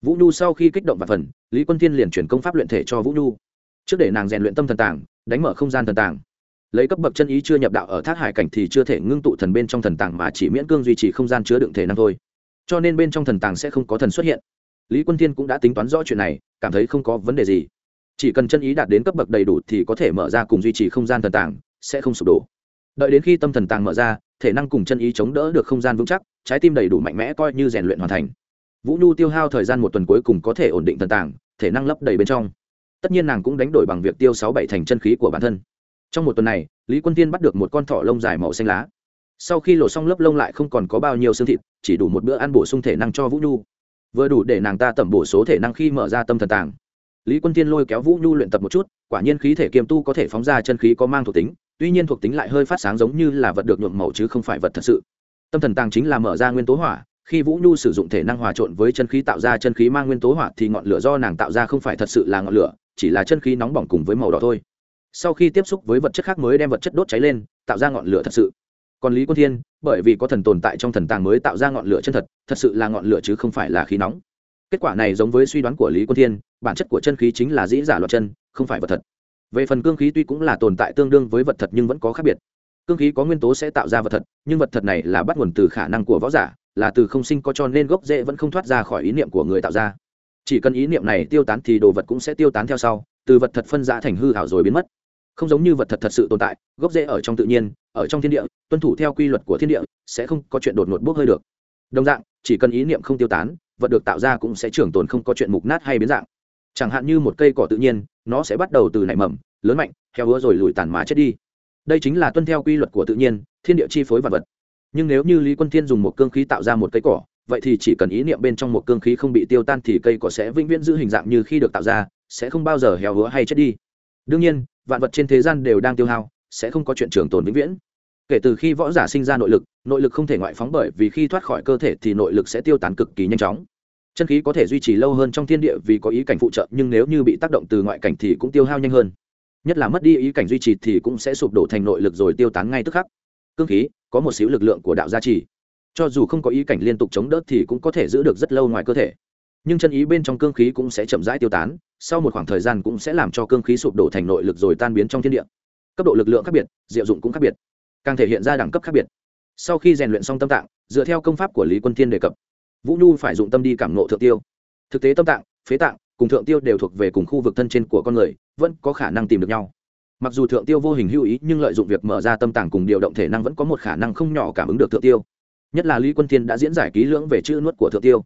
Vũ nhu sau khi kích động và phần, lý quân tiên liền chuyển công pháp luyện thể cho vũ nhu. Trước để nàng rèn luyện tâm thần tàng, đánh mở không gian thần tàng lấy cấp bậc chân ý chưa nhập đạo ở thác hải cảnh thì chưa thể ngưng tụ thần bên trong thần tàng mà chỉ miễn cương duy trì không gian chứa đựng thể năng thôi. Cho nên bên trong thần tàng sẽ không có thần xuất hiện. Lý quân Thiên cũng đã tính toán rõ chuyện này, cảm thấy không có vấn đề gì. Chỉ cần chân ý đạt đến cấp bậc đầy đủ thì có thể mở ra cùng duy trì không gian thần tàng, sẽ không sụp đổ. Đợi đến khi tâm thần tàng mở ra, thể năng cùng chân ý chống đỡ được không gian vững chắc, trái tim đầy đủ mạnh mẽ coi như rèn luyện hoàn thành. Vũ nhu tiêu hao thời gian một tuần cuối cùng có thể ổn định thần tàng, thể năng lấp đầy bên trong. Tất nhiên nàng cũng đánh đổi bằng việc tiêu sáu bảy thành chân khí của bản thân trong một tuần này, lý quân tiên bắt được một con thỏ lông dài màu xanh lá. Sau khi lột xong lớp lông lại không còn có bao nhiêu xương thịt, chỉ đủ một bữa ăn bổ sung thể năng cho vũ nhu. Vừa đủ để nàng ta tẩm bổ số thể năng khi mở ra tâm thần tàng. Lý quân tiên lôi kéo vũ nhu luyện tập một chút, quả nhiên khí thể kiềm tu có thể phóng ra chân khí có mang thuộc tính, tuy nhiên thuộc tính lại hơi phát sáng giống như là vật được nhuộm màu chứ không phải vật thật sự. Tâm thần tàng chính là mở ra nguyên tố hỏa, khi vũ nhu sử dụng thể năng hòa trộn với chân khí tạo ra chân khí mang nguyên tố hỏa thì ngọn lửa do nàng tạo ra không phải thật sự là ngọn lửa, chỉ là chân khí nóng bỏng cùng với màu đỏ thôi sau khi tiếp xúc với vật chất khác mới đem vật chất đốt cháy lên, tạo ra ngọn lửa thật sự. Còn lý quân thiên, bởi vì có thần tồn tại trong thần tàng mới tạo ra ngọn lửa chân thật thật sự là ngọn lửa chứ không phải là khí nóng. Kết quả này giống với suy đoán của lý quân thiên, bản chất của chân khí chính là dĩ giả loạt chân, không phải vật thật. Về phần cương khí tuy cũng là tồn tại tương đương với vật thật nhưng vẫn có khác biệt. Cương khí có nguyên tố sẽ tạo ra vật thật, nhưng vật thật này là bắt nguồn từ khả năng của võ giả, là từ không sinh có cho nên gốc rễ vẫn không thoát ra khỏi ý niệm của người tạo ra. Chỉ cần ý niệm này tiêu tán thì đồ vật cũng sẽ tiêu tán theo sau, từ vật thật phân ra thành hư hảo rồi biến mất không giống như vật thật thật sự tồn tại, gốc rễ ở trong tự nhiên, ở trong thiên địa, tuân thủ theo quy luật của thiên địa, sẽ không có chuyện đột ngột bốc hơi được. Đồng dạng, chỉ cần ý niệm không tiêu tán, vật được tạo ra cũng sẽ trường tồn không có chuyện mục nát hay biến dạng. Chẳng hạn như một cây cỏ tự nhiên, nó sẽ bắt đầu từ nảy mầm, lớn mạnh theo hứa rồi lùi tàn má chết đi. Đây chính là tuân theo quy luật của tự nhiên, thiên địa chi phối vật vật. Nhưng nếu như lý quân thiên dùng một cương khí tạo ra một cây cỏ, vậy thì chỉ cần ý niệm bên trong một cương khí không bị tiêu tan thì cây cỏ sẽ vĩnh viễn giữ hình dạng như khi được tạo ra, sẽ không bao giờ héo hứa hay chết đi. Đương nhiên vạn vật trên thế gian đều đang tiêu hao, sẽ không có chuyện trường tồn vĩnh viễn. Kể từ khi võ giả sinh ra nội lực nội lực không thể ngoại phóng bởi vì khi thoát khỏi cơ thể thì nội lực sẽ tiêu tán cực kỳ nhanh chóng. Chân khí có thể duy trì lâu hơn trong thiên địa vì có ý cảnh phụ trợ, nhưng nếu như bị tác động từ ngoại cảnh thì cũng tiêu hao nhanh hơn. Nhất là mất đi ý cảnh duy trì thì cũng sẽ sụp đổ thành nội lực rồi tiêu tán ngay tức khắc. Cương khí, có một xíu lực lượng của đạo gia trì. Cho dù không có ý cảnh liên tục chống đỡ thì cũng có thể giữ được rất lâu ngoài cơ thể nhưng chân ý bên trong cương khí cũng sẽ chậm rãi tiêu tán, sau một khoảng thời gian cũng sẽ làm cho cương khí sụp đổ thành nội lực rồi tan biến trong thiên địa. Cấp độ lực lượng khác biệt, diệu dụng cũng khác biệt, càng thể hiện ra đẳng cấp khác biệt. Sau khi rèn luyện xong tâm tạng, dựa theo công pháp của lý quân thiên đề cập, vũ nhu phải dụng tâm đi cảm nộ thượng tiêu. Thực tế tâm tạng, phế tạng cùng thượng tiêu đều thuộc về cùng khu vực thân trên của con người, vẫn có khả năng tìm được nhau. Mặc dù thượng tiêu vô hình hữu ý nhưng lợi dụng việc mở ra tâm tạng cùng điều động thể năng vẫn có một khả năng không nhỏ cảm ứng được thượng tiêu. Nhất là lý quân thiên đã diễn giải ký lưỡng về chữ nuốt của thượng tiêu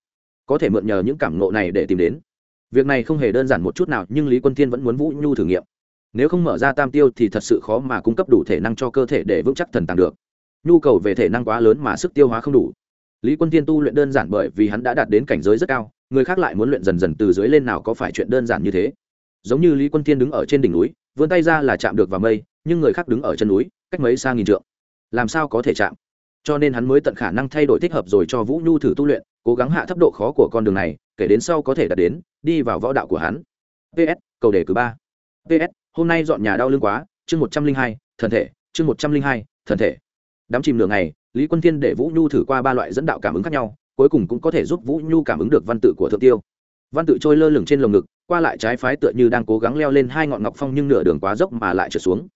có thể mượn nhờ những cảm ngộ này để tìm đến. Việc này không hề đơn giản một chút nào, nhưng lý quân thiên vẫn muốn vũ nhu thử nghiệm. Nếu không mở ra tam tiêu thì thật sự khó mà cung cấp đủ thể năng cho cơ thể để vững chắc thần tàng được. Nhu cầu về thể năng quá lớn mà sức tiêu hóa không đủ. Lý quân thiên tu luyện đơn giản bởi vì hắn đã đạt đến cảnh giới rất cao, người khác lại muốn luyện dần dần từ dưới lên nào có phải chuyện đơn giản như thế. Giống như lý quân thiên đứng ở trên đỉnh núi, vươn tay ra là chạm được vào mây, nhưng người khác đứng ở chân núi, cách mấy xa nghìn trượng. Làm sao có thể chạm? Cho nên hắn mới tận khả năng thay đổi thích hợp rồi cho vũ nhu thử tu luyện cố gắng hạ thấp độ khó của con đường này, kể đến sau có thể đạt đến, đi vào võ đạo của hắn. Ps cầu đề cử ba. Ps hôm nay dọn nhà đau lưng quá, chương một trăm linh hai, thần thể, chương một trăm linh hai, thần thể. Đám chìm nửa ngày, lý quân thiên để vũ nhu thử qua ba loại dẫn đạo cảm ứng khác nhau, cuối cùng cũng có thể giúp vũ nhu cảm ứng được văn tự của thượng tiêu. Văn tự trôi lơ lửng trên lồng ngực, qua lại trái phái tựa như đang cố gắng leo lên hai ngọn ngọc phong nhưng nửa đường quá dốc mà lại trượt xuống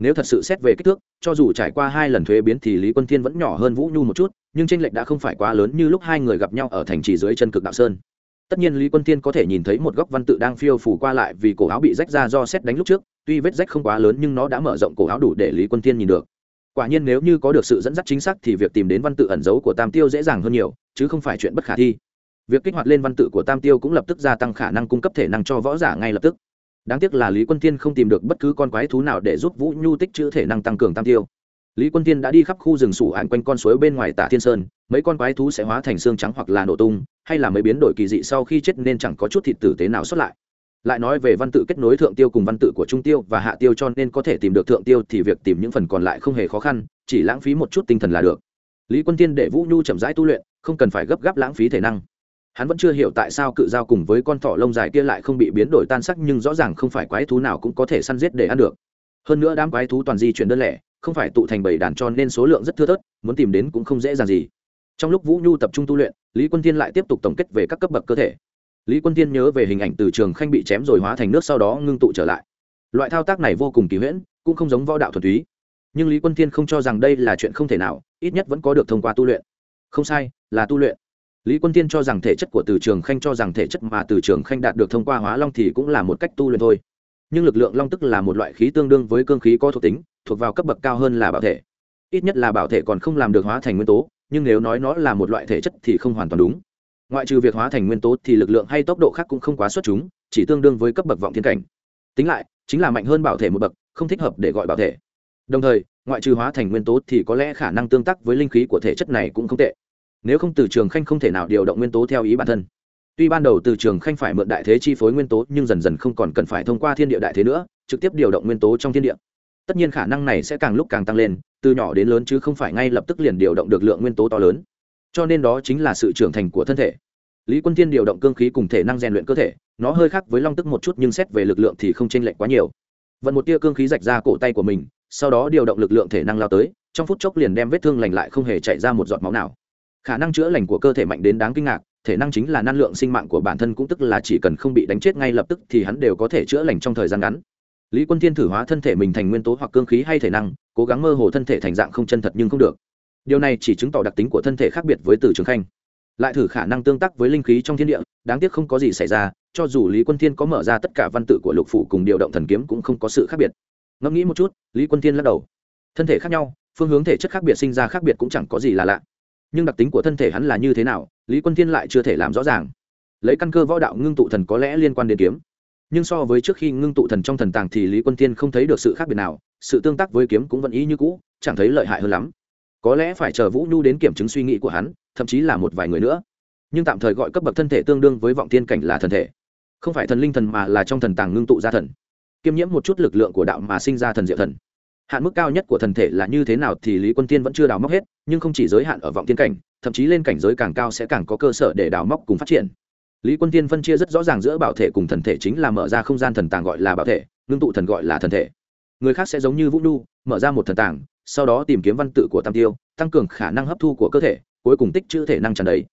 nếu thật sự xét về kích thước, cho dù trải qua hai lần thuế biến thì lý quân thiên vẫn nhỏ hơn vũ nhu một chút, nhưng tranh lệch đã không phải quá lớn như lúc hai người gặp nhau ở thành trì dưới chân cực đạo sơn. Tất nhiên lý quân thiên có thể nhìn thấy một góc văn tự đang phiêu phủ qua lại vì cổ áo bị rách ra do xét đánh lúc trước, tuy vết rách không quá lớn nhưng nó đã mở rộng cổ áo đủ để lý quân thiên nhìn được. Quả nhiên nếu như có được sự dẫn dắt chính xác thì việc tìm đến văn tự ẩn giấu của tam tiêu dễ dàng hơn nhiều, chứ không phải chuyện bất khả thi. Việc kích hoạt lên văn tự của tam tiêu cũng lập tức gia tăng khả năng cung cấp thể năng cho võ giả ngay lập tức đáng tiếc là lý quân tiên không tìm được bất cứ con quái thú nào để giúp vũ nhu tích chữ thể năng tăng cường tam tiêu. Lý quân tiên đã đi khắp khu rừng sủ ạn quanh con suối bên ngoài tả thiên sơn, mấy con quái thú sẽ hóa thành xương trắng hoặc là nổ tung, hay là mấy biến đổi kỳ dị sau khi chết nên chẳng có chút thịt tử tế nào xuất lại. Lại nói về văn tự kết nối thượng tiêu cùng văn tự của trung tiêu và hạ tiêu cho nên có thể tìm được thượng tiêu thì việc tìm những phần còn lại không hề khó khăn, chỉ lãng phí một chút tinh thần là được. Lý quân tiên để vũ nhu chậm rãi tu luyện, không cần phải gấp gáp lãng phí thể năng hắn vẫn chưa hiểu tại sao cự dao cùng với con thỏ lông dài kia lại không bị biến đổi tan sắc, nhưng rõ ràng không phải quái thú nào cũng có thể săn giết để ăn được. Hơn nữa đám quái thú toàn di chuyển đơn lẻ, không phải tụ thành bầy đàn cho nên số lượng rất thưa thớt, muốn tìm đến cũng không dễ dàng gì. Trong lúc vũ nhu tập trung tu luyện, lý quân Thiên lại tiếp tục tổng kết về các cấp bậc cơ thể. Lý quân Thiên nhớ về hình ảnh từ trường khanh bị chém rồi hóa thành nước sau đó ngưng tụ trở lại. Loại thao tác này vô cùng kỳ huyễn, cũng không giống võ đạo thuần túy. Nhưng lý quân Thiên không cho rằng đây là chuyện không thể nào, ít nhất vẫn có được thông qua tu luyện. Không sai, là tu luyện lý quân tiên cho rằng thể chất của từ trường khanh cho rằng thể chất mà từ trường khanh đạt được thông qua hóa long thì cũng là một cách tu luyện thôi. Nhưng lực lượng long tức là một loại khí tương đương với cương khí có thuộc tính, thuộc vào cấp bậc cao hơn là bảo thể. Ít nhất là bảo thể còn không làm được hóa thành nguyên tố, nhưng nếu nói nó là một loại thể chất thì không hoàn toàn đúng. Ngoại trừ việc hóa thành nguyên tố thì lực lượng hay tốc độ khác cũng không quá xuất chúng, chỉ tương đương với cấp bậc vọng thiên cảnh. Tính lại, chính là mạnh hơn bảo thể một bậc, không thích hợp để gọi bảo thể. Đồng thời, ngoại trừ hóa thành nguyên tố thì có lẽ khả năng tương tác với linh khí của thể chất này cũng không tệ nếu không từ trường khanh không thể nào điều động nguyên tố theo ý bản thân. Tuy ban đầu từ trường khanh phải mượn đại thế chi phối nguyên tố, nhưng dần dần không còn cần phải thông qua thiên địa đại thế nữa, trực tiếp điều động nguyên tố trong thiên địa. Tất nhiên khả năng này sẽ càng lúc càng tăng lên, từ nhỏ đến lớn chứ không phải ngay lập tức liền điều động được lượng nguyên tố to lớn. Cho nên đó chính là sự trưởng thành của thân thể. Lý quân thiên điều động cương khí cùng thể năng rèn luyện cơ thể, nó hơi khác với long tức một chút nhưng xét về lực lượng thì không chênh lệch quá nhiều. Vận một tia cương khí rạch ra cổ tay của mình, sau đó điều động lực lượng thể năng lao tới, trong phút chốc liền đem vết thương lành lại không hề chạy ra một giọt máu nào khả năng chữa lành của cơ thể mạnh đến đáng kinh ngạc, thể năng chính là năng lượng sinh mạng của bản thân cũng tức là chỉ cần không bị đánh chết ngay lập tức thì hắn đều có thể chữa lành trong thời gian ngắn. Lý quân thiên thử hóa thân thể mình thành nguyên tố hoặc cương khí hay thể năng, cố gắng mơ hồ thân thể thành dạng không chân thật nhưng không được. Điều này chỉ chứng tỏ đặc tính của thân thể khác biệt với từ trường khanh. Lại thử khả năng tương tác với linh khí trong thiên địa, đáng tiếc không có gì xảy ra, cho dù lý quân thiên có mở ra tất cả văn tự của lục phủ cùng điều động thần kiếm cũng không có sự khác biệt. Ngẫm nghĩ một chút, lý quân thiên lắc đầu. Thân thể khác nhau, phương hướng thể chất khác biệt sinh ra khác biệt cũng chẳng có gì là lạ nhưng đặc tính của thân thể hắn là như thế nào, lý quân thiên lại chưa thể làm rõ ràng. Lấy căn cơ võ đạo ngưng tụ thần có lẽ liên quan đến kiếm. Nhưng so với trước khi ngưng tụ thần trong thần tàng thì lý quân thiên không thấy được sự khác biệt nào, sự tương tác với kiếm cũng vẫn ý như cũ, chẳng thấy lợi hại hơn lắm. Có lẽ phải chờ vũ nhu đến kiểm chứng suy nghĩ của hắn, thậm chí là một vài người nữa. Nhưng tạm thời gọi cấp bậc thân thể tương đương với vọng thiên cảnh là thần thể. Không phải thần linh thần mà là trong thần tàng ngưng tụ ra thần. Kiêm nhiễm một chút lực lượng của đạo mà sinh ra thần diệu thần hạn mức cao nhất của thần thể là như thế nào thì lý quân tiên vẫn chưa đào móc hết, nhưng không chỉ giới hạn ở vọng thiên cảnh, thậm chí lên cảnh giới càng cao sẽ càng có cơ sở để đào móc cùng phát triển. Lý quân tiên phân chia rất rõ ràng giữa bảo thể cùng thần thể chính là mở ra không gian thần tàng gọi là bảo thể, ngưng tụ thần gọi là thần thể. Người khác sẽ giống như vũ nhu, mở ra một thần tàng, sau đó tìm kiếm văn tự của tam tiêu, tăng cường khả năng hấp thu của cơ thể, cuối cùng tích chữ thể năng tràn đầy.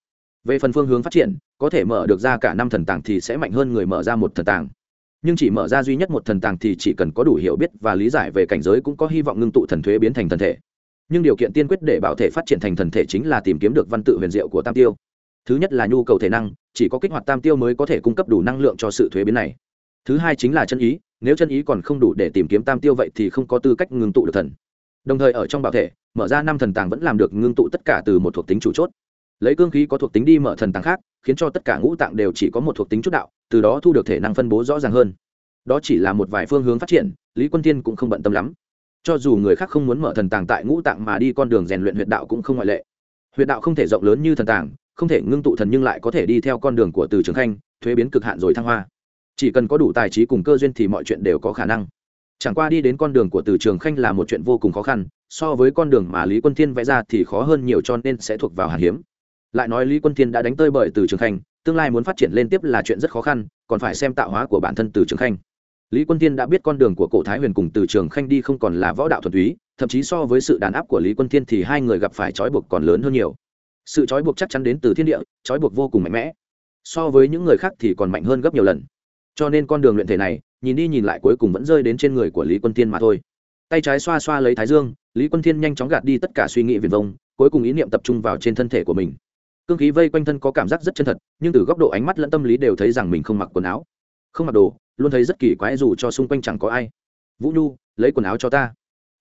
Về phần phương hướng phát triển, có thể mở được ra cả năm thần tàng thì sẽ mạnh hơn người mở ra một thần tàng nhưng chỉ mở ra duy nhất một thần tàng thì chỉ cần có đủ hiểu biết và lý giải về cảnh giới cũng có hy vọng ngưng tụ thần thuế biến thành thần thể. Nhưng điều kiện tiên quyết để bảo thể phát triển thành thần thể chính là tìm kiếm được văn tự huyền diệu của tam tiêu. Thứ nhất là nhu cầu thể năng, chỉ có kích hoạt tam tiêu mới có thể cung cấp đủ năng lượng cho sự thuế biến này. Thứ hai chính là chân ý, nếu chân ý còn không đủ để tìm kiếm tam tiêu vậy thì không có tư cách ngưng tụ được thần. Đồng thời ở trong bảo thể, mở ra năm thần tàng vẫn làm được ngưng tụ tất cả từ một thuộc tính chủ chốt lấy cương khí có thuộc tính đi mở thần tàng khác, khiến cho tất cả ngũ tạng đều chỉ có một thuộc tính chút đạo, từ đó thu được thể năng phân bố rõ ràng hơn. Đó chỉ là một vài phương hướng phát triển, lý quân thiên cũng không bận tâm lắm. Cho dù người khác không muốn mở thần tàng tại ngũ tạng mà đi con đường rèn luyện huyệt đạo cũng không ngoại lệ. Huyệt đạo không thể rộng lớn như thần tàng, không thể ngưng tụ thần nhưng lại có thể đi theo con đường của từ trường khanh, thuế biến cực hạn rồi thăng hoa. Chỉ cần có đủ tài trí cùng cơ duyên thì mọi chuyện đều có khả năng. Chẳng qua đi đến con đường của từ trường khanh là một chuyện vô cùng khó khăn, so với con đường mà lý quân thiên vẽ ra thì khó hơn nhiều cho nên sẽ thuộc vào hàn hiếm lại nói lý quân thiên đã đánh tơi bởi từ trường khanh, tương lai muốn phát triển lên tiếp là chuyện rất khó khăn, còn phải xem tạo hóa của bản thân từ trường khanh. Lý quân thiên đã biết con đường của cổ thái huyền cùng từ trường khanh đi không còn là võ đạo thuần túy, thậm chí so với sự đàn áp của lý quân thiên thì hai người gặp phải trói buộc còn lớn hơn nhiều. Sự trói buộc chắc chắn đến từ thiên địa, trói buộc vô cùng mạnh mẽ. So với những người khác thì còn mạnh hơn gấp nhiều lần. Cho nên con đường luyện thể này, nhìn đi nhìn lại cuối cùng vẫn rơi đến trên người của lý quân thiên mà thôi. Tay trái xoa xoa lấy thái dương, lý quân thiên nhanh chóng gạt đi tất cả suy nghĩ viền vông, cuối cùng ý niệm tập trung vào trên thân thể của mình cương khí vây quanh thân có cảm giác rất chân thật, nhưng từ góc độ ánh mắt lẫn tâm lý đều thấy rằng mình không mặc quần áo, không mặc đồ, luôn thấy rất kỳ quái dù cho xung quanh chẳng có ai. Vũ nhu, lấy quần áo cho ta.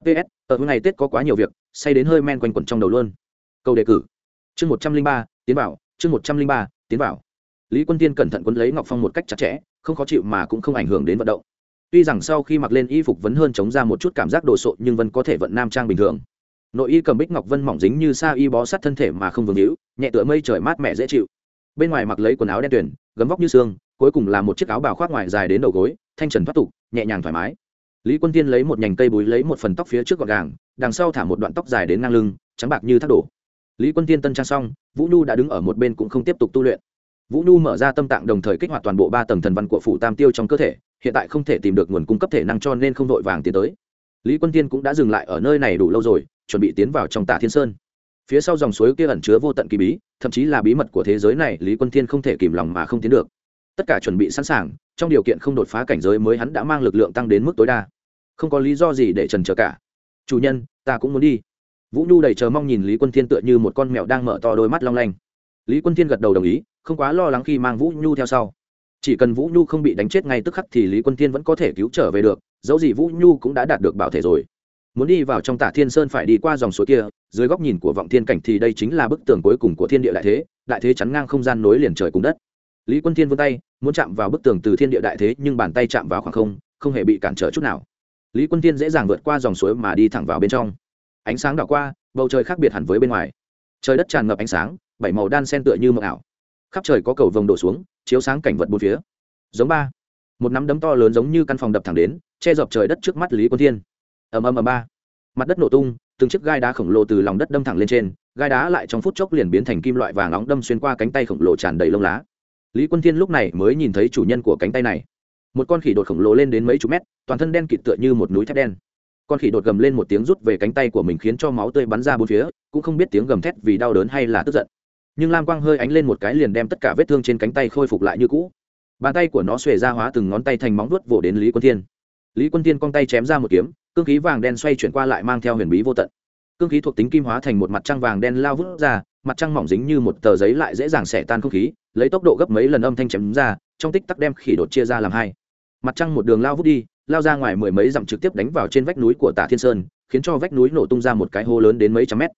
Ps ở ngày tết có quá nhiều việc, say đến hơi men quanh quẩn trong đầu luôn. Câu đề cử. Chương một trăm linh ba, tiến bảo chương một trăm linh ba, tiến bảo lý quân tiên cẩn thận quấn lấy ngọc phong một cách chặt chẽ, không khó chịu mà cũng không ảnh hưởng đến vận động. Tuy rằng sau khi mặc lên y phục vẫn hơn chống ra một chút cảm giác đồ sộ, nhưng vẫn có thể vận nam trang bình thường nội y cầm bích ngọc vân mỏng dính như sa y bó sát thân thể mà không vương hữu, nhẹ tựa mây trời mát mẻ dễ chịu. Bên ngoài mặc lấy quần áo đen tuyển gấm vóc như xương, cuối cùng là một chiếc áo bào khoác ngoài dài đến đầu gối, thanh trần thoát tục, nhẹ nhàng thoải mái. Lý quân tiên lấy một nhành cây búi lấy một phần tóc phía trước gọn gàng, đằng sau thả một đoạn tóc dài đến ngang lưng, trắng bạc như thác đổ. Lý quân tiên tân trang xong, vũ nhu đã đứng ở một bên cũng không tiếp tục tu luyện. Vũ nhu mở ra tâm tạng đồng thời kích hoạt toàn bộ ba tầng thần văn của phủ tam tiêu trong cơ thể, hiện tại không thể tìm được nguồn cung cấp thể năng cho nên không vội vàng tiến tới lý quân tiên cũng đã dừng lại ở nơi này đủ lâu rồi, chuẩn bị tiến vào trong tả thiên sơn. Phía sau dòng suối kia ẩn chứa vô tận kỳ bí, thậm chí là bí mật của thế giới này, lý quân thiên không thể kìm lòng mà không tiến được. Tất cả chuẩn bị sẵn sàng, trong điều kiện không đột phá cảnh giới mới hắn đã mang lực lượng tăng đến mức tối đa. Không có lý do gì để trần trở cả. Chủ nhân, ta cũng muốn đi. Vũ nhu đầy chờ mong nhìn lý quân thiên tựa như một con mèo đang mở to đôi mắt long lanh. Lý quân thiên gật đầu đồng ý, không quá lo lắng khi mang vũ nhu theo sau. Chỉ cần vũ nhu không bị đánh chết ngay tức khắc thì lý quân thiên vẫn có thể cứu trở về được dẫu gì vũ nhu cũng đã đạt được bảo thể rồi. Muốn đi vào trong tả thiên sơn phải đi qua dòng suối kia, dưới góc nhìn của vọng thiên cảnh thì đây chính là bức tường cuối cùng của thiên địa đại thế đại thế chắn ngang không gian nối liền trời cùng đất. Lý quân thiên vươn tay, muốn chạm vào bức tường từ thiên địa đại thế, nhưng bàn tay chạm vào khoảng không không hề bị cản trở chút nào. Lý quân thiên dễ dàng vượt qua dòng suối mà đi thẳng vào bên trong. Ánh sáng đảo qua, bầu trời khác biệt hẳn với bên ngoài. Trời đất tràn ngập ánh sáng, bảy màu đan sen tựa như mộng ảo. Khắp trời có cầu vồng đổ xuống, chiếu sáng cảnh vật bốn phía. Giống ba. Một nắm đấm to lớn giống như căn phòng đập thẳng đến che dọc trời đất trước mắt lý quân thiên. Ầm ầm ầm ba. Mặt đất nổ tung, từng chiếc gai đá khổng lồ từ lòng đất đâm thẳng lên trên, gai đá lại trong phút chốc liền biến thành kim loại vàng nóng đâm xuyên qua cánh tay khổng lồ tràn đầy lông lá. Lý quân thiên lúc này mới nhìn thấy chủ nhân của cánh tay này. Một con khỉ đột khổng lồ lên đến mấy chục mét, toàn thân đen kịt tựa như một núi thép đen. Con khỉ đột gầm lên một tiếng rút về cánh tay của mình khiến cho máu tươi bắn ra bốn phía, cũng không biết tiếng gầm thét vì đau đớn hay là tức giận. Nhưng lam quang hơi ánh lên một cái liền đem tất cả vết thương trên cánh tay khôi phục lại như cũ. Bàn tay của nó xuề ra hóa từng ngón tay thành móng vuốt vỗ đến lý quân thiên lý quân thiên cong tay chém ra một kiếm, cương khí vàng đen xoay chuyển qua lại mang theo huyền bí vô tận. Cương khí thuộc tính kim hóa thành một mặt trăng vàng đen lao vút ra, mặt trăng mỏng dính như một tờ giấy lại dễ dàng xẻ tan không khí, lấy tốc độ gấp mấy lần âm thanh chém ra, trong tích tắc đem khỉ đột chia ra làm hai. Mặt trăng một đường lao vút đi, lao ra ngoài mười mấy dặm trực tiếp đánh vào trên vách núi của tả thiên sơn, khiến cho vách núi nổ tung ra một cái hố lớn đến mấy trăm mét.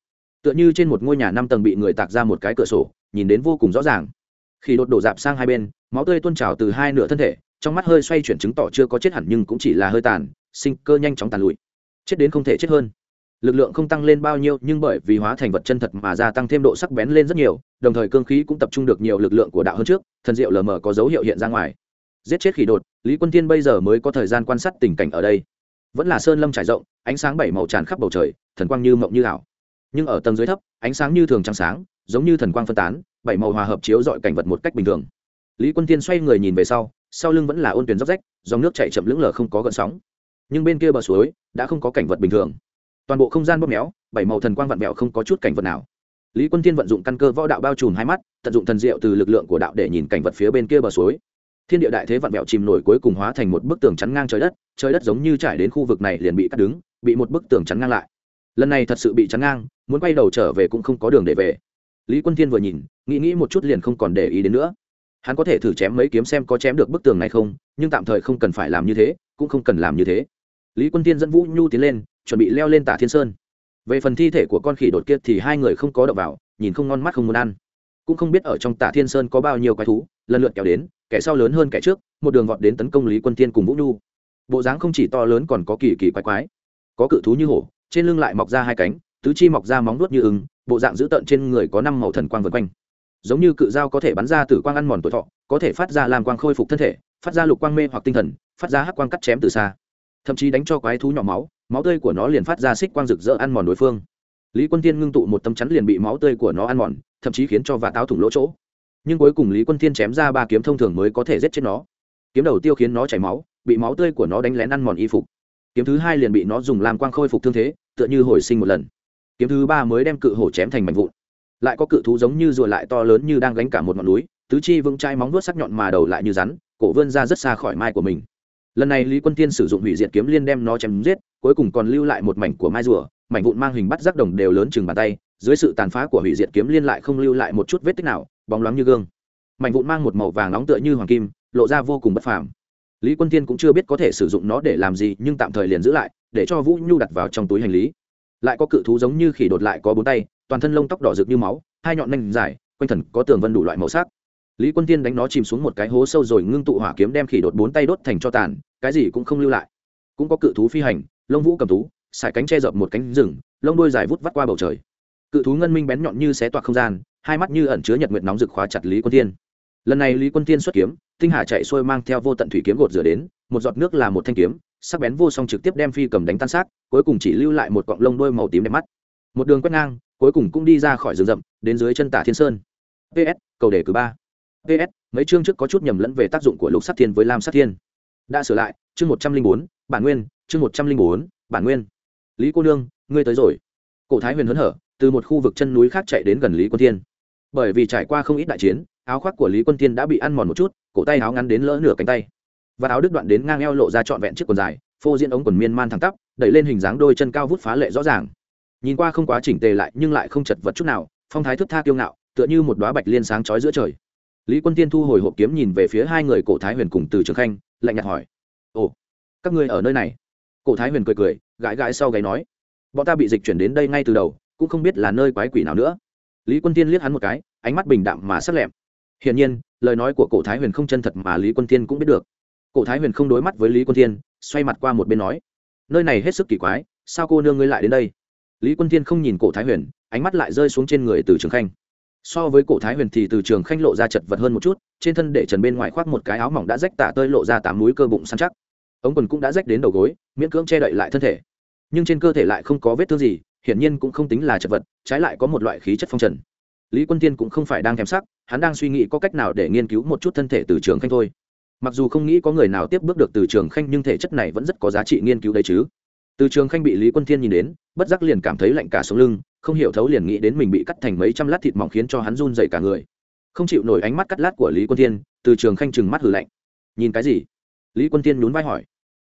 Tựa như trên một ngôi nhà năm tầng bị người tạc ra một cái cửa sổ, nhìn đến vô cùng rõ ràng. Khi đột đổ dạp sang hai bên, máu tươi tuôn trào từ hai nửa thân thể trong mắt hơi xoay chuyển chứng tỏ chưa có chết hẳn nhưng cũng chỉ là hơi tàn, sinh cơ nhanh chóng tàn lụi. Chết đến không thể chết hơn. Lực lượng không tăng lên bao nhiêu, nhưng bởi vì hóa thành vật chân thật mà gia tăng thêm độ sắc bén lên rất nhiều, đồng thời cương khí cũng tập trung được nhiều lực lượng của đạo hơn trước, thần diệu lờ mờ có dấu hiệu hiện ra ngoài. Giết chết khỉ đột, lý quân tiên bây giờ mới có thời gian quan sát tình cảnh ở đây. Vẫn là sơn lâm trải rộng, ánh sáng bảy màu tràn khắp bầu trời, thần quang như mộng như ảo. Nhưng ở tầng dưới thấp, ánh sáng như thường trắng sáng, giống như thần quang phân tán, bảy màu hòa hợp chiếu dọi cảnh vật một cách bình thường. Lý quân tiên xoay người nhìn về sau sau lưng vẫn là ôn tuyển dốc rách, dòng nước chạy chậm lững lờ không có gợn sóng. Nhưng bên kia bờ suối đã không có cảnh vật bình thường. Toàn bộ không gian bóp méo, bảy màu thần quang vặn mẹo không có chút cảnh vật nào. Lý quân tiên vận dụng căn cơ võ đạo bao trùm hai mắt, tận dụng thần diệu từ lực lượng của đạo để nhìn cảnh vật phía bên kia bờ suối. Thiên địa đại thế vặn mẹo chìm nổi cuối cùng hóa thành một bức tường chắn ngang trời đất trời đất giống như trải đến khu vực này liền bị cắt đứng, bị một bức tường chắn ngang lại. Lần này thật sự bị chắn ngang, muốn quay đầu trở về cũng không có đường để về. Lý quân thiên vừa nhìn, nghĩ nghĩ một chút liền không còn để ý đến nữa hắn có thể thử chém mấy kiếm xem có chém được bức tường này không, nhưng tạm thời không cần phải làm như thế, cũng không cần làm như thế. Lý quân tiên dẫn vũ nhu tiến lên, chuẩn bị leo lên tả thiên sơn. Về phần thi thể của con khỉ đột kia thì hai người không có đậu vào, nhìn không ngon mắt không muốn ăn. Cũng không biết ở trong tả thiên sơn có bao nhiêu quái thú, lần lượt kéo đến, kẻ sau lớn hơn kẻ trước, một đường vọt đến tấn công lý quân tiên cùng vũ nhu. Bộ dáng không chỉ to lớn còn có kỳ kỳ quái quái. Có cự thú như hổ, trên lưng lại mọc ra hai cánh, tứ chi mọc ra móng nuốt như ưng, bộ dạng dữ tợn trên người có năm màu thần quang vân quanh giống như cự dao có thể bắn ra từ quang ăn mòn tuổi thọ, có thể phát ra làm quang khôi phục thân thể, phát ra lục quang mê hoặc tinh thần, phát ra hắc quang cắt chém từ xa. Thậm chí đánh cho quái thú nhỏ máu máu tươi của nó liền phát ra xích quang rực rỡ ăn mòn đối phương. Lý quân tiên ngưng tụ một tấm chắn liền bị máu tươi của nó ăn mòn, thậm chí khiến cho vạt áo thủng lỗ chỗ. Nhưng cuối cùng lý quân tiên chém ra ba kiếm thông thường mới có thể giết chết nó. Kiếm đầu tiêu khiến nó chảy máu, bị máu tươi của nó đánh lén ăn mòn y phục. Kiếm thứ hai liền bị nó dùng làm quang khôi phục thương thế, tựa như hồi sinh một lần. Kiếm thứ ba mới đem cự hổ chém thành mảnh vụn lại có cự thú giống như rùa lại to lớn như đang gánh cả một ngọn núi, tứ chi vững chai móng vuốt sắc nhọn mà đầu lại như rắn, cổ vươn ra rất xa khỏi mai của mình. Lần này lý quân tiên sử dụng hủy diệt kiếm liên đem nó chém giết, cuối cùng còn lưu lại một mảnh của mai rùa, mảnh vụn mang hình bắt rác đồng đều lớn chừng bàn tay, dưới sự tàn phá của hủy diệt kiếm liên lại không lưu lại một chút vết tích nào, bóng loáng như gương. Mảnh vụn mang một màu vàng nóng tựa như hoàng kim, lộ ra vô cùng bất phàm. Lý quân tiên cũng chưa biết có thể sử dụng nó để làm gì, nhưng tạm thời liền giữ lại, để cho vũ nhu đặt vào trong túi hành lý. Lại có cự thú giống như khỉ đột lại có bốn tay toàn thân lông tóc đỏ rực như máu hai nhọn nanh dài quanh thần có tường vân đủ loại màu sắc. Lý quân tiên đánh nó chìm xuống một cái hố sâu rồi ngưng tụ hỏa kiếm đem khỉ đột bốn tay đốt thành cho tàn cái gì cũng không lưu lại. Cũng có cự thú phi hành lông vũ cầm thú, xài cánh che dập một cánh rừng lông đuôi dài vút vắt qua bầu trời. Cự thú ngân minh bén nhọn như xé toạc không gian hai mắt như ẩn chứa nhật nguyệt nóng rực khóa chặt lý quân tiên lần này lý quân tiên xuất kiếm tinh hà chạy xuôi mang theo vô tận thủy kiếm gột rửa đến một giọt nước là một thanh kiếm sắc bén vô song trực tiếp đem phi cầm đánh tan xác cuối cùng chỉ lưu lại một cọng lông đuôi màu tím đẹp mắt. Một đường quét ngang cuối cùng cũng đi ra khỏi rừng rậm, đến dưới chân tả thiên sơn. Ps cầu đề cử ba. Ps mấy chương trước có chút nhầm lẫn về tác dụng của lục sát thiên với lam sát thiên. Đã sửa lại, chương một trăm linh bốn, bản nguyên, chương một trăm linh bốn, bản nguyên. Lý cô nương, ngươi tới rồi. Cổ thái huyền hớn hở, từ một khu vực chân núi khác chạy đến gần lý quân thiên. Bởi vì trải qua không ít đại chiến, áo khoác của lý quân thiên đã bị ăn mòn một chút, cổ tay áo ngắn đến lỡ nửa cánh tay. Và áo đứt đoạn đến ngang eo lộ ra trọn vẹn chiếc quần dài, phô diễn ống quần miên man thẳng tắp, đẩy lên hình dáng đôi chân cao vút phá lệ rõ ràng nhìn qua không quá chỉnh tề lại nhưng lại không chật vật chút nào, phong thái thức tha kiêu ngạo, tựa như một đoá bạch liên sáng chói giữa trời. Lý quân tiên thu hồi hộp kiếm nhìn về phía hai người cổ thái huyền cùng từ trường khanh, lạnh nhạt hỏi, ồ, các ngươi ở nơi này? Cổ thái huyền cười cười, gãi gãi sau gáy nói, bọn ta bị dịch chuyển đến đây ngay từ đầu, cũng không biết là nơi quái quỷ nào nữa. Lý quân tiên liếc hắn một cái, ánh mắt bình đạm mà sắc lẹm. Hiển nhiên, lời nói của cổ thái huyền không chân thật mà lý quân tiên cũng biết được. Cổ thái huyền không đối mắt với lý quân tiên xoay mặt qua một bên nói, nơi này hết sức kỳ quái, sao cô nương ngươi lại đến đây? Lý quân Thiên không nhìn cổ thái huyền, ánh mắt lại rơi xuống trên người từ trường khanh. So với cổ thái huyền thì từ trường khanh lộ ra chật vật hơn một chút, trên thân để trần bên ngoài khoác một cái áo mỏng đã rách tả tơi lộ ra tám múi cơ bụng săn chắc. Ống quần cũng đã rách đến đầu gối, miễn cưỡng che đậy lại thân thể. Nhưng trên cơ thể lại không có vết thương gì, hiển nhiên cũng không tính là chật vật, trái lại có một loại khí chất phong trần. Lý quân tiên cũng không phải đang thèm sắc, hắn đang suy nghĩ có cách nào để nghiên cứu một chút thân thể từ trường khanh thôi. Mặc dù không nghĩ có người nào tiếp bước được từ trường khanh, nhưng thể chất này vẫn rất có giá trị nghiên cứu đấy chứ từ trường khanh bị lý quân thiên nhìn đến, bất giác liền cảm thấy lạnh cả sống lưng, không hiểu thấu liền nghĩ đến mình bị cắt thành mấy trăm lát thịt mỏng khiến cho hắn run dậy cả người. Không chịu nổi ánh mắt cắt lát của lý quân thiên, từ trường khanh trừng mắt hử lạnh. Nhìn cái gì? Lý quân thiên nhún vai hỏi.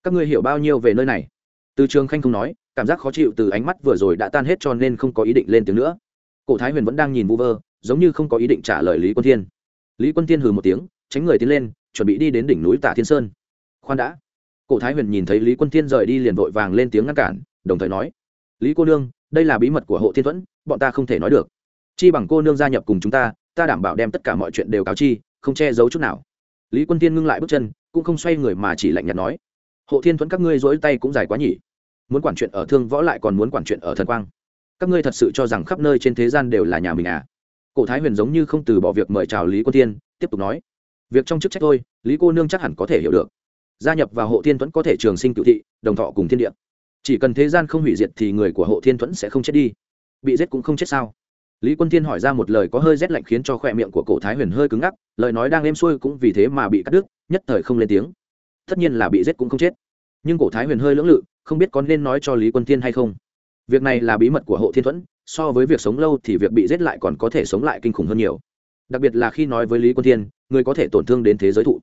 Các ngươi hiểu bao nhiêu về nơi này? Từ trường khanh không nói, cảm giác khó chịu từ ánh mắt vừa rồi đã tan hết cho nên không có ý định lên tiếng nữa. Cổ thái huyền vẫn đang nhìn vu vơ, giống như không có ý định trả lời lý quân thiên. Lý quân thiên hừ một tiếng, tránh người tiến lên, chuẩn bị đi đến đỉnh núi tả thiên sơn. Khoan đã cổ thái huyền nhìn thấy lý quân thiên rời đi liền vội vàng lên tiếng ngăn cản, đồng thời nói, lý cô nương, đây là bí mật của hộ thiên thuẫn, bọn ta không thể nói được. Chi bằng cô nương gia nhập cùng chúng ta ta đảm bảo đem tất cả mọi chuyện đều cáo chi, không che giấu chút nào. Lý quân tiên ngưng lại bước chân, cũng không xoay người mà chỉ lạnh nhạt nói, hộ thiên thuẫn các ngươi dỗi tay cũng dài quá nhỉ? Muốn quản chuyện ở thương võ lại còn muốn quản chuyện ở thần quang. Các ngươi thật sự cho rằng khắp nơi trên thế gian đều là nhà mình à? Cổ thái huyền giống như không từ bỏ việc mời chào lý quân tiên tiếp tục nói, việc trong chức trách thôi, lý cô nương chắc hẳn có thể hiểu được gia nhập vào hộ thiên thuẫn có thể trường sinh cựu thị, đồng thọ cùng thiên địa. Chỉ cần thế gian không hủy diệt thì người của hộ thiên thuẫn sẽ không chết đi. Bị giết cũng không chết sao? Lý quân thiên hỏi ra một lời có hơi rét lạnh khiến cho khoe miệng của cổ thái huyền hơi cứng ngắc, lời nói đang êm xuôi cũng vì thế mà bị cắt đứt, nhất thời không lên tiếng. Tất nhiên là bị giết cũng không chết. Nhưng cổ thái huyền hơi lưỡng lự, không biết có nên nói cho lý quân thiên hay không. Việc này là bí mật của hộ thiên thuẫn, so với việc sống lâu thì việc bị giết lại còn có thể sống lại kinh khủng hơn nhiều. Đặc biệt là khi nói với lý quân thiên, người có thể tổn thương đến thế giới thụ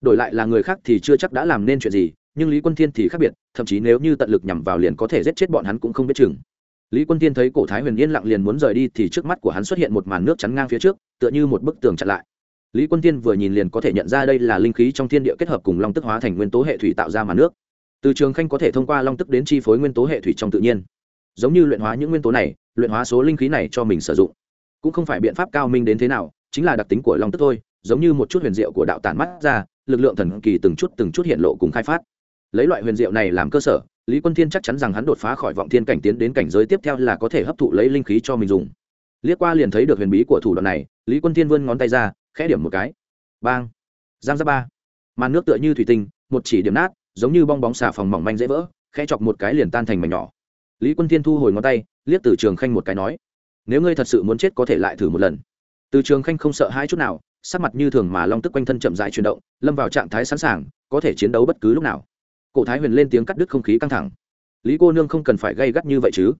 đổi lại là người khác thì chưa chắc đã làm nên chuyện gì, nhưng lý quân thiên thì khác biệt, thậm chí nếu như tận lực nhằm vào liền có thể giết chết bọn hắn cũng không biết chừng. Lý quân thiên thấy cổ thái huyền yên lặng liền muốn rời đi thì trước mắt của hắn xuất hiện một màn nước chắn ngang phía trước, tựa như một bức tường chặn lại. Lý quân thiên vừa nhìn liền có thể nhận ra đây là linh khí trong thiên địa kết hợp cùng long tức hóa thành nguyên tố hệ thủy tạo ra màn nước. Từ trường khanh có thể thông qua long tức đến chi phối nguyên tố hệ thủy trong tự nhiên. Giống như luyện hóa những nguyên tố này, luyện hóa số linh khí này cho mình sử dụng. Cũng không phải biện pháp cao minh đến thế nào, chính là đặc tính của long tức thôi giống như một chút huyền diệu của đạo tản mắt ra, lực lượng thần kỳ từng chút từng chút hiện lộ cùng khai phát. Lấy loại huyền diệu này làm cơ sở, lý quân thiên chắc chắn rằng hắn đột phá khỏi vọng thiên cảnh tiến đến cảnh giới tiếp theo là có thể hấp thụ lấy linh khí cho mình dùng. Liếc qua liền thấy được huyền bí của thủ đoạn này, lý quân thiên vươn ngón tay ra, khẽ điểm một cái. Bang! Giang ra ba! Màn nước tựa như thủy tinh, một chỉ điểm nát, giống như bong bóng xà phòng mỏng manh dễ vỡ, khẽ chọc một cái liền tan thành mảnh nhỏ. Lý quân thiên thu hồi ngón tay, liếc từ trường khanh một cái nói, nếu ngươi thật sự muốn chết có thể lại thử một lần. Từ trường khanh không sợ hai chút nào sắc mặt như thường mà long tức quanh thân chậm rãi chuyển động, lâm vào trạng thái sẵn sàng, có thể chiến đấu bất cứ lúc nào. Cổ thái huyền lên tiếng cắt đứt không khí căng thẳng. Lý cô nương không cần phải gây gắt như vậy chứ?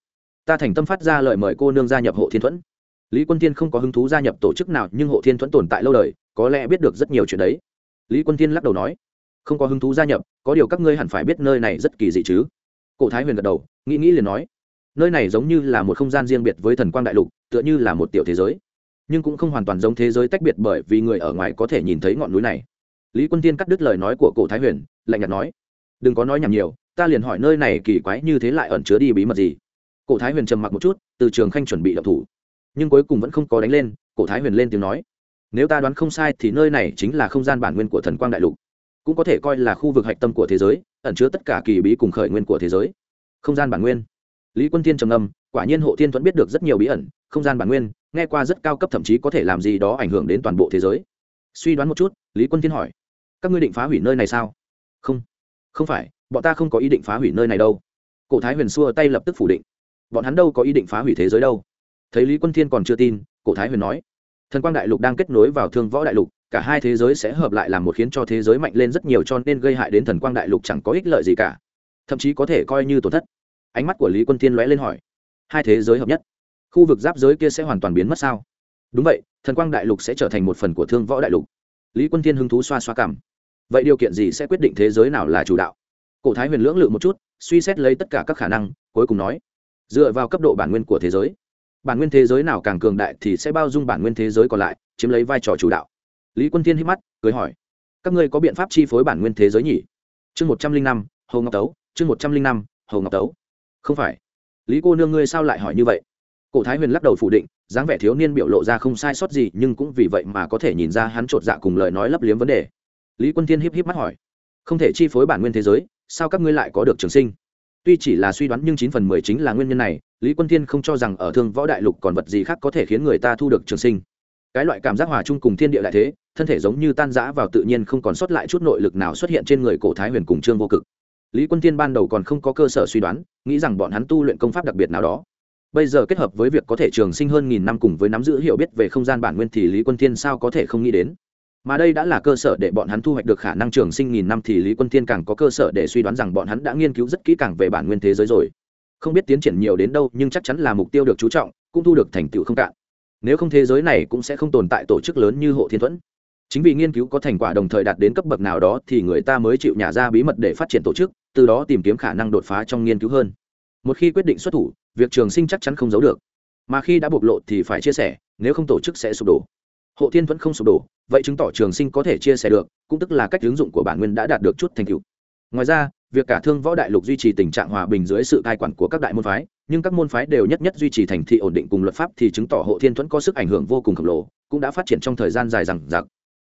Ta thành tâm phát ra lời mời cô nương gia nhập hộ thiên thuẫn. Lý quân tiên không có hứng thú gia nhập tổ chức nào, nhưng hộ thiên thuẫn tồn tại lâu đời, có lẽ biết được rất nhiều chuyện đấy. Lý quân tiên lắc đầu nói, không có hứng thú gia nhập, có điều các ngươi hẳn phải biết nơi này rất kỳ dị chứ? Cổ thái huyền gật đầu, nghĩ nghĩ liền nói, nơi này giống như là một không gian riêng biệt với thần quang đại lục, tựa như là một tiểu thế giới nhưng cũng không hoàn toàn giống thế giới tách biệt bởi vì người ở ngoài có thể nhìn thấy ngọn núi này. Lý quân tiên cắt đứt lời nói của cổ thái huyền, lạnh nhạt nói, đừng có nói nhảm nhiều, ta liền hỏi nơi này kỳ quái như thế lại ẩn chứa đi bí mật gì? Cổ thái huyền trầm mặc một chút, từ trường khanh chuẩn bị đập thủ. Nhưng cuối cùng vẫn không có đánh lên, cổ thái huyền lên tiếng nói, nếu ta đoán không sai thì nơi này chính là không gian bản nguyên của thần quang đại lục, cũng có thể coi là khu vực hạch tâm của thế giới, ẩn chứa tất cả kỳ bí cùng khởi nguyên của thế giới. Không gian bản nguyên? Lý quân thiên trầm âm quả nhiên hộ thiên thuẫn biết được rất nhiều bí ẩn, không gian bản nguyên nghe qua rất cao cấp thậm chí có thể làm gì đó ảnh hưởng đến toàn bộ thế giới. Suy đoán một chút, lý quân thiên hỏi, các ngươi định phá hủy nơi này sao? Không không phải, bọn ta không có ý định phá hủy nơi này đâu. Cổ thái huyền xua tay lập tức phủ định, bọn hắn đâu có ý định phá hủy thế giới đâu. Thấy lý quân thiên còn chưa tin, cổ thái huyền nói, thần quang đại lục đang kết nối vào thương võ đại lục, cả hai thế giới sẽ hợp lại làm một khiến cho thế giới mạnh lên rất nhiều cho nên gây hại đến thần quang đại lục chẳng có ích lợi gì cả, thậm chí có thể coi như tổn thất. Ánh mắt của lý quân thiên lóe lên hỏi, hai thế giới hợp nhất? Khu vực giáp giới kia sẽ hoàn toàn biến mất sao? Đúng vậy, thần quang đại lục sẽ trở thành một phần của thương võ đại lục. Lý quân thiên hứng thú xoa xoa cảm. Vậy điều kiện gì sẽ quyết định thế giới nào là chủ đạo? Cổ thái huyền lưỡng lự một chút, suy xét lấy tất cả các khả năng, cuối cùng nói, dựa vào cấp độ bản nguyên của thế giới, bản nguyên thế giới nào càng cường đại thì sẽ bao dung bản nguyên thế giới còn lại, chiếm lấy vai trò chủ đạo. Lý quân thiên hít mắt, cười hỏi, các ngươi có biện pháp chi phối bản nguyên thế giới nhỉ? Chương một trăm linh năm, hồ ngọc tấu, chương một trăm linh năm, hồ ngọc tấu. Không phải. Lý cô nương ngươi sao lại hỏi như vậy? Cổ thái huyền lắc đầu phủ định, dáng vẻ thiếu niên biểu lộ ra không sai sót gì, nhưng cũng vì vậy mà có thể nhìn ra hắn chột dạ cùng lời nói lấp liếm vấn đề. Lý quân thiên híp híp mắt hỏi, không thể chi phối bản nguyên thế giới, sao các ngươi lại có được trường sinh? Tuy chỉ là suy đoán nhưng chín phần mười chính là nguyên nhân này, lý quân thiên không cho rằng ở thương võ đại lục còn vật gì khác có thể khiến người ta thu được trường sinh. Cái loại cảm giác hòa chung cùng thiên địa đại thế, thân thể giống như tan rã vào tự nhiên không còn sót lại chút nội lực nào xuất hiện trên người cổ thái huyền cùng trương vô cực. Lý quân Thiên ban đầu còn không có cơ sở suy đoán, nghĩ rằng bọn hắn tu luyện công pháp đặc biệt nào đó bây giờ kết hợp với việc có thể trường sinh hơn nghìn năm cùng với nắm giữ hiểu biết về không gian bản nguyên thì lý quân Thiên sao có thể không nghĩ đến? Mà đây đã là cơ sở để bọn hắn thu hoạch được khả năng trường sinh nghìn năm thì lý quân Thiên càng có cơ sở để suy đoán rằng bọn hắn đã nghiên cứu rất kỹ càng về bản nguyên thế giới rồi. Không biết tiến triển nhiều đến đâu, nhưng chắc chắn là mục tiêu được chú trọng, cũng thu được thành tựu không cạn. Nếu không thế giới này cũng sẽ không tồn tại tổ chức lớn như hộ thiên thuẫn. Chính vì nghiên cứu có thành quả đồng thời đạt đến cấp bậc nào đó thì người ta mới chịu nhả ra bí mật để phát triển tổ chức, từ đó tìm kiếm khả năng đột phá trong nghiên cứu hơn. Một khi quyết định xuất thủ việc trường sinh chắc chắn không giấu được. Mà khi đã bộc lộ thì phải chia sẻ, nếu không tổ chức sẽ sụp đổ. Hộ thiên vẫn không sụp đổ, vậy chứng tỏ trường sinh có thể chia sẻ được, cũng tức là cách ứng dụng của bản nguyên đã đạt được chút thành tựu. Ngoài ra, việc cả thương võ đại lục duy trì tình trạng hòa bình dưới sự cai quản của các đại môn phái, nhưng các môn phái đều nhất nhất duy trì thành thị ổn định cùng luật pháp thì chứng tỏ hộ thiên thuẫn có sức ảnh hưởng vô cùng khổng lồ, cũng đã phát triển trong thời gian dài rằng giặc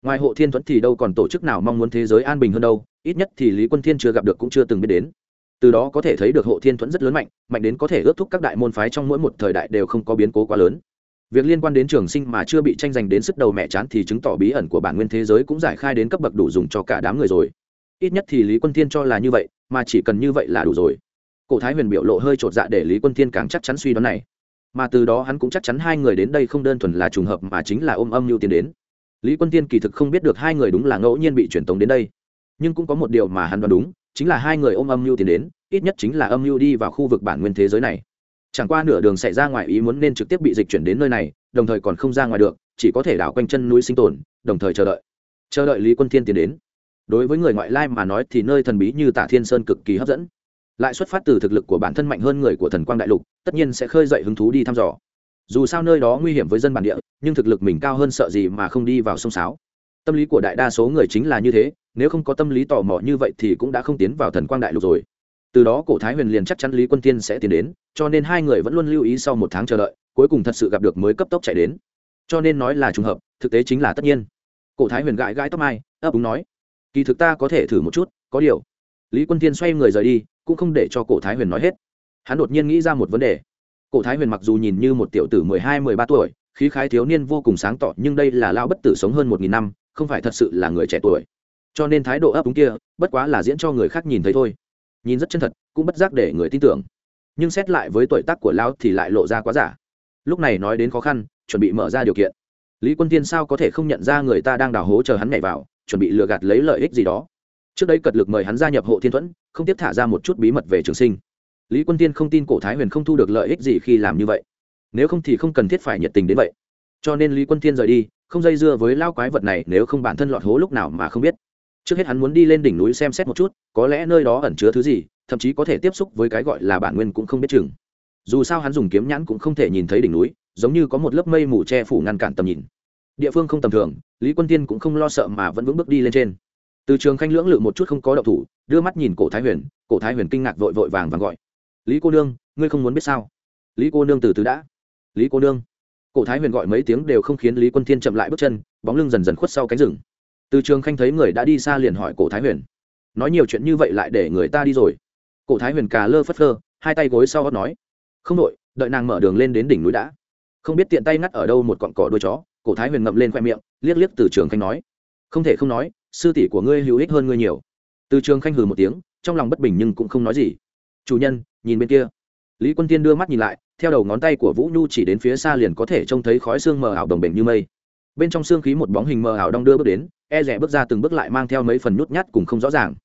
ngoài hộ thiên thuẫn thì đâu còn tổ chức nào mong muốn thế giới an bình hơn đâu, ít nhất thì lý quân thiên chưa gặp được cũng chưa từng biết đến từ đó có thể thấy được hộ thiên thuẫn rất lớn mạnh mạnh đến có thể ước thúc các đại môn phái trong mỗi một thời đại đều không có biến cố quá lớn. Việc liên quan đến trường sinh mà chưa bị tranh giành đến sức đầu mẹ chán thì chứng tỏ bí ẩn của bản nguyên thế giới cũng giải khai đến cấp bậc đủ dùng cho cả đám người rồi. Ít nhất thì lý quân thiên cho là như vậy, mà chỉ cần như vậy là đủ rồi. Cổ thái huyền biểu lộ hơi chột dạ để lý quân thiên càng chắc chắn suy đoán này. Mà từ đó hắn cũng chắc chắn hai người đến đây không đơn thuần là trùng hợp mà chính là ôm âm mưu tiến đến. Lý quân tiên kỳ thực không biết được hai người đúng là ngẫu nhiên bị truyền tống đến đây. Nhưng cũng có một điều mà hắn đoán đúng chính là hai người ôm âm mưu tiến đến, ít nhất chính là âm mưu đi vào khu vực bản nguyên thế giới này. Chẳng qua nửa đường xảy ra ngoài ý muốn nên trực tiếp bị dịch chuyển đến nơi này, đồng thời còn không ra ngoài được, chỉ có thể đảo quanh chân núi sinh tồn, đồng thời chờ đợi. Chờ đợi lý quân thiên tiến đến. Đối với người ngoại lai mà nói thì nơi thần bí như tả thiên sơn cực kỳ hấp dẫn. Lại xuất phát từ thực lực của bản thân mạnh hơn người của thần quang đại lục, tất nhiên sẽ khơi dậy hứng thú đi thăm dò. Dù sao nơi đó nguy hiểm với dân bản địa, nhưng thực lực mình cao hơn sợ gì mà không đi vào sông sáo. Tâm lý của đại đa số người chính là như thế nếu không có tâm lý tò mò như vậy thì cũng đã không tiến vào thần quang đại lục rồi. Từ đó, cổ thái huyền liền chắc chắn lý quân tiên sẽ tiến đến, cho nên hai người vẫn luôn lưu ý sau một tháng chờ đợi, cuối cùng thật sự gặp được mới cấp tốc chạy đến. Cho nên nói là trùng hợp, thực tế chính là tất nhiên. Cổ thái huyền gãi gãi tóc mai, ấp úng nói, kỳ thực ta có thể thử một chút, có điều. Lý quân tiên xoay người rời đi, cũng không để cho cổ thái huyền nói hết. Hắn đột nhiên nghĩ ra một vấn đề. Cổ thái huyền mặc dù nhìn như một tiểu tử mười hai, mười ba tuổi, khí khái thiếu niên vô cùng sáng tỏ, nhưng đây là lao bất tử sống hơn một nghìn năm, không phải thật sự là người trẻ tuổi cho nên thái độ ấp úng kia bất quá là diễn cho người khác nhìn thấy thôi. Nhìn rất chân thật, cũng bất giác để người tin tưởng. Nhưng xét lại với tuổi tác của lão thì lại lộ ra quá giả. Lúc này nói đến khó khăn, chuẩn bị mở ra điều kiện. Lý quân tiên sao có thể không nhận ra người ta đang đào hố chờ hắn nhảy vào, chuẩn bị lừa gạt lấy lợi ích gì đó. Trước đây cật lực mời hắn gia nhập hộ thiên thuẫn, không tiếp thả ra một chút bí mật về trường sinh. Lý quân tiên không tin cổ thái huyền không thu được lợi ích gì khi làm như vậy. Nếu không thì không cần thiết phải nhiệt tình đến vậy. Cho nên lý quân tiên rời đi, không dây dưa với lao quái vật này nếu không bản thân lọt hố lúc nào mà không biết trước hết hắn muốn đi lên đỉnh núi xem xét một chút, có lẽ nơi đó ẩn chứa thứ gì, thậm chí có thể tiếp xúc với cái gọi là bản nguyên cũng không biết chừng. Dù sao hắn dùng kiếm nhãn cũng không thể nhìn thấy đỉnh núi, giống như có một lớp mây mù che phủ ngăn cản tầm nhìn. Địa phương không tầm thường, lý quân tiên cũng không lo sợ mà vẫn vững bước đi lên trên. Từ trường khanh lưỡng lự một chút không có động thủ, đưa mắt nhìn cổ thái huyền, cổ thái huyền kinh ngạc vội vội vàng vàng gọi. Lý cô nương, ngươi không muốn biết sao? Lý cô nương từ từ đã. Lý cô nương. Cổ thái huyền gọi mấy tiếng đều không khiến lý quân thiên chậm lại bước chân, bóng lưng dần dần khuất sau cánh rừng từ trường khanh thấy người đã đi xa liền hỏi cổ thái huyền. Nói nhiều chuyện như vậy lại để người ta đi rồi. Cổ thái huyền cà lơ phất lơ hai tay gối sau gót nói. Không đội đợi nàng mở đường lên đến đỉnh núi đã. Không biết tiện tay ngắt ở đâu một cọn cỏ đuôi chó, cổ thái huyền ngậm lên khoe miệng, liếc liếc từ trường khanh nói. Không thể không nói, sư tỷ của ngươi hữu ích hơn ngươi nhiều. Từ trường khanh hừ một tiếng, trong lòng bất bình nhưng cũng không nói gì. Chủ nhân, nhìn bên kia. Lý quân tiên đưa mắt nhìn lại, theo đầu ngón tay của vũ nhu chỉ đến phía xa liền có thể trông thấy khói xương mờ ảo đồng bệnh như mây. Bên trong xương khí một bóng hình mờ ảo đong đưa bước đến e rẻ bước ra từng bước lại mang theo mấy phần nhút nhát cùng không rõ ràng.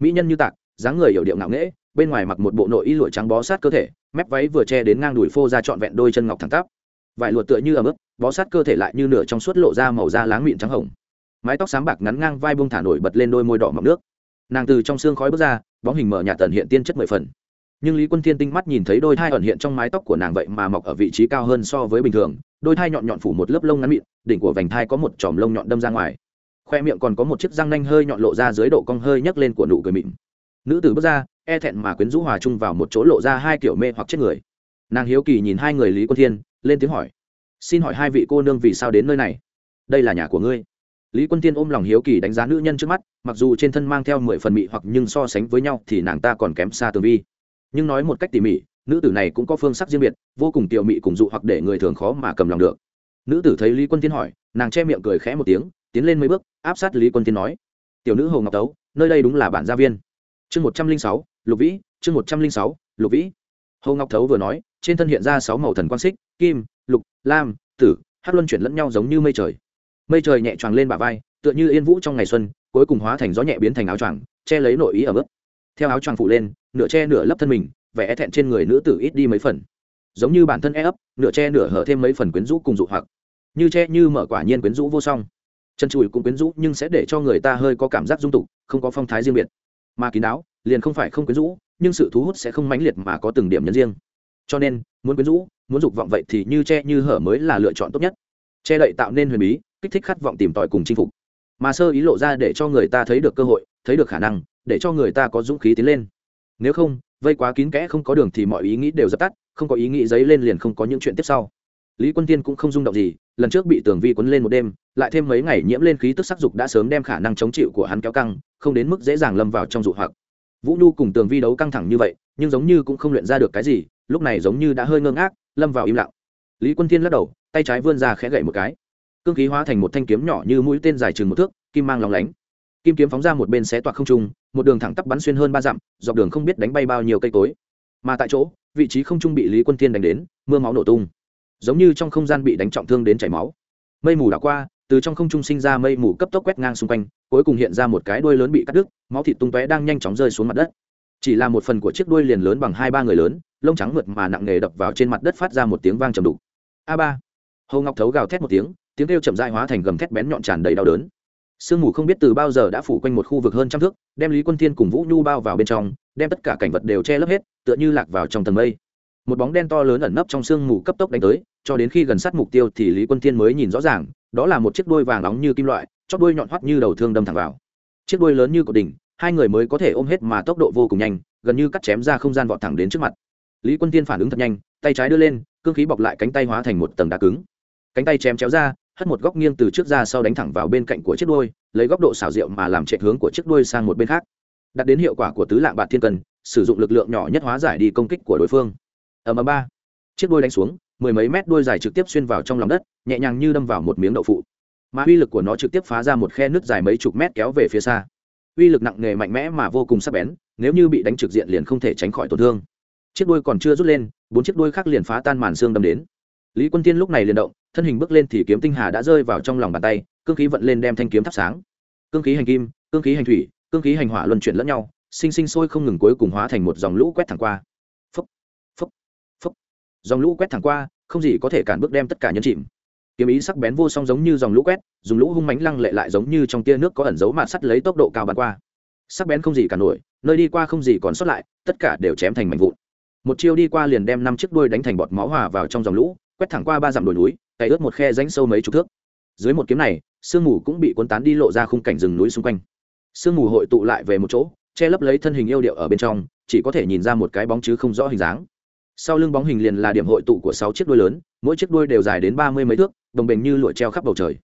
Mỹ nhân như tạc, dáng người hiểu điệu ngạo nghễ, bên ngoài mặc một bộ nội y lụa trắng bó sát cơ thể, mép váy vừa che đến ngang đùi phô ra trọn vẹn đôi chân ngọc thẳng tắp. Vải lụa tựa như ấm ức bó sát cơ thể lại như nửa trong suốt lộ ra màu da láng mịn trắng hồng. Mái tóc sáng bạc ngắn ngang vai bông thả nổi bật lên đôi môi đỏ mọc nước. Nàng từ trong xương khói bước ra, bóng hình mở nhạt tần hiện tiên chất mười phần. Nhưng lý quân thiên tinh mắt nhìn thấy đôi thai ẩn hiện trong mái tóc của nàng vậy mà mọc ở vị trí cao hơn so với bình thường, đôi thai nhọn nhọn phủ một lớp lông ngắn mịn, đỉnh của vành thai có một chòm lông nhọn đâm ra ngoài khoe miệng còn có một chiếc răng nanh hơi nhọn lộ ra dưới độ cong hơi nhấc lên của nụ cười mịn. Nữ tử bước ra e thẹn mà quyến rũ hòa chung vào một chỗ lộ ra hai kiểu mê hoặc chết người. Nàng hiếu kỳ nhìn hai người lý quân thiên, lên tiếng hỏi, xin hỏi hai vị cô nương vì sao đến nơi này? Đây là nhà của ngươi. Lý quân thiên ôm lòng hiếu kỳ đánh giá nữ nhân trước mắt, mặc dù trên thân mang theo mười phần mị hoặc nhưng so sánh với nhau thì nàng ta còn kém xa tường vi. Nhưng nói một cách tỉ mỉ, nữ tử này cũng có phương sắc riêng biệt, vô cùng tiểu mị cùng dụ hoặc để người thường khó mà cầm lòng được. Nữ tử thấy lý quân thiên hỏi, nàng che miệng cười khẽ một tiếng tiến lên mấy bước, áp sát lý quân tiên nói, tiểu nữ hồ ngọc tấu, nơi đây đúng là bản gia viên. Chương một trăm linh sáu, lục vĩ, chương một trăm linh sáu, lục vĩ. Hồ ngọc thấu vừa nói, trên thân hiện ra sáu màu thần quang xích, kim, lục, lam, tử hát luân chuyển lẫn nhau giống như mây trời. Mây trời nhẹ choàng lên bả vai, tựa như yên vũ trong ngày xuân, cuối cùng hóa thành gió nhẹ biến thành áo choàng, che lấy nội ý ở bước theo áo choàng phủ lên, nửa che nửa lấp thân mình, vẻ e thẹn trên người nữ tử ít đi mấy phần. Giống như bản thân e ấp, nửa che nửa hở thêm mấy phần quyến rũ cùng dụ hoặc. Như che như mở quả nhiên quyến rũ vô song chân chùi cũng quyến rũ nhưng sẽ để cho người ta hơi có cảm giác dung tục, không có phong thái riêng biệt. Mà kín đáo, liền không phải không quyến rũ, nhưng sự thu hút sẽ không mãnh liệt mà có từng điểm nhấn riêng. Cho nên, muốn quyến rũ, muốn dục vọng vậy thì như che như hở mới là lựa chọn tốt nhất. Che đậy tạo nên huyền bí, kích thích khát vọng tìm tòi cùng chinh phục. Mà sơ ý lộ ra để cho người ta thấy được cơ hội, thấy được khả năng, để cho người ta có dũng khí tiến lên. Nếu không, vây quá kín kẽ không có đường thì mọi ý nghĩ đều dập tắt, không có ý nghĩ dấy lên liền không có những chuyện tiếp sau lý quân tiên cũng không rung động gì, lần trước bị tường vi quấn lên một đêm, lại thêm mấy ngày nhiễm lên khí tức sắc dục đã sớm đem khả năng chống chịu của hắn kéo căng, không đến mức dễ dàng lâm vào trong dụ hoặc. Vũ nhu cùng tường vi đấu căng thẳng như vậy, nhưng giống như cũng không luyện ra được cái gì, lúc này giống như đã hơi ngơ ngác, lâm vào im lặng. Lý quân thiên lắc đầu, tay trái vươn ra khẽ gậy một cái. Cương khí hóa thành một thanh kiếm nhỏ như mũi tên dài chừng một thước, kim mang lóng lánh. Kim kiếm phóng ra một bên xé toạc không trung, một đường thẳng tắp bắn xuyên hơn ba dặm, dọc đường không biết đánh bay bao nhiêu cây cối. Mà tại chỗ, vị trí không trung bị lý quân thiên đánh đến, mưa máu nổ tung giống như trong không gian bị đánh trọng thương đến chảy máu. Mây mù đảo qua, từ trong không trung sinh ra mây mù cấp tốc quét ngang xung quanh, cuối cùng hiện ra một cái đuôi lớn bị cắt đứt, máu thịt tung tóe đang nhanh chóng rơi xuống mặt đất. Chỉ là một phần của chiếc đuôi liền lớn bằng hai ba người lớn, lông trắng mượt mà nặng nề đập vào trên mặt đất phát ra một tiếng vang trầm đục. A ba. Hầu ngọc thấu gào thét một tiếng tiếng kêu chậm dại hóa thành gầm thét bén nhọn tràn đầy đau đớn. Sương mù không biết từ bao giờ đã phủ quanh một khu vực hơn trăm thước, đem lý quân thiên cùng vũ nhu bao vào bên trong, đem tất cả cảnh vật đều che lấp hết, tựa như lạc vào trong tầng mây một bóng đen to lớn ẩn nấp trong sương mù cấp tốc đánh tới, cho đến khi gần sát mục tiêu thì lý quân thiên mới nhìn rõ ràng, đó là một chiếc đuôi vàng nóng như kim loại, chót đuôi nhọn hoắt như đầu thương đâm thẳng vào. Chiếc đuôi lớn như cột đỉnh, hai người mới có thể ôm hết mà tốc độ vô cùng nhanh, gần như cắt chém ra không gian vọt thẳng đến trước mặt. Lý quân tiên phản ứng thật nhanh, tay trái đưa lên, cương khí bọc lại cánh tay hóa thành một tầng đá cứng. Cánh tay chém chéo ra, hất một góc nghiêng từ trước ra sau đánh thẳng vào bên cạnh của chiếc đuôi, lấy góc độ xảo diệu mà làm chạy hướng của chiếc đuôi sang một bên khác. Đặt đến hiệu quả của tứ lạng bạt thiên cần, sử dụng lực lượng nhỏ nhất hóa giải đi công kích của đối phương ở ầm ba. Chiếc đuôi đánh xuống, mười mấy mét đuôi dài trực tiếp xuyên vào trong lòng đất, nhẹ nhàng như đâm vào một miếng đậu phụ. Mà uy lực của nó trực tiếp phá ra một khe nước dài mấy chục mét kéo về phía xa. Uy lực nặng nề mạnh mẽ mà vô cùng sắc bén, nếu như bị đánh trực diện liền không thể tránh khỏi tổn thương. Chiếc đuôi còn chưa rút lên, bốn chiếc đuôi khác liền phá tan màn xương đâm đến. Lý quân tiên lúc này liền động, thân hình bước lên thì kiếm tinh hà đã rơi vào trong lòng bàn tay, cương khí vận lên đem thanh kiếm thắp sáng. Cương khí hành kim, cương khí hành thủy, cương khí hành hỏa luân chuyển lẫn nhau, sinh sinh sôi không ngừng cuối cùng hóa thành một dòng lũ quét thẳng qua dòng lũ quét thẳng qua, không gì có thể cản bước đem tất cả nhân chìm. Kiếm ý sắc bén vô song giống như dòng lũ quét, dùng lũ hung mánh lăng lệ lại giống như trong tia nước có ẩn dấu mạt sắt lấy tốc độ cao bắn qua. Sắc bén không gì cả nổi, nơi đi qua không gì còn sót lại, tất cả đều chém thành mảnh vụn. Một chiêu đi qua liền đem năm chiếc đuôi đánh thành bọt máu hòa vào trong dòng lũ, quét thẳng qua ba dặm đồi núi, cày ướt một khe rãnh sâu mấy chục thước. Dưới một kiếm này, sương mù cũng bị cuốn tán đi lộ ra khung cảnh rừng núi xung quanh. Sương mù hội tụ lại về một chỗ, che lấp lấy thân hình yêu điệu ở bên trong, chỉ có thể nhìn ra một cái bóng chứ không rõ hình dáng sau lưng bóng hình liền là điểm hội tụ của sáu chiếc đuôi lớn, mỗi chiếc đuôi đều dài đến ba mươi mấy thước, đồng bền như lụa treo khắp bầu trời.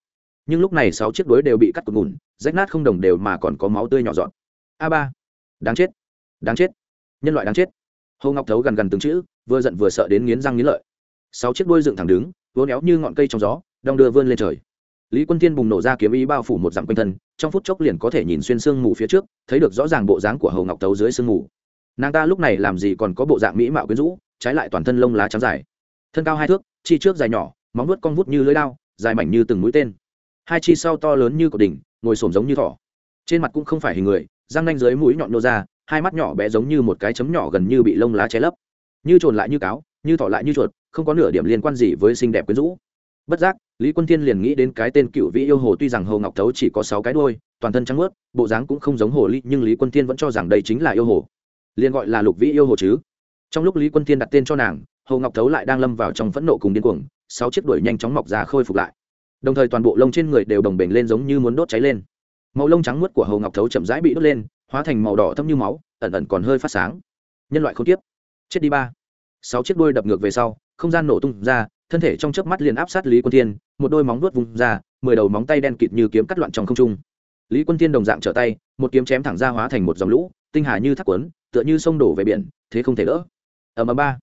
Nhưng lúc này sáu chiếc đuôi đều bị cắt cụt ngủn, rách nát không đồng đều mà còn có máu tươi nhỏ dọn. A ba. Đáng chết. Đáng chết. Nhân loại đáng chết. Hồ ngọc thấu gần gần từng chữ, vừa giận vừa sợ đến nghiến răng nghiến lợi. Sáu chiếc đuôi dựng thẳng đứng vốn éo như ngọn cây trong gió, đong đưa vươn lên trời. Lý quân tiên bùng nổ ra kiếm ý bao phủ một dặm quanh thân, trong phút chốc liền có thể nhìn xuyên sương mù phía trước, thấy được rõ ràng bộ dáng của hầu ngọc tấu dưới sương mù. Nàng ta lúc này làm gì còn có bộ dạng mỹ mạo quyến rũ trái lại toàn thân lông lá trắng dài. Thân cao hai thước, chi trước dài nhỏ, móng vuốt cong vút như lưỡi lao, dài mảnh như từng mũi tên. Hai chi sau to lớn như cột đỉnh, ngồi xổm giống như thỏ. Trên mặt cũng không phải hình người, răng nanh dưới mũi nhọn nô ra, hai mắt nhỏ bé giống như một cái chấm nhỏ gần như bị lông lá che lấp. Như trồn lại như cáo, như thỏ lại như chuột, không có nửa điểm liên quan gì với xinh đẹp quyến rũ. Bất giác, lý quân thiên liền nghĩ đến cái tên cựu vĩ yêu hồ tuy rằng hồ ngọc thấu chỉ có sáu cái đôi toàn thân trắng ướt bộ dáng cũng không giống hồ ly nhưng lý quân thiên vẫn cho rằng đây chính là yêu hồ. Liền gọi là lục vĩ yêu hồ chứ trong lúc lý quân thiên đặt tên cho nàng, hồ ngọc thấu lại đang lâm vào trong phẫn nộ cùng điên cuồng, sáu chiếc đuổi nhanh chóng mọc ra khôi phục lại. Đồng thời toàn bộ lông trên người đều đồng bềnh lên giống như muốn đốt cháy lên. Màu lông trắng muốt của hồ ngọc thấu chậm rãi bị đốt lên, hóa thành màu đỏ thâm như máu, ẩn ẩn còn hơi phát sáng. Nhân loại không tiếp chết đi ba. Sáu chiếc đuôi đập ngược về sau, không gian nổ tung ra, thân thể trong chớp mắt liền áp sát lý quân thiên, một đôi móng vuốt vùng ra, mười đầu móng tay đen kịt như kiếm cắt loạn trong không trung. Lý quân thiên đồng dạng trở tay, một kiếm chém thẳng ra hóa thành một dòng lũ, tinh hà như thác quấn, tựa như sông đổ về biển, thế không thể đỡ ở ầm ba.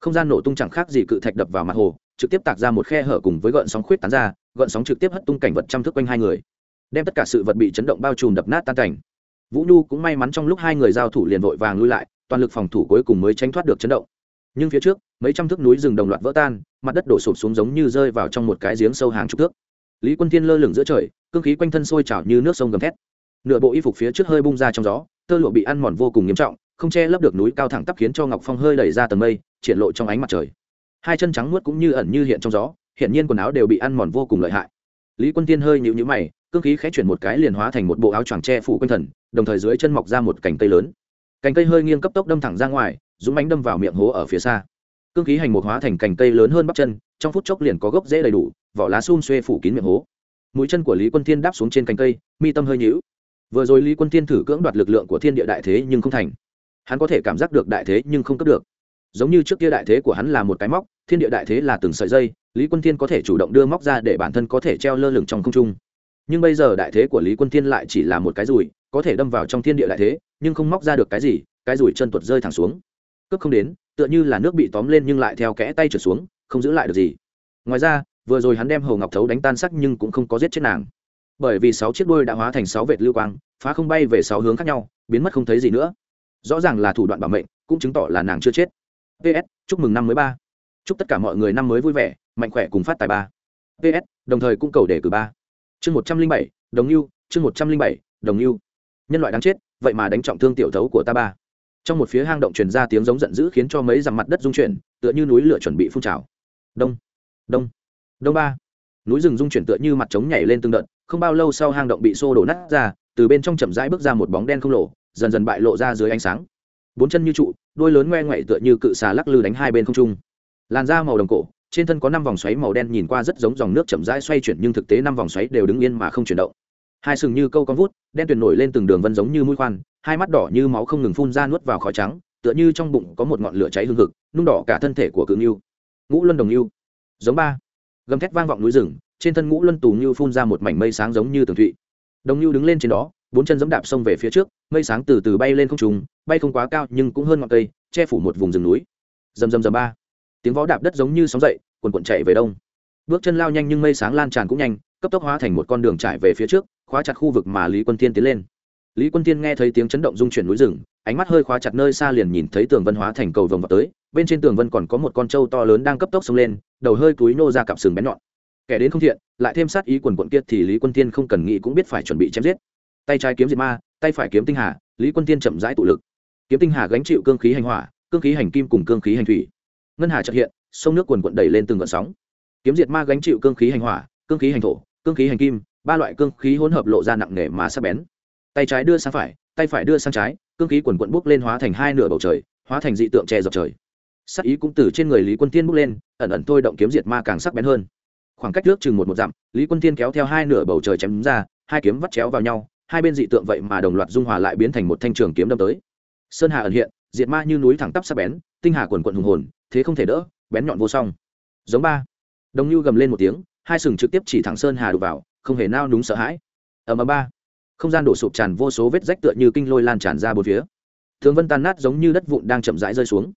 Không gian nổ tung chẳng khác gì cự thạch đập vào mặt hồ, trực tiếp tạc ra một khe hở cùng với gợn sóng khuyết tán ra, gợn sóng trực tiếp hất tung cảnh vật trăm thước quanh hai người. Đem tất cả sự vật bị chấn động bao trùm đập nát tan cảnh. Vũ nhu cũng may mắn trong lúc hai người giao thủ liền vội vàng lui lại, toàn lực phòng thủ cuối cùng mới tránh thoát được chấn động. Nhưng phía trước, mấy trăm thước núi rừng đồng loạt vỡ tan, mặt đất đổ sụp xuống giống như rơi vào trong một cái giếng sâu hàng chục thước. Lý quân thiên lơ lửng giữa trời, cương khí quanh thân sôi trào như nước sông gầm thét. Nửa bộ y phục phía trước hơi bung ra trong gió, tơ lụa bị ăn mòn vô cùng nghiêm trọng không che lấp được núi cao thẳng tắp khiến cho ngọc phong hơi đẩy ra tầng mây, triển lộ trong ánh mặt trời. Hai chân trắng muốt cũng như ẩn như hiện trong gió hiện nhiên quần áo đều bị ăn mòn vô cùng lợi hại. Lý quân tiên hơi nhịu nhữ mày, cương khí khẽ chuyển một cái liền hóa thành một bộ áo choàng tre phủ quanh thần, đồng thời dưới chân mọc ra một cành cây lớn. Cành cây hơi nghiêng cấp tốc đâm thẳng ra ngoài, dũng bánh đâm vào miệng hố ở phía xa. Cương khí hành một hóa thành cành cây lớn hơn bắp chân, trong phút chốc liền có gốc rễ đầy đủ, vỏ lá xum xuê phủ kín miệng hố. Mũi chân của lý quân thiên đáp xuống trên cành cây, mi tâm hơi nhíu. vừa rồi lý quân thiên thử cưỡng đoạt lực lượng của thiên địa đại thế nhưng không thành hắn có thể cảm giác được đại thế nhưng không cấp được. Giống như trước kia đại thế của hắn là một cái móc, thiên địa đại thế là từng sợi dây, lý quân thiên có thể chủ động đưa móc ra để bản thân có thể treo lơ lửng trong không trung. Nhưng bây giờ đại thế của lý quân thiên lại chỉ là một cái rùi, có thể đâm vào trong thiên địa đại thế, nhưng không móc ra được cái gì, cái rùi chân tuột rơi thẳng xuống. Cướp không đến, tựa như là nước bị tóm lên nhưng lại theo kẽ tay trượt xuống, không giữ lại được gì. Ngoài ra, vừa rồi hắn đem hồ ngọc thấu đánh tan sắc nhưng cũng không có giết chết nàng. Bởi vì sáu chiếc đuôi đã hóa thành sáu vệt lưu quang, phá không bay về sáu hướng khác nhau, biến mất không thấy gì nữa rõ ràng là thủ đoạn bảo mệnh, cũng chứng tỏ là nàng chưa chết. Ps chúc mừng năm mới ba. Chúc tất cả mọi người năm mới vui vẻ, mạnh khỏe cùng phát tài ba. Ps đồng thời cũng cầu đề cử ba. Chương một trăm linh bảy, đồng yêu chương một trăm linh bảy, đồng yêu nhân loại đáng chết, vậy mà đánh trọng thương tiểu thấu của ta ba. Trong một phía hang động truyền ra tiếng giống giận dữ khiến cho mấy dằm mặt đất rung chuyển, tựa như núi lửa chuẩn bị phun trào. Đông đông đông ba. Núi rừng rung chuyển tựa như mặt trống nhảy lên từng đợt, không bao lâu sau hang động bị xô đổ nát ra, từ bên trong chậm rãi bước ra một bóng đen không lộ dần dần bại lộ ra dưới ánh sáng. Bốn chân như trụ đôi lớn ngoe ngoại tựa như cự xà lắc lư đánh hai bên không trung. Làn da màu đồng cổ, trên thân có năm vòng xoáy màu đen nhìn qua rất giống dòng nước chậm rãi xoay chuyển nhưng thực tế năm vòng xoáy đều đứng yên mà không chuyển động. Hai sừng như câu con vút, đen tuyền nổi lên từng đường vân giống như mũi khoan, hai mắt đỏ như máu không ngừng phun ra nuốt vào khói trắng, tựa như trong bụng có một ngọn lửa cháy hương hực, nung đỏ cả thân thể của cự ngưu. Ngũ luân đồng ngưu. Giống ba. Gầm thét vang vọng núi rừng, trên thân ngũ luân tù ngưu phun ra một mảnh mây sáng giống như tường thụy. Đồng ngưu đứng lên trên đó bốn chân giẫm đạp xông về phía trước, mây sáng từ từ bay lên không trùng bay không quá cao nhưng cũng hơn ngọn cây, che phủ một vùng rừng núi. Rầm rầm rầm ba. Tiếng vó đạp đất giống như sóng dậy quần quần chạy về đông. Bước chân lao nhanh nhưng mây sáng lan tràn cũng nhanh, cấp tốc hóa thành một con đường trải về phía trước, khóa chặt khu vực mà lý quân tiên tiến lên. Lý quân tiên nghe thấy tiếng chấn động dung chuyển núi rừng, ánh mắt hơi khóa chặt nơi xa liền nhìn thấy tường vân hóa thành cầu vồng vào tới, bên trên tường vân còn có một con trâu to lớn đang cấp tốc xông lên, đầu hơi túi nô ra cặp sừng bén nhọn. Kẻ đến không thiện, lại thêm sát ý quần quận kia thì lý quân tiên không cần nghĩ cũng biết phải chuẩn bị chém giết tay trái kiếm diệt ma, tay phải kiếm tinh hà, lý quân tiên chậm rãi tụ lực. Kiếm tinh hà gánh chịu cương khí hành hỏa, cương khí hành kim cùng cương khí hành thủy. Ngân hà trợ hiện, sông nước quần quận đẩy lên từng gợn sóng. Kiếm diệt ma gánh chịu cương khí hành hỏa, cương khí hành thổ, cương khí hành kim, ba loại cương khí hỗn hợp lộ ra nặng nề mà sắc bén. Tay trái đưa sang phải, tay phải đưa sang trái, cương khí quần quận bốc lên hóa thành hai nửa bầu trời, hóa thành dị tượng che dọc trời. Sắc ý cũng từ trên người lý quân tiên bốc lên, ẩn ẩn thôi động kiếm diệt ma càng sắc bén hơn. Khoảng cách trước chừng một một dặm, lý quân tiên kéo theo hai nửa bầu trời chém ra, hai kiếm vắt chéo vào nhau hai bên dị tượng vậy mà đồng loạt dung hòa lại biến thành một thanh trường kiếm đâm tới. Sơn hà ẩn hiện, diệt ma như núi thẳng tắp sắc bén, tinh hà quần quận hùng hồn, thế không thể đỡ, bén nhọn vô song. Giống ba. Đồng như gầm lên một tiếng, hai sừng trực tiếp chỉ thẳng sơn hà đục vào, không hề nao núng sợ hãi. Ầm ầm ba. Không gian đổ sụp tràn vô số vết rách tựa như kinh lôi lan tràn ra bốn phía. Thường vân tan nát giống như đất vụn đang chậm rãi rơi xuống.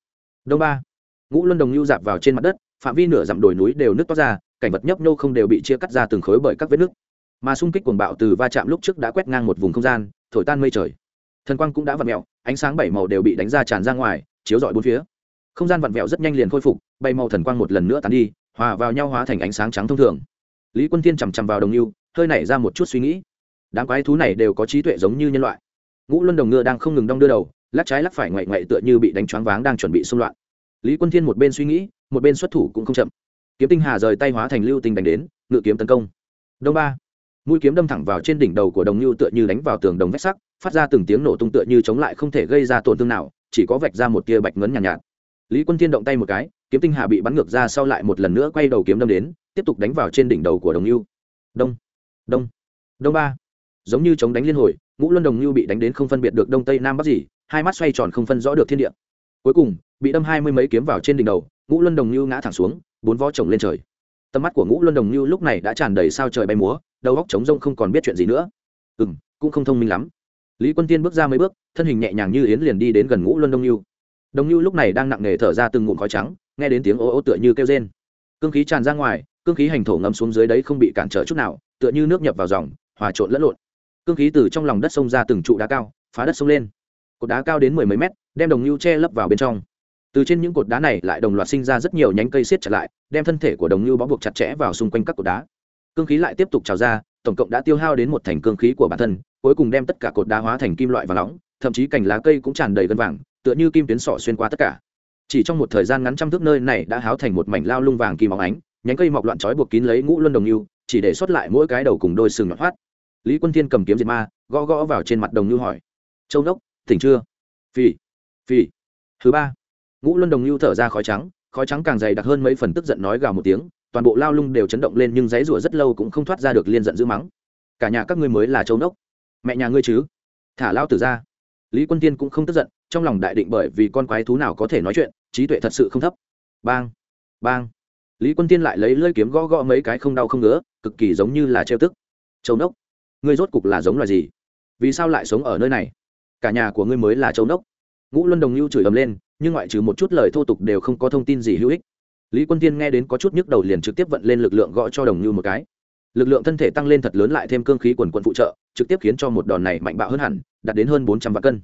Đông ba. Ngũ luân đồng lưu dạp vào trên mặt đất, phạm vi nửa dặm đồi núi đều nứt toát ra, cảnh vật nhấp nhô không đều bị chia cắt ra từng khối bởi các vết nứt mà xung kích cuồng bạo từ va chạm lúc trước đã quét ngang một vùng không gian, thổi tan mây trời. Thần quang cũng đã vặn mẹo ánh sáng bảy màu đều bị đánh ra tràn ra ngoài, chiếu rọi bốn phía. Không gian vặn vẹo rất nhanh liền khôi phục bay màu thần quang một lần nữa tán đi, hòa vào nhau hóa thành ánh sáng trắng thông thường. Lý quân tiên chằm chằm vào đồng lưu hơi nảy ra một chút suy nghĩ. Đám quái thú này đều có trí tuệ giống như nhân loại. Ngũ luân đồng ngựa đang không ngừng đong đưa đầu lắc trái lắc phải ngoại ngoại tựa như bị đánh choáng váng đang chuẩn bị xung loạn. Lý quân thiên một bên suy nghĩ, một bên xuất thủ cũng không chậm. Kiếm tinh hà rời tay hóa thành lưu tinh đánh đến, ngự kiếm tấn công. Đông ba mũi kiếm đâm thẳng vào trên đỉnh đầu của đồng nhu tựa như đánh vào tường đồng vách sắc phát ra từng tiếng nổ tung tựa như chống lại không thể gây ra tổn thương nào chỉ có vạch ra một tia bạch ngấn nhàn nhạt, nhạt. Lý quân thiên động tay một cái kiếm tinh hà bị bắn ngược ra sau lại một lần nữa quay đầu kiếm đâm đến tiếp tục đánh vào trên đỉnh đầu của đồng nhu đông đông đông ba. Giống như chống đánh liên hồi ngũ luân đồng nhu bị đánh đến không phân biệt được đông tây nam bắc gì hai mắt xoay tròn không phân rõ được thiên địa. Cuối cùng bị đâm hai mươi mấy kiếm vào trên đỉnh đầu ngũ luân đồng nhu ngã thẳng xuống bốn vó chồng lên trời. Tầm mắt của ngũ luân đồng nhu lúc này đã tràn đầy sao trời bay múa đầu góc trống rông không còn biết chuyện gì nữa. Ừ m cũng không thông minh lắm. Lý quân tiên bước ra mấy bước, thân hình nhẹ nhàng như yến liền đi đến gần ngũ luân đông lưu Đông lưu lúc này đang nặng nề thở ra từng ngụm khói trắng, nghe đến tiếng ô ô tựa như kêu rên. Cương khí tràn ra ngoài, cương khí hành thổ ngầm xuống dưới đấy không bị cản trở chút nào, tựa như nước nhập vào dòng, hòa trộn lẫn lộn. Cương khí từ trong lòng đất sông ra từng trụ đá cao, phá đất sông lên. Cột đá cao đến mười mấy mét, đem đồng lưu che lấp vào bên trong. Từ trên những cột đá này lại đồng loạt sinh ra rất nhiều nhánh cây xiết chặt lại, đem thân thể của đồng lưu bó buộc chặt chẽ vào xung quanh các cột đá cương khí lại tiếp tục trào ra, tổng cộng đã tiêu hao đến một thành cương khí của bản thân, cuối cùng đem tất cả cột đá hóa thành kim loại và nóng, thậm chí cành lá cây cũng tràn đầy gân vàng, tựa như kim tuyến sỏ xuyên qua tất cả. Chỉ trong một thời gian ngắn trăm thước nơi này đã háo thành một mảnh lao lung vàng kim óng ánh, nhánh cây mọc loạn trói buộc kín lấy ngũ luân đồng lưu, chỉ để xuất lại mỗi cái đầu cùng đôi sừng nhọn hoắt. Lý quân thiên cầm kiếm diệt ma, gõ gõ vào trên mặt đồng lưu hỏi. Châu đốc, tỉnh chưa? Phì phì. Thứ ba, ngũ luân đồng lưu thở ra khói trắng khói trắng càng dày đặc hơn mấy phần tức giận nói gào một tiếng toàn bộ lao lung đều chấn động lên nhưng dãy rủa rất lâu cũng không thoát ra được liên giận dữ mắng. Cả nhà các ngươi mới là châu nốc. Mẹ nhà ngươi chứ? Thả lao tử ra. Lý quân tiên cũng không tức giận, trong lòng đại định bởi vì con quái thú nào có thể nói chuyện, trí tuệ thật sự không thấp. Bang bang. Lý quân tiên lại lấy lơi kiếm gõ gõ mấy cái không đau không ngứa, cực kỳ giống như là trêu tức. Châu nốc, ngươi rốt cục là giống loài gì? Vì sao lại sống ở nơi này? Cả nhà của ngươi mới là châu nốc. Ngũ luân đồng lưu chửi ầm lên, nhưng ngoại trừ một chút lời thô tục đều không có thông tin gì hữu ích lý quân tiên nghe đến có chút nhức đầu liền trực tiếp vận lên lực lượng gõ cho đồng như một cái. Lực lượng thân thể tăng lên thật lớn lại thêm cương khí quần quận phụ trợ, trực tiếp khiến cho một đòn này mạnh bạo hơn hẳn, đạt đến hơn bốn trăm vạn cân.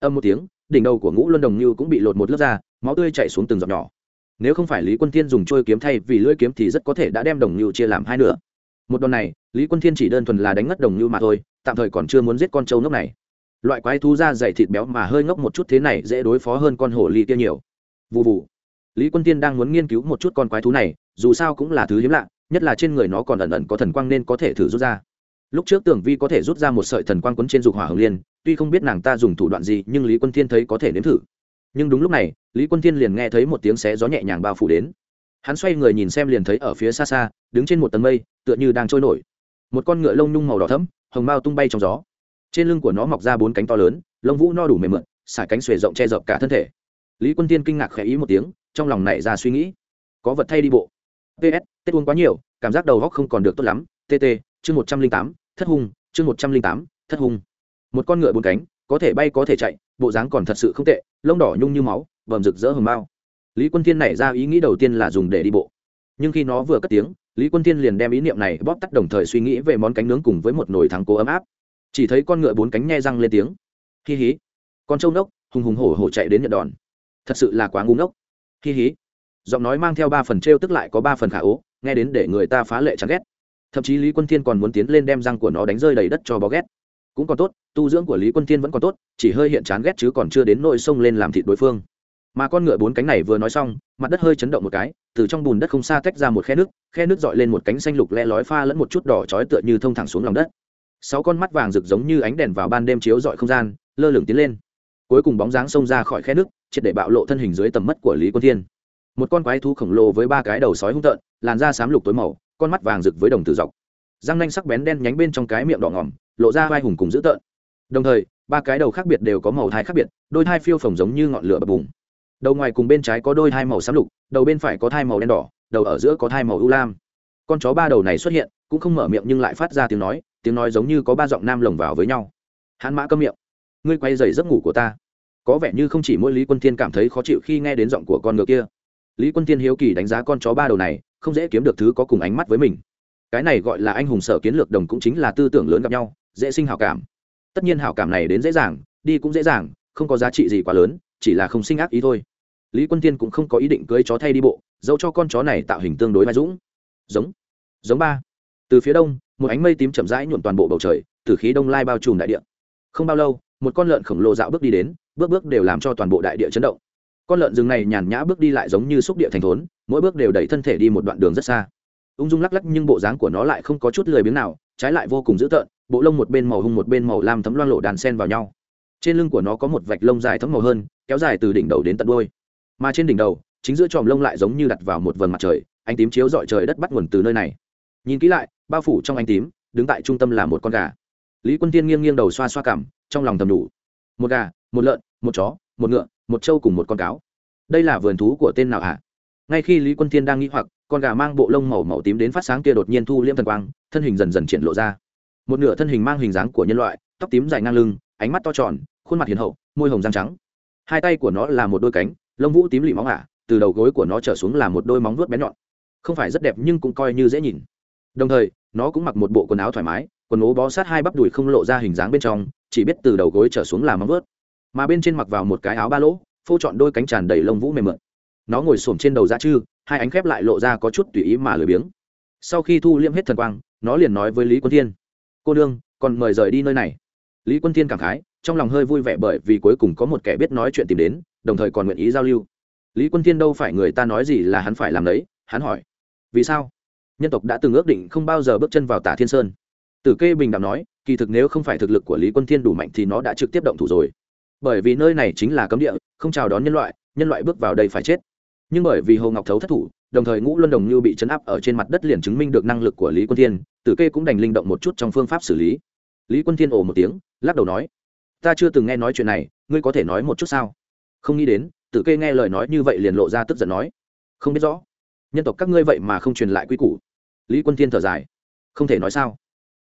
Âm một tiếng, đỉnh đầu của ngũ luân đồng như cũng bị lột một lớp da, máu tươi chảy xuống từng giọt nhỏ. Nếu không phải lý quân thiên dùng trôi kiếm thay vì lưỡi kiếm thì rất có thể đã đem đồng như chia làm hai nửa. Một đòn này, lý quân thiên chỉ đơn thuần là đánh ngất đồng như mà thôi, tạm thời còn chưa muốn giết con trâu ngốc này. Loại quái thú da dày thịt béo mà hơi ngốc một chút thế này dễ đối phó hơn con hổ ly kia nhiều. Vụ vụ lý quân tiên đang muốn nghiên cứu một chút con quái thú này, dù sao cũng là thứ hiếm lạ, nhất là trên người nó còn ẩn ẩn có thần quang nên có thể thử rút ra. Lúc trước tưởng vi có thể rút ra một sợi thần quang quấn trên dục hỏa hồng liên, tuy không biết nàng ta dùng thủ đoạn gì, nhưng lý quân thiên thấy có thể nếm thử. Nhưng đúng lúc này, lý quân thiên liền nghe thấy một tiếng xé gió nhẹ nhàng bao phủ đến. Hắn xoay người nhìn xem liền thấy ở phía xa xa, đứng trên một tầng mây, tựa như đang trôi nổi. Một con ngựa lông nhung màu đỏ thẫm, hồng mao tung bay trong gió. Trên lưng của nó mọc ra bốn cánh to lớn, lông vũ no đủ mềm mượn xả cánh xuề rộng che rộng cả thân thể lý quân tiên kinh ngạc khẽ ý một tiếng, trong lòng nảy ra suy nghĩ. Có vật thay đi bộ. Ps tết uống quá nhiều, cảm giác đầu góc không còn được tốt lắm. Tt chương một trăm linh tám, thất hung, chương một trăm linh tám, thất hung. Một con ngựa bốn cánh, có thể bay có thể chạy, bộ dáng còn thật sự không tệ, lông đỏ nhung như máu vầm rực rỡ hầm bao. Lý quân thiên nảy ra ý nghĩ đầu tiên là dùng để đi bộ. Nhưng khi nó vừa cất tiếng, lý quân thiên liền đem ý niệm này bóp tắt đồng thời suy nghĩ về món cánh nướng cùng với một nồi thắng cố ấm áp. Chỉ thấy con ngựa bốn cánh nhe răng lên tiếng. Hi hí. Con trâu nốc, hùng hùng hổ hổ chạy đến nhận đòn thật sự là quá ngu ngốc. Hi hí giọng nói mang theo ba phần t r e o tức lại có ba phần khả ố, nghe đến để người ta phá lệ chán ghét. Thậm chí lý quân thiên còn muốn tiến lên đem răng của nó đánh rơi đầy đất cho bó ghét. Cũng còn tốt, tu dưỡng của lý quân thiên vẫn còn tốt, chỉ hơi hiện chán ghét chứ còn chưa đến nỗi sông lên làm thịt đối phương. Mà con ngựa bốn cánh này vừa nói xong, mặt đất hơi chấn động một cái, từ trong bùn đất không xa tách ra một khe nước khe nước dọi lên một cánh xanh lục le lói pha lẫn một chút đỏ trói tựa như thông thẳng xuống lòng đất. Sáu con mắt vàng rực giống như ánh đèn vào ban đêm chiếu dọi không gian, lơ lửng tiến lên. Cuối cùng bóng dáng xông ra khỏi khe nước triệt để bạo lộ thân hình dưới tầm mắt của lý quân thiên. Một con quái thú khổng lồ với ba cái đầu sói hung tợn, làn da xám lục tối màu, con mắt vàng rực với đồng tử dọc. Răng nanh sắc bén đen nhánh bên trong cái miệng đỏ ngỏm, lộ ra vai hùng cùng dữ tợn. Đồng thời, ba cái đầu khác biệt đều có màu thai khác biệt, đôi thai phiêu phồng giống như ngọn lửa bập bùng. Đầu ngoài cùng bên trái có đôi thai màu xám lục, đầu bên phải có thai màu đen đỏ, đầu ở giữa có thai màu ưu lam. Con chó ba đầu này xuất hiện, cũng không mở miệng nhưng lại phát ra tiếng nói tiếng nói giống như có ba giọng nam lồng vào với nhau. Hãn mã câm miệng. Ngươi quay dày giấc ngủ của ta có vẻ như không chỉ mỗi lý quân thiên cảm thấy khó chịu khi nghe đến giọng của con ngựa kia. Lý quân thiên hiếu kỳ đánh giá con chó ba đầu này, không dễ kiếm được thứ có cùng ánh mắt với mình. Cái này gọi là anh hùng sở kiến lược đồng cũng chính là tư tưởng lớn gặp nhau, dễ sinh hảo cảm. Tất nhiên hảo cảm này đến dễ dàng, đi cũng dễ dàng, không có giá trị gì quá lớn, chỉ là không sinh ác ý thôi. Lý quân tiên cũng không có ý định cưới chó thay đi bộ, dẫu cho con chó này tạo hình tương đối vai dũng. Giống giống ba. Từ phía đông, một ánh mây tím chậm rãi nhuộm toàn bộ bầu trời, từ khí đông lai bao trùm đại địa. Không bao lâu một con lợn khổng lồ dạo bước đi đến, bước bước đều làm cho toàn bộ đại địa chấn động. Con lợn rừng này nhàn nhã bước đi lại giống như xúc địa thành thốn, mỗi bước đều đẩy thân thể đi một đoạn đường rất xa. Ung dung lắc lắc nhưng bộ dáng của nó lại không có chút lười biếng nào, trái lại vô cùng dữ tợn, bộ lông một bên màu hung một bên màu lam thấm loang lộ đàn sen vào nhau. Trên lưng của nó có một vạch lông dài thấm màu hơn, kéo dài từ đỉnh đầu đến tận đuôi. Mà trên đỉnh đầu, chính giữa tròm lông lại giống như đặt vào một vầng mặt trời, ánh tím chiếu dọi trời đất bắt nguồn từ nơi này. Nhìn kỹ lại, bao phủ trong ánh tím, đứng tại trung tâm là một con gà lý quân tiên nghiêng nghiêng đầu xoa xoa cảm, trong lòng thầm đủ. Một gà, một lợn, một chó, một ngựa, một trâu cùng một con cáo. Đây là vườn thú của tên nào hả? Ngay khi lý quân tiên đang nghĩ hoặc, con gà mang bộ lông màu màu tím đến phát sáng kia đột nhiên thu liêm thần quang, thân hình dần dần triển lộ ra. Một nửa thân hình mang hình dáng của nhân loại, tóc tím dài ngang lưng, ánh mắt to tròn, khuôn mặt hiền hậu, môi hồng răng trắng. Hai tay của nó là một đôi cánh, lông vũ tím lị móng ả, từ đầu gối của nó trở xuống là một đôi móng vuốt bén nhọn. Không phải rất đẹp nhưng cũng coi như dễ nhìn. Đồng thời, nó cũng mặc một bộ quần áo thoải mái quần ố bó sát hai bắp đùi không lộ ra hình dáng bên trong, chỉ biết từ đầu gối trở xuống là móng vớt mà bên trên mặc vào một cái áo ba lỗ, phô chọn đôi cánh tràn đầy lông vũ mềm mượn nó ngồi xổm trên đầu da chư, hai ánh khép lại lộ ra có chút tùy ý mà lười biếng. Sau khi thu liêm hết thần quang, nó liền nói với lý quân thiên, cô đương còn mời rời đi nơi này. Lý quân thiên cảm khái, trong lòng hơi vui vẻ bởi vì cuối cùng có một kẻ biết nói chuyện tìm đến, đồng thời còn nguyện ý giao lưu. Lý quân thiên đâu phải người ta nói gì là hắn phải làm đấy, hắn hỏi, vì sao? Nhân tộc đã từng ước định không bao giờ bước chân vào tả thiên sơn tử kê bình đạm nói, kỳ thực nếu không phải thực lực của lý quân thiên đủ mạnh thì nó đã trực tiếp động thủ rồi. Bởi vì nơi này chính là cấm địa, không chào đón nhân loại nhân loại bước vào đây phải chết. Nhưng bởi vì hồ ngọc thấu thất thủ, đồng thời ngũ luân đồng như bị chấn áp ở trên mặt đất liền chứng minh được năng lực của lý quân thiên, tử kê cũng đành linh động một chút trong phương pháp xử lý. Lý quân thiên ồ một tiếng, lắc đầu nói, ta chưa từng nghe nói chuyện này, ngươi có thể nói một chút sao? Không nghĩ đến, tử kê nghe lời nói như vậy liền lộ ra tức giận nói, không biết rõ. Nhân tộc các ngươi vậy mà không truyền lại quy củ. Lý quân thiên thở dài, không thể nói sao?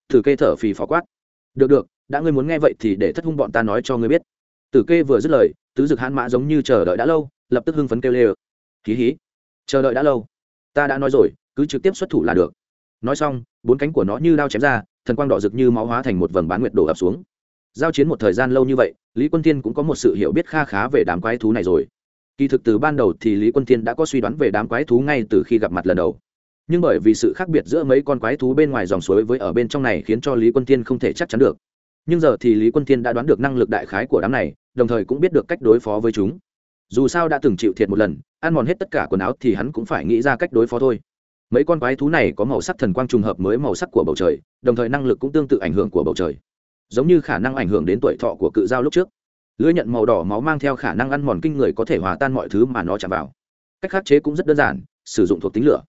Tử kê thở phì phò quát. Được được, đã ngươi muốn nghe vậy thì để thất hung bọn ta nói cho ngươi biết. Tử kê vừa dứt lời, tứ dực hãn mã giống như chờ đợi đã lâu, lập tức hưng phấn kêu lên. ơ hí hí, chờ đợi đã lâu. Ta đã nói rồi, cứ trực tiếp xuất thủ là được. Nói xong, bốn cánh của nó như đao chém ra, thần quang đỏ rực như máu hóa thành một vầng bán nguyệt đổ ập xuống. Giao chiến một thời gian lâu như vậy, lý quân thiên cũng có một sự hiểu biết kha khá về đám quái thú này rồi. Kỳ thực từ ban đầu thì lý quân thiên đã có suy đoán về đám quái thú ngay từ khi gặp mặt lần đầu nhưng bởi vì sự khác biệt giữa mấy con quái thú bên ngoài dòng suối với ở bên trong này khiến cho lý quân thiên không thể chắc chắn được. Nhưng giờ thì lý quân thiên đã đoán được năng lực đại khái của đám này, đồng thời cũng biết được cách đối phó với chúng. Dù sao đã từng chịu thiệt một lần, ăn mòn hết tất cả quần áo thì hắn cũng phải nghĩ ra cách đối phó thôi. Mấy con quái thú này có màu sắc thần quang trùng hợp mới màu sắc của bầu trời, đồng thời năng lực cũng tương tự ảnh hưởng của bầu trời. Giống như khả năng ảnh hưởng đến tuổi thọ của cự giao lúc trước. Lưỡi nhận màu đỏ máu mang theo khả năng ăn mòn kinh người có thể hòa tan mọi thứ mà nó chạm vào. Cách khắc chế cũng rất đơn giản, sử dụng thuộc tính lửa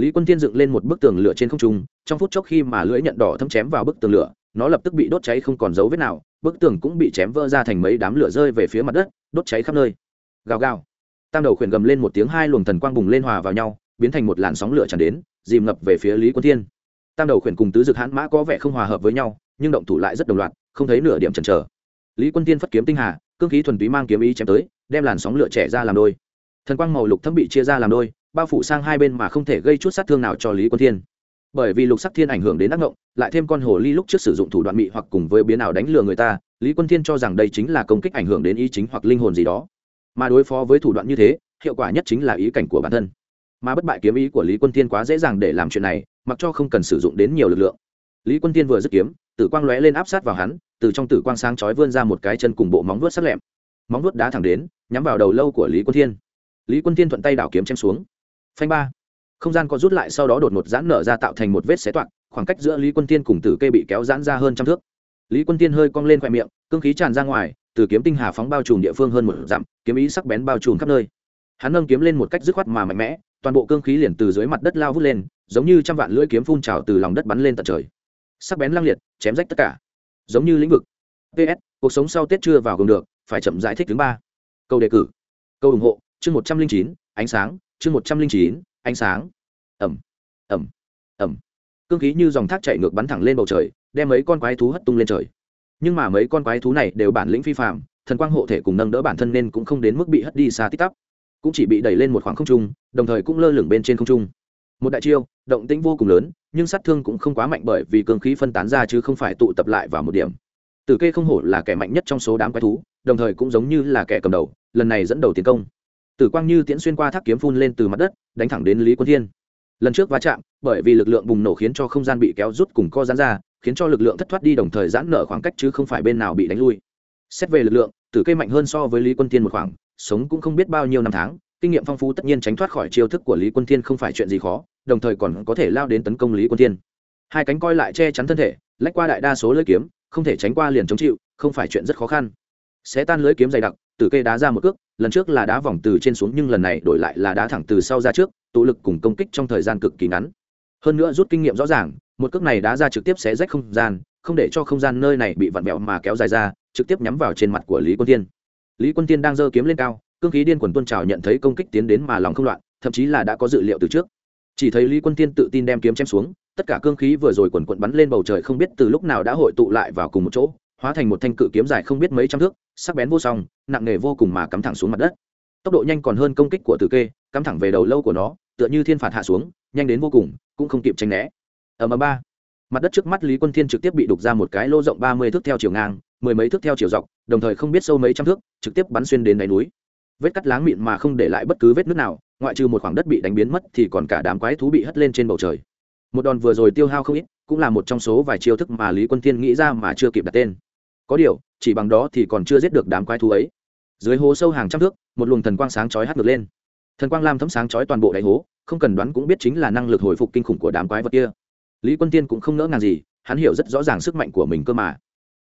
lý quân tiên dựng lên một bức tường lửa trên không trung, trong phút chốc khi mà lưỡi nhận đỏ thâm chém vào bức tường lửa, nó lập tức bị đốt cháy không còn dấu vết nào, bức tường cũng bị chém vỡ ra thành mấy đám lửa rơi về phía mặt đất, đốt cháy khắp nơi. Gào gào. Tam đầu khuyển gầm lên một tiếng, hai luồng thần quang bùng lên hòa vào nhau, biến thành một làn sóng lửa tràn đến, dìm ngập về phía lý quân thiên. Tam đầu khuyển cùng tứ dực hãn mã có vẻ không hòa hợp với nhau, nhưng động thủ lại rất đồng loạt, không thấy nửa điểm chần chờ. Lý quân tiên phất kiếm tinh hà, cương khí thuần túy mang kiếm ý chém tới, đem làn sóng lửa trẻ ra làm đôi. Thần quang màu lục thâm bị chia ra làm đôi bao phủ sang hai bên mà không thể gây chút sát thương nào cho lý quân thiên. Bởi vì lục sắc thiên ảnh hưởng đến ác ngộng, lại thêm con hồ ly lúc trước sử dụng thủ đoạn mị hoặc cùng với biến ảo đánh lừa người ta, lý quân thiên cho rằng đây chính là công kích ảnh hưởng đến ý chính hoặc linh hồn gì đó. Mà đối phó với thủ đoạn như thế, hiệu quả nhất chính là ý cảnh của bản thân. Mà bất bại kiếm ý của lý quân Thiên quá dễ dàng để làm chuyện này, mặc cho không cần sử dụng đến nhiều lực lượng. Lý quân Thiên vừa dứt kiếm, tử quang lóe lên áp sát vào hắn, từ trong tử quang sáng chói vươn ra một cái chân cùng bộ móng vuốt sắc lẹm. Móng vuốt đá thẳng đến, nhắm vào đầu lâu của lý quân thiên. Lý quân thiên thuận tay đảo kiếm chém xuống phanh ba. Không gian có rút lại sau đó đột ngột giãn nở ra tạo thành một vết xé toạc, khoảng cách giữa lý quân thiên cùng tử Kê bị kéo giãn ra hơn trăm thước. Lý quân thiên hơi cong lên khoe miệng, cương khí tràn ra ngoài, từ kiếm tinh hà phóng bao trùm địa phương hơn một dặm, kiếm ý sắc bén bao trùm khắp nơi. Hắn nâng kiếm lên một cách dứt khoát mà mạnh mẽ, toàn bộ cương khí liền từ dưới mặt đất lao vút lên, giống như trăm vạn lưỡi kiếm phun trào từ lòng đất bắn lên tận trời. Sắc bén lăng liệt, chém rách tất cả. Giống như lĩnh vực. Ps cuộc sống sau tết chưa vào gồm được, phải chậm giải thích thứ ba. Câu đề cử. Câu ủng hộ, chương một trăm linh chín, ánh sáng chương một trăm linh chín, ánh sáng. Ẩm ẩm ẩm. Cương khí như dòng thác chạy ngược bắn thẳng lên bầu trời, đem mấy con quái thú hất tung lên trời. Nhưng mà mấy con quái thú này đều bản lĩnh phi phạm thần quang hộ thể cùng nâng đỡ bản thân nên cũng không đến mức bị hất đi xa tích tắp. Cũng chỉ bị đẩy lên một khoảng không trung, đồng thời cũng lơ lửng bên trên không trung. Một đại chiêu, động tĩnh vô cùng lớn, nhưng sát thương cũng không quá mạnh bởi vì cương khí phân tán ra chứ không phải tụ tập lại vào một điểm. Tử kê không hổ là kẻ mạnh nhất trong số đám quái thú, đồng thời cũng giống như là kẻ cầm đầu, lần này dẫn đầu tiến công tử quang như tiễn xuyên qua thác kiếm phun lên từ mặt đất, đánh thẳng đến lý quân thiên. Lần trước va chạm, bởi vì lực lượng bùng nổ khiến cho không gian bị kéo rút cùng co giãn ra, khiến cho lực lượng thất thoát đi đồng thời giãn nở khoảng cách chứ không phải bên nào bị đánh lui. Xét về lực lượng, tử Cây mạnh hơn so với lý quân thiên một khoảng, sống cũng không biết bao nhiêu năm tháng, kinh nghiệm phong phú tất nhiên tránh thoát khỏi chiêu thức của lý quân thiên không phải chuyện gì khó, đồng thời còn có thể lao đến tấn công lý quân thiên. Hai cánh coi lại che chắn thân thể, lách qua đại đa số lưỡi kiếm, không thể tránh qua liền chống chịu, không phải chuyện rất khó khăn. Sẽ tan lưỡi kiếm dày đặc, tử Cây đá ra một cước lần trước là đá vòng từ trên xuống nhưng lần này đổi lại là đá thẳng từ sau ra trước, tụ lực cùng công kích trong thời gian cực kỳ ngắn. Hơn nữa rút kinh nghiệm rõ ràng, một cước này đá ra trực tiếp sẽ rách không gian, không để cho không gian nơi này bị vặn vẹo mà kéo dài ra, trực tiếp nhắm vào trên mặt của lý quân tiên lý quân tiên đang giơ kiếm lên cao, cương khí điên quần tuôn trào nhận thấy công kích tiến đến mà lòng không loạn, thậm chí là đã có dự liệu từ trước. Chỉ thấy lý quân tiên tự tin đem kiếm chém xuống, tất cả cương khí vừa rồi quần quận bắn lên bầu trời không biết từ lúc nào đã hội tụ lại vào cùng một chỗ hóa thành một thanh cự kiếm dài không biết mấy trăm thước, sắc bén vô song, nặng nề vô cùng mà cắm thẳng xuống mặt đất. Tốc độ nhanh còn hơn công kích của tử kê, cắm thẳng về đầu lâu của nó, tựa như thiên phạt hạ xuống, nhanh đến vô cùng, cũng không kịp tranh né. Ở mờ ba. Mặt đất trước mắt lý quân thiên trực tiếp bị đục ra một cái lô rộng ba mươi thước theo chiều ngang, mười mấy thước theo chiều dọc, đồng thời không biết sâu mấy trăm thước, trực tiếp bắn xuyên đến đáy núi. Vết cắt láng mịn mà không để lại bất cứ vết nước nào, ngoại trừ một khoảng đất bị đánh biến mất thì còn cả đám quái thú bị hất lên trên bầu trời. Một đòn vừa rồi tiêu hao không ít, cũng là một trong số vài chiêu thức mà lý quân thiên nghĩ ra mà chưa kịp đặt tên có điều, chỉ bằng đó thì còn chưa giết được đám quái thú ấy. Dưới hố sâu hàng trăm thước, một luồng thần quang sáng chói hắt ngược lên. Thần quang lam thấm sáng chói toàn bộ đại hố, không cần đoán cũng biết chính là năng lực hồi phục kinh khủng của đám quái vật kia. Lý quân tiên cũng không nỡ ngàng gì, hắn hiểu rất rõ ràng sức mạnh của mình cơ mà.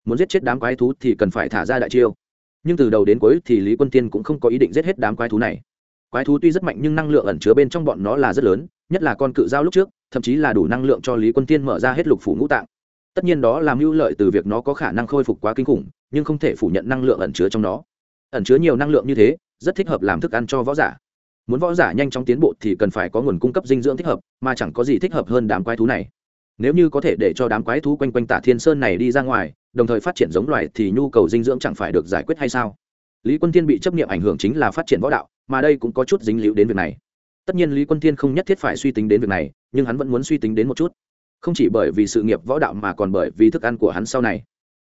Muốn giết chết đám quái thú thì cần phải thả ra đại chiêu. Nhưng từ đầu đến cuối thì lý quân tiên cũng không có ý định giết hết đám quái thú này. Quái thú tuy rất mạnh nhưng năng lượng ẩn chứa bên trong bọn nó là rất lớn, nhất là con cự dao lúc trước, thậm chí là đủ năng lượng cho lý quân tiên mở ra hết lục phủ ngũ tạng tất nhiên đó là mưu lợi từ việc nó có khả năng khôi phục quá kinh khủng, nhưng không thể phủ nhận năng lượng ẩn chứa trong nó. Ẩn chứa nhiều năng lượng như thế, rất thích hợp làm thức ăn cho võ giả. Muốn võ giả nhanh chóng tiến bộ thì cần phải có nguồn cung cấp dinh dưỡng thích hợp, mà chẳng có gì thích hợp hơn đám quái thú này. Nếu như có thể để cho đám quái thú quanh quanh tả thiên sơn này đi ra ngoài, đồng thời phát triển giống loài thì nhu cầu dinh dưỡng chẳng phải được giải quyết hay sao? Lý quân Thiên bị chấp nghiệm ảnh hưởng chính là phát triển võ đạo, mà đây cũng có chút dính líu đến việc này. Tất nhiên lý quân Thiên không nhất thiết phải suy tính đến việc này, nhưng hắn vẫn muốn suy tính đến một chút không chỉ bởi vì sự nghiệp võ đạo mà còn bởi vì thức ăn của hắn sau này.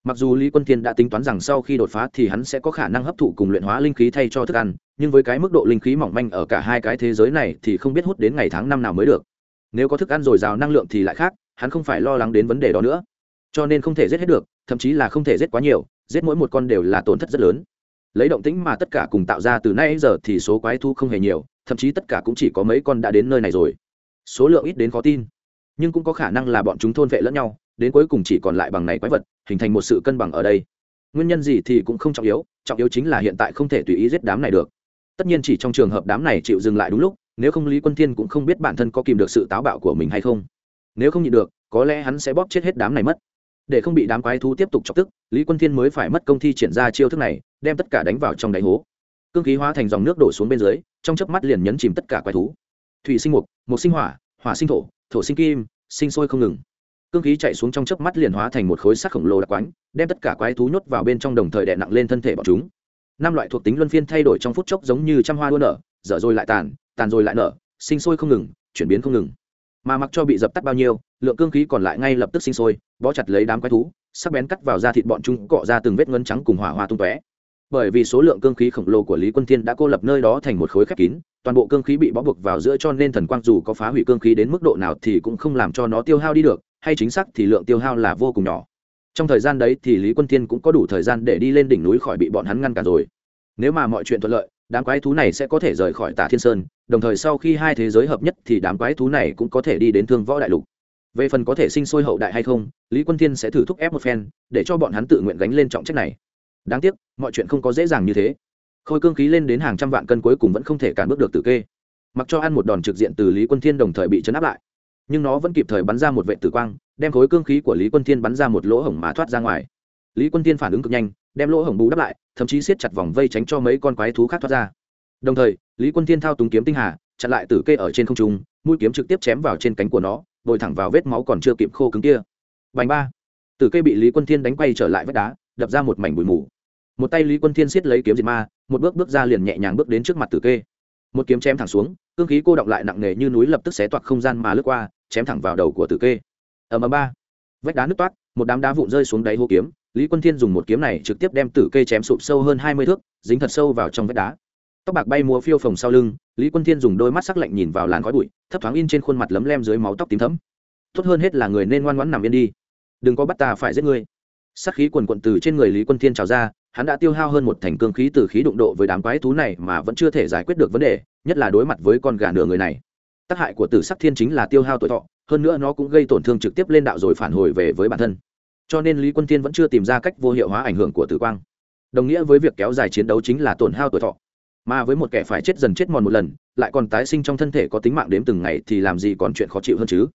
Mặc dù lý quân thiên đã tính toán rằng sau khi đột phá thì hắn sẽ có khả năng hấp thụ cùng luyện hóa linh khí thay cho thức ăn, nhưng với cái mức độ linh khí mỏng manh ở cả hai cái thế giới này thì không biết hút đến ngày tháng năm nào mới được. Nếu có thức ăn dồi dào năng lượng thì lại khác, hắn không phải lo lắng đến vấn đề đó nữa. Cho nên không thể giết hết được, thậm chí là không thể giết quá nhiều, giết mỗi một con đều là tổn thất rất lớn. Lấy động tĩnh mà tất cả cùng tạo ra từ nay giờ thì số quái thu không hề nhiều, thậm chí tất cả cũng chỉ có mấy con đã đến nơi này rồi. Số lượng ít đến khó tin nhưng cũng có khả năng là bọn chúng thôn vệ lẫn nhau, đến cuối cùng chỉ còn lại bằng này quái vật, hình thành một sự cân bằng ở đây. Nguyên nhân gì thì cũng không trọng yếu trọng yếu chính là hiện tại không thể tùy ý giết đám này được. Tất nhiên chỉ trong trường hợp đám này chịu dừng lại đúng lúc, nếu không lý quân thiên cũng không biết bản thân có kìm được sự táo bạo của mình hay không. Nếu không nhịn được, có lẽ hắn sẽ bóp chết hết đám này mất. Để không bị đám quái thú tiếp tục chọc tức, lý quân thiên mới phải mất công thi triển ra chiêu thức này, đem tất cả đánh vào trong đáy hố. Cương khí hóa thành dòng nước đổ xuống bên dưới, trong chớp mắt liền nhấn chìm tất cả quái thú. Thủy sinh mục mục sinh hỏa hỏa sinh thổ thổ sinh kim, sinh sôi không ngừng. Cương khí chạy xuống trong chớp mắt liền hóa thành một khối sắt khổng lồ đặc quánh, đem tất cả quái thú nhốt vào bên trong đồng thời đè nặng lên thân thể bọn chúng. Năm loại thuộc tính luân phiên thay đổi trong phút chốc giống như trăm hoa đua nở, dở rồi lại tàn tàn rồi lại nở, sinh sôi không ngừng, chuyển biến không ngừng. Mà mặc cho bị dập tắt bao nhiêu, lượng cương khí còn lại ngay lập tức sinh sôi, bó chặt lấy đám quái thú, sắc bén cắt vào da thịt bọn chúng, cọ ra từng vết ngân trắng cùng hỏa hoa tung tóe bởi vì số lượng cương khí khổng lồ của lý quân thiên đã cô lập nơi đó thành một khối khép kín, toàn bộ cương khí bị bó buộc vào giữa cho nên thần quang dù có phá hủy cương khí đến mức độ nào thì cũng không làm cho nó tiêu hao đi được, hay chính xác thì lượng tiêu hao là vô cùng nhỏ. Trong thời gian đấy thì lý quân thiên cũng có đủ thời gian để đi lên đỉnh núi khỏi bị bọn hắn ngăn cản rồi. Nếu mà mọi chuyện thuận lợi, đám quái thú này sẽ có thể rời khỏi tả thiên sơn, đồng thời sau khi hai thế giới hợp nhất thì đám quái thú này cũng có thể đi đến thương võ đại lục. Về phần có thể sinh sôi hậu đại hay không, lý quân thiên sẽ thử thúc ép một phen, để cho bọn hắn tự nguyện gánh lên trọng trách này đáng tiếc, mọi chuyện không có dễ dàng như thế. Khôi cương khí lên đến hàng trăm vạn cân cuối cùng vẫn không thể cản bước được tử kê. Mặc cho ăn một đòn trực diện từ lý quân thiên đồng thời bị chấn áp lại, nhưng nó vẫn kịp thời bắn ra một vệ tử quang, đem khối cương khí của lý quân thiên bắn ra một lỗ hổng mà thoát ra ngoài. Lý quân thiên phản ứng cực nhanh, đem lỗ hổng bù đắp lại, thậm chí siết chặt vòng vây tránh cho mấy con quái thú khác thoát ra. Đồng thời, lý quân thiên thao túng kiếm tinh hà, chặn lại tử kê ở trên không trung, mũi kiếm trực tiếp chém vào trên cánh của nó, bồi thẳng vào vết máu còn chưa kịp khô cứng kia. Bành ba. Tử Kê bị lý quân thiên đánh quay trở lại vách đá đập ra một mảnh bụi mù. Một tay lý quân thiên siết lấy kiếm diệt ma, một bước bước ra liền nhẹ nhàng bước đến trước mặt tử kê. Một kiếm chém thẳng xuống, cương khí cô động lại nặng nề như núi lập tức xé toạc không gian mà lướt qua, chém thẳng vào đầu của tử kê. Ầm ầm ba. Vách đá nứt toát một đám đá vụn rơi xuống đáy hô kiếm. Lý quân thiên dùng một kiếm này trực tiếp đem tử kê chém sụp sâu hơn hai mươi thước, dính thật sâu vào trong vách đá. Tóc bạc bay múa phiêu phồng sau lưng, lý quân thiên dùng đôi mắt sắc lạnh nhìn vào làn khói bụi, thấp thoáng in trên khuôn mặt lấm lem dưới máu tóc tím thấm tốt hơn hết là người nên ngoan ngoãn nằm yên đi. Đừng có bắt ta phải giết ngươi sắc khí quần quận từ trên người lý quân thiên trào ra, hắn đã tiêu hao hơn một thành cương khí từ khí đụng độ với đám quái thú này mà vẫn chưa thể giải quyết được vấn đề, nhất là đối mặt với con gà nửa người này. Tác hại của tử sắc thiên chính là tiêu hao tuổi thọ, hơn nữa nó cũng gây tổn thương trực tiếp lên đạo rồi phản hồi về với bản thân. Cho nên lý quân thiên vẫn chưa tìm ra cách vô hiệu hóa ảnh hưởng của tử quang. Đồng nghĩa với việc kéo dài chiến đấu chính là tổn hao tuổi thọ. Mà với một kẻ phải chết dần chết mòn một lần, lại còn tái sinh trong thân thể có tính mạng đếm từng ngày thì làm gì còn chuyện khó chịu hơn chứ?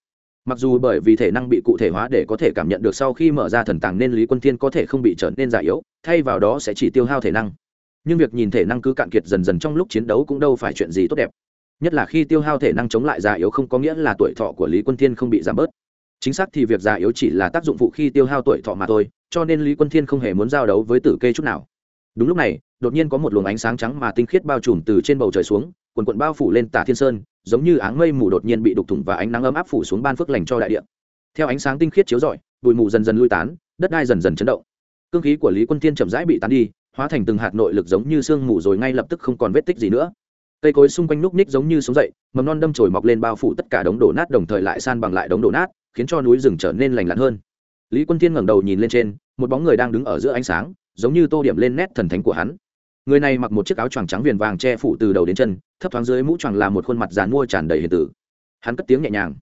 Mặc dù bởi vì thể năng bị cụ thể hóa để có thể cảm nhận được sau khi mở ra thần tàng nên lý quân thiên có thể không bị trở nên già yếu, thay vào đó sẽ chỉ tiêu hao thể năng. Nhưng việc nhìn thể năng cứ cạn kiệt dần dần trong lúc chiến đấu cũng đâu phải chuyện gì tốt đẹp. Nhất là khi tiêu hao thể năng chống lại già yếu không có nghĩa là tuổi thọ của lý quân thiên không bị giảm bớt. Chính xác thì việc già yếu chỉ là tác dụng phụ khi tiêu hao tuổi thọ mà thôi, cho nên lý quân thiên không hề muốn giao đấu với tử kê chút nào. Đúng lúc này, đột nhiên có một luồng ánh sáng trắng mà tinh khiết bao trùm từ trên bầu trời xuống, quần quận bao phủ lên tả thiên sơn giống như áng mây mù đột nhiên bị đục thủng và ánh nắng ấm áp phủ xuống ban phước lành cho đại địa. Theo ánh sáng tinh khiết chiếu rọi, bụi mù dần dần lui tán, đất đai dần dần chấn động. Cương khí của lý quân thiên chậm rãi bị tán đi, hóa thành từng hạt nội lực giống như sương mù rồi ngay lập tức không còn vết tích gì nữa. Cây cối xung quanh núc ních giống như sống dậy, mầm non đâm chồi mọc lên bao phủ tất cả đống đổ nát đồng thời lại san bằng lại đống đổ nát, khiến cho núi rừng trở nên lành lặn hơn. Lý quân thiên ngẩng đầu nhìn lên trên, một bóng người đang đứng ở giữa ánh sáng, giống như tô điểm lên nét thần thánh của hắn người này mặc một chiếc áo choàng trắng viền vàng che phủ từ đầu đến chân, thấp thoáng dưới mũ choàng là một khuôn mặt dàn mua tràn đầy hiền tử. Hắn cất tiếng nhẹ nhàng.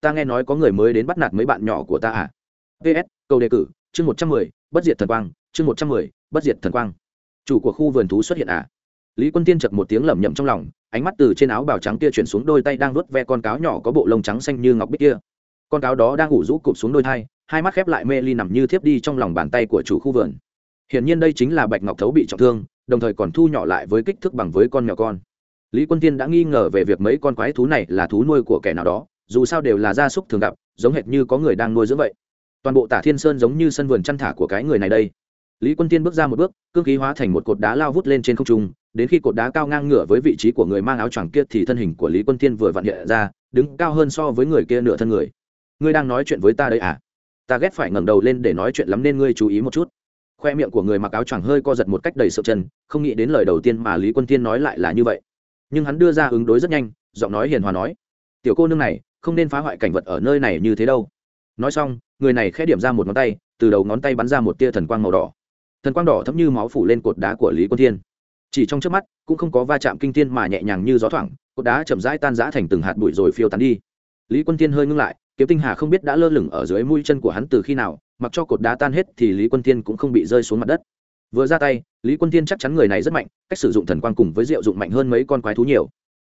Ta nghe nói có người mới đến bắt nạt mấy bạn nhỏ của ta à? Ps câu đề cử, chương một trăm mười, bất diệt thần quang, chương một trăm mười, bất diệt thần quang. Chủ của khu vườn thú xuất hiện à? Lý quân tiên chật một tiếng lẩm nhẩm trong lòng, ánh mắt từ trên áo bào trắng kia chuyển xuống đôi tay đang đốt ve con cáo nhỏ có bộ lông trắng xanh như ngọc bích kia. Con cáo đó đang ngủ rũ cụp xuống đôi thai, hai mắt khép lại mê ly nằm như thiếp đi trong lòng bàn tay của chủ khu vườn. Hiển nhiên đây chính là bạch ngọc thấu bị trọng thương đồng thời còn thu nhỏ lại với kích thước bằng với con mèo con. Lý quân tiên đã nghi ngờ về việc mấy con quái thú này là thú nuôi của kẻ nào đó, dù sao đều là gia súc thường gặp, giống hệt như có người đang nuôi dưỡng vậy. Toàn bộ tả thiên sơn giống như sân vườn chăn thả của cái người này đây. Lý quân tiên bước ra một bước, cương khí hóa thành một cột đá lao vút lên trên không trung, đến khi cột đá cao ngang ngửa với vị trí của người mang áo choàng kia thì thân hình của lý quân tiên vừa vặn hiện ra, đứng cao hơn so với người kia nửa thân người. Ngươi đang nói chuyện với ta đây à? Ta ghét phải ngẩng đầu lên để nói chuyện lắm nên ngươi chú ý một chút khoe miệng của người mặc áo choàng hơi co giật một cách đầy sợ chân, không nghĩ đến lời đầu tiên mà lý quân tiên nói lại là như vậy. Nhưng hắn đưa ra ứng đối rất nhanh, giọng nói hiền hòa nói, tiểu cô nương này, không nên phá hoại cảnh vật ở nơi này như thế đâu. Nói xong, người này khẽ điểm ra một ngón tay, từ đầu ngón tay bắn ra một tia thần quang màu đỏ. Thần quang đỏ thấm như máu phủ lên cột đá của lý quân thiên. Chỉ trong trước mắt, cũng không có va chạm kinh tiên mà nhẹ nhàng như gió thoảng, cột đá chậm rãi tan rã thành từng hạt bụi rồi phiêu tán đi. Lý quân thiên hơi ngưng lại, kiếm tinh hà không biết đã lơ lửng ở dưới mũi chân của hắn từ khi nào mặc cho cột đá tan hết thì lý quân thiên cũng không bị rơi xuống mặt đất. Vừa ra tay, lý quân thiên chắc chắn người này rất mạnh, cách sử dụng thần quang cùng với diệu dụng mạnh hơn mấy con quái thú nhiều.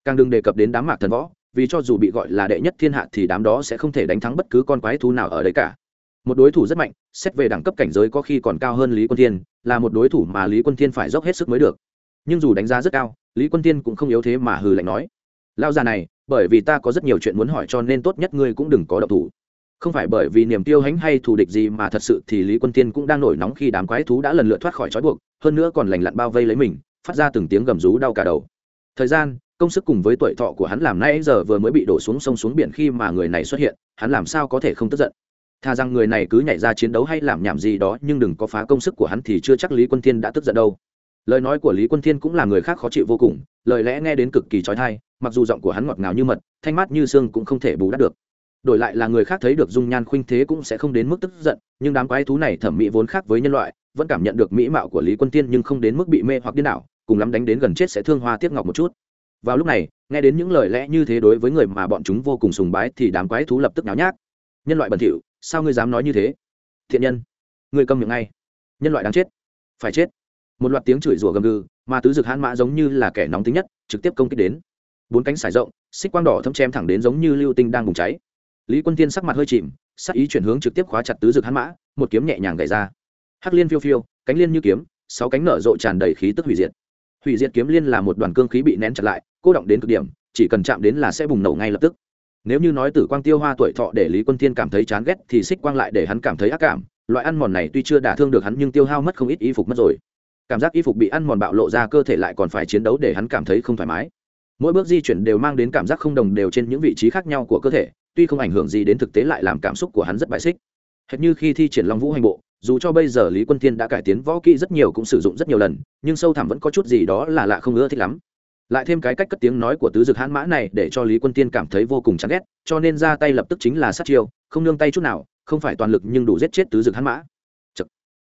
Càng đừng đề cập đến đám mạc thần võ, vì cho dù bị gọi là đệ nhất thiên hạ thì đám đó sẽ không thể đánh thắng bất cứ con quái thú nào ở đấy cả. Một đối thủ rất mạnh, xét về đẳng cấp cảnh giới có khi còn cao hơn lý quân thiên, là một đối thủ mà lý quân thiên phải dốc hết sức mới được. Nhưng dù đánh giá rất cao, lý quân thiên cũng không yếu thế mà hừ lạnh nói lao già này, bởi vì ta có rất nhiều chuyện muốn hỏi cho nên tốt nhất ngươi cũng đừng có động thủ không phải bởi vì niềm tiêu hãnh hay thù địch gì mà thật sự thì lý quân tiên cũng đang nổi nóng khi đám quái thú đã lần lượt thoát khỏi trói buộc, hơn nữa còn lành lặn bao vây lấy mình, phát ra từng tiếng gầm rú đau cả đầu. Thời gian, công sức cùng với tuổi thọ của hắn làm nay giờ vừa mới bị đổ xuống sông xuống biển khi mà người này xuất hiện, hắn làm sao có thể không tức giận? Thà rằng người này cứ nhảy ra chiến đấu hay làm nhảm gì đó, nhưng đừng có phá công sức của hắn thì chưa chắc lý quân thiên đã tức giận đâu. Lời nói của lý quân thiên cũng là người khác khó chịu vô cùng, lời lẽ nghe đến cực kỳ trói thai, mặc dù giọng của hắn ngọt ngào như mật, thanh mát như xương cũng không thể bù đắp được đổi lại là người khác thấy được dung nhan khuynh thế cũng sẽ không đến mức tức giận, nhưng đám quái thú này thẩm mỹ vốn khác với nhân loại, vẫn cảm nhận được mỹ mạo của lý quân tiên nhưng không đến mức bị mê hoặc điên đảo, cùng lắm đánh đến gần chết sẽ thương hoa tiếc ngọc một chút. Vào lúc này, nghe đến những lời lẽ như thế đối với người mà bọn chúng vô cùng sùng bái thì đám quái thú lập tức náo nhác. Nhân loại bẩn thỉu, sao ngươi dám nói như thế? Thiện nhân, ngươi câm miệng ngay. Nhân loại đáng chết, phải chết. Một loạt tiếng chửi rủa gầm gừ, mà tứ dực hãn mã giống như là kẻ nóng tính nhất, trực tiếp công kích đến. Bốn cánh sải rộng, xích quang đỏ thâm chém thẳng đến giống như lưu tinh đang bùng cháy lý quân tiên sắc mặt hơi chìm, sắc ý chuyển hướng trực tiếp khóa chặt tứ dực hắn mã, một kiếm nhẹ nhàng gậy ra. Hắc liên phiêu phiêu, cánh liên như kiếm, sáu cánh nở rộ tràn đầy khí tức hủy diệt. Hủy diệt kiếm liên là một đoàn cương khí bị nén chặt lại, cô động đến cực điểm, chỉ cần chạm đến là sẽ bùng nổ ngay lập tức. Nếu như nói tử quang tiêu hoa tuổi thọ để lý quân thiên cảm thấy chán ghét thì xích quang lại để hắn cảm thấy ác cảm. Loại ăn mòn này tuy chưa đả thương được hắn nhưng tiêu hao mất không ít y phục mất rồi. Cảm giác y phục bị ăn mòn bạo lộ ra cơ thể lại còn phải chiến đấu để hắn cảm thấy không thoải mái. Mỗi bước di chuyển đều mang đến cảm giác không đồng đều trên những vị trí khác nhau của cơ thể tuy không ảnh hưởng gì đến thực tế lại làm cảm xúc của hắn rất bài xích. Hệt như khi thi triển long vũ hành bộ, dù cho bây giờ lý quân thiên đã cải tiến võ kỹ rất nhiều cũng sử dụng rất nhiều lần, nhưng sâu thẳm vẫn có chút gì đó là lạ không ưa thích lắm. Lại thêm cái cách cất tiếng nói của tứ dực hãn mã này để cho lý quân tiên cảm thấy vô cùng chán ghét, cho nên ra tay lập tức chính là sát chiêu, không nương tay chút nào, không phải toàn lực nhưng đủ giết chết tứ dực hãn mã. Chật.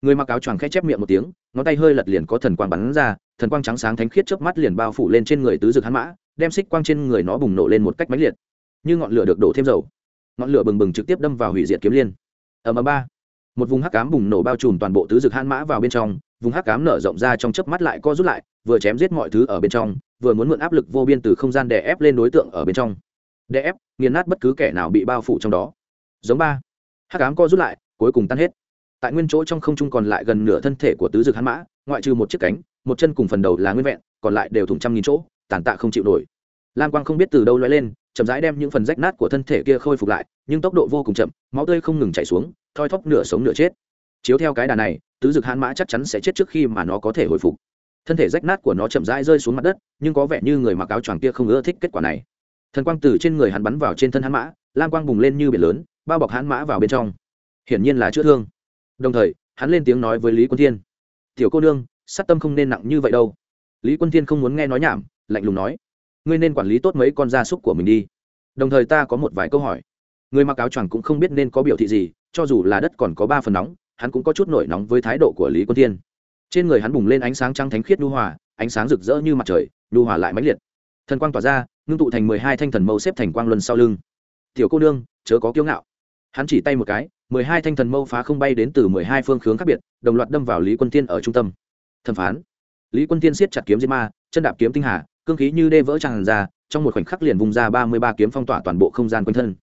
người mặc áo choàng khẽ chép miệng một tiếng, ngón tay hơi lật liền có thần quang bắn ra, thần quang trắng sáng thánh khiết trước mắt liền bao phủ lên trên người tứ dực hãn mã, đem xích quang trên người nó bùng nổ lên một cách mãnh liệt như ngọn lửa được đổ thêm dầu. Ngọn lửa bừng bừng trực tiếp đâm vào hủy diệt kiếm liên. Ở ầm ba. Một vùng hắc cám bùng nổ bao trùm toàn bộ tứ dực hãn mã vào bên trong, vùng hắc cám nở rộng ra trong chớp mắt lại co rút lại, vừa chém giết mọi thứ ở bên trong, vừa muốn mượn áp lực vô biên từ không gian đè ép lên đối tượng ở bên trong. Đè ép, nghiền nát bất cứ kẻ nào bị bao phủ trong đó. Giống ba. Hắc cám co rút lại, cuối cùng tan hết. Tại nguyên chỗ trong không trung còn lại gần nửa thân thể của tứ dực han mã, ngoại trừ một chiếc cánh, một chân cùng phần đầu là nguyên vẹn, còn lại đều thủng trăm nghìn chỗ, tàn tạ không chịu nổi. Lam quang không biết từ đâu lóe lên chậm rãi đem những phần rách nát của thân thể kia khôi phục lại, nhưng tốc độ vô cùng chậm, máu tươi không ngừng chảy xuống, thoi thóp nửa sống nửa chết. Chiếu theo cái đà này, tứ dực hãn mã chắc chắn sẽ chết trước khi mà nó có thể hồi phục. Thân thể rách nát của nó chậm rãi rơi xuống mặt đất, nhưng có vẻ như người mặc áo choàng kia không ưa thích kết quả này. Thần quang từ trên người hắn bắn vào trên thân hắn mã, lam quang bùng lên như biển lớn, bao bọc hắn mã vào bên trong. Hiển nhiên là chữa thương. Đồng thời, hắn lên tiếng nói với lý quân thiên. Tiểu cô nương, sát tâm không nên nặng như vậy đâu. Lý quân thiên không muốn nghe nói nhảm, lạnh lùng nói ngươi nên quản lý tốt mấy con gia súc của mình đi. Đồng thời ta có một vài câu hỏi. Người mặc áo choàng cũng không biết nên có biểu thị gì, cho dù là đất còn có ba phần nóng, hắn cũng có chút nổi nóng với thái độ của lý quân thiên. Trên người hắn bùng lên ánh sáng trăng thánh khiết nhu hòa, ánh sáng rực rỡ như mặt trời, nhu hòa lại mãnh liệt. Thần quang tỏa ra, ngưng tụ thành mười hai thanh thần mâu xếp thành quang luân sau lưng. Tiểu cô nương, chớ có kiêu ngạo. Hắn chỉ tay một cái, mười hai thanh thần mâu phá không bay đến từ mười hai phương hướng khác biệt, đồng loạt đâm vào lý quân tiên ở trung tâm. Thẩm phán. Lý quân tiên siết chặt kiếm diêm ma, chân đạp kiếm tinh hà cương khí như đê vỡ tràn ra, trong một khoảnh khắc liền vùng ra ba mươi ba kiếm phong tỏa toàn bộ không gian quanh thân.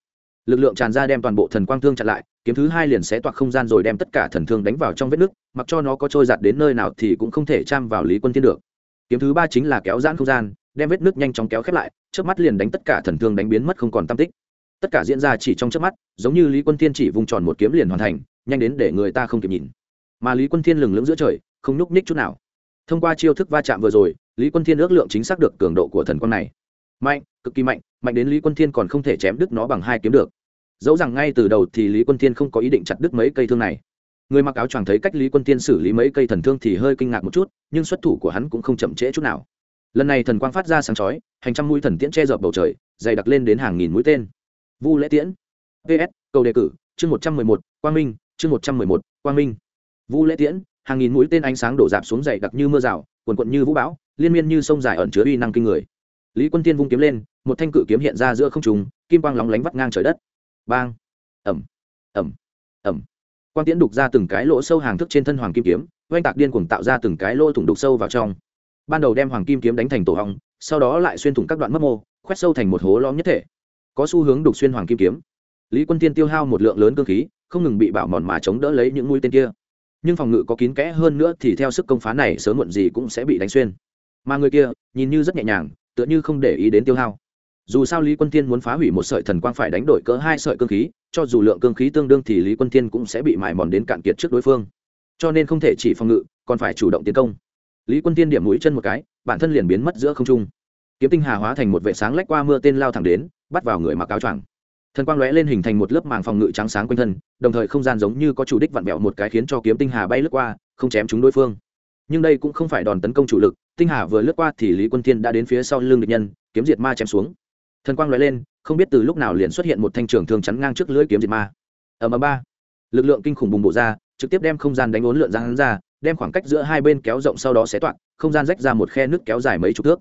Lực lượng tràn ra đem toàn bộ thần quang thương chặn lại, kiếm thứ hai liền sẽ toạc không gian rồi đem tất cả thần thương đánh vào trong vết nước, mặc cho nó có trôi giạt đến nơi nào thì cũng không thể chạm vào lý quân thiên được. Kiếm thứ ba chính là kéo giãn không gian, đem vết nước nhanh chóng kéo khép lại trước mắt liền đánh tất cả thần thương đánh biến mất không còn tam tích. Tất cả diễn ra chỉ trong trước mắt, giống như lý quân thiên chỉ vùng tròn một kiếm liền hoàn thành, nhanh đến để người ta không kịp nhìn. Mà lý quân thiên lừng lững giữa trời, không nhúc ních chút nào. Thông qua chiêu thức va chạm vừa rồi lý quân thiên ước lượng chính xác được cường độ của thần quang này. Mạnh, cực kỳ mạnh mạnh đến lý quân thiên còn không thể chém đứt nó bằng hai kiếm được. Dẫu rằng ngay từ đầu thì lý quân thiên không có ý định chặt đứt mấy cây thương này. Người mặc áo choàng thấy cách lý quân thiên xử lý mấy cây thần thương thì hơi kinh ngạc một chút, nhưng xuất thủ của hắn cũng không chậm trễ chút nào. Lần này thần quang phát ra sáng chói hàng trăm mũi thần tiễn che dợp bầu trời, dày đặc lên đến hàng nghìn mũi tên. Vu lễ tiễn. Ps cầu đề cử, chương một trăm mười một, quang minh, chương một trăm mười một, quang minh. Vu lễ tiễn, hàng nghìn mũi tên ánh sáng đổ dạp xuống dày đặc như mưa rào, quần quận như vũ bão liên miên như sông dài ẩn chứa uy năng kinh người. Lý quân tiên vung kiếm lên, một thanh cự kiếm hiện ra giữa không trùng kim quang lóng lánh vắt ngang trời đất. Bang! Ẩm ẩm ẩm quang tiễn đục ra từng cái lỗ sâu hàng thức trên thân hoàng kim kiếm, oanh tạc điên cuồng tạo ra từng cái lỗ thủng đục sâu vào trong. Ban đầu đem hoàng kim kiếm đánh thành tổ hong, sau đó lại xuyên thủng các đoạn mất mô, khoét sâu thành một hố lõm nhất thể. Có xu hướng đục xuyên hoàng kim kiếm. Lý quân tiên tiêu hao một lượng lớn cơ khí, không ngừng bị bảo mòn mà chống đỡ lấy những mũi tên kia. Nhưng phòng ngự có kín kẽ hơn nữa thì theo sức công phá này sớm muộn gì cũng sẽ bị đánh xuyên mà người kia nhìn như rất nhẹ nhàng, tựa như không để ý đến tiêu hao. Dù sao lý quân Thiên muốn phá hủy một sợi thần quang phải đánh đổi cỡ hai sợi cương khí, cho dù lượng cương khí tương đương thì lý quân Thiên cũng sẽ bị mài mòn đến cạn kiệt trước đối phương. Cho nên không thể chỉ phòng ngự, còn phải chủ động tiến công. Lý quân tiên điểm mũi chân một cái, bản thân liền biến mất giữa không trung. Kiếm tinh hà hóa thành một vệ sáng lách qua mưa tên lao thẳng đến, bắt vào người mặc áo choàng. Thần quang lóe lên hình thành một lớp màng phòng ngự trắng sáng quanh thân, đồng thời không gian giống như có chủ đích vặn vẹo một cái khiến cho kiếm tinh hà bay lướt qua, không chém chúng đối phương. Nhưng đây cũng không phải đòn tấn công chủ lực tinh hà vừa lướt qua thì lý quân Thiên đã đến phía sau lưng địch nhân, kiếm diệt ma chém xuống. Thần quang loại lên, không biết từ lúc nào liền xuất hiện một thanh trường thường chắn ngang trước lưỡi kiếm diệt ma. Ở ầm ba. Lực lượng kinh khủng bùng bổ ra, trực tiếp đem không gian đánh ốn lượn ra hắn ra, đem khoảng cách giữa hai bên kéo rộng sau đó xé toạc, không gian rách ra một khe nước kéo dài mấy chục thước.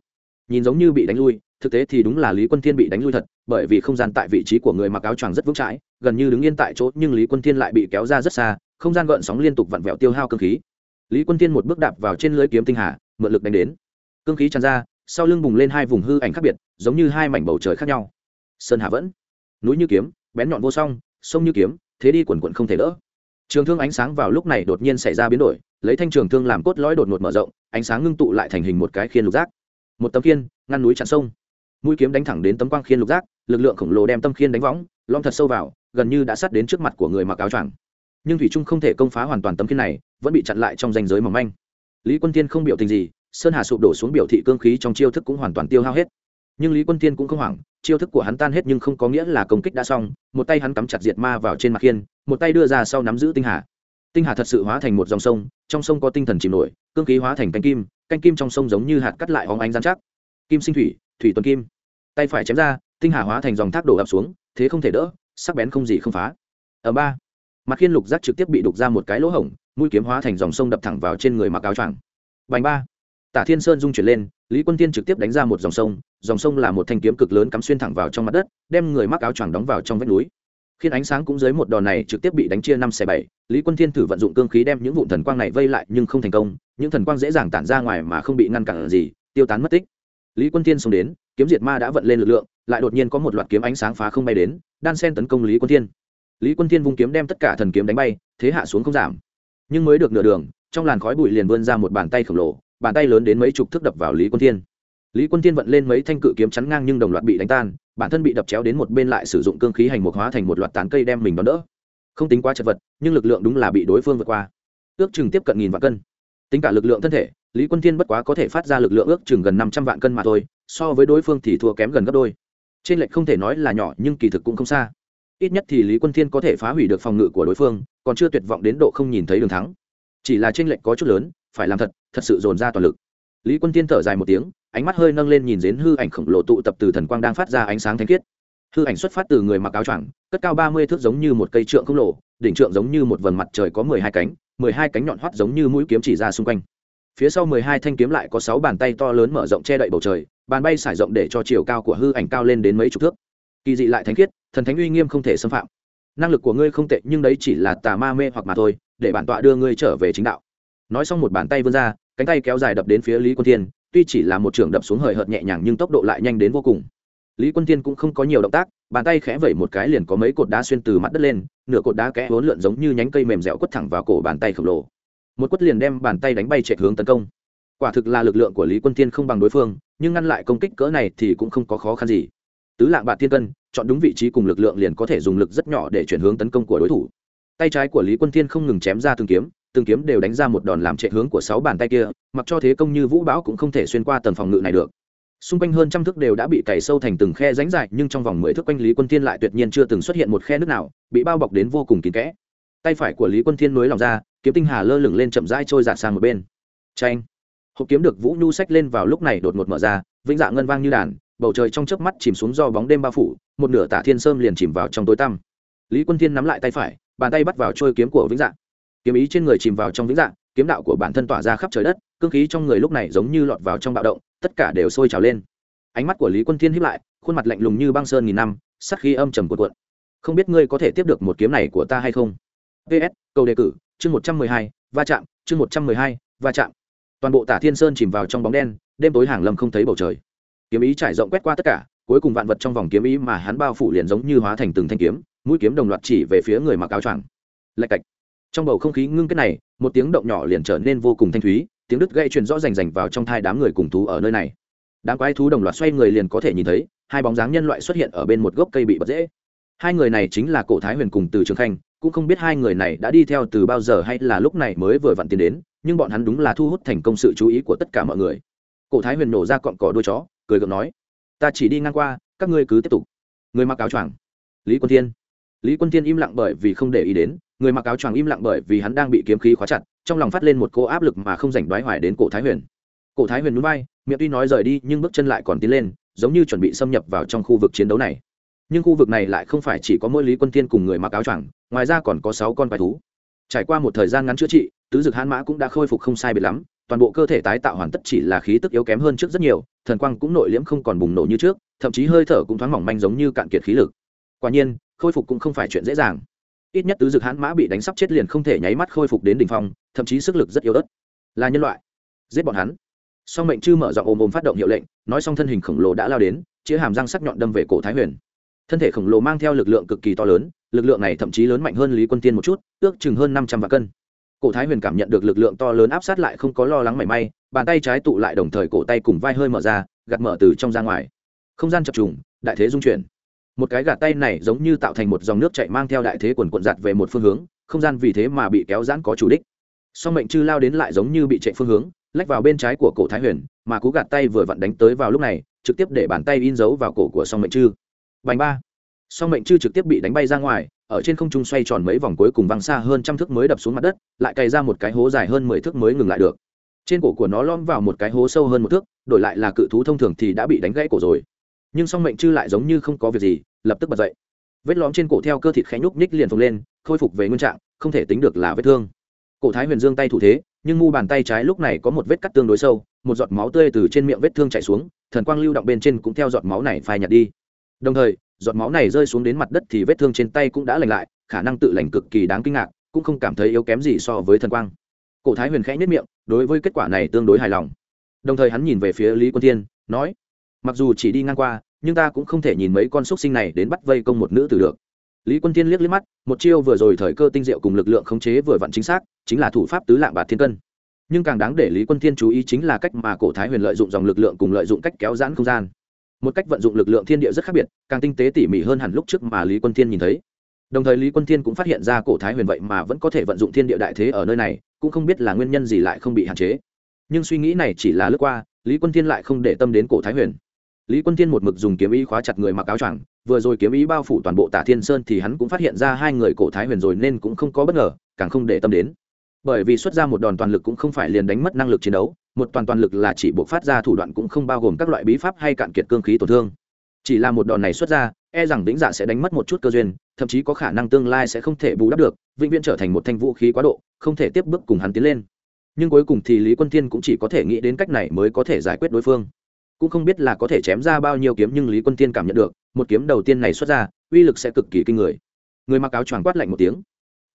Nhìn giống như bị đánh lui, thực tế thì đúng là lý quân thiên bị đánh lui thật, bởi vì không gian tại vị trí của người mặc áo choàng rất vững chãi, gần như đứng yên tại chỗ, nhưng lý quân thiên lại bị kéo ra rất xa, không gian gợn sóng liên tục vặn vẹo tiêu hao cơ khí. Lý quân thiên một bước đạp vào trên lưới kiếm tinh hà mượn lực đánh đến. Cương khí tràn ra, sau lưng bùng lên hai vùng hư ảnh khác biệt, giống như hai mảnh bầu trời khác nhau. Sơn hà vẫn. Núi như kiếm, bén nhọn vô song, sông như kiếm, thế đi quần quận không thể đỡ. Trường thương ánh sáng vào lúc này đột nhiên xảy ra biến đổi, lấy thanh trường thương làm cốt lõi đột ngột mở rộng, ánh sáng ngưng tụ lại thành hình một cái khiên lục giác. Một tấm khiên, ngăn núi chặn sông. Mũi kiếm đánh thẳng đến tấm quang khiên lục giác, lực lượng khổng lồ đem tâm khiên đánh võng lom thật sâu vào, gần như đã sát đến trước mặt của người mặc áo choàng. Nhưng thủy trung không thể công phá hoàn toàn tấm khiên này, vẫn bị chặn lại trong danh giới mỏng manh lý quân tiên không biểu tình gì, sơn hà sụp đổ xuống biểu thị cương khí trong chiêu thức cũng hoàn toàn tiêu hao hết. Nhưng lý quân tiên cũng không hoảng, chiêu thức của hắn tan hết nhưng không có nghĩa là công kích đã xong, một tay hắn cắm chặt diệt ma vào trên mặt khiên một tay đưa ra sau nắm giữ tinh hà. Tinh hà thật sự hóa thành một dòng sông, trong sông có tinh thần chìm nổi, cương khí hóa thành canh kim canh kim trong sông giống như hạt cắt lại hóng ánh giám chắc. Kim sinh thủy thủy tuần kim. Tay phải chém ra, tinh hà hóa thành dòng thác đổ ập xuống, thế không thể đỡ, sắc bén không gì không phá. Ở ba mặt khiên lục giác trực tiếp bị đục ra một cái lỗ hổng, mũi kiếm hóa thành dòng sông đập thẳng vào trên người mặc áo choàng. Bành ba. Tả thiên sơn dung chuyển lên, lý quân tiên trực tiếp đánh ra một dòng sông dòng sông là một thanh kiếm cực lớn cắm xuyên thẳng vào trong mặt đất, đem người mặc áo choàng đóng vào trong vách núi. Khiến ánh sáng cũng dưới một đòn này trực tiếp bị đánh chia năm xẻ bảy, lý quân thiên thử vận dụng cương khí đem những vụn thần quang này vây lại nhưng không thành công, những thần quang dễ dàng tản ra ngoài mà không bị ngăn cản gì, tiêu tán mất tích. Lý quân thiên xông đến, kiếm diệt ma đã vận lên lực lượng, lại đột nhiên có một loạt kiếm ánh sáng phá không bay đến, đan sen tấn công lý quân thiên lý quân thiên vung kiếm đem tất cả thần kiếm đánh bay, thế hạ xuống không giảm. Nhưng mới được nửa đường, trong làn khói bụi liền vươn ra một bàn tay khổng lồ, bàn tay lớn đến mấy chục thước đập vào lý quân thiên. Lý quân thiên vận lên mấy thanh cự kiếm chắn ngang nhưng đồng loạt bị đánh tan, bản thân bị đập chéo đến một bên lại sử dụng cương khí hành mục hóa thành một loạt tán cây đem mình đón đỡ. Không tính quá chật vật, nhưng lực lượng đúng là bị đối phương vượt qua. Ước chừng tiếp cận nghìn vạn cân. Tính cả lực lượng thân thể, lý quân thiên bất quá có thể phát ra lực lượng ước chừng gần năm trăm vạn cân mà thôi, so với đối phương thì thua kém gần gấp đôi. Trên lệch không thể nói là nhỏ, nhưng kỳ thực cũng không xa ít nhất thì lý quân thiên có thể phá hủy được phòng ngự của đối phương, còn chưa tuyệt vọng đến độ không nhìn thấy đường thắng. Chỉ là trên lệch có chút lớn, phải làm thật thật sự dồn ra toàn lực. Lý quân thiên thở dài một tiếng, ánh mắt hơi nâng lên nhìn đến hư ảnh khổng lồ tụ tập từ thần quang đang phát ra ánh sáng thanh khiết. Hư ảnh xuất phát từ người mặc áo choàng, cất cao ba mươi thước giống như một cây trượng khổng lồ đỉnh trượng giống như một vầng mặt trời có mười hai cánh, mười hai cánh nhọn hoắt giống như mũi kiếm chỉ ra xung quanh. Phía sau mười hai thanh kiếm lại có sáu bàn tay to lớn mở rộng che đậy bầu trời, bàn bay xải rộng để cho chiều cao của hư ảnh cao lên đến mấy chục thước kỳ dị lại thánh khiết, thần thánh uy nghiêm không thể xâm phạm. Năng lực của ngươi không tệ, nhưng đấy chỉ là tà ma mê hoặc mà thôi, để bản tọa đưa ngươi trở về chính đạo. Nói xong một bàn tay vươn ra, cánh tay kéo dài đập đến phía lý quân thiên, tuy chỉ là một trường đập xuống hời hợt nhẹ nhàng nhưng tốc độ lại nhanh đến vô cùng. Lý quân thiên cũng không có nhiều động tác, bàn tay khẽ vẩy một cái liền có mấy cột đá xuyên từ mặt đất lên, nửa cột đá kẽ hốn lượn giống như nhánh cây mềm dẻo quất thẳng vào cổ bàn tay khổng lồ. Một quất liền đem bàn tay đánh bay chạy hướng tấn công. Quả thực là lực lượng của lý quân thiên không bằng đối phương, nhưng ngăn lại công kích cỡ này thì cũng không có khó khăn gì. Tứ lạng bạc thiên cân chọn đúng vị trí cùng lực lượng liền có thể dùng lực rất nhỏ để chuyển hướng tấn công của đối thủ. Tay trái của lý quân thiên không ngừng chém ra từng kiếm từng kiếm đều đánh ra một đòn làm trệ hướng của sáu bàn tay kia, mặc cho thế công như vũ bão cũng không thể xuyên qua tầng phòng ngự này được. Xung quanh hơn trăm thước đều đã bị cày sâu thành từng khe ránh dài, nhưng trong vòng mười thước quanh lý quân thiên lại tuyệt nhiên chưa từng xuất hiện một khe nước nào, bị bao bọc đến vô cùng kín kẽ. Tay phải của lý quân thiên nối lòng ra, kiếm tinh hà lơ lửng lên chậm rãi trôi giạt sang một bên. Tranh hộp kiếm được vũ nhu sách lên vào lúc này đột ngột mở ra, vĩnh dạ ngân vang như đàn bầu trời trong chớp mắt chìm xuống do bóng đêm bao phủ, một nửa tả thiên sơm liền chìm vào trong tối tăm. Lý quân thiên nắm lại tay phải, bàn tay bắt vào trôi kiếm của vĩnh dạ. Kiếm ý trên người chìm vào trong vĩnh dạ kiếm đạo của bản thân tỏa ra khắp trời đất, cương khí trong người lúc này giống như lọt vào trong bạo động, tất cả đều sôi trào lên. Ánh mắt của lý quân thiên hiếp lại, khuôn mặt lạnh lùng như băng sơn nghìn năm, sắc khí âm trầm cuộn cuộn. Không biết ngươi có thể tiếp được một kiếm này của ta hay không? Ps câu đề cử, chương một trăm mười hai, va chạm, chương một trăm mười hai, va chạm. Toàn bộ tả thiên sơn chìm vào trong bóng đen, đêm tối hàng lâm không thấy bầu trời kiếm ý trải rộng quét qua tất cả, cuối cùng vạn vật trong vòng kiếm ý mà hắn bao phủ liền giống như hóa thành từng thanh kiếm, mũi kiếm đồng loạt chỉ về phía người mặc áo choàng. Lạch cạch. Trong bầu không khí ngưng kết này, một tiếng động nhỏ liền trở nên vô cùng thanh thúy, tiếng đứt gây truyền rõ rành rành vào trong thai đám người cùng thú ở nơi này. Đám quái thú đồng loạt xoay người liền có thể nhìn thấy, hai bóng dáng nhân loại xuất hiện ở bên một gốc cây bị bật dễ. Hai người này chính là cổ thái huyền cùng từ trường khanh, cũng không biết hai người này đã đi theo từ bao giờ hay là lúc này mới vừa vặn tiến đến, nhưng bọn hắn đúng là thu hút thành công sự chú ý của tất cả mọi người. Cổ thái huyền nổ ra cọn cỏ đuôi chó cười gượng nói, ta chỉ đi ngang qua, các ngươi cứ tiếp tục. Người mặc áo choàng, lý quân thiên. Lý quân thiên im lặng bởi vì không để ý đến, người mặc áo choàng im lặng bởi vì hắn đang bị kiếm khí khóa chặt, trong lòng phát lên một cô áp lực mà không rảnh đoái hoài đến cổ thái huyền. Cổ thái huyền núi bay miệng tuy nói rời đi, nhưng bước chân lại còn tiến lên, giống như chuẩn bị xâm nhập vào trong khu vực chiến đấu này. Nhưng khu vực này lại không phải chỉ có mỗi lý quân thiên cùng người mặc áo choàng, ngoài ra còn có sáu con quái thú. Trải qua một thời gian ngắn chữa trị, tứ dực hãn mã cũng đã khôi phục không sai biệt lắm toàn bộ cơ thể tái tạo hoàn tất chỉ là khí tức yếu kém hơn trước rất nhiều, thần quang cũng nội liễm không còn bùng nổ như trước, thậm chí hơi thở cũng thoáng mỏng manh giống như cạn kiệt khí lực. Quả nhiên, khôi phục cũng không phải chuyện dễ dàng. Ít nhất tứ dực hãn mã bị đánh sắp chết liền không thể nháy mắt khôi phục đến đ ỉ n h phong, thậm chí sức lực rất yếu ớt. Là nhân loại. Giết bọn hắn. Song mệnh chư mở rộng ôm ôm phát động hiệu lệnh, nói xong thân hình khổng lồ đã lao đến, chĩa hàm răng sắc nhọn đâm về cổ thái huyền. Thân thể khổng lồ mang theo lực lượng cực kỳ to lớn, lực lượng này thậm chí lớn mạnh hơn lý quân tiên một chút, ước chừng hơn năm trăm vạn cân cổ thái huyền cảm nhận được lực lượng to lớn áp sát lại không có lo lắng mảy may, bàn tay trái tụ lại đồng thời cổ tay cùng vai hơi mở ra, gạt mở từ trong ra ngoài. Không gian chập trùng, đại thế dung chuyển. Một cái gạt tay này giống như tạo thành một dòng nước chạy mang theo đại thế quần quận giặt về một phương hướng, không gian vì thế mà bị kéo giãn có chủ đích. Song mệnh chư lao đến lại giống như bị chạy phương hướng, lách vào bên trái của cổ thái huyền, mà cú gạt tay vừa vặn đánh tới vào lúc này, trực tiếp để bàn tay in dấu vào cổ của song mệnh chư. Bành ba. Song mệnh chư trực tiếp bị đánh bay ra ngoài ở trên không trung xoay tròn mấy vòng cuối cùng văng xa hơn trăm thước mới đập xuống mặt đất, lại cày ra một cái hố dài hơn mười thước mới ngừng lại được. Trên cổ của nó lom vào một cái hố sâu hơn một thước, đổi lại là cự thú thông thường thì đã bị đánh gãy cổ rồi. Nhưng song mệnh chư lại giống như không có việc gì, lập tức bật dậy. Vết lõm trên cổ theo cơ thịt khẽ nhúc nhích liền phồng lên, khôi phục về nguyên trạng, không thể tính được là vết thương. Cổ thái huyền dương tay thủ thế, nhưng mu bàn tay trái lúc này có một vết cắt tương đối sâu, một giọt máu tươi từ trên miệng vết thương chảy xuống, thần quang lưu động bên trên cũng theo giọt máu này phai nhạt đi. Đồng thời giọt máu này rơi xuống đến mặt đất thì vết thương trên tay cũng đã lành lại, khả năng tự lành cực kỳ đáng kinh ngạc, cũng không cảm thấy yếu kém gì so với thần quang. Cổ thái huyền khẽ nhất miệng, đối với kết quả này tương đối hài lòng. Đồng thời hắn nhìn về phía lý quân thiên, nói, mặc dù chỉ đi ngang qua, nhưng ta cũng không thể nhìn mấy con xúc sinh này đến bắt vây công một nữ tử được. Lý quân thiên liếc liếc mắt, một chiêu vừa rồi thời cơ tinh diệu cùng lực lượng khống chế vừa vặn chính xác, chính là thủ pháp tứ lạng bạt thiên cân. Nhưng càng đáng để lý quân thiên chú ý chính là cách mà cổ thái huyền lợi dụng dòng lực lượng cùng lợi dụng cách kéo giãn không gian một cách vận dụng lực lượng thiên địa rất khác biệt, càng tinh tế tỉ mỉ hơn hẳn lúc trước mà lý quân thiên nhìn thấy. Đồng thời lý quân thiên cũng phát hiện ra cổ thái huyền vậy mà vẫn có thể vận dụng thiên địa đại thế ở nơi này, cũng không biết là nguyên nhân gì lại không bị hạn chế. Nhưng suy nghĩ này chỉ là lướt qua, lý quân thiên lại không để tâm đến cổ thái huyền. Lý quân thiên một mực dùng kiếm ý khóa chặt người mặc áo choàng, vừa rồi kiếm ý bao phủ toàn bộ tả thiên sơn thì hắn cũng phát hiện ra hai người cổ thái huyền rồi nên cũng không có bất ngờ, càng không để tâm đến. Bởi vì xuất ra một đòn toàn lực cũng không phải liền đánh mất năng lực chiến đấu một toàn toàn lực là chỉ buộc phát ra thủ đoạn cũng không bao gồm các loại bí pháp hay cạn kiệt cương khí tổn thương. Chỉ là một đòn này xuất ra e rằng vĩnh dạ sẽ đánh mất một chút cơ duyên, thậm chí có khả năng tương lai sẽ không thể bù đắp được, vĩnh viễn trở thành một thanh vũ khí quá độ, không thể tiếp bước cùng hắn tiến lên. Nhưng cuối cùng thì lý quân thiên cũng chỉ có thể nghĩ đến cách này mới có thể giải quyết đối phương. Cũng không biết là có thể chém ra bao nhiêu kiếm nhưng lý quân thiên cảm nhận được, một kiếm đầu tiên này xuất ra, uy lực sẽ cực kỳ kinh người. Người mặc áo choàng quát lạnh một tiếng.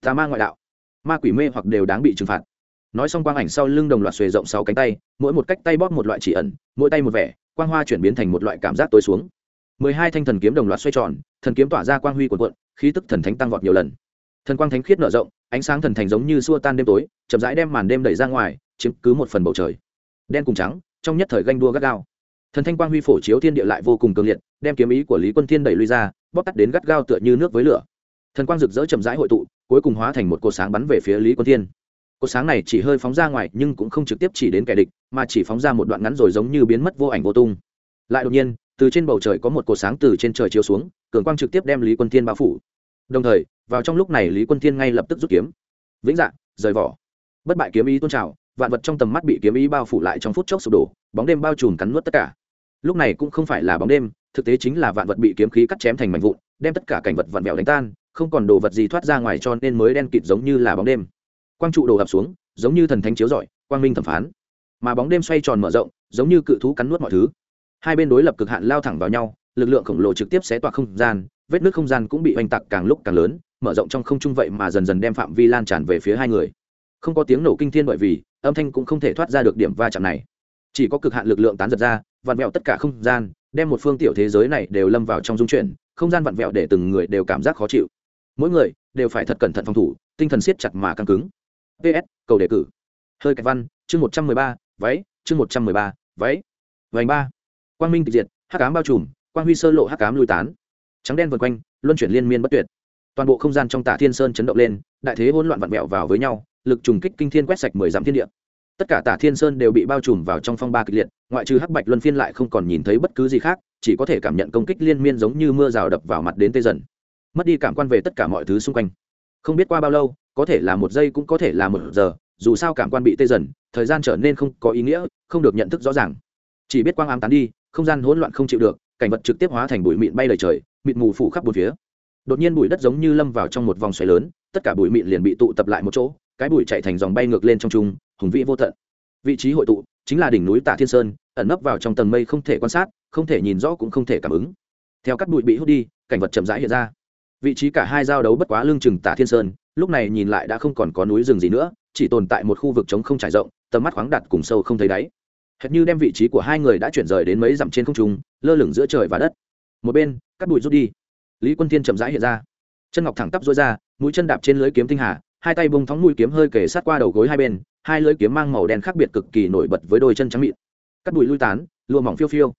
Tà ma ngoại đạo, ma quỷ mê hoặc đều đáng bị trừng phạt nói xong quang ảnh sau lưng đồng loạt xuề rộng sáu cánh tay, mỗi một cách tay bóp một loại chỉ ẩn, mỗi tay một vẻ, quang hoa chuyển biến thành một loại cảm giác tối xuống. Mười hai thanh thần kiếm đồng loạt xoay tròn, thần kiếm tỏa ra quang huy cuộn cuộn, khí tức thần thánh tăng vọt nhiều lần. Thần quang thánh khiết nở rộng, ánh sáng thần thành giống như xua tan đêm tối, chậm rãi đem màn đêm đẩy ra ngoài, chiếm cứ một phần bầu trời. Đen cùng trắng, trong nhất thời ganh đua gắt gao. Thần thanh quang huy phổ chiếu thiên địa lại vô cùng cường liệt, đem kiếm ý của lý quân thiên đẩy lui ra, bóp tắt đến gắt gao tựa như nước với lửa. Thần quang rực rỡ chậm rãi hội tụ, cuối cùng hóa thành một cột sáng bắn về phía lý quân thiên cột sáng này chỉ hơi phóng ra ngoài nhưng cũng không trực tiếp chỉ đến kẻ địch, mà chỉ phóng ra một đoạn ngắn rồi giống như biến mất vô ảnh vô tung. Lại đột nhiên, từ trên bầu trời có một cột sáng từ trên trời chiếu xuống, cường quang trực tiếp đem lý quân thiên bao phủ. Đồng thời, vào trong lúc này lý quân thiên ngay lập tức rút kiếm. Vĩnh dạng rời vỏ. Bất bại kiếm ý tôn trào, vạn vật trong tầm mắt bị kiếm ý bao phủ lại trong phút chốc sụp đổ, bóng đêm bao trùm cắn nuốt tất cả. Lúc này cũng không phải là bóng đêm, thực tế chính là vạn vật bị kiếm khí cắt chém thành mảnh vụn, đem tất cả cảnh vật vặn vẹo đánh tan, không còn đồ vật gì thoát ra ngoài cho nên mới đen kịt giống như là bóng đêm quang trụ đổ ập xuống, giống như thần thánh chiếu rọi, quang minh thẩm phán. Mà bóng đêm xoay tròn mở rộng, giống như cự thú cắn nuốt mọi thứ. Hai bên đối lập cực hạn lao thẳng vào nhau, lực lượng khổng lồ trực tiếp xé toạc không gian, vết nước không gian cũng bị oanh tạc càng lúc càng lớn, mở rộng trong không trung vậy mà dần dần đem phạm vi lan tràn về phía hai người. Không có tiếng nổ kinh thiên bởi vì, âm thanh cũng không thể thoát ra được điểm va chạm này. Chỉ có cực hạn lực lượng tán giật ra, vặn vẹo tất cả không gian, đem một phương tiểu thế giới này đều lâm vào trong dung chuyển, không gian vặn vẹo để từng người đều cảm giác khó chịu. Mỗi người đều phải thật cẩn thận phòng thủ, tinh thần siết chặt mà căng cứng ps cầu đề cử. Hơi cạch văn, chương một trăm mười ba, váy, chương một trăm mười ba, váy. Vành ba. Quang minh tịch diệt, hắc cám bao trùm, quang huy sơ lộ hắc cám lui tán. Trắng đen vần quanh, luân chuyển liên miên bất tuyệt. Toàn bộ không gian trong tả thiên sơn chấn động lên, đại thế hỗn loạn vặn vẹo vào với nhau, lực trùng kích kinh thiên quét sạch mười dặm thiên địa. Tất cả tả thiên sơn đều bị bao trùm vào trong phong ba kịch liệt, ngoại trừ hắc bạch luân phiên lại không còn nhìn thấy bất cứ gì khác, chỉ có thể cảm nhận công kích liên miên giống như mưa rào đập vào mặt đến tê dần. Mất đi cảm quan về tất cả mọi thứ xung quanh không biết qua bao lâu, có thể là một giây cũng có thể là một giờ, dù sao cảm quan bị tê dần, thời gian trở nên không có ý nghĩa, không được nhận thức rõ ràng. Chỉ biết quang ám tán đi, không gian hỗn loạn không chịu được, cảnh vật trực tiếp hóa thành bụi mịn bay lời trời, mịt mù phủ khắp bốn phía. Đột nhiên bụi đất giống như lâm vào trong một vòng xoáy lớn, tất cả bụi mịn liền bị tụ tập lại một chỗ, cái bụi chạy thành dòng bay ngược lên trong trung, hùng vĩ vô tận. Vị trí hội tụ chính là đỉnh núi tạ thiên sơn, ẩn nấp vào trong tầng mây không thể quan sát, không thể nhìn rõ cũng không thể cảm ứng. Theo các bụi bị hút đi, cảnh vật chậm rãi hiện ra vị trí cả hai giao đấu bất quá lương chừng tạ thiên sơn, lúc này nhìn lại đã không còn có núi rừng gì nữa, chỉ tồn tại một khu vực trống không trải rộng, tầm mắt khoáng đặt cùng sâu không thấy đáy. Hệt như đem vị trí của hai người đã chuyển rời đến mấy dặm trên không trung, lơ lửng giữa trời và đất. Một bên, cắt bụi rút đi. Lý quân thiên chậm rãi hiện ra. Chân ngọc thẳng tắp dối ra, mũi chân đạp trên lưới kiếm tinh hà, hai tay bông thóng mũi kiếm hơi kề sát qua đầu gối hai bên, hai lưới kiếm mang màu đen khác biệt cực kỳ nổi bật với đôi chân trắng mịn. Cắt bụi lui tán, lụa mỏng phiêu phiêu.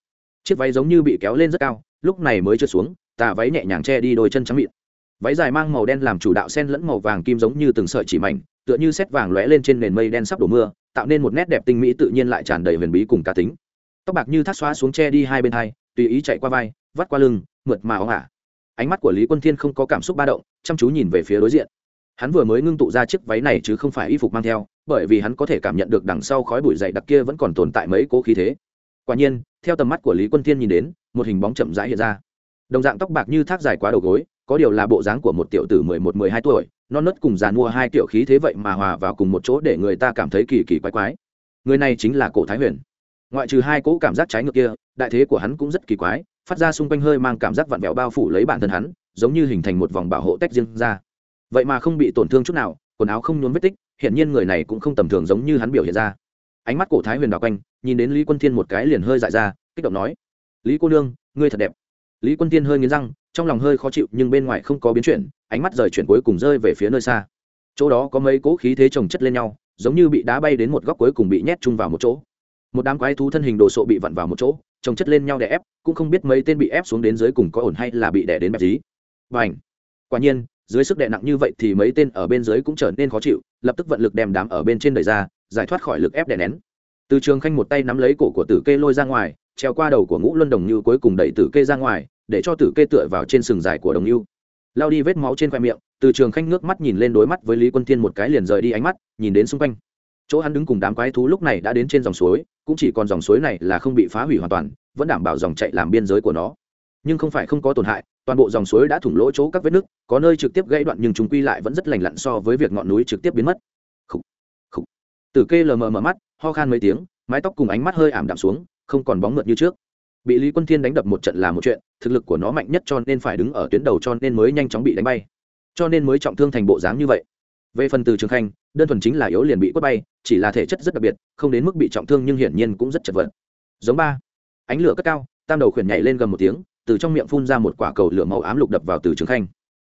Chiếc váy giống như bị kéo lên rất cao, lúc này mới trượt xuống, tà váy nhẹ nhàng che đi đôi chân trắng mịn váy dài mang màu đen làm chủ đạo sen lẫn màu vàng kim giống như từng sợi chỉ mảnh, tựa như xét vàng lóe lên trên nền mây đen sắp đổ mưa, tạo nên một nét đẹp tinh mỹ tự nhiên lại tràn đầy huyền bí cùng cá tính. Tóc bạc như thác xóa xuống che đi hai bên hai, tùy ý chạy qua vai, vắt qua lưng, mượt mà óng ả. Ánh mắt của lý quân thiên không có cảm xúc ba động, chăm chú nhìn về phía đối diện. Hắn vừa mới ngưng tụ ra chiếc váy này chứ không phải y phục mang theo, bởi vì hắn có thể cảm nhận được đằng sau khói bụi dày đặc kia vẫn còn tồn tại mấy cố khí thế. Quả nhiên, theo tầm mắt của lý quân thiên nhìn đến, một hình bóng chậm rãi hiện ra. Đồng dạng tóc bạc như thác dài quá đầu gối có điều là bộ dáng của một tiểu tử mười một, mười hai tuổi, non nớt cùng giàn mua hai kiểu khí thế vậy mà hòa vào cùng một chỗ để người ta cảm thấy kỳ kỳ quái quái. Người này chính là cổ thái huyền. Ngoại trừ hai cỗ cảm giác trái ngược kia, đại thế của hắn cũng rất kỳ quái, phát ra xung quanh hơi mang cảm giác vặn vẹo bao phủ lấy bản thân hắn, giống như hình thành một vòng bảo hộ tách riêng ra. Vậy mà không bị tổn thương chút nào, quần áo không nhuốm vết tích, hiển nhiên người này cũng không tầm thường giống như hắn biểu hiện ra. Ánh mắt cổ thái huyền đào quanh, nhìn đến lý quân thiên một cái liền hơi dại ra, kích động nói, lý cô nương, ngươi thật đẹp. Lý quân thiên hơi nghiến răng trong lòng hơi khó chịu nhưng bên ngoài không có biến chuyển, ánh mắt rời chuyển cuối cùng rơi về phía nơi xa. Chỗ đó có mấy cỗ khí thế chồng chất lên nhau, giống như bị đá bay đến một góc cuối cùng bị nhét chung vào một chỗ. Một đám quái thú thân hình đồ sộ bị vặn vào một chỗ, chồng chất lên nhau để ép, cũng không biết mấy tên bị ép xuống đến dưới cùng có ổn hay là bị đẻ đến bẹp dí. Và ảnh quả nhiên, dưới sức đè nặng như vậy thì mấy tên ở bên dưới cũng trở nên khó chịu, lập tức vận lực đem đám ở bên trên đẩy ra, giải thoát khỏi lực ép đè nén. Từ trường khanh một tay nắm lấy cổ của tử kê lôi ra ngoài, treo qua đầu của ngũ luân đồng như cuối cùng đẩy tử kê ra ngoài để cho tử kê tựa vào trên sừng dài của đồng ưu lao đi vết máu trên khoe miệng từ trường khanh nước mắt nhìn lên đối mắt với lý quân thiên một cái liền rời đi ánh mắt nhìn đến xung quanh. Chỗ hắn đứng cùng đám quái thú lúc này đã đến trên dòng suối cũng chỉ còn dòng suối này là không bị phá hủy hoàn toàn vẫn đảm bảo dòng chạy làm biên giới của nó. Nhưng không phải không có tổn hại toàn bộ dòng suối đã thủng lỗ chỗ các vết nứt có nơi trực tiếp gãy đoạn nhưng chúng quy lại vẫn rất lành lặn so với việc ngọn núi trực tiếp biến mất. Khủ, khủ. tử kê lờ mờ mở mắt ho khan mấy tiếng mái tóc cùng ánh mắt hơi ảm đạm xuống không còn bóng mượt như trước bị lý quân thiên đánh đập một trận là một chuyện, thực lực của nó mạnh nhất cho nên phải đứng ở tuyến đầu cho nên mới nhanh chóng bị đánh bay. Cho nên mới trọng thương thành bộ dáng như vậy. Về phần từ trường khanh, đơn thuần chính là yếu liền bị quất bay, chỉ là thể chất rất đặc biệt, không đến mức bị trọng thương nhưng hiển nhiên cũng rất chật vật. Giống ba, ánh lửa cất cao, tam đầu khuyển nhảy lên gầm một tiếng, từ trong miệng phun ra một quả cầu lửa màu ám lục đập vào từ trường khanh.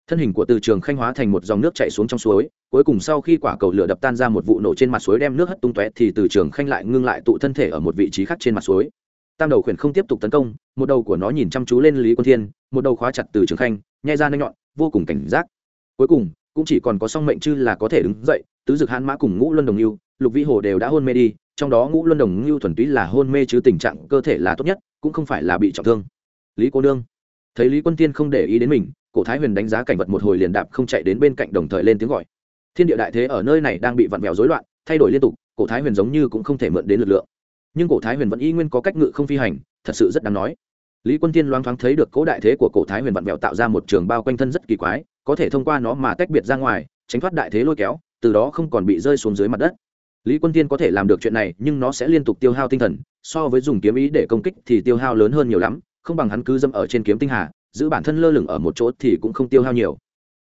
Thân hình của từ trường khanh hóa thành một dòng nước chạy xuống trong suối, cuối cùng sau khi quả cầu lửa đập tan ra một vụ nổ trên mặt suối đem nước hất tung tóe thì từ trường khanh lại ngưng lại tụ thân thể ở một vị trí khác trên mặt suối tam đầu khuyển không tiếp tục tấn công, một đầu của nó nhìn chăm chú lên lý quân thiên, một đầu khóa chặt từ trường khanh, nhai ra nhanh nhọn, vô cùng cảnh giác. Cuối cùng, cũng chỉ còn có song mệnh chư là có thể đứng dậy, tứ dực hãn mã cùng ngũ luân đồng lưu lục vĩ hồ đều đã hôn mê đi, trong đó ngũ luân đồng lưu thuần túy là hôn mê chứ tình trạng cơ thể là tốt nhất, cũng không phải là bị trọng thương. Lý cô nương. Thấy lý quân tiên không để ý đến mình, cổ thái huyền đánh giá cảnh vật một hồi liền đạp không chạy đến bên cạnh đồng thời lên tiếng gọi. Thiên địa đại thế ở nơi này đang bị vặn vẹo rối loạn, thay đổi liên tục, cổ thái huyền giống như cũng không thể mượn đến lực lượng nhưng cổ thái huyền vẫn y nguyên có cách ngự không phi hành, thật sự rất đáng nói. Lý quân tiên loáng thoáng thấy được cố đại thế của cổ thái huyền vặn vẹo tạo ra một trường bao quanh thân rất kỳ quái, có thể thông qua nó mà tách biệt ra ngoài, tránh thoát đại thế lôi kéo, từ đó không còn bị rơi xuống dưới mặt đất. Lý quân tiên có thể làm được chuyện này, nhưng nó sẽ liên tục tiêu hao tinh thần, so với dùng kiếm ý để công kích thì tiêu hao lớn hơn nhiều lắm, không bằng hắn cứ dâm ở trên kiếm tinh hà, giữ bản thân lơ lửng ở một chỗ thì cũng không tiêu hao nhiều.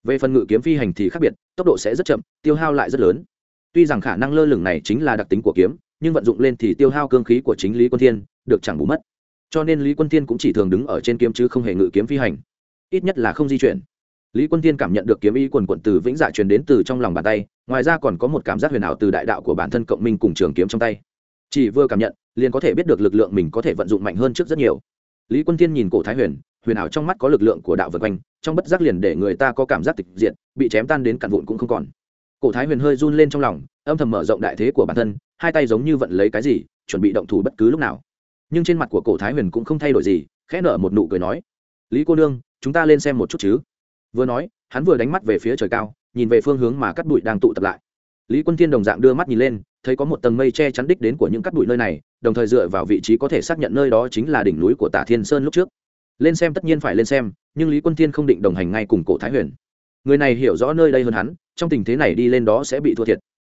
Về phần ngự kiếm phi hành thì khác biệt, tốc độ sẽ rất chậm, tiêu hao lại rất lớn. Tuy rằng khả năng lơ lửng này chính là đặc tính của kiếm nhưng vận dụng lên thì tiêu hao cương khí của chính lý quân thiên, được chẳng bù mất. Cho nên lý quân thiên cũng chỉ thường đứng ở trên kiếm chứ không hề ngự kiếm phi hành. Ít nhất là không di chuyển. Lý quân thiên cảm nhận được kiếm ý quần quận từ vĩnh dạ truyền đến từ trong lòng bàn tay, ngoài ra còn có một cảm giác huyền ảo từ đại đạo của bản thân cộng minh cùng trường kiếm trong tay. Chỉ vừa cảm nhận, liền có thể biết được lực lượng mình có thể vận dụng mạnh hơn trước rất nhiều. Lý quân thiên nhìn cổ thái huyền huyền ảo trong mắt có lực lượng của đạo vượt quanh, trong bất giác liền để người ta có cảm giác tịch diện bị chém tan đến cặn vụn cũng không còn cổ thái huyền hơi run lên trong lòng, âm thầm mở rộng đại thế của bản thân, hai tay giống như vận lấy cái gì, chuẩn bị động thủ bất cứ lúc nào. Nhưng trên mặt của cổ thái huyền cũng không thay đổi gì, khẽ nở một nụ cười nói, lý cô nương, chúng ta lên xem một chút chứ. Vừa nói, hắn vừa đánh mắt về phía trời cao, nhìn về phương hướng mà cắt bụi đang tụ tập lại. Lý quân thiên đồng dạng đưa mắt nhìn lên, thấy có một tầng mây che chắn đích đến của những cắt bụi nơi này, đồng thời dựa vào vị trí có thể xác nhận nơi đó chính là đỉnh núi của tả thiên sơn lúc trước. Lên xem tất nhiên phải lên xem, nhưng lý quân thiên không định đồng hành ngay cùng cổ thái huyền người này hiểu rõ nơi đây hơn hắn, trong tình thế này đi lên đó sẽ bị thua thiệt.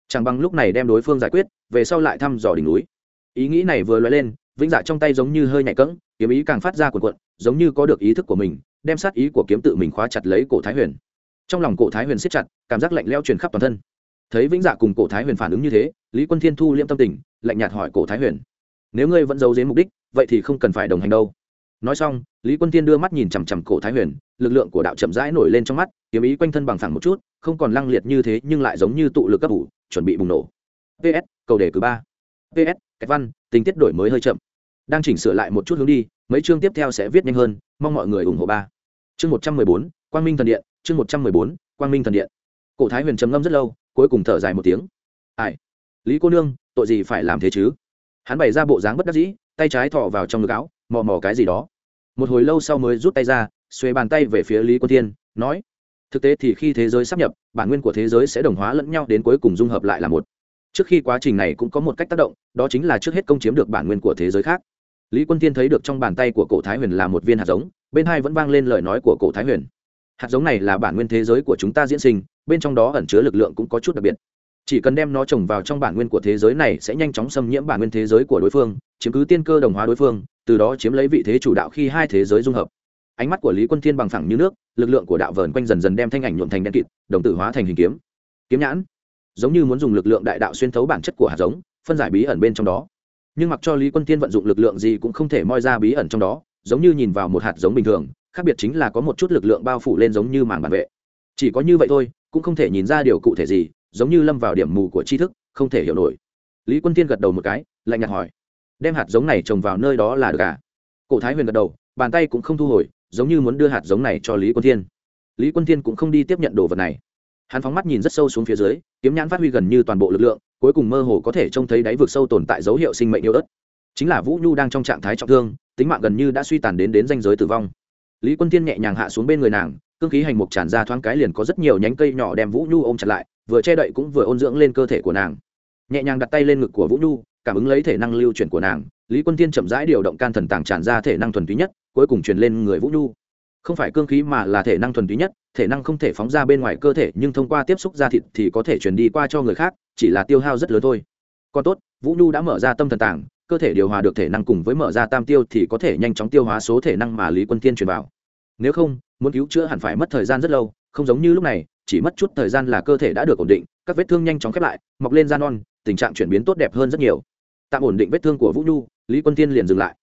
Chẳng bằng lúc này đem đối phương giải quyết, về sau lại thăm dò đỉnh núi. Ý nghĩ này vừa nói lên, vĩnh dạ trong tay giống như hơi nhạy cẫng, kiếm ý càng phát ra cuộn cuộn, giống như có được ý thức của mình, đem sát ý của kiếm tự mình khóa chặt lấy cổ thái huyền. Trong lòng cổ thái huyền siết chặt, cảm giác lạnh leo truyền khắp toàn thân. Thấy vĩnh dạ cùng cổ thái huyền phản ứng như thế, lý quân thiên thu liêm tâm tình, lạnh nhạt hỏi cổ thái huyền, nếu ngươi vẫn giấu dếm mục đích, vậy thì không cần phải đồng hành đâu nói xong, lý quân tiên đưa mắt nhìn chằm chằm cổ thái huyền, lực lượng của đạo chậm rãi nổi lên trong mắt, kiếm ý quanh thân bằng phẳng một chút, không còn lăng liệt như thế nhưng lại giống như tụ lực cấp ủ, chuẩn bị bùng nổ. Ps cầu đề cử ba. Ps cách văn, tình tiết đổi mới hơi chậm. Đang chỉnh sửa lại một chút hướng đi, mấy chương tiếp theo sẽ viết nhanh hơn, mong mọi người ủng hộ ba. Chương một trăm mười bốn, quang minh thần điện, chương một trăm mười bốn, quang minh thần điện. Cổ thái huyền trầm ngâm rất lâu, cuối cùng thở dài một tiếng. Ai? Lý cô nương, tội gì phải làm thế chứ? Hắn bày ra bộ dáng bất đắc dĩ, tay trái thọ vào trong ngực áo mò mò cái gì đó. Một hồi lâu sau mới rút tay ra xuê bàn tay về phía lý quân thiên, nói, thực tế thì khi thế giới sắp nhập, bản nguyên của thế giới sẽ đồng hóa lẫn nhau đến cuối cùng dung hợp lại là một. Trước khi quá trình này cũng có một cách tác động, đó chính là trước hết công chiếm được bản nguyên của thế giới khác. Lý quân thiên thấy được trong bàn tay của cổ thái huyền là một viên hạt giống, bên hai vẫn vang lên lời nói của cổ thái huyền. Hạt giống này là bản nguyên thế giới của chúng ta diễn sinh, bên trong đó ẩn chứa lực lượng cũng có chút đặc biệt. Chỉ cần đem nó trồng vào trong bản nguyên của thế giới này sẽ nhanh chóng xâm nhiễm bản nguyên thế giới của đối phương chiếm cứ tiên cơ đồng hóa đối phương, từ đó chiếm lấy vị thế chủ đạo khi hai thế giới dung hợp. Ánh mắt của lý quân thiên bằng phẳng như nước, lực lượng của đạo vờn quanh dần dần đem thanh ảnh nhuộm thành đen kịt, đồng tử hóa thành hình kiếm. Kiếm nhãn, giống như muốn dùng lực lượng đại đạo xuyên thấu bản chất của hạt giống, phân giải bí ẩn bên trong đó. Nhưng mặc cho lý quân thiên vận dụng lực lượng gì cũng không thể moi ra bí ẩn trong đó, giống như nhìn vào một hạt giống bình thường, khác biệt chính là có một chút lực lượng bao phủ lên giống như màn bản vệ. Chỉ có như vậy thôi, cũng không thể nhìn ra điều cụ thể gì, giống như lâm vào điểm mù của tri thức, không thể hiểu nổi. Lý quân thiên gật đầu một cái, lạnh nhạt hỏi đem hạt giống này trồng vào nơi đó là được à? Cổ thái huyền gật đầu, bàn tay cũng không thu hồi, giống như muốn đưa hạt giống này cho lý quân thiên. Lý quân thiên cũng không đi tiếp nhận đồ vật này. Hắn phóng mắt nhìn rất sâu xuống phía dưới, kiếm nhãn phát huy gần như toàn bộ lực lượng, cuối cùng mơ hồ có thể trông thấy đáy vực sâu tồn tại dấu hiệu sinh mệnh yêu ớt. Chính là vũ nhu đang trong trạng thái trọng thương, tính mạng gần như đã suy tàn đến đến danh giới tử vong. Lý quân thiên nhẹ nhàng hạ xuống bên người nàng, cương khí hành mục tràn ra thoáng cái liền có rất nhiều nhánh cây nhỏ đem vũ nhu ôm chặt lại, vừa che đậy cũng vừa ôn dưỡng lên cơ thể của nàng. Nhẹ nhàng đặt tay lên ngực của vũ nhu cảm ứng lấy thể năng lưu chuyển của nàng, lý quân thiên chậm rãi điều động can thần tàng tràn ra thể năng thuần túy nhất, cuối cùng truyền lên người vũ nhu. Không phải cương khí mà là thể năng thuần túy nhất, thể năng không thể phóng ra bên ngoài cơ thể, nhưng thông qua tiếp xúc da thịt thì có thể truyền đi qua cho người khác, chỉ là tiêu hao rất lớn thôi. Còn tốt, vũ nhu đã mở ra tâm thần tàng, cơ thể điều hòa được thể năng cùng với mở ra tam tiêu thì có thể nhanh chóng tiêu hóa số thể năng mà lý quân tiên truyền vào. Nếu không, muốn cứu chữa hẳn phải mất thời gian rất lâu, không giống như lúc này, chỉ mất chút thời gian là cơ thể đã được ổn định, các vết thương nhanh chóng khép lại, mọc lên da non tình trạng chuyển biến tốt đẹp hơn rất nhiều. Tạm ổn định vết thương của vũ nhu, lý quân tiên liền dừng lại.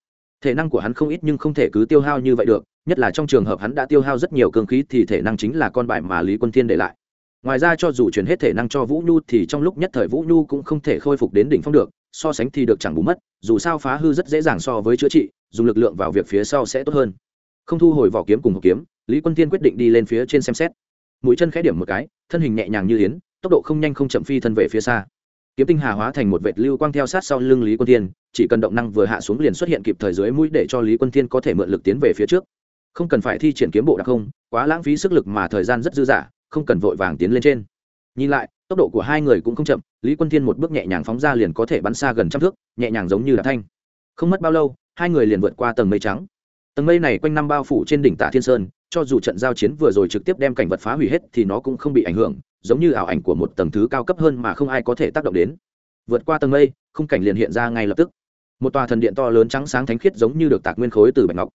Thể năng của hắn không ít nhưng không thể cứ tiêu hao như vậy được, nhất là trong trường hợp hắn đã tiêu hao rất nhiều cương khí thì thể năng chính là con bài mà lý quân thiên để lại. Ngoài ra cho dù chuyển hết thể năng cho vũ nhu thì trong lúc nhất thời vũ nhu cũng không thể khôi phục đến đỉnh phong được, so sánh thì được chẳng bù mất, dù sao phá hư rất dễ dàng so với chữa trị, dùng lực lượng vào việc phía sau sẽ tốt hơn. Không thu hồi vỏ kiếm cùng hộp kiếm, lý quân thiên quyết định đi lên phía trên xem xét. Mũi chân khẽ điểm một cái, thân hình nhẹ nhàng như yến, tốc độ không nhanh không chậm phi thân về phía xa kiếm tinh hà hóa thành một vệt lưu quang theo sát sau lưng lý quân thiên, chỉ cần động năng vừa hạ xuống liền xuất hiện kịp thời dưới mũi để cho lý quân thiên có thể mượn lực tiến về phía trước. Không cần phải thi triển kiếm bộ đặc không, quá lãng phí sức lực mà thời gian rất dư dả, không cần vội vàng tiến lên trên. Nhìn lại, tốc độ của hai người cũng không chậm, lý quân thiên một bước nhẹ nhàng phóng ra liền có thể bắn xa gần trăm thước, nhẹ nhàng giống như đạp thanh. Không mất bao lâu, hai người liền vượt qua tầng mây trắng. Tầng mây này quanh năm bao phủ trên đỉnh Tả thiên sơn, cho dù trận giao chiến vừa rồi trực tiếp đem cảnh vật phá hủy hết thì nó cũng không bị ảnh hưởng giống như ảo ảnh của một tầng thứ cao cấp hơn mà không ai có thể tác động đến. Vượt qua tầng mây, khung cảnh liền hiện ra ngay lập tức. Một tòa thần điện to lớn trắng sáng thánh khiết giống như được tạc nguyên khối từ bạch ngọc.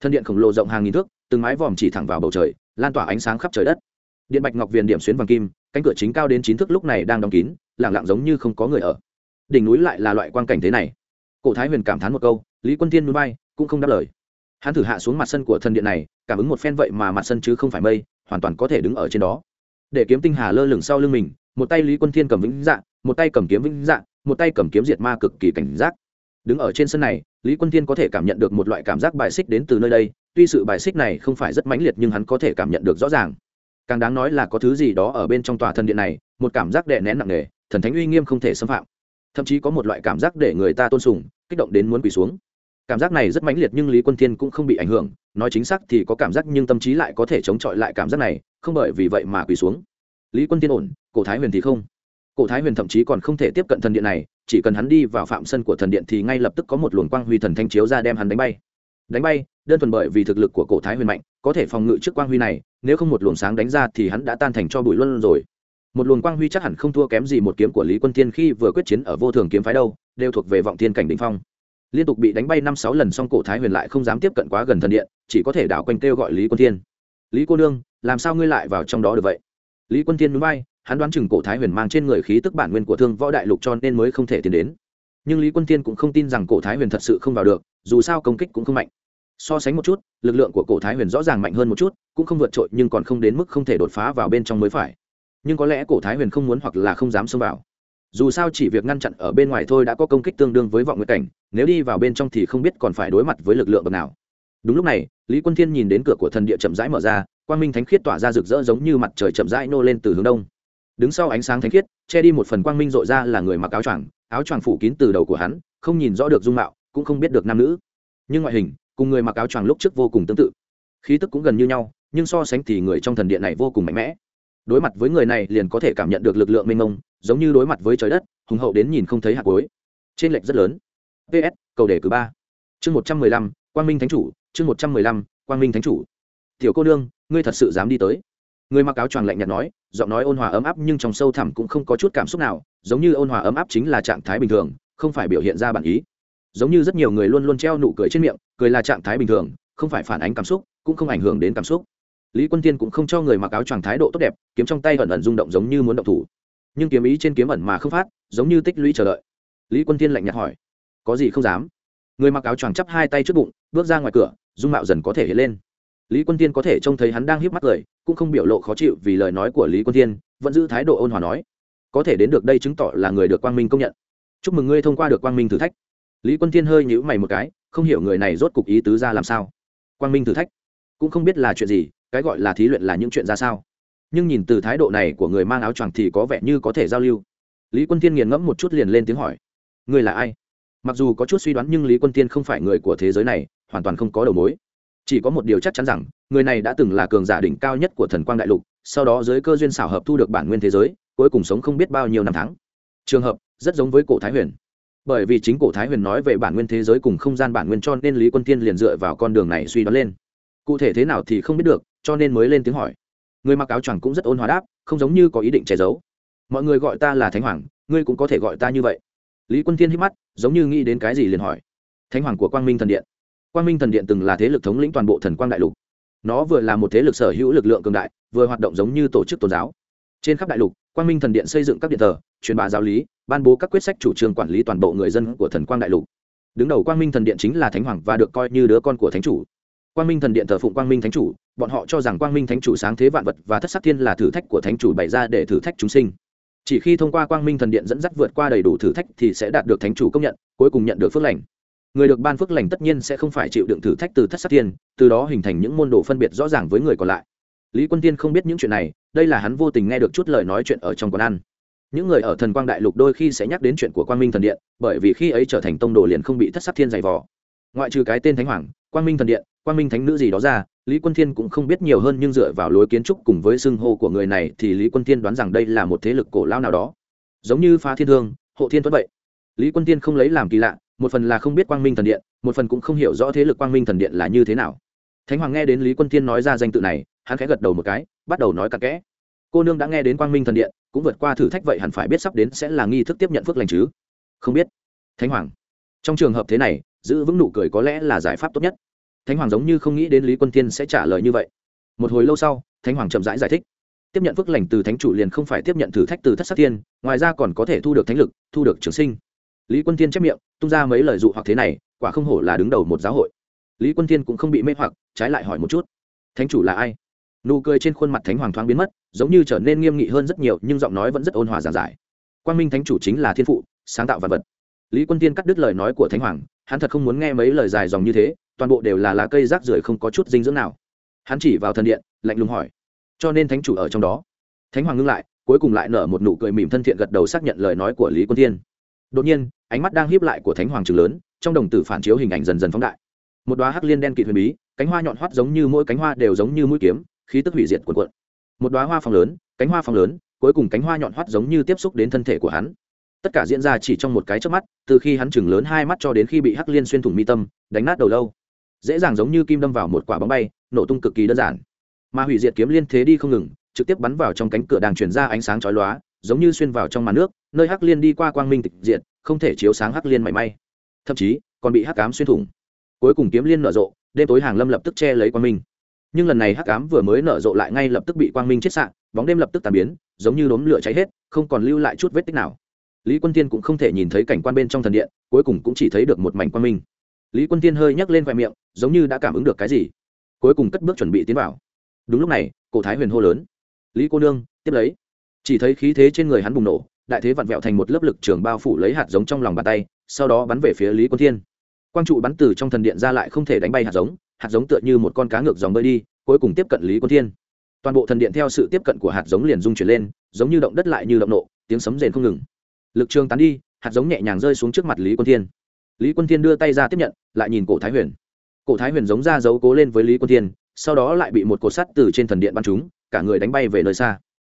Thần điện khổng lồ rộng hàng nghìn thước, từng mái vòm chỉ thẳng vào bầu trời, lan tỏa ánh sáng khắp trời đất. Điện bạch ngọc viền điểm xuyến vàng kim, cánh cửa chính cao đến chín thước lúc này đang đóng kín lẳng lặng giống như không có người ở. Đỉnh núi lại là loại quan cảnh thế này. Cổ thái huyền cảm thán một câu, lý quân thiên núi bay, cũng không đáp lời. Hắn thử hạ xuống mặt sân của thần điện này, cảm ứng một phen vậy mà mặt sân chứ không phải mây, hoàn toàn có thể đứng ở trên đó để kiếm tinh hà lơ lửng sau lưng mình, một tay lý quân thiên cầm vĩnh dạng một tay cầm kiếm vĩnh dạng một tay cầm kiếm diệt ma cực kỳ cảnh giác. Đứng ở trên sân này, lý quân thiên có thể cảm nhận được một loại cảm giác bài xích đến từ nơi đây, tuy sự bài xích này không phải rất mãnh liệt nhưng hắn có thể cảm nhận được rõ ràng. Càng đáng nói là có thứ gì đó ở bên trong tòa thần điện này, một cảm giác đè nén nặng nề, thần thánh uy nghiêm không thể xâm phạm. Thậm chí có một loại cảm giác để người ta tôn sùng, kích động đến muốn quỳ xuống cảm giác này rất mãnh liệt nhưng lý quân thiên cũng không bị ảnh hưởng, nói chính xác thì có cảm giác nhưng tâm trí lại có thể chống chọi lại cảm giác này, không bởi vì vậy mà quỳ xuống. Lý quân thiên ổn, cổ thái huyền thì không. Cổ thái huyền thậm chí còn không thể tiếp cận thần điện này, chỉ cần hắn đi vào phạm sân của thần điện thì ngay lập tức có một luồng quang huy thần thanh chiếu ra đem hắn đánh bay. Đánh bay, đơn thuần bởi vì thực lực của cổ thái huyền mạnh, có thể phòng ngự trước quang huy này, nếu không một luồng sáng đánh ra thì hắn đã tan thành cho bụi luân rồi. Một luồng quang huy chắc hẳn không thua kém gì một kiếm của lý quân thiên khi vừa quyết chiến ở vô thường kiếm phái đâu, đều thuộc về vọng thiên cảnh đỉnh phong liên tục bị đánh bay năm sáu lần xong cổ thái huyền lại không dám tiếp cận quá gần thần điện, chỉ có thể đảo quanh kêu gọi lý quân thiên. Lý cô nương, làm sao ngươi lại vào trong đó được vậy? Lý quân thiên núi bay hắn đoán chừng cổ thái huyền mang trên người khí tức bản nguyên của thương võ đại lục cho nên mới không thể tiến đến. Nhưng lý quân thiên cũng không tin rằng cổ thái huyền thật sự không vào được, dù sao công kích cũng không mạnh. So sánh một chút, lực lượng của cổ thái huyền rõ ràng mạnh hơn một chút, cũng không vượt trội nhưng còn không đến mức không thể đột phá vào bên trong mới phải. Nhưng có lẽ cổ thái huyền không muốn hoặc là không dám xông vào dù sao chỉ việc ngăn chặn ở bên ngoài thôi đã có công kích tương đương với vọng nguyện cảnh, nếu đi vào bên trong thì không biết còn phải đối mặt với lực lượng bậc nào. Đúng lúc này, lý quân thiên nhìn đến cửa của thần địa chậm rãi mở ra, quang minh thánh khiết tỏa ra rực rỡ giống như mặt trời chậm rãi nô lên từ hướng đông. Đứng sau ánh sáng thánh khiết, che đi một phần quang minh rội ra là người mặc áo choàng áo choàng phủ kín từ đầu của hắn, không nhìn rõ được dung mạo, cũng không biết được nam nữ. Nhưng ngoại hình, cùng người mặc áo choàng lúc trước vô cùng tương tự. Khí tức cũng gần như nhau, nhưng so sánh thì người trong thần điện này vô cùng mạnh mẽ. Đối mặt với người này liền có thể cảm nhận được lực lượng mênh mông giống như đối mặt với trời đất, hùng hậu đến nhìn không thấy hạt cuối. Trên lệch rất lớn. Ps cầu đề cử ba. Chương một trăm mười lăm, quang minh thánh chủ, chương một trăm mười lăm, quang minh thánh chủ. Tiểu cô nương, ngươi thật sự dám đi tới. Người mặc áo choàng lạnh nhạt nói, giọng nói ôn hòa ấm áp nhưng trong sâu thẳm cũng không có chút cảm xúc nào, giống như ôn hòa ấm áp chính là trạng thái bình thường, không phải biểu hiện ra bản ý. Giống như rất nhiều người luôn luôn treo nụ cười trên miệng, cười là trạng thái bình thường, không phải phản ánh cảm xúc, cũng không ảnh hưởng đến cảm xúc. Lý quân tiên cũng không cho người mặc áo choàng thái độ tốt đẹp, kiếm trong tay ẩn ẩn rung động giống như muốn động thủ nhưng kiếm ý trên kiếm ẩn mà không phát, giống như tích lũy chờ đợi. Lý quân Thiên lạnh nhạt hỏi, có gì không dám? Người mặc áo choàng chắp hai tay trước bụng, bước ra ngoài cửa, dung mạo dần có thể hiện lên. Lý quân tiên có thể trông thấy hắn đang hiếp mắt cười, cũng không biểu lộ khó chịu vì lời nói của lý quân tiên vẫn giữ thái độ ôn hòa nói, có thể đến được đây chứng tỏ là người được quang minh công nhận. Chúc mừng ngươi thông qua được quang minh thử thách. Lý quân tiên hơi nhíu mày một cái, không hiểu người này rốt cục ý tứ ra làm sao. Quang minh thử thách? Cũng không biết là chuyện gì, cái gọi là thí luyện là những chuyện ra sao nhưng nhìn từ thái độ này của người mang áo choàng thì có vẻ như có thể giao lưu. Lý quân tiên nghiền ngẫm một chút liền lên tiếng hỏi người là ai? Mặc dù có chút suy đoán nhưng lý quân tiên không phải người của thế giới này, hoàn toàn không có đầu mối. Chỉ có một điều chắc chắn rằng, người này đã từng là cường giả đỉnh cao nhất của thần quang đại lục, sau đó dưới cơ duyên xảo hợp thu được bản nguyên thế giới, cuối cùng sống không biết bao nhiêu năm tháng. Trường hợp, rất giống với cổ thái huyền. Bởi vì chính cổ thái huyền nói về bản nguyên thế giới cùng không gian bản nguyên cho nên lý quân tiên liền dựa vào con đường này suy đoán lên. Cụ thể thế nào thì không biết được, cho nên mới lên tiếng hỏi người mặc áo choàng cũng rất ôn hòa đáp, không giống như có ý định che giấu. Mọi người gọi ta là thánh hoàng, ngươi cũng có thể gọi ta như vậy. Lý quân thiên hít mắt, giống như nghĩ đến cái gì liền hỏi. Thánh hoàng của quang minh thần điện. Quang minh thần điện từng là thế lực thống lĩnh toàn bộ thần quang đại lục. Nó vừa là một thế lực sở hữu lực lượng cường đại, vừa hoạt động giống như tổ chức tôn giáo. Trên khắp đại lục, quang minh thần điện xây dựng các điện thờ, truyền bá giáo lý, ban bố các quyết sách chủ trương quản lý toàn bộ người dân của thần quang đại lục. Đứng đầu quang minh thần điện chính là thánh hoàng và được coi như đứa con của thánh chủ quang minh thần điện thờ phụng quang minh thánh chủ, bọn họ cho rằng quang minh thánh chủ sáng thế vạn vật và thất sắc thiên là thử thách của thánh chủ bày ra để thử thách chúng sinh. Chỉ khi thông qua quang minh thần điện dẫn dắt vượt qua đầy đủ thử thách thì sẽ đạt được thánh chủ công nhận, cuối cùng nhận được phước lành. Người được ban phước lành tất nhiên sẽ không phải chịu đựng thử thách từ thất sắc thiên, từ đó hình thành những môn đồ phân biệt rõ ràng với người còn lại. Lý quân tiên không biết những chuyện này, đây là hắn vô tình nghe được chút lời nói chuyện ở trong quán ăn. Những người ở thần quang đại lục đôi khi sẽ nhắc đến chuyện của quang minh thần điện, bởi vì khi ấy trở thành tông đồ liền không bị thất sắc thiên dày vò ngoại trừ cái tên thánh hoàng, quang minh thần điện, quang minh thánh nữ gì đó ra, lý quân thiên cũng không biết nhiều hơn nhưng dựa vào lối kiến trúc cùng với xưng hô của người này thì lý quân thiên đoán rằng đây là một thế lực cổ lao nào đó. Giống như phá thiên thương, hộ thiên tuất vậy. Lý quân thiên không lấy làm kỳ lạ, một phần là không biết quang minh thần điện, một phần cũng không hiểu rõ thế lực quang minh thần điện là như thế nào. Thánh hoàng nghe đến lý quân thiên nói ra danh tự này, hắn khẽ gật đầu một cái, bắt đầu nói cặn kẽ. Cô nương đã nghe đến quang minh thần điện, cũng vượt qua thử thách vậy hẳn phải biết sắp đến sẽ là nghi thức tiếp nhận phước lành chứ. Không biết. Thánh hoàng. Trong trường hợp thế này giữ vững nụ cười có lẽ là giải pháp tốt nhất. Thánh hoàng giống như không nghĩ đến lý quân tiên sẽ trả lời như vậy. Một hồi lâu sau thánh hoàng chậm rãi giải, giải thích. Tiếp nhận phước lành từ thánh chủ liền không phải tiếp nhận thử thách từ thất sát tiên ngoài ra còn có thể thu được thánh lực thu được trường sinh. Lý quân tiên chép miệng tung ra mấy lời dụ hoặc thế này quả không hổ là đứng đầu một giáo hội. Lý quân tiên cũng không bị mê hoặc trái lại hỏi một chút. Thánh chủ là ai? Nụ cười trên khuôn mặt thánh hoàng thoáng biến mất giống như trở nên nghiêm nghị hơn rất nhiều nhưng giọng nói vẫn rất ôn hòa giản giải. Quang minh thánh chủ chính là thiên phụ sáng tạo vật vật. Lý quân tiên cắt đứt lời nói của thánh hoàng hắn thật không muốn nghe mấy lời dài dòng như thế, toàn bộ đều là lá cây rác rưởi không có chút dinh dưỡng nào. Hắn chỉ vào thần điện, lạnh lùng hỏi. Cho nên thánh chủ ở trong đó. Thánh hoàng ngưng lại, cuối cùng lại nở một nụ cười mỉm thân thiện gật đầu xác nhận lời nói của lý quân thiên. Đột nhiên, ánh mắt đang hiếp lại của thánh hoàng trường lớn, trong đồng tử phản chiếu hình ảnh dần dần phóng đại. Một đoá hắc liên đen kịt huyền bí, cánh hoa nhọn hoắt giống như mỗi cánh hoa đều giống như mũi kiếm, khí tức hủy diệt cuộn cuộn. Một đoá hoa phong lớn, cánh hoa phong lớn, cuối cùng cánh hoa nhọn hoắt giống như tiếp xúc đến thân thể của hắn tất cả diễn ra chỉ trong một cái chớp mắt, từ khi hắn chừng lớn hai mắt cho đến khi bị hắc liên xuyên thủng mi tâm, đánh nát đầu lâu. Dễ dàng giống như kim đâm vào một quả bóng bay, nổ tung cực kỳ đơn giản. Mà hủy diệt kiếm liên thế đi không ngừng, trực tiếp bắn vào trong cánh cửa đang chuyển ra ánh sáng chói lóa, giống như xuyên vào trong màn nước, nơi hắc liên đi qua quang minh tịch diệt, không thể chiếu sáng hắc liên mảy may. Thậm chí, còn bị hắc ám xuyên thủng. Cuối cùng kiếm liên nở rộ, đêm tối hàng lâm lập tức che lấy quang minh. Nhưng lần này hắc ám vừa mới nở rộ lại ngay lập tức bị quang minh chết sạn bóng đêm lập tức tàn biến, giống như đốm lửa cháy hết, không còn lưu lại chút vết tích nào lý quân tiên cũng không thể nhìn thấy cảnh quan bên trong thần điện, cuối cùng cũng chỉ thấy được một mảnh quang minh. Lý quân tiên hơi nhắc lên khoe miệng, giống như đã cảm ứng được cái gì. Cuối cùng cất bước chuẩn bị tiến vào. Đúng lúc này, cổ thái huyền hô lớn. Lý cô nương, tiếp lấy. Chỉ thấy khí thế trên người hắn bùng nổ, đại thế vặn vẹo thành một lớp lực trường bao phủ lấy hạt giống trong lòng bàn tay, sau đó bắn về phía lý quân thiên. Quang trụ bắn từ trong thần điện ra lại không thể đánh bay hạt giống hạt giống tựa như một con cá ngược dòng bơi đi, cuối cùng tiếp cận lý quân thiên. Toàn bộ thần điện theo sự tiếp cận của hạt giống liền rung chuyển lên, giống như động đất lại như động nộ, tiếng sấm rền không ngừng lực trường tán đi, hạt giống nhẹ nhàng rơi xuống trước mặt lý quân thiên. Lý quân thiên đưa tay ra tiếp nhận, lại nhìn cổ thái huyền. Cổ thái huyền giống ra giấu cố lên với lý quân thiên, sau đó lại bị một cột sắt từ trên thần điện bắn trúng, cả người đánh bay về nơi xa.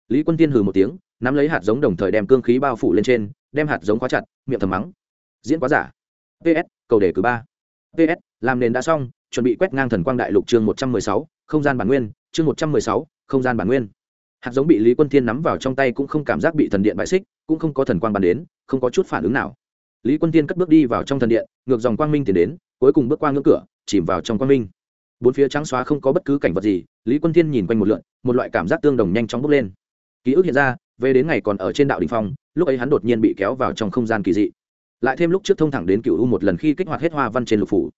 Lý quân thiên hừ một tiếng, nắm lấy hạt giống đồng thời đem cương khí bao phủ lên trên, đem hạt giống khóa chặt, miệng thầm mắng. Diễn quá giả. Ps cầu đề cử ba. Ps làm nền đã xong, chuẩn bị quét ngang thần quang đại lục chương một trăm mười sáu, không gian bản nguyên, chương một trăm mười sáu, không gian bản nguyên hạt giống bị lý quân thiên nắm vào trong tay cũng không cảm giác bị thần điện bại xích, cũng không có thần quang bàn đến, không có chút phản ứng nào. Lý quân thiên cất bước đi vào trong thần điện, ngược dòng quang minh tiến đến, cuối cùng bước qua ngưỡng cửa, chìm vào trong quang minh. Bốn phía trắng xóa không có bất cứ cảnh vật gì, lý quân thiên nhìn quanh một lượn, một loại cảm giác tương đồng nhanh chóng bốc lên. Ký ức hiện ra, về đến ngày còn ở trên đạo đình phong, lúc ấy hắn đột nhiên bị kéo vào trong không gian kỳ dị. Lại thêm lúc trước thông thẳng đến cựu u một lần khi kích hoạt hết hoa văn trên lục phủ.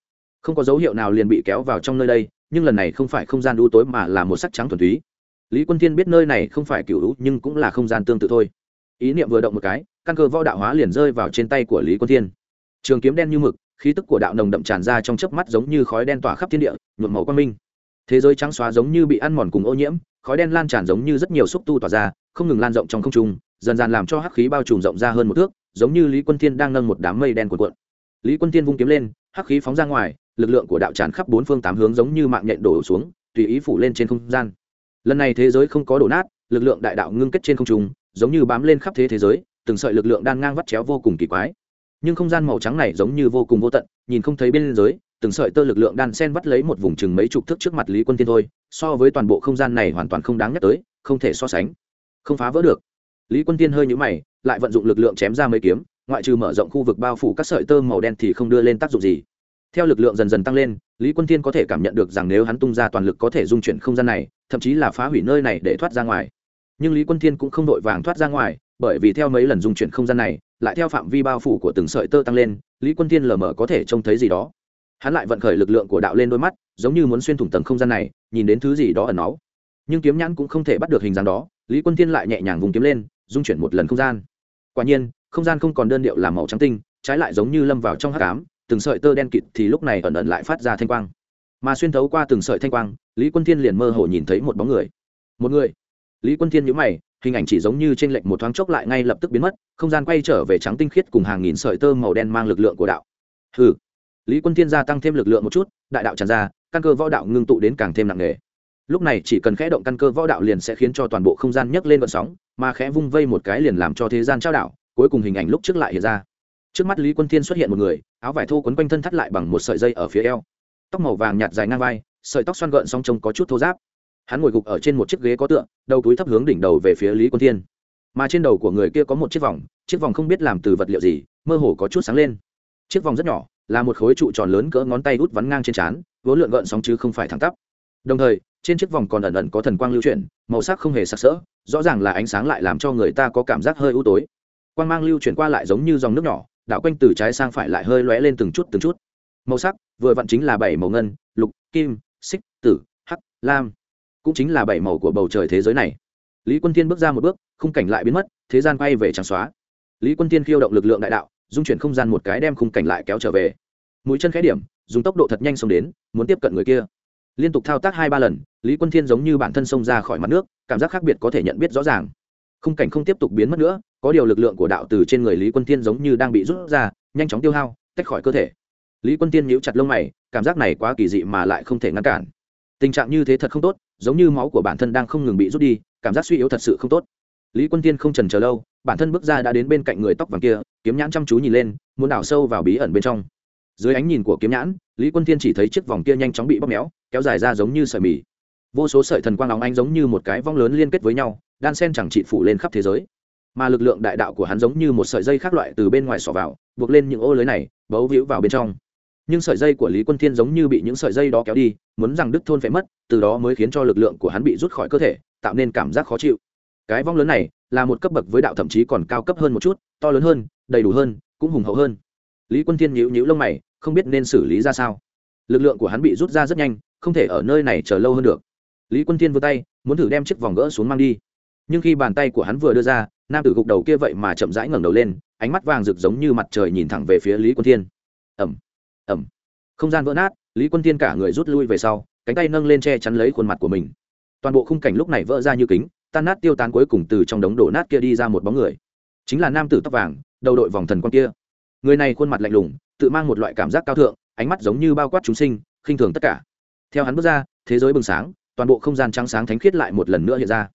Không có dấu hiệu nào liền bị kéo vào trong nơi đây, nhưng lần này không phải không gian u tối mà là một sắc trắng thuần túy lý quân thiên biết nơi này không phải cựu hữu nhưng cũng là không gian tương tự thôi. Ý niệm vừa động một cái, căn cơ võ đạo hóa liền rơi vào trên tay của lý quân thiên. Trường kiếm đen như mực, khí tức của đạo nồng đậm tràn ra trong chớp mắt giống như khói đen tỏa khắp thiên địa, nhuộm màu quang minh. Thế giới trắng xóa giống như bị ăn mòn cùng ô nhiễm, khói đen lan tràn giống như rất nhiều xúc tu tỏa ra, không ngừng lan rộng trong không trung, dần dần làm cho hắc khí bao trùm rộng ra hơn một thước, giống như lý quân thiên đang nâng một đám mây đen cuộn cuộn. Lý quân thiên vung kiếm lên, hắc khí phóng ra ngoài, lực lượng của đạo tràn khắp bốn phương tám hướng giống như mạng nhện đổ xuống, tùy ý phủ lên trên không gian lần này thế giới không có đổ nát, lực lượng đại đạo ngưng kết trên không trung, giống như bám lên khắp thế thế giới, từng sợi lực lượng đan ngang vắt chéo vô cùng kỳ quái. Nhưng không gian màu trắng này giống như vô cùng vô tận, nhìn không thấy bên giới từng sợi tơ lực lượng đan sen vắt lấy một vùng chừng mấy chục thước trước mặt lý quân thiên thôi, so với toàn bộ không gian này hoàn toàn không đáng nhắc tới, không thể so sánh. Không phá vỡ được. Lý quân tiên hơi nhũ mày, lại vận dụng lực lượng chém ra mấy kiếm, ngoại trừ mở rộng khu vực bao phủ các sợi tơ màu đen thì không đưa lên tác dụng gì. Theo lực lượng dần dần tăng lên lý quân thiên có thể cảm nhận được rằng nếu hắn tung ra toàn lực có thể dung chuyển không gian này, thậm chí là phá hủy nơi này để thoát ra ngoài. Nhưng lý quân thiên cũng không đội vàng thoát ra ngoài, bởi vì theo mấy lần dung chuyển không gian này, lại theo phạm vi bao phủ của từng sợi tơ tăng lên, lý quân thiên lờ mờ có thể trông thấy gì đó. Hắn lại vận khởi lực lượng của đạo lên đôi mắt, giống như muốn xuyên thủng tầng không gian này, nhìn đến thứ gì đó ẩn náu. Nhưng kiếm nhãn cũng không thể bắt được hình dáng đó, lý quân thiên lại nhẹ nhàng vùng kiếm lên, dung chuyển một lần không gian. Quả nhiên, không gian không còn đơn điệu làm màu trắng tinh, trái lại giống như lâm vào trong hát cám từng sợi tơ đen kịt thì lúc này ẩn ẩn lại phát ra thanh quang. Mà xuyên thấu qua từng sợi thanh quang, lý quân thiên liền mơ hồ nhìn thấy một bóng người. Một người? Lý quân thiên nhíu mày, hình ảnh chỉ giống như trên lệnh một thoáng chốc lại ngay lập tức biến mất, không gian quay trở về trắng tinh khiết cùng hàng nghìn sợi tơ màu đen mang lực lượng của đạo. Ừ lý quân thiên gia tăng thêm lực lượng một chút, đại đạo tràn ra, căn cơ võ đạo ngưng tụ đến càng thêm nặng nề. Lúc này chỉ cần khẽ động căn cơ võ đạo liền sẽ khiến cho toàn bộ không gian nhấc lên vận sóng, mà khẽ vung vây một cái liền làm cho thế gian trao đảo, cuối cùng hình ảnh lúc trước lại hiện ra trước mắt lý quân thiên xuất hiện một người áo vải thô quấn quanh thân thắt lại bằng một sợi dây ở phía eo. Tóc màu vàng nhạt dài ngang vai sợi tóc xoăn gợn song trông có chút thô giáp hắn ngồi gục ở trên một chiếc ghế có tựa, đầu túi thấp hướng đỉnh đầu về phía lý quân thiên. Mà trên đầu của người kia có một chiếc vòng chiếc vòng không biết làm từ vật liệu gì mơ hồ có chút sáng lên. Chiếc vòng rất nhỏ là một khối trụ tròn lớn cỡ ngón tay út vắn ngang trên trán vốn lượn gợn sóng chứ không phải thẳng tắp. Đồng thời trên chiếc vòng còn ẩn ẩn có thần quang lưu chuyển màu sắc không hề sặc sỡ rõ ràng là ánh sáng lại làm cho người ta có cảm giác hơi u tối. Quang mang lưu chuyển qua lại giống như dòng nước nhỏ đạo quanh từ trái sang phải lại hơi lóe lên từng chút từng chút. Màu sắc, vừa vặn chính là bảy màu ngân, lục, kim, xích, tử, hắc, lam. Cũng chính là bảy màu của bầu trời thế giới này. Lý quân thiên bước ra một bước, khung cảnh lại biến mất, thế gian quay về trắng xóa. Lý quân thiên khiêu động lực lượng đại đạo, dung chuyển không gian một cái đem khung cảnh lại kéo trở về. Mũi chân khẽ điểm, dùng tốc độ thật nhanh xông đến, muốn tiếp cận người kia. Liên tục thao tác hai ba lần, lý quân thiên giống như bản thân xông ra khỏi mặt nước, cảm giác khác biệt có thể nhận biết rõ ràng khung cảnh không tiếp tục biến mất nữa, có điều lực lượng của đạo từ trên người lý quân thiên giống như đang bị rút ra, nhanh chóng tiêu hao, tách khỏi cơ thể. Lý quân tiên nhíu chặt lông mày, cảm giác này quá kỳ dị mà lại không thể ngăn cản. Tình trạng như thế thật không tốt, giống như máu của bản thân đang không ngừng bị rút đi, cảm giác suy yếu thật sự không tốt. Lý quân tiên không trần chờ lâu, bản thân bước ra đã đến bên cạnh người tóc vàng kia, kiếm nhãn chăm chú nhìn lên, muốn đảo sâu vào bí ẩn bên trong. Dưới ánh nhìn của kiếm nhãn, lý quân tiên chỉ thấy chiếc vòng kia nhanh chóng bị bóp méo, kéo dài ra giống như sợi mì. Vô số sợi thần quang óng ánh giống như một cái vong lớn liên kết với nhau đan sen chẳng trị phủ lên khắp thế giới. Mà lực lượng đại đạo của hắn giống như một sợi dây khác loại từ bên ngoài xỏ vào, buộc lên những ô lưới này, bấu víu vào bên trong. Nhưng sợi dây của lý quân thiên giống như bị những sợi dây đó kéo đi, muốn rằng đức thôn phải mất, từ đó mới khiến cho lực lượng của hắn bị rút khỏi cơ thể, tạo nên cảm giác khó chịu. Cái vong lớn này là một cấp bậc với đạo thậm chí còn cao cấp hơn một chút, to lớn hơn, đầy đủ hơn, cũng hùng hậu hơn. Lý quân thiên nhíu nhíu lông mày, không biết nên xử lý ra sao. Lực lượng của hắn bị rút ra rất nhanh, không thể ở nơi này chờ lâu hơn được. Lý quân thiên vươn tay, muốn thử đem chiếc vòng gỡ xuống mang đi nhưng khi bàn tay của hắn vừa đưa ra, nam tử gục đầu kia vậy mà chậm rãi ngẩng đầu lên, ánh mắt vàng rực giống như mặt trời nhìn thẳng về phía lý quân thiên. Ẩm ẩm không gian vỡ nát, lý quân thiên cả người rút lui về sau, cánh tay nâng lên che chắn lấy khuôn mặt của mình. Toàn bộ khung cảnh lúc này vỡ ra như kính, tan nát tiêu tán cuối cùng từ trong đống đổ nát kia đi ra một bóng người. Chính là nam tử tóc vàng, đầu đội vòng thần con kia. Người này khuôn mặt lạnh lùng, tự mang một loại cảm giác cao thượng, ánh mắt giống như bao quát chúng sinh, khinh thường tất cả. Theo hắn bước ra, thế giới bừng sáng, toàn bộ không gian trắng sáng thánh khiết lại một lần nữa hiện ra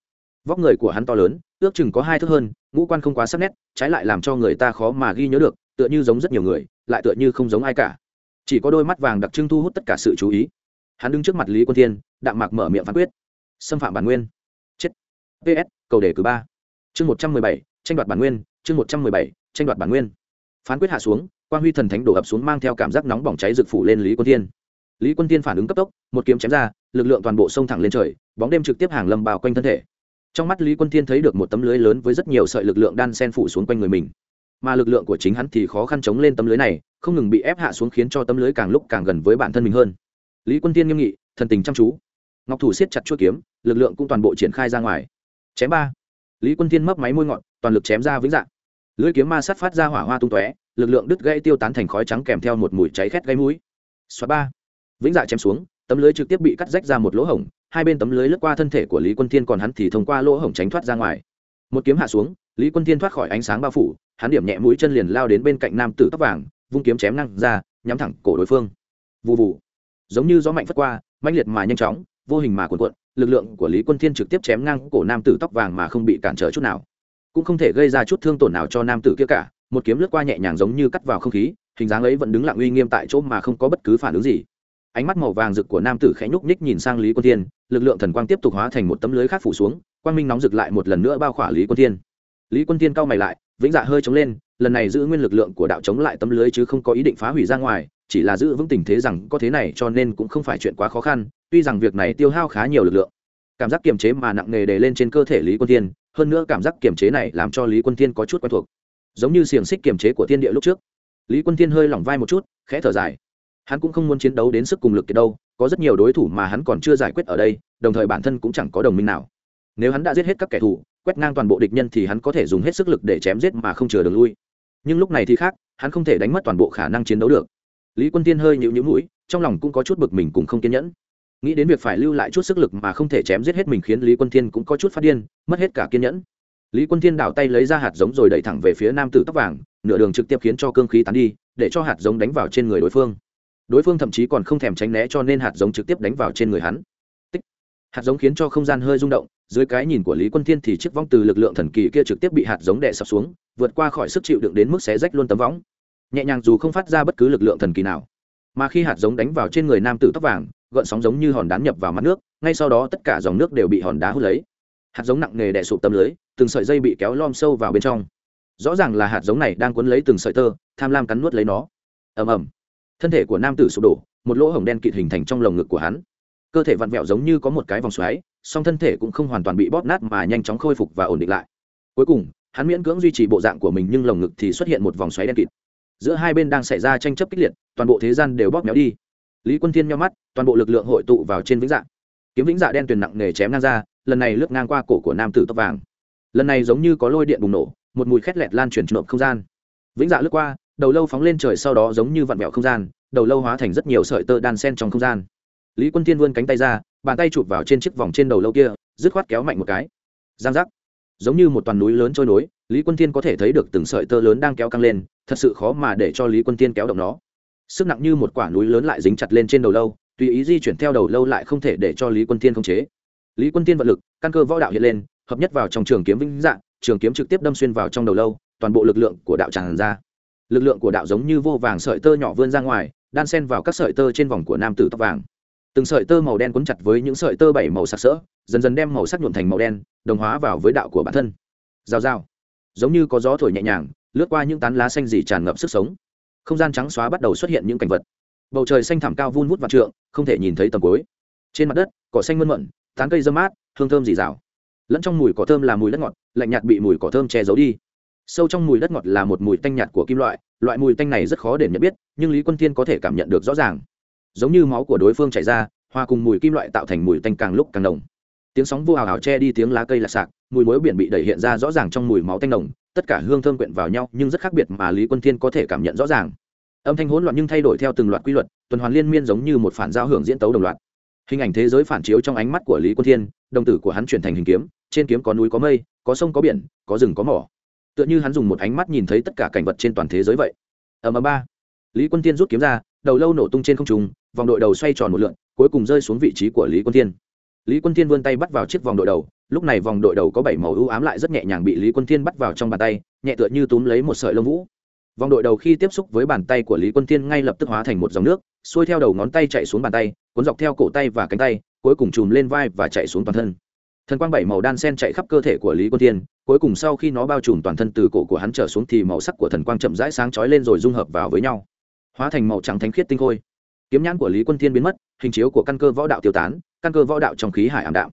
vóc người của hắn to lớn, ước chừng có hai thước hơn, ngũ quan không quá sắc nét, trái lại làm cho người ta khó mà ghi nhớ được, tựa như giống rất nhiều người, lại tựa như không giống ai cả. Chỉ có đôi mắt vàng đặc trưng thu hút tất cả sự chú ý. Hắn đứng trước mặt lý quân thiên, đạm mạc mở miệng phán quyết. Xâm phạm bản nguyên. Chết. Ps cầu đề cử ba. Chương một trăm mười bảy, tranh đoạt bản nguyên, chương một trăm mười bảy, tranh đoạt bản nguyên. Phán quyết hạ xuống quan huy thần thánh đổ ập xuống mang theo cảm giác nóng bỏng cháy rực phủ lên lý quân thiên. Lý quân thiên phản ứng cấp tốc, một kiếm chém ra, lực lượng toàn bộ sông thẳng lên trời, bóng đêm trực tiếp hàng lâm bao quanh thân thể trong mắt lý quân thiên thấy được một tấm lưới lớn với rất nhiều sợi lực lượng đan sen phủ xuống quanh người mình. Mà lực lượng của chính hắn thì khó khăn chống lên tấm lưới này, không ngừng bị ép hạ xuống khiến cho tấm lưới càng lúc càng gần với bản thân mình hơn. Lý quân thiên nghiêm nghị, thần tình chăm chú. Ngọc thủ siết chặt chuôi kiếm, lực lượng cũng toàn bộ triển khai ra ngoài. Chém ba. Lý quân thiên mấp máy môi ngọn toàn lực chém ra vĩnh dạng. Lưới kiếm ma sát phát ra hỏa hoa tung tóe, lực lượng đứt gãy tiêu tán thành khói trắng kèm theo một mùi cháy khét gây mũi. Xoá ba. Vĩnh dạ chém xuống, tấm lưới trực tiếp bị cắt rách ra một lỗ hổng hai bên tấm lưới lướt qua thân thể của lý quân thiên còn hắn thì thông qua lỗ hổng tránh thoát ra ngoài. Một kiếm hạ xuống, lý quân thiên thoát khỏi ánh sáng bao phủ, hắn điểm nhẹ mũi chân liền lao đến bên cạnh nam tử tóc vàng, vung kiếm chém năng ra, nhắm thẳng cổ đối phương. Vụ vụ giống như gió mạnh phất qua mạnh liệt mà nhanh chóng, vô hình mà cuộn cuộn, lực lượng của lý quân thiên trực tiếp chém ngang cổ nam tử tóc vàng mà không bị cản trở chút nào. Cũng không thể gây ra chút thương tổn nào cho nam tử kia cả, một kiếm lướt qua nhẹ nhàng giống như cắt vào không khí, hình dáng ấy vẫn đứng lặng uy nghiêm tại chỗ mà không có bất cứ phản ứng gì ánh mắt màu vàng rực của nam tử khẽ nhúc nhích nhìn sang lý quân thiên, lực lượng thần quang tiếp tục hóa thành một tấm lưới khác phủ xuống, quang minh nóng rực lại một lần nữa bao khỏa lý quân thiên. Lý quân thiên cau mày lại, vĩnh dạ hơi chống lên, lần này giữ nguyên lực lượng của đạo chống lại tấm lưới chứ không có ý định phá hủy ra ngoài, chỉ là giữ vững tình thế rằng có thế này cho nên cũng không phải chuyện quá khó khăn, tuy rằng việc này tiêu hao khá nhiều lực lượng. Cảm giác kiềm chế mà nặng nề đề lên trên cơ thể lý quân thiên, hơn nữa cảm giác kiềm chế này làm cho lý quân thiên có chút quen thuộc. Giống như xiềng xích kiềm chế của thiên địa lúc trước. Lý quân thiên hơi lỏng vai một chút, khẽ thở dài hắn cũng không muốn chiến đấu đến sức cùng lực kiệt đâu, có rất nhiều đối thủ mà hắn còn chưa giải quyết ở đây, đồng thời bản thân cũng chẳng có đồng minh nào. Nếu hắn đã giết hết các kẻ thù, quét ngang toàn bộ địch nhân thì hắn có thể dùng hết sức lực để chém giết mà không chừa đường lui. Nhưng lúc này thì khác, hắn không thể đánh mất toàn bộ khả năng chiến đấu được. Lý quân tiên hơi nhịu nhũ mũi, trong lòng cũng có chút bực mình cũng không kiên nhẫn. Nghĩ đến việc phải lưu lại chút sức lực mà không thể chém giết hết mình khiến lý quân thiên cũng có chút phát điên, mất hết cả kiên nhẫn. Lý quân thiên đảo tay lấy ra hạt giống rồi đẩy thẳng về phía nam tử tóc vàng, nửa đường trực tiếp khiến cho cương khí tán đi, để cho hạt giống đánh vào trên người đối phương đối phương thậm chí còn không thèm tránh né cho nên hạt giống trực tiếp đánh vào trên người hắn. Tích. hạt giống khiến cho không gian hơi rung động, dưới cái nhìn của lý quân thiên thì chiếc vong từ lực lượng thần kỳ kia trực tiếp bị hạt giống đè sập xuống, vượt qua khỏi sức chịu đựng đến mức xé rách luôn tấm võng. Nhẹ nhàng dù không phát ra bất cứ lực lượng thần kỳ nào, mà khi hạt giống đánh vào trên người nam tử tóc vàng, gợn sóng giống như hòn đá nhập vào mặt nước, ngay sau đó tất cả dòng nước đều bị hòn đá hút lấy. Hạt giống nặng nề đè sụp tấm lưới, từng sợi dây bị kéo lom sâu vào bên trong. Rõ ràng là hạt giống này đang cuốn lấy từng sợi tơ, tham lam cắn nuốt lấy nó. Ầm ầm thân thể của nam tử sụp đổ, một lỗ hổng đen kịt hình thành trong lồng ngực của hắn. Cơ thể vặn vẹo giống như có một cái vòng xoáy, song thân thể cũng không hoàn toàn bị bóp nát mà nhanh chóng khôi phục và ổn định lại. Cuối cùng, hắn miễn cưỡng duy trì bộ dạng của mình nhưng lồng ngực thì xuất hiện một vòng xoáy đen kịt. Giữa hai bên đang xảy ra tranh chấp kích liệt, toàn bộ thế gian đều bóp méo đi. Lý quân thiên nhau mắt, toàn bộ lực lượng hội tụ vào trên vĩnh dạ. Kiếm vĩnh dạ đen tuyền nặng nề chém ngang ra, lần này lướt ngang qua cổ của nam tử tóc vàng. Lần này giống như có lôi điện bùng nổ, một mùi khét lẹt lan truyền trộm không gian. Vĩnh dạ lướt qua đầu lâu phóng lên trời sau đó giống như vặn vẹo không gian, đầu lâu hóa thành rất nhiều sợi tơ đan sen trong không gian. Lý quân thiên vươn cánh tay ra, bàn tay chụp vào trên chiếc vòng trên đầu lâu kia, dứt khoát kéo mạnh một cái. Giang giác. Giống như một toàn núi lớn trôi nối, lý quân thiên có thể thấy được từng sợi tơ lớn đang kéo căng lên, thật sự khó mà để cho lý quân thiên kéo động nó. Sức nặng như một quả núi lớn lại dính chặt lên trên đầu lâu, tùy ý di chuyển theo đầu lâu lại không thể để cho lý quân thiên khống chế. Lý quân thiên vận lực, căn cơ võ đạo hiện lên, hợp nhất vào trong trường kiếm vĩnh dạng, trường kiếm trực tiếp đâm xuyên vào trong đầu lâu, toàn bộ lực lượng của đạo tràn ra lực lượng của đạo giống như vô vàng sợi tơ nhỏ vươn ra ngoài, đan sen vào các sợi tơ trên vòng của nam tử tóc vàng. Từng sợi tơ màu đen cuốn chặt với những sợi tơ bảy màu sặc sỡ, dần dần đem màu sắc nhuộm thành màu đen, đồng hóa vào với đạo của bản thân. Rào rào. Giống như có gió thổi nhẹ nhàng, lướt qua những tán lá xanh dì tràn ngập sức sống. Không gian trắng xóa bắt đầu xuất hiện những cảnh vật. Bầu trời xanh thảm cao vun vút vạn trượng, không thể nhìn thấy tầm cuối. Trên mặt đất, cỏ xanh mơn mận, tán cây dơ mát, hương thơm dì rào lẫn trong mùi cỏ thơm là mùi đất ngọt, lạnh nhạt bị mùi cỏ thơm che giấu đi sâu trong mùi đất ngọt là một mùi tanh nhạt của kim loại loại mùi tanh này rất khó để nhận biết, nhưng lý quân thiên có thể cảm nhận được rõ ràng. Giống như máu của đối phương chảy ra, hòa cùng mùi kim loại tạo thành mùi tanh càng lúc càng nồng. Tiếng sóng vô hào hào che đi tiếng lá cây lạc sạc, mùi muối biển bị đẩy hiện ra rõ ràng trong mùi máu tanh nồng, tất cả hương thơm quyện vào nhau, nhưng rất khác biệt mà lý quân thiên có thể cảm nhận rõ ràng. Âm thanh hỗn loạn nhưng thay đổi theo từng loạt quy luật, tuần hoàn liên miên giống như một phản giao hưởng diễn tấu đồng loạt. Hình ảnh thế giới phản chiếu trong ánh mắt của lý quân thiên, đồng tử của hắn chuyển thành hình kiếm, trên kiếm có núi có mây, có sông có biển, có rừng có mỏ tựa như hắn dùng một ánh mắt nhìn thấy tất cả cảnh vật trên toàn thế giới vậy. Ở mà ba. Lý quân thiên rút kiếm ra, đầu lâu nổ tung trên không trung, vòng đội đầu xoay tròn một lượn, cuối cùng rơi xuống vị trí của lý quân thiên. Lý quân thiên vươn tay bắt vào chiếc vòng đội đầu, lúc này vòng đội đầu có bảy màu ưu ám lại rất nhẹ nhàng bị lý quân thiên bắt vào trong bàn tay, nhẹ tựa như túm lấy một sợi lông vũ. Vòng đội đầu khi tiếp xúc với bàn tay của lý quân thiên ngay lập tức hóa thành một dòng nước, xuôi theo đầu ngón tay chạy xuống bàn tay, cuốn dọc theo cổ tay và cánh tay, cuối cùng chùm lên vai và chạy xuống toàn thân thần quang bảy màu đan sen chạy khắp cơ thể của lý quân thiên, cuối cùng sau khi nó bao trùm toàn thân từ cổ của hắn trở xuống thì màu sắc của thần quang chậm rãi sáng chói lên rồi dung hợp vào với nhau. Hóa thành màu trắng thánh khiết tinh khôi. Kiếm nhãn của lý quân thiên biến mất, hình chiếu của căn cơ võ đạo tiêu tán, căn cơ võ đạo trong khí hải ảm đạm.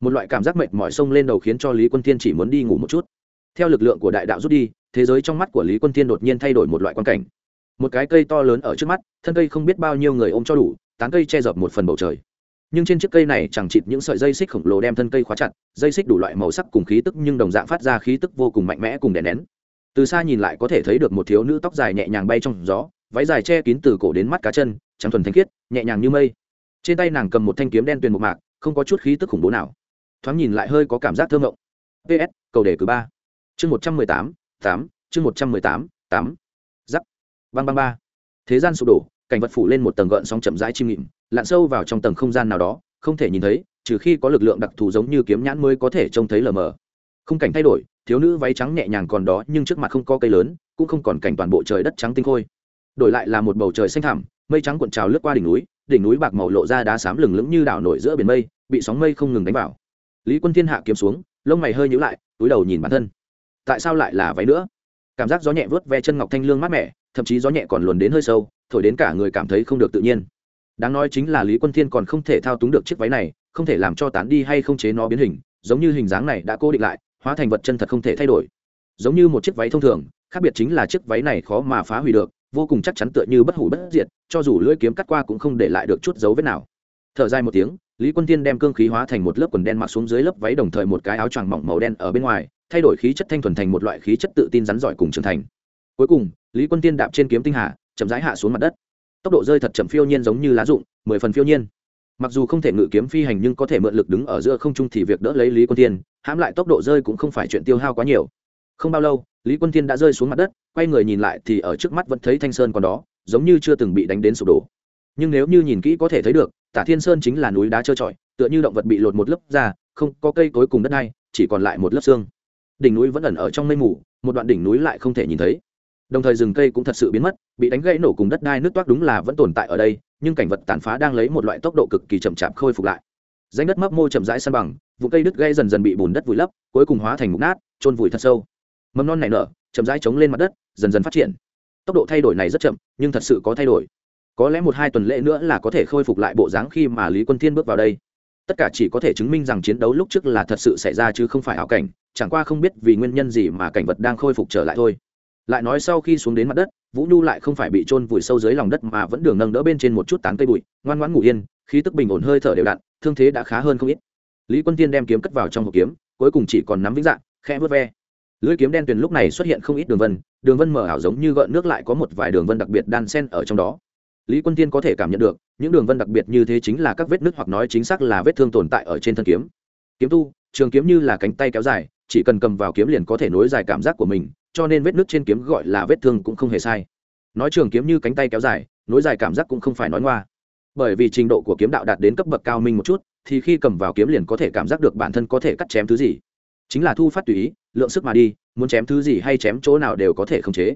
Một loại cảm giác mệt mỏi sông lên đầu khiến cho lý quân thiên chỉ muốn đi ngủ một chút. Theo lực lượng của đại đạo rút đi, thế giới trong mắt của lý quân thiên đột nhiên thay đổi một loại quan cảnh. Một cái cây to lớn ở trước mắt, thân cây không biết bao nhiêu người ôm cho đủ, tán cây che dập một phần bầu trời nhưng trên chiếc cây này chẳng chịt những sợi dây xích khổng lồ đem thân cây khóa chặt, dây xích đủ loại màu sắc cùng khí tức nhưng đồng dạng phát ra khí tức vô cùng mạnh mẽ cùng đè nén. Từ xa nhìn lại có thể thấy được một thiếu nữ tóc dài nhẹ nhàng bay trong gió, váy dài che kín từ cổ đến mắt cá chân, trắng thuần thanh khiết, nhẹ nhàng như mây. Trên tay nàng cầm một thanh kiếm đen tuyền một mạc, không có chút khí tức khủng bố nào. Thoáng nhìn lại hơi có cảm giác thơ ngộng ps cầu đề cử ba. Chương một trăm mười tám tám, chương một trăm mười tám tám. Giắc băng băng ba. Thế gian sụp đổ, cảnh vật phủ lên một tầng gợn sóng chậm rãi chim nghịm lặn sâu vào trong tầng không gian nào đó, không thể nhìn thấy, trừ khi có lực lượng đặc thù giống như kiếm nhãn mới có thể trông thấy lờ mờ. Không cảnh thay đổi, thiếu nữ váy trắng nhẹ nhàng còn đó nhưng trước mặt không có cây lớn, cũng không còn cảnh toàn bộ trời đất trắng tinh khôi. Đổi lại là một bầu trời xanh thẳm, mây trắng cuộn trào lướt qua đỉnh núi đỉnh núi bạc màu lộ ra đá xám lừng lững như đảo nổi giữa biển mây, bị sóng mây không ngừng đánh vào. Lý quân thiên hạ kiếm xuống, lông mày hơi nhíu lại, túi đầu nhìn bản thân. Tại sao lại là váy nữa? Cảm giác gió nhẹ vớt ve chân ngọc thanh lương mát mẻ, thậm chí gió nhẹ còn luồn đến hơi sâu, thổi đến cả người cảm thấy không được tự nhiên đáng nói chính là lý quân thiên còn không thể thao túng được chiếc váy này, không thể làm cho tán đi hay không chế nó biến hình, giống như hình dáng này đã cố định lại, hóa thành vật chân thật không thể thay đổi. Giống như một chiếc váy thông thường, khác biệt chính là chiếc váy này khó mà phá hủy được, vô cùng chắc chắn tựa như bất hủ bất diệt, cho dù lưỡi kiếm cắt qua cũng không để lại được chút dấu vết nào. Thở dài một tiếng, lý quân tiên đem cương khí hóa thành một lớp quần đen mặc xuống dưới lớp váy đồng thời một cái áo choàng mỏng màu đen ở bên ngoài, thay đổi khí chất thanh thuần thành một loại khí chất tự tin rắn giỏi cùng trưởng thành. Cuối cùng, lý quân tiên đạp trên kiếm tinh hà, chậm rãi hạ xuống mặt đất tốc độ rơi thật chậm phiêu nhiên giống như lá rụng, mười phần phiêu nhiên. Mặc dù không thể ngự kiếm phi hành nhưng có thể mượn lực đứng ở giữa không trung thì việc đỡ lấy lý quân tiên hãm lại tốc độ rơi cũng không phải chuyện tiêu hao quá nhiều. Không bao lâu, lý quân tiên đã rơi xuống mặt đất, quay người nhìn lại thì ở trước mắt vẫn thấy thanh sơn còn đó, giống như chưa từng bị đánh đến sụp đổ. Nhưng nếu như nhìn kỹ có thể thấy được, tả thiên sơn chính là núi đá trơ trọi, tựa như động vật bị lột một lớp ra không có cây cối cùng đất này chỉ còn lại một lớp xương. Đỉnh núi vẫn ẩn ở trong mây mù, một đoạn đỉnh núi lại không thể nhìn thấy đồng thời rừng cây cũng thật sự biến mất, bị đánh gãy nổ cùng đất đai nước toát đúng là vẫn tồn tại ở đây, nhưng cảnh vật tàn phá đang lấy một loại tốc độ cực kỳ chậm chạp khôi phục lại. Danh đất mấp mô chậm rãi san bằng, vụ cây đứt gây dần dần bị bùn đất vùi lấp, cuối cùng hóa thành mục nát trôn vùi thật sâu. Mầm non này nở, chậm rãi chống lên mặt đất, dần dần phát triển. Tốc độ thay đổi này rất chậm, nhưng thật sự có thay đổi. Có lẽ một hai tuần lễ nữa là có thể khôi phục lại bộ dáng khi mà lý quân thiên bước vào đây. Tất cả chỉ có thể chứng minh rằng chiến đấu lúc trước là thật sự xảy ra chứ không phải ảo cảnh, chẳng qua không biết vì nguyên nhân gì mà cảnh vật đang khôi phục trở lại thôi lại nói sau khi xuống đến mặt đất, vũ nhu lại không phải bị trôn vùi sâu dưới lòng đất mà vẫn đường nâng đỡ bên trên một chút tán cây bụi, ngoan ngoãn ngủ yên, khí tức bình ổn hơi thở đều đặn, thương thế đã khá hơn không ít. Lý quân tiên đem kiếm cất vào trong hộp kiếm, cuối cùng chỉ còn nắm vĩnh dạng khe vớt ve. Lưỡi kiếm đen tuyền lúc này xuất hiện không ít đường vân đường vân mở ảo giống như gợn nước lại có một vài đường vân đặc biệt đan sen ở trong đó. Lý quân tiên có thể cảm nhận được, những đường vân đặc biệt như thế chính là các vết nứt hoặc nói chính xác là vết thương tồn tại ở trên thân kiếm. Kiếm tu, trường kiếm như là cánh tay kéo dài, chỉ cần cầm vào kiếm liền có thể nối dài cảm giác của mình cho nên vết nước trên kiếm gọi là vết thương cũng không hề sai. Nói trường kiếm như cánh tay kéo dài, nối dài cảm giác cũng không phải nói ngoa. Bởi vì trình độ của kiếm đạo đạt đến cấp bậc cao minh một chút, thì khi cầm vào kiếm liền có thể cảm giác được bản thân có thể cắt chém thứ gì. Chính là thu phát tùy ý, lượng sức mà đi, muốn chém thứ gì hay chém chỗ nào đều có thể khống chế.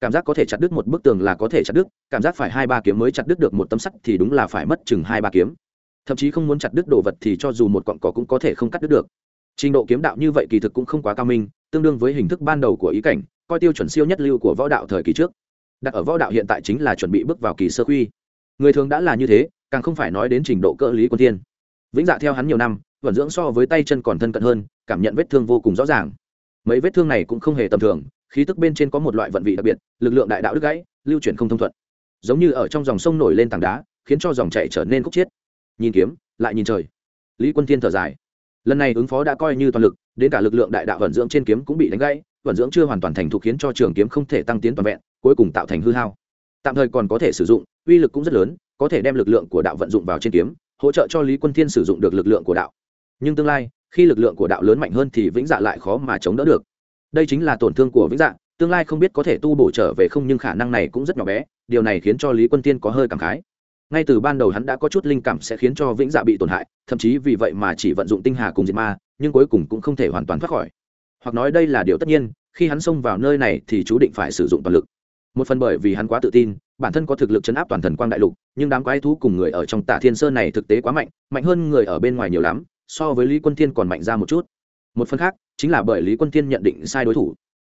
Cảm giác có thể chặt đứt một bức tường là có thể chặt đứt, cảm giác phải hai ba kiếm mới chặt đứt được một tấm sắt thì đúng là phải mất chừng hai ba kiếm. Thậm chí không muốn chặt đứt đồ vật thì cho dù một cọn cỏ cũng có thể không cắt đứt được trình độ kiếm đạo như vậy kỳ thực cũng không quá cao minh, tương đương với hình thức ban đầu của ý cảnh, coi tiêu chuẩn siêu nhất lưu của võ đạo thời kỳ trước. Đặt ở võ đạo hiện tại chính là chuẩn bị bước vào kỳ sơ khuy người thường đã là như thế, càng không phải nói đến trình độ cỡ lý quân thiên. Vĩnh dạ theo hắn nhiều năm, vận dưỡng so với tay chân còn thân cận hơn, cảm nhận vết thương vô cùng rõ ràng. Mấy vết thương này cũng không hề tầm thường, khí tức bên trên có một loại vận vị đặc biệt, lực lượng đại đạo đứt gãy, lưu chuyển không thông thuận. Giống như ở trong dòng sông nổi lên tảng đá, khiến cho dòng chảy trở nên khúc chiết. Nhìn kiếm, lại nhìn trời. Lý quân thiên thở dài lần này ứng phó đã coi như toàn lực, đến cả lực lượng đại đạo vận dưỡng trên kiếm cũng bị đánh gãy, vận dưỡng chưa hoàn toàn thành thục khiến cho trường kiếm không thể tăng tiến toàn vẹn, cuối cùng tạo thành hư hao. Tạm thời còn có thể sử dụng, uy lực cũng rất lớn, có thể đem lực lượng của đạo vận dụng vào trên kiếm, hỗ trợ cho lý quân thiên sử dụng được lực lượng của đạo. Nhưng tương lai, khi lực lượng của đạo lớn mạnh hơn thì vĩnh dạ lại khó mà chống đỡ được. Đây chính là tổn thương của vĩnh dạ tương lai không biết có thể tu bổ trở về không nhưng khả năng này cũng rất nhỏ bé, điều này khiến cho lý quân tiên có hơi cảm khái ngay từ ban đầu hắn đã có chút linh cảm sẽ khiến cho vĩnh dạ bị tổn hại, thậm chí vì vậy mà chỉ vận dụng tinh hà cùng diệt ma, nhưng cuối cùng cũng không thể hoàn toàn thoát khỏi. Hoặc nói đây là điều tất nhiên, khi hắn xông vào nơi này thì chú định phải sử dụng toàn lực. Một phần bởi vì hắn quá tự tin, bản thân có thực lực chấn áp toàn thần quang đại lục, nhưng đám quái thú cùng người ở trong tả thiên sơn này thực tế quá mạnh mạnh hơn người ở bên ngoài nhiều lắm, so với lý quân thiên còn mạnh ra một chút. Một phần khác, chính là bởi lý quân thiên nhận định sai đối thủ.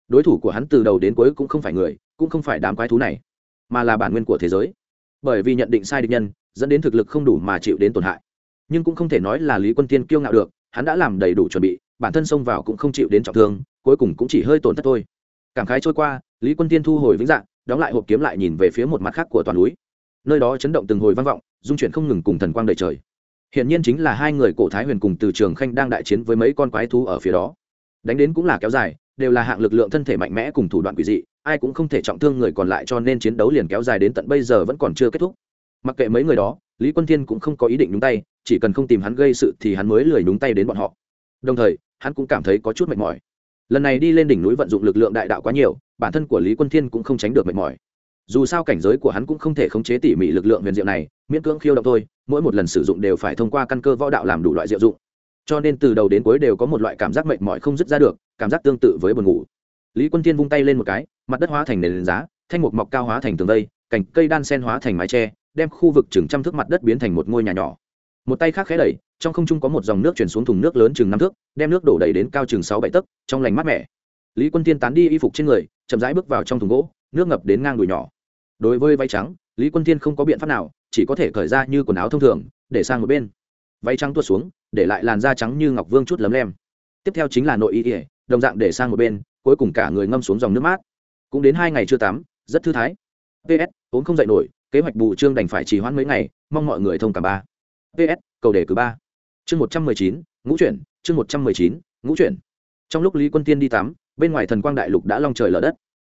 Đối thủ của hắn từ đầu đến cuối cũng không phải người, cũng không phải đám quái thú này, mà là bản nguyên của thế giới bởi vì nhận định sai địch nhân, dẫn đến thực lực không đủ mà chịu đến tổn hại. Nhưng cũng không thể nói là lý quân tiên kiêu ngạo được, hắn đã làm đầy đủ chuẩn bị, bản thân xông vào cũng không chịu đến trọng thương, cuối cùng cũng chỉ hơi tổn thất thôi. Cảm khái trôi qua, lý quân tiên thu hồi vĩnh dạng, đóng lại hộp kiếm lại nhìn về phía một mặt khác của toàn núi. Nơi đó chấn động từng hồi vang vọng, dung chuyển không ngừng cùng thần quang đầy trời. Hiện nhiên chính là hai người cổ thái huyền cùng từ trường khanh đang đại chiến với mấy con quái thú ở phía đó. Đánh đến cũng là kéo dài, đều là hạng lực lượng thân thể mạnh mẽ cùng thủ đoạn quỷ dị ai cũng không thể trọng thương người còn lại cho nên chiến đấu liền kéo dài đến tận bây giờ vẫn còn chưa kết thúc. Mặc kệ mấy người đó, lý quân thiên cũng không có ý định nhúng tay, chỉ cần không tìm hắn gây sự thì hắn mới lười nhúng tay đến bọn họ. Đồng thời, hắn cũng cảm thấy có chút mệt mỏi. Lần này đi lên đỉnh núi vận dụng lực lượng đại đạo quá nhiều, bản thân của lý quân thiên cũng không tránh được mệt mỏi. Dù sao cảnh giới của hắn cũng không thể khống chế tỉ mỉ lực lượng huyền diệu này, miễn cưỡng khiêu động thôi, mỗi một lần sử dụng đều phải thông qua căn cơ võ đạo làm đủ loại diệu dụng. Cho nên từ đầu đến cuối đều có một loại cảm giác mệt mỏi không dứt ra được, cảm giác tương tự với buồn ngủ. Lý quân thiên vung tay lên một cái mặt đất hóa thành nền giá thanh mục mọc cao hóa thành tường vây, cành cây đan sen hóa thành mái tre đem khu vực chừng trăm thước mặt đất biến thành một ngôi nhà nhỏ. Một tay khác khẽ đẩy, trong không trung có một dòng nước chuyển xuống thùng nước lớn chừng năm thước, đem nước đổ đầy đến cao chừng sáu bảy tấc, trong lành mát mẻ. Lý quân tiên tán đi y phục trên người, chậm rãi bước vào trong thùng gỗ, nước ngập đến ngang đùi nhỏ. Đối với váy trắng, lý quân tiên không có biện pháp nào, chỉ có thể cởi ra như quần áo thông thường, để sang một bên. Váy trắng tuột xuống, để lại làn da trắng như ngọc vương chút lấm lem. Tiếp theo chính là nội y ỉa đồng dạng để sang một bên, cuối cùng cả người ngâm xuống dòng nước mát cũng đến hai ngày chưa tắm, rất thư thái. Ps vốn không dậy nổi, kế hoạch bù trương đành phải trì hoãn mấy ngày, mong mọi người thông cảm ba. Ps cầu đề cử ba. Chương một trăm mười chín, ngũ chuyển, chương một trăm mười chín, ngũ chuyển. Trong lúc lý quân tiên đi tắm, bên ngoài thần quang đại lục đã long trời lở đất.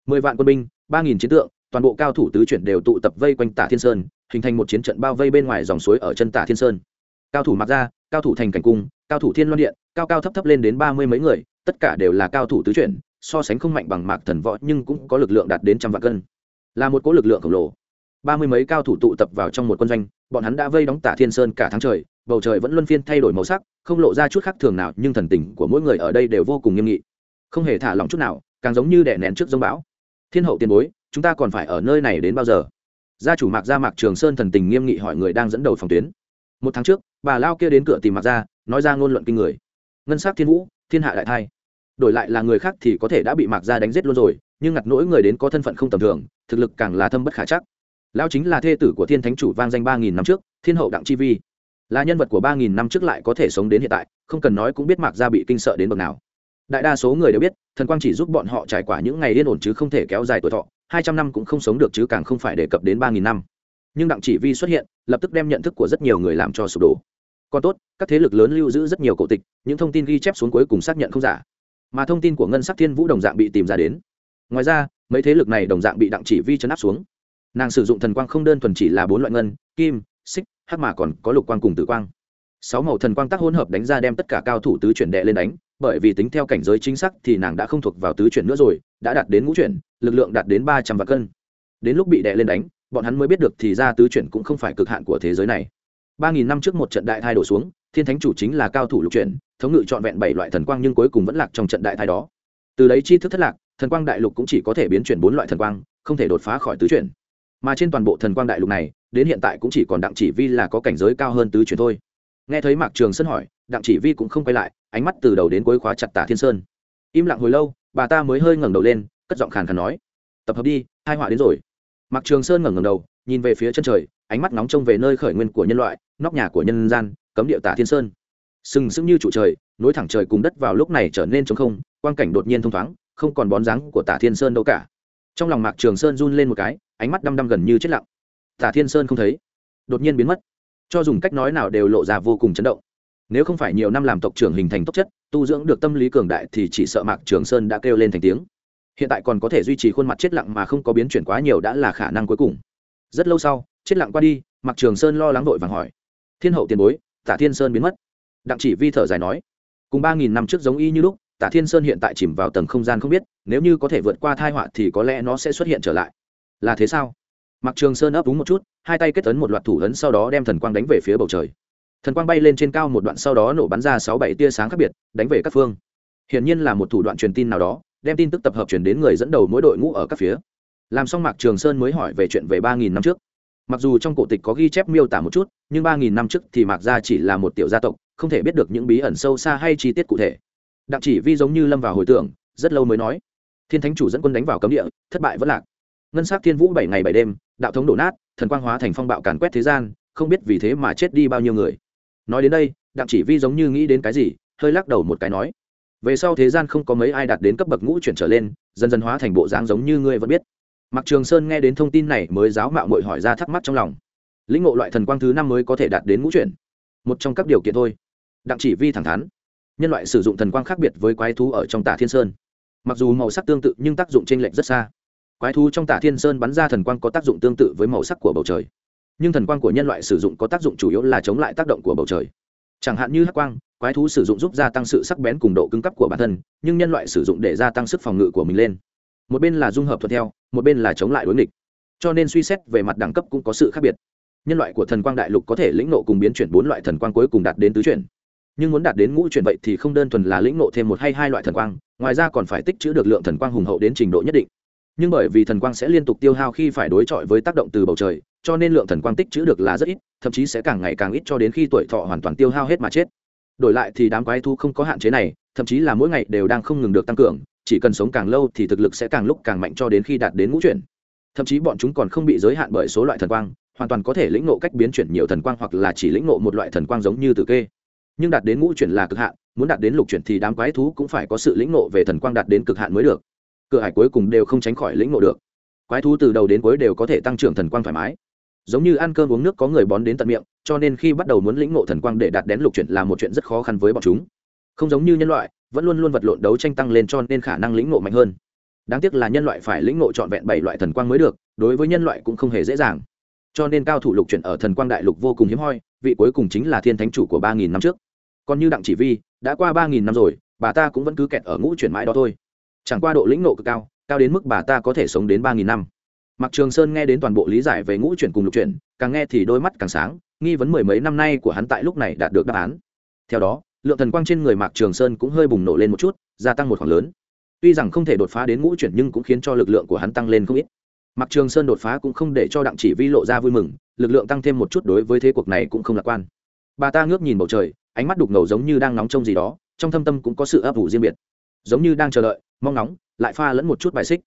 Mười vạn quân binh, ba nghìn chiến tượng, toàn bộ cao thủ tứ chuyển đều tụ tập vây quanh tả thiên sơn, hình thành một chiến trận bao vây bên ngoài dòng suối ở chân tả thiên sơn. Cao thủ mặc ra, cao thủ thành cảnh cung, cao thủ thiên loan điện, cao cao thấp thấp lên đến ba mươi mấy người, tất cả đều là cao thủ tứ chuyển so sánh không mạnh bằng mạc thần võ nhưng cũng có lực lượng đạt đến trăm vạn cân. Là một cỗ lực lượng khổng lồ. Ba mươi mấy cao thủ tụ tập vào trong một quân doanh, bọn hắn đã vây đóng tả thiên sơn cả tháng trời, bầu trời vẫn luân phiên thay đổi màu sắc, không lộ ra chút khác thường nào, nhưng thần tình của mỗi người ở đây đều vô cùng nghiêm nghị. Không hề thả lỏng chút nào, càng giống như đẻ nén trước dông bão. Thiên hậu tiền bối, chúng ta còn phải ở nơi này đến bao giờ? Gia chủ mạc gia mạc trường sơn thần tình nghiêm nghị hỏi người đang dẫn đầu phòng tuyến. Một tháng trước, bà lao kia đến cửa tìm mạc gia, nói ra ngôn luận kinh người. Ngân s á c thiên vũ, thiên hạ đại thai đổi lại là người khác thì có thể đã bị mạc gia đánh giết luôn rồi, nhưng ngặt nỗi người đến có thân phận không tầm thường, thực lực càng là thâm bất khả chắc. Lao chính là thê tử của thiên thánh chủ vang danh ba nghìn năm trước, thiên hậu đặng chi vi. Là nhân vật của ba nghìn năm trước lại có thể sống đến hiện tại, không cần nói cũng biết mạc gia bị kinh sợ đến bậc nào. Đại đa số người đều biết, thần quang chỉ giúp bọn họ trải qua những ngày yên ổn chứ không thể kéo dài tuổi thọ, hai trăm năm cũng không sống được chứ càng không phải đề cập đến ba nghìn năm. Nhưng đặng chỉ vi xuất hiện, lập tức đem nhận thức của rất nhiều người làm cho sụp đổ. Còn tốt, các thế lực lớn lưu giữ rất nhiều cổ tịch, những thông tin ghi chép xuống cuối cùng xác nhận không giả mà thông tin của ngân sắc thiên vũ đồng dạng bị tìm ra đến. Ngoài ra, mấy thế lực này đồng dạng bị đặng chỉ vi chấn áp xuống. Nàng sử dụng thần quang không đơn thuần chỉ là bốn loại ngân, kim, xích, hắc mà còn có lục quang cùng tử quang. Sáu màu thần quang tác hỗn hợp đánh ra đem tất cả cao thủ tứ chuyển đệ lên đánh, bởi vì tính theo cảnh giới chính xác thì nàng đã không thuộc vào tứ chuyển nữa rồi, đã đạt đến ngũ chuyển, lực lượng đạt đến ba trăm vạn cân. Đến lúc bị đệ lên đánh, bọn hắn mới biết được thì ra tứ chuyển cũng không phải cực hạn của thế giới này ba nghìn năm trước một trận đại thai đổ xuống, thiên thánh chủ chính là cao thủ lục chuyển, thống ngự trọn vẹn bảy loại thần quang nhưng cuối cùng vẫn lạc trong trận đại thai đó. Từ đấy chi thức thất lạc, thần quang đại lục cũng chỉ có thể biến chuyển bốn loại thần quang, không thể đột phá khỏi tứ chuyển. Mà trên toàn bộ thần quang đại lục này, đến hiện tại cũng chỉ còn đặng chỉ vi là có cảnh giới cao hơn tứ chuyển thôi. Nghe thấy mạc trường sân hỏi, đặng chỉ vi cũng không quay lại, ánh mắt từ đầu đến cuối khóa chặt tả thiên sơn. Im lặng hồi lâu, bà ta mới hơi ngẩng đầu lên, cất giọng khàn khàn nói, tập hợp đi, hai họa đến rồi. Mạc trường sơn ngẩng ngẩng đầu nhìn về phía chân trời, ánh mắt nóng trông về nơi khởi nguyên của nhân loại, nóc nhà của nhân gian, cấm địa tả thiên sơn. Sừng sững như trụ trời, nối thẳng trời cùng đất vào lúc này trở nên trống không, quang cảnh đột nhiên thông thoáng, không còn bón dáng của tả thiên sơn đâu cả. Trong lòng mạc trường sơn run lên một cái, ánh mắt đăm đăm gần như chết lặng. Tả thiên sơn không thấy, đột nhiên biến mất. Cho dùng cách nói nào đều lộ ra vô cùng chấn động. Nếu không phải nhiều năm làm tộc trưởng hình thành tốc chất, tu dưỡng được tâm lý cường đại thì chỉ sợ mạc trường sơn đã kêu lên thành tiếng. Hiện tại còn có thể duy trì khuôn mặt chết lặng mà không có biến chuyển quá nhiều đã là khả năng cuối cùng rất lâu sau, chết lặng qua đi Mặc trường sơn lo lắng vội vàng hỏi. Thiên hậu tiền bối, tả thiên sơn biến mất. Đặng chỉ vi thở dài nói. Cùng ba nghìn năm trước giống y như lúc, tả thiên sơn hiện tại chìm vào tầng không gian không biết, nếu như có thể vượt qua thai họa thì có lẽ nó sẽ xuất hiện trở lại. Là thế sao? Mặc trường sơn ấp úng một chút, hai tay kết ấn một loạt thủ ấn sau đó đem thần quang đánh về phía bầu trời. Thần quang bay lên trên cao một đoạn sau đó nổ bắn ra sáu bảy tia sáng khác biệt, đánh về các phương. Hiển nhiên là một thủ đoạn truyền tin nào đó, đem tin tức tập hợp chuyển đến người dẫn đầu mỗi đội ngũ ở các phía làm xong mạc trường sơn mới hỏi về chuyện về ba nghìn năm trước. Mặc dù trong cổ tịch có ghi chép miêu tả một chút, nhưng ba nghìn năm trước thì mạc gia chỉ là một tiểu gia tộc, không thể biết được những bí ẩn sâu xa hay chi tiết cụ thể. Đặng chỉ vi giống như lâm vào hồi tưởng, rất lâu mới nói. Thiên thánh chủ dẫn quân đánh vào cấm địa, thất bại vẫn lạc. Ngân s á c thiên vũ bảy ngày bảy đêm, đạo thống đổ nát, thần quang hóa thành phong bạo càn quét thế gian, không biết vì thế mà chết đi bao nhiêu người. Nói đến đây, đặng chỉ vi giống như nghĩ đến cái gì, hơi lắc đầu một cái nói. Về sau thế gian không có mấy ai đạt đến cấp bậc ngũ chuyển trở lên, dần dần hóa thành bộ dáng giống như ngươi vẫn biết. Mạc trường sơn nghe đến thông tin này mới giáo mạo muội hỏi ra thắc mắc trong lòng. Lĩnh ngộ loại thần quang thứ năm mới có thể đạt đến ngũ chuyển. Một trong các điều kiện thôi. Đặng chỉ vi thẳng thắn. Nhân loại sử dụng thần quang khác biệt với quái thú ở trong tả thiên sơn. Mặc dù màu sắc tương tự nhưng tác dụng chênh lệch rất xa. Quái thú trong tả thiên sơn bắn ra thần quang có tác dụng tương tự với màu sắc của bầu trời. Nhưng thần quang của nhân loại sử dụng có tác dụng chủ yếu là chống lại tác động của bầu trời. Chẳng hạn như hắc quang, quái thú sử dụng giúp gia tăng sự sắc bén cùng độ cứng cấp của bản thân, nhưng nhân loại sử dụng để gia tăng sức phòng ngự của mình lên một bên là dung hợp thuận theo, một bên là chống lại đối nghịch. Cho nên suy xét về mặt đẳng cấp cũng có sự khác biệt. Nhân loại của thần quang đại lục có thể lĩnh nộ cùng biến chuyển bốn loại thần quang cuối cùng đạt đến tứ chuyển. Nhưng muốn đạt đến ngũ chuyển vậy thì không đơn thuần là lĩnh nộ thêm một hay hai loại thần quang, ngoài ra còn phải tích chữ được lượng thần quang hùng hậu đến trình độ nhất định. Nhưng bởi vì thần quang sẽ liên tục tiêu hao khi phải đối chọi với tác động từ bầu trời, cho nên lượng thần quang tích chữ được là rất ít, thậm chí sẽ càng ngày càng ít cho đến khi tuổi thọ hoàn toàn tiêu hao hết mà chết. Đổi lại thì đám quái thu không có hạn chế này, thậm chí là mỗi ngày đều đang không ngừng được tăng cường chỉ cần sống càng lâu thì thực lực sẽ càng lúc càng mạnh cho đến khi đạt đến ngũ chuyển. Thậm chí bọn chúng còn không bị giới hạn bởi số loại thần quang, hoàn toàn có thể lĩnh nộ cách biến chuyển nhiều thần quang hoặc là chỉ lĩnh nộ một loại thần quang giống như tử kê. Nhưng đạt đến ngũ chuyển là cực hạn, muốn đạt đến lục chuyển thì đám quái thú cũng phải có sự lĩnh nộ về thần quang đạt đến cực hạn mới được. Cửa hải cuối cùng đều không tránh khỏi lĩnh nộ được. Quái thú từ đầu đến cuối đều có thể tăng trưởng thần quang thoải mái. Giống như ăn cơm uống nước có người bón đến tận miệng, cho nên khi bắt đầu muốn lĩnh nộ thần quang để đạt đến lục chuyển là một chuyện rất khó khăn với bọn chúng không giống như nhân loại, vẫn luôn luôn vật lộn đấu tranh tăng lên cho nên khả năng lĩnh ngộ mạnh hơn. Đáng tiếc là nhân loại phải lĩnh ngộ trọn vẹn bảy loại thần quang mới được, đối với nhân loại cũng không hề dễ dàng. Cho nên cao thủ lục chuyển ở thần quang đại lục vô cùng hiếm hoi, vị cuối cùng chính là thiên thánh chủ của ba nghìn năm trước. Còn như đặng chỉ vi, đã qua ba nghìn năm rồi, bà ta cũng vẫn cứ kẹt ở ngũ chuyển mãi đó thôi. Chẳng qua độ lĩnh nộ cực cao cao đến mức bà ta có thể sống đến ba nghìn năm. Mặc trường sơn nghe đến toàn bộ lý giải về ngũ chuyển cùng lục chuyển, càng nghe thì đôi mắt càng sáng, nghi vấn mười mấy năm nay của hắn tại lúc này đạt được đáp án. Theo đó lượng thần quang trên người mạc trường sơn cũng hơi bùng nổ lên một chút, gia tăng một khoảng lớn. Tuy rằng không thể đột phá đến ngũ chuyển nhưng cũng khiến cho lực lượng của hắn tăng lên không ít. Mạc trường sơn đột phá cũng không để cho đặng chỉ vi lộ ra vui mừng, lực lượng tăng thêm một chút đối với thế cuộc này cũng không lạc quan. Bà ta ngước nhìn bầu trời, ánh mắt đục ngầu giống như đang nóng trông gì đó, trong thâm tâm cũng có sự ấp ủ riêng biệt. Giống như đang chờ đợi, mong nóng lại pha lẫn một chút bài xích.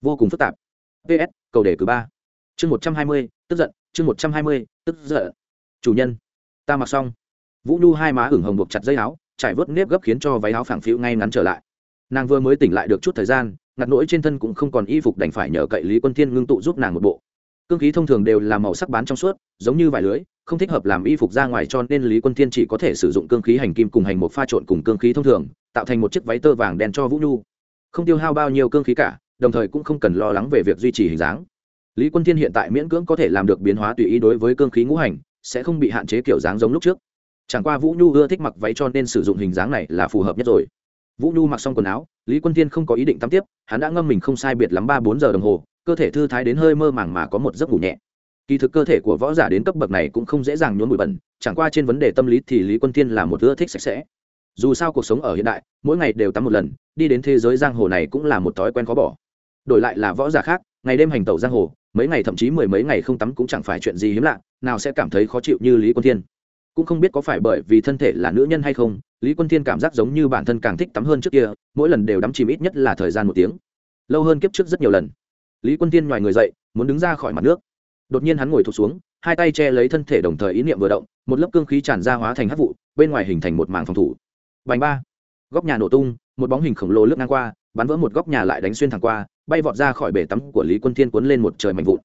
Vô cùng phức tạp. Ps cầu đề cử ba. Chương một trăm hai mươi, tức giận, chương một trăm hai mươi, tức giận. Chủ nhân, ta mặc xong vũ nhu hai má ửng hồng buộc chặt dây áo, trải vớt nếp gấp khiến cho váy áo phẳng phiu ngay ngắn trở lại. Nàng vừa mới tỉnh lại được chút thời gian, ngặt nỗi trên thân cũng không còn y phục đành phải nhờ cậy lý quân thiên ngưng tụ giúp nàng một bộ. Cương khí thông thường đều là màu sắc bán trong suốt, giống như vải lưới, không thích hợp làm y phục ra ngoài cho nên lý quân thiên chỉ có thể sử dụng cương khí hành kim cùng hành một pha trộn cùng cương khí thông thường, tạo thành một chiếc váy tơ vàng đen cho vũ nhu. Không tiêu hao bao nhiêu cương khí cả, đồng thời cũng không cần lo lắng về việc duy trì hình dáng. Lý quân thiên hiện tại miễn cưỡng có thể làm được biến hóa tùy ý đối với cương khí ngũ hành, sẽ không bị hạn chế kiểu dáng giống lúc trước chẳng qua vũ nhu ưa thích mặc váy cho nên sử dụng hình dáng này là phù hợp nhất rồi. Vũ nhu mặc xong quần áo, lý quân thiên không có ý định tắm tiếp, hắn đã ngâm mình không sai biệt lắm ba bốn giờ đồng hồ, cơ thể thư thái đến hơi mơ màng mà có một giấc ngủ nhẹ. Kỳ thực cơ thể của võ giả đến cấp bậc này cũng không dễ dàng nhốn bụi bẩn, chẳng qua trên vấn đề tâm lý thì lý quân thiên là một ưa thích sạch sẽ. Dù sao cuộc sống ở hiện đại, mỗi ngày đều tắm một lần, đi đến thế giới giang hồ này cũng là một thói quen khó bỏ. Đổi lại là võ giả khác, ngày đêm hành tẩu giang hồ, mấy ngày thậm chí mười mấy ngày không tắm cũng chẳng phải chuyện gì hiếm lạ, nào sẽ cảm thấy khó chịu như lý quân thiên cũng không biết có phải bởi vì thân thể là nữ nhân hay không, lý quân thiên cảm giác giống như bản thân càng thích tắm hơn trước kia, mỗi lần đều đắm chìm ít nhất là thời gian một tiếng. Lâu hơn kiếp trước rất nhiều lần. Lý quân thiên ngoài người dậy, muốn đứng ra khỏi mặt nước. Đột nhiên hắn ngồi thụt xuống, hai tay che lấy thân thể đồng thời ý niệm vừa động, một lớp cương khí tràn ra hóa thành hát vụ, bên ngoài hình thành một mảng phòng thủ. Bành ba. Góc nhà nổ tung, một bóng hình khổng lồ lướt ngang qua, bắn vỡ một góc nhà lại đánh xuyên thẳng qua, bay vọt ra khỏi bể tắm của lý quân thiên cuốn lên một trời mạnh vụn.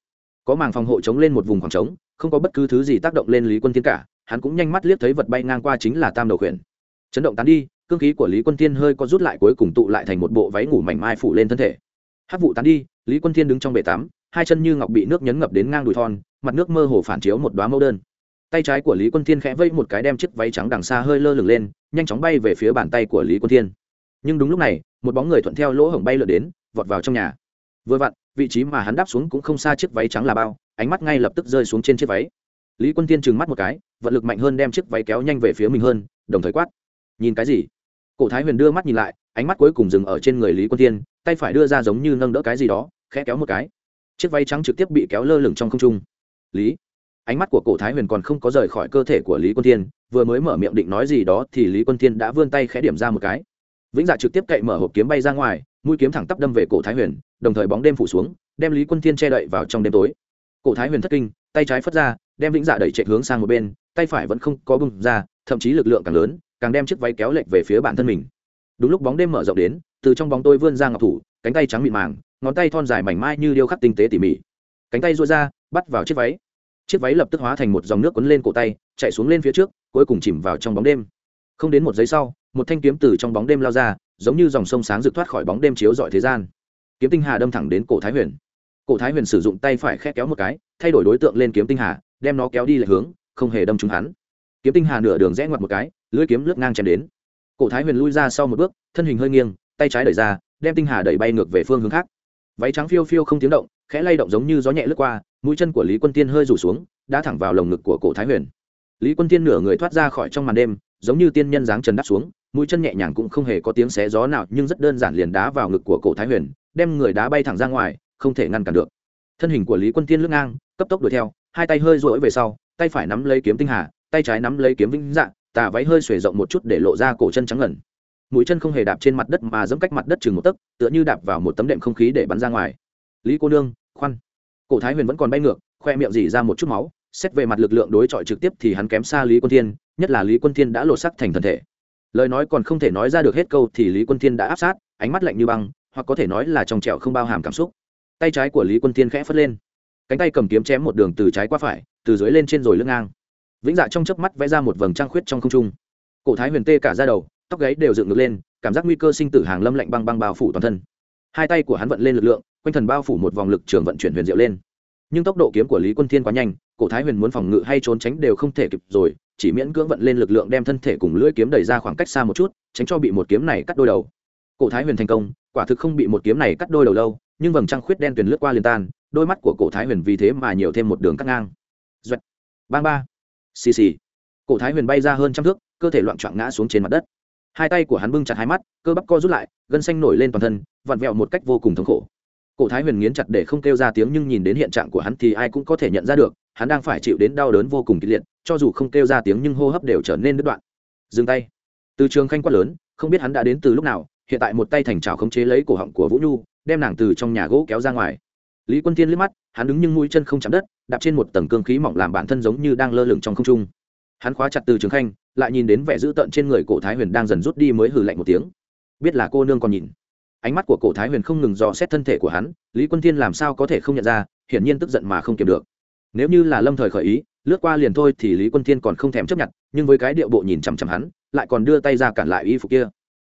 Có màng phòng hộ chống lên một vùng khoảng trống, không có bất cứ thứ gì tác động lên lý quân thiên cả hắn cũng nhanh mắt liếc thấy vật bay ngang qua chính là tam đầu khuyển. Chấn động tán đi, cương khí của lý quân thiên hơi có rút lại cuối cùng tụ lại thành một bộ váy ngủ mảnh mai phủ lên thân thể. Hát vụ tán đi, lý quân thiên đứng trong bể tắm, hai chân như ngọc bị nước nhấn ngập đến ngang đùi thon, mặt nước mơ hồ phản chiếu một đoá mẫu đơn. Tay trái của lý quân thiên khẽ vây một cái đem chiếc váy trắng đằng xa hơi lơ lửng lên, nhanh chóng bay về phía bàn tay của lý quân thiên. Nhưng đúng lúc này, một bóng người thuận theo lỗ hổng bay lượn đến, vọt vào trong nhà. Vừa vặn, vị trí mà hắn đáp xuống cũng không xa chiếc váy trắng là bao, ánh mắt ngay lập tức rơi xuống trên chiếc váy. Lý quân thiên trừng mắt một cái vận lực mạnh hơn đem chiếc váy kéo nhanh về phía mình hơn, đồng thời quát. Nhìn cái gì? Cổ thái huyền đưa mắt nhìn lại, ánh mắt cuối cùng dừng ở trên người lý quân tiên tay phải đưa ra giống như nâng đỡ cái gì đó, khẽ kéo một cái. Chiếc váy trắng trực tiếp bị kéo lơ lửng trong không trung. Lý, ánh mắt của cổ thái huyền còn không có rời khỏi cơ thể của lý quân tiên vừa mới mở miệng định nói gì đó thì lý quân tiên đã vươn tay khẽ điểm ra một cái. Vĩnh dạ trực tiếp cậy mở hộp kiếm bay ra ngoài, mũi kiếm thẳng tắp đâm về cổ thái huyền, đồng thời bóng đêm phủ xuống, đem lý quân tiên che đậy vào trong đêm tối. Cổ thái huyền thất kinh tay trái phất ra, đem vĩnh dạ đẩy chạy hướng sang một bên, tay phải vẫn không có bung ra, thậm chí lực lượng càng lớn, càng đem chiếc váy kéo lệch về phía bản thân mình. Đúng lúc bóng đêm mở rộng đến, từ trong bóng tôi vươn ra ngọc thủ, cánh tay trắng mịn màng, ngón tay thon dài mảnh mai như điêu khắc tinh tế tỉ mỉ. Cánh tay duỗi ra, bắt vào chiếc váy. Chiếc váy lập tức hóa thành một dòng nước quấn lên cổ tay, chạy xuống lên phía trước, cuối cùng chìm vào trong bóng đêm. Không đến một giây sau, một thanh kiếm từ trong bóng đêm lao ra, giống như dòng sông sáng rực thoát khỏi bóng đêm chiếu dọi thế gian. Kiếm tinh hà đâm thẳng đến cổ thái huyền cổ thái huyền sử dụng tay phải khét kéo một cái, thay đổi đối tượng lên kiếm tinh hà, đem nó kéo đi lệch hướng, không hề đâm trúng hắn. Kiếm tinh hà nửa đường rẽ ngoặt một cái, lưỡi kiếm lướt ngang chém đến. Cổ thái huyền lui ra sau một bước, thân hình hơi nghiêng, tay trái đẩy ra, đem tinh hà đẩy bay ngược về phương hướng khác. Váy trắng phiêu phiêu không tiếng động, khẽ lay động giống như gió nhẹ lướt qua, mũi chân của lý quân tiên hơi rủ xuống đã thẳng vào lồng ngực của cổ thái huyền. Lý quân tiên nửa người thoát ra khỏi trong màn đêm, giống như tiên nhân dáng trần đắp xuống, mũi chân nhẹ nhàng cũng không hề có tiếng xé gió nào, nhưng rất đơn giản liền đá vào ngực của cổ thái huyền, đem người đá bay thẳng ra ngoài không thể ngăn cản được. Thân hình của lý quân tiên lướt ngang, cấp tốc đuổi theo, hai tay hơi rỗi về sau, tay phải nắm lấy kiếm tinh hà, tay trái nắm lấy kiếm vĩnh dạng tà váy hơi xuề rộng một chút để lộ ra cổ chân trắng ngẩn mũi chân không hề đạp trên mặt đất mà dẫm cách mặt đất chừng một tấc, tựa như đạp vào một tấm đệm không khí để bắn ra ngoài. Lý cô nương, khoan. Cổ thái huyền vẫn còn bay ngược, khoe miệng dỉ ra một chút máu, xét về mặt lực lượng đối chọi trực tiếp thì hắn kém xa lý quân thiên, nhất là lý quân thiên đã lột sắc thành thân thể. Lời nói còn không thể nói ra được hết câu thì lý quân thiên đã áp sát, ánh mắt lạnh như băng, hoặc có thể nói là trong trẻo không bao hàm cảm xúc tay trái của lý quân thiên khẽ phất lên cánh tay cầm kiếm chém một đường từ trái qua phải từ dưới lên trên rồi lưng ngang vĩnh dạ trong chớp mắt vẽ ra một vầng trăng khuyết trong không trung cổ thái huyền tê cả ra đầu tóc gáy đều dựng ngược lên cảm giác nguy cơ sinh tử hàng lâm lạnh băng băng bao phủ toàn thân hai tay của hắn vận lên lực lượng quanh thần bao phủ một vòng lực trường vận chuyển huyền diệu lên nhưng tốc độ kiếm của lý quân thiên quá nhanh cổ thái huyền muốn phòng ngự hay trốn tránh đều không thể kịp rồi chỉ miễn cưỡng vận lên lực lượng đem thân thể cùng lưỡi kiếm đẩy ra khoảng cách xa một chút tránh cho bị một kiếm này cắt đôi đầu cổ thái huyền thành công quả thực không bị một kiếm này cắt đôi đầu lâu nhưng vầng trăng khuyết đen tuyền lướt qua liền tan đôi mắt của cổ thái huyền vì thế mà nhiều thêm một đường cắt ngang. Duệ, bang ba. Xì xì. Cổ thái huyền bay ra hơn trăm thước cơ thể loạn trọn ngã xuống trên mặt đất. Hai tay của hắn bưng chặt hai mắt cơ bắp co rút lại gân xanh nổi lên toàn thân vặn vẹo một cách vô cùng thống khổ. Cổ thái huyền nghiến chặt để không kêu ra tiếng nhưng nhìn đến hiện trạng của hắn thì ai cũng có thể nhận ra được hắn đang phải chịu đến đau đớn vô cùng kịch liệt cho dù không kêu ra tiếng nhưng hô hấp đều trở nên đứt đoạn. Dừng tay. Từ trường khanh quát lớn không biết hắn đã đến từ lúc nào hiện tại một tay thành trào khống chế lấy cổ họng của vũ nhu, đem nàng từ trong nhà gỗ kéo ra ngoài. Lý quân thiên liếc mắt, hắn đứng nhưng mũi chân không chạm đất, đạp trên một tầng cương khí mỏng làm bản thân giống như đang lơ lửng trong không trung. Hắn khóa chặt từ trường khanh, lại nhìn đến vẻ dữ tợn trên người cổ thái huyền đang dần rút đi mới hừ lạnh một tiếng. Biết là cô nương còn nhìn. Ánh mắt của cổ thái huyền không ngừng dò xét thân thể của hắn, lý quân thiên làm sao có thể không nhận ra, hiển nhiên tức giận mà không kiềm được. Nếu như là lâm thời khởi ý, lướt qua liền thôi thì lý quân thiên còn không thèm chấp nhận, nhưng với cái điệu bộ nhìn chằm chằm hắn, lại còn đưa tay ra cản lại y phục kia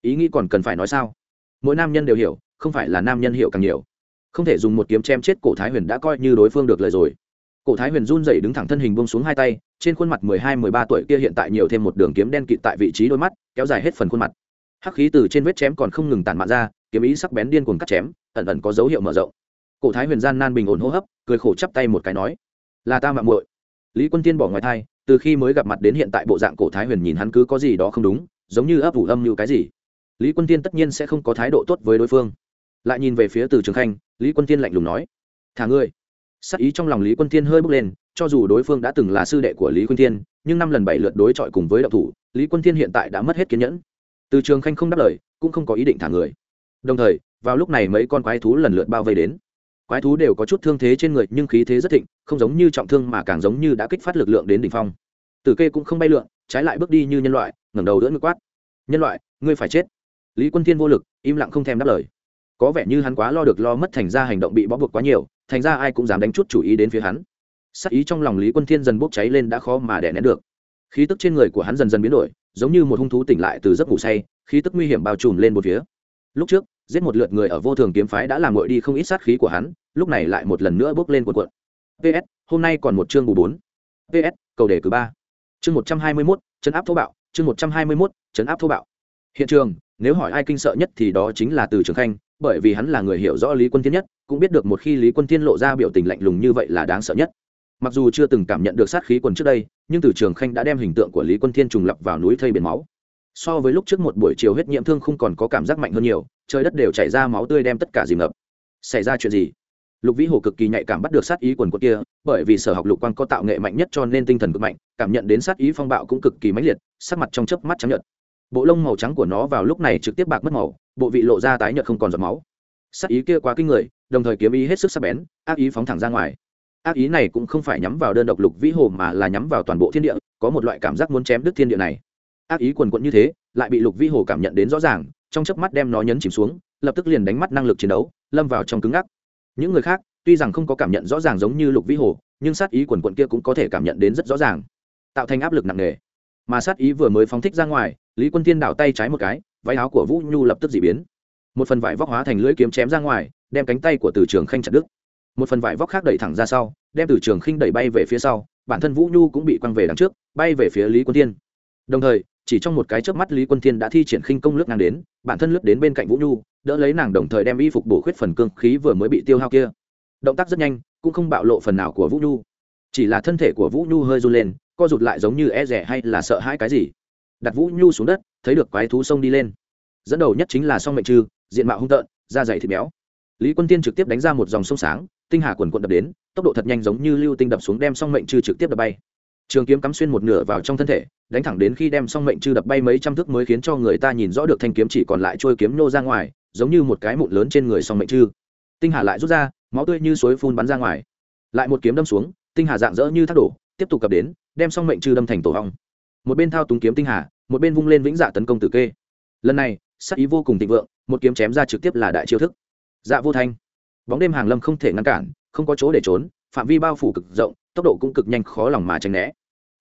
ý nghĩ còn cần phải nói sao? Mỗi nam nhân đều hiểu, không phải là nam nhân hiểu càng nhiều. Không thể dùng một kiếm chém chết cổ thái huyền đã coi như đối phương được lời rồi. Cổ thái huyền run dậy đứng thẳng thân hình bông xuống hai tay, trên khuôn mặt mười hai, mười ba tuổi kia hiện tại nhiều thêm một đường kiếm đen kịt tại vị trí đôi mắt, kéo dài hết phần khuôn mặt. Hắc khí từ trên vết chém còn không ngừng tàn mạn ra, kiếm ý sắc bén điên cuồng cắt chém, ẩn ẩn có dấu hiệu mở rộng. Cổ thái huyền gian nan bình ổn hô hấp, cười khổ chắp tay một cái nói, là ta mạng muội. Lý quân tiên bỏ ngoài thai, từ khi mới gặp mặt đến hiện tại bộ dạng cổ thái huyền nhìn hắn cứ có gì đó không đúng, giống như ấp ủ âm như cái gì lý quân tiên tất nhiên sẽ không có thái độ tốt với đối phương. Lại nhìn về phía từ trường khanh, lý quân tiên lạnh lùng nói, thả ngươi. Sắc ý trong lòng lý quân tiên hơi bước lên, cho dù đối phương đã từng là sư đệ của lý quân tiên nhưng năm lần bảy lượt đối chọi cùng với đạo thủ, lý quân tiên hiện tại đã mất hết kiên nhẫn. Từ trường khanh không đáp lời, cũng không có ý định thả người. Đồng thời, vào lúc này mấy con quái thú lần lượt bao vây đến. Quái thú đều có chút thương thế trên người, nhưng khí thế rất thịnh, không giống như trọng thương mà càng giống như đã kích phát lực lượng đến đ ỉ n h phong. Tử kê cũng không bay lượn, trái lại bước đi như nhân loại, ngẩng đầu đỡ ngực quát, nhân loại, ngươi phải chết lý quân thiên vô lực, im lặng không thèm đáp lời. Có vẻ như hắn quá lo được lo mất thành ra hành động bị bó buộc quá nhiều, thành ra ai cũng dám đánh chút chủ ý đến phía hắn. Sắc ý trong lòng lý quân thiên dần bốc cháy lên đã khó mà đẻ nén được. Khí tức trên người của hắn dần dần biến đổi, giống như một hung thú tỉnh lại từ giấc ngủ say, khí tức nguy hiểm bao trùm lên một phía. Lúc trước, giết một lượt người ở vô thường kiếm phái đã làm ngội đi không ít sát khí của hắn, lúc này lại một lần nữa bước lên cuộn cuộn. Ps hôm nay còn một chương bù bốn. Ps cầu đề cử ba. Chương một trăm hai mươi mốt, chấn áp thô bạo. Chương một trăm hai mươi mốt, chấn áp thô bạo. Hiện trường nếu hỏi ai kinh sợ nhất thì đó chính là từ trường khanh, bởi vì hắn là người hiểu rõ lý quân thiên nhất, cũng biết được một khi lý quân thiên lộ ra biểu tình lạnh lùng như vậy là đáng sợ nhất. Mặc dù chưa từng cảm nhận được sát khí quần trước đây, nhưng từ trường khanh đã đem hình tượng của lý quân thiên trùng lập vào núi thây biển máu. So với lúc trước một buổi chiều hết nhiễm thương không còn có cảm giác mạnh hơn nhiều, trời đất đều chảy ra máu tươi đem tất cả dìm ngập. Xảy ra chuyện gì? Lục vĩ hồ cực kỳ nhạy cảm bắt được sát ý quần quật kia, bởi vì sở học lục quan có tạo nghệ mạnh nhất cho nên tinh thần cực mạnh, cảm nhận đến sát ý phong bạo cũng cực kỳ mãnh liệt, sắc mặt trong chớp mắt trắng nhợt bộ lông màu trắng của nó vào lúc này trực tiếp bạc mất màu, bộ vị lộ ra tái nhợt không còn giọt máu. Sát ý kia quá kinh người, đồng thời kiếm ý hết sức sắc bén, ác ý phóng thẳng ra ngoài. Ác ý này cũng không phải nhắm vào đơn độc lục vĩ hồ mà là nhắm vào toàn bộ thiên địa, có một loại cảm giác muốn chém đứt thiên địa này. Ác ý quần quận như thế, lại bị lục vĩ hồ cảm nhận đến rõ ràng, trong chớp mắt đem nó nhấn chìm xuống, lập tức liền đánh mắt năng lực chiến đấu, lâm vào trong cứng ngắc. Những người khác, tuy rằng không có cảm nhận rõ ràng giống như lục vĩ hồ, nhưng sát ý quần quận kia cũng có thể cảm nhận đến rất rõ ràng, tạo thành áp lực nặng nề. Mà sát ý vừa mới phóng thích ra ngoài lý quân tiên đảo tay trái một cái, váy áo của vũ nhu lập tức dị biến. Một phần vải vóc hóa thành lưỡi kiếm chém ra ngoài, đem cánh tay của từ trường khanh chặt đứt. Một phần vải vóc khác đẩy thẳng ra sau, đem từ trường khinh đẩy bay về phía sau, bản thân vũ nhu cũng bị quăng về đằng trước, bay về phía lý quân tiên đồng thời, chỉ trong một cái chớp mắt lý quân thiên đã thi triển khinh công lướt ngang đến, bản thân lướt đến bên cạnh vũ nhu, đỡ lấy nàng đồng thời đem y phục bổ khuyết phần cương khí vừa mới bị tiêu hao kia. Động tác rất nhanh, cũng không bạo lộ phần nào của vũ nhu. Chỉ là thân thể của vũ nhu hơi run lên, co rụt lại giống như e rẻ hay là sợ hãi cái gì đặt vũ nhu xuống đất thấy được quái thú sông đi lên. Dẫn đầu nhất chính là song mệnh trừ, diện mạo hung tợn da dày thịt béo. Lý quân tiên trực tiếp đánh ra một dòng sông sáng tinh hà quần quận đập đến tốc độ thật nhanh giống như lưu tinh đập xuống đem song mệnh trừ trực tiếp đập bay. Trường kiếm cắm xuyên một nửa vào trong thân thể đánh thẳng đến khi đem song mệnh trừ đập bay mấy trăm thước mới khiến cho người ta nhìn rõ được thanh kiếm chỉ còn lại trôi kiếm nô ra ngoài giống như một cái mụn lớn trên người song mệnh trừ. tinh hà lại rút ra máu tươi như suối phun bắn ra ngoài. Lại một kiếm đâm xuống tinh hà dạng dỡ như thác đổ tiếp tục cập đến đem song mệnh trừ đâm thành tổ hong một bên thao túng kiếm tinh hà, một bên vung lên vĩnh dạ tấn công tử kê. Lần này sắc ý vô cùng thịnh vượng, một kiếm chém ra trực tiếp là đại chiêu thức. Dạ vô thanh. Bóng đêm hàng lâm không thể ngăn cản, không có chỗ để trốn, phạm vi bao phủ cực rộng, tốc độ cũng cực nhanh khó lòng mà tránh né.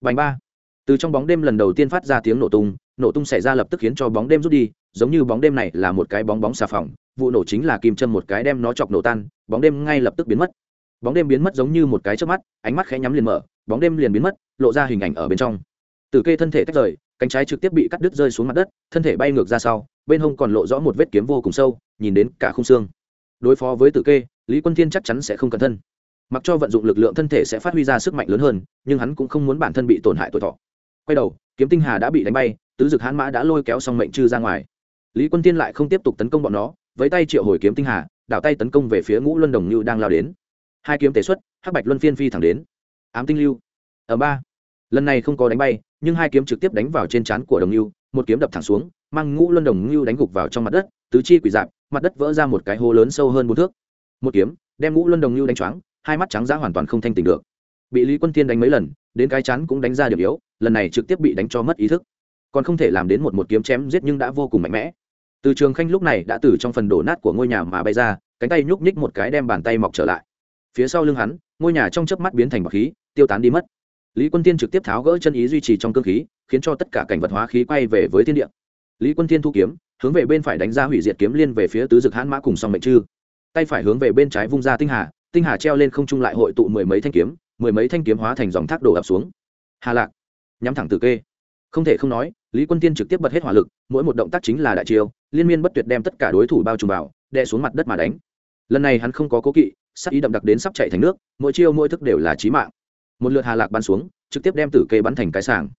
Bành ba. Từ trong bóng đêm lần đầu tiên phát ra tiếng nổ tung nổ tung xảy ra lập tức khiến cho bóng đêm rút đi, giống như bóng đêm này là một cái bóng bóng xà phòng, vụ nổ chính là kim chân một cái đem nó chọc nổ tan, bóng đêm ngay lập tức biến mất. Bóng đêm biến mất giống như một cái trước mắt, ánh mắt khẽ nhắm liền mở, bóng đêm liền biến mất, lộ ra hình ảnh ở bên trong. Tử kê thân thể tách rời, cánh trái trực tiếp bị cắt đứt rơi xuống mặt đất, thân thể bay ngược ra sau, bên hông còn lộ rõ một vết kiếm vô cùng sâu, nhìn đến cả khung xương. Đối phó với tử kê, lý quân thiên chắc chắn sẽ không cẩn thân. Mặc cho vận dụng lực lượng thân thể sẽ phát huy ra sức mạnh lớn hơn, nhưng hắn cũng không muốn bản thân bị tổn hại tuổi thọ. Quay đầu, kiếm tinh hà đã bị đánh bay, tứ dực hãn mã đã lôi kéo xong mệnh chư ra ngoài. Lý quân tiên lại không tiếp tục tấn công bọn nó, với tay triệu hồi kiếm tinh hà, đảo tay tấn công về phía ngũ luân đồng như đang lao đến. Hai kiếm tế xuất, hắc bạch luân phiên phi thẳng đến. Ám tinh lưu. Ở ba. Lần này không có đánh bay nhưng hai kiếm trực tiếp đánh vào trên trán của đồng lưu một kiếm đập thẳng xuống, mang ngũ luân đồng lưu đánh gục vào trong mặt đất, tứ chi quỷ dạp, mặt đất vỡ ra một cái hố lớn sâu hơn bốn thước. Một kiếm, đem ngũ luân đồng lưu đánh choáng, hai mắt trắng ra hoàn toàn không thanh tỉnh được. Bị lý quân tiên đánh mấy lần, đến cái chán cũng đánh ra điểm yếu, lần này trực tiếp bị đánh cho mất ý thức. Còn không thể làm đến một một kiếm chém giết nhưng đã vô cùng mạnh mẽ. Từ trường khanh lúc này đã từ trong phần đổ nát của ngôi nhà mà bay ra, cánh tay nhúc nhích một cái đem bàn tay mọc trở lại. Phía sau lưng hắn, ngôi nhà trong chớp mắt biến thành bọc khí, tiêu tán đi mất lý quân tiên trực tiếp tháo gỡ chân ý duy trì trong cơ khí, khiến cho tất cả cảnh vật hóa khí quay về với thiên địa. Lý quân tiên thu kiếm, hướng về bên phải đánh ra hủy diệt kiếm liên về phía tứ dực hãn mã cùng song mệnh chư. Tay phải hướng về bên trái vung ra tinh hà tinh hà treo lên không trung lại hội tụ mười mấy thanh kiếm, mười mấy thanh kiếm hóa thành dòng thác đổ ập xuống. Hà lạc, nhắm thẳng từ kê. Không thể không nói, lý quân tiên trực tiếp bật hết hỏa lực, mỗi một động tác chính là đại chiêu, liên miên bất tuyệt đem tất cả đối thủ bao trùm vào, đè xuống mặt đất mà đánh. Lần này hắn không có cố kỵ sắc ý đậm đặc đến sắp chạy thành nước, mỗi chiêu mỗi thức đều là chí mạng một lượt hà lạc bắn xuống, trực tiếp đem tử kê bắn thành cái sàng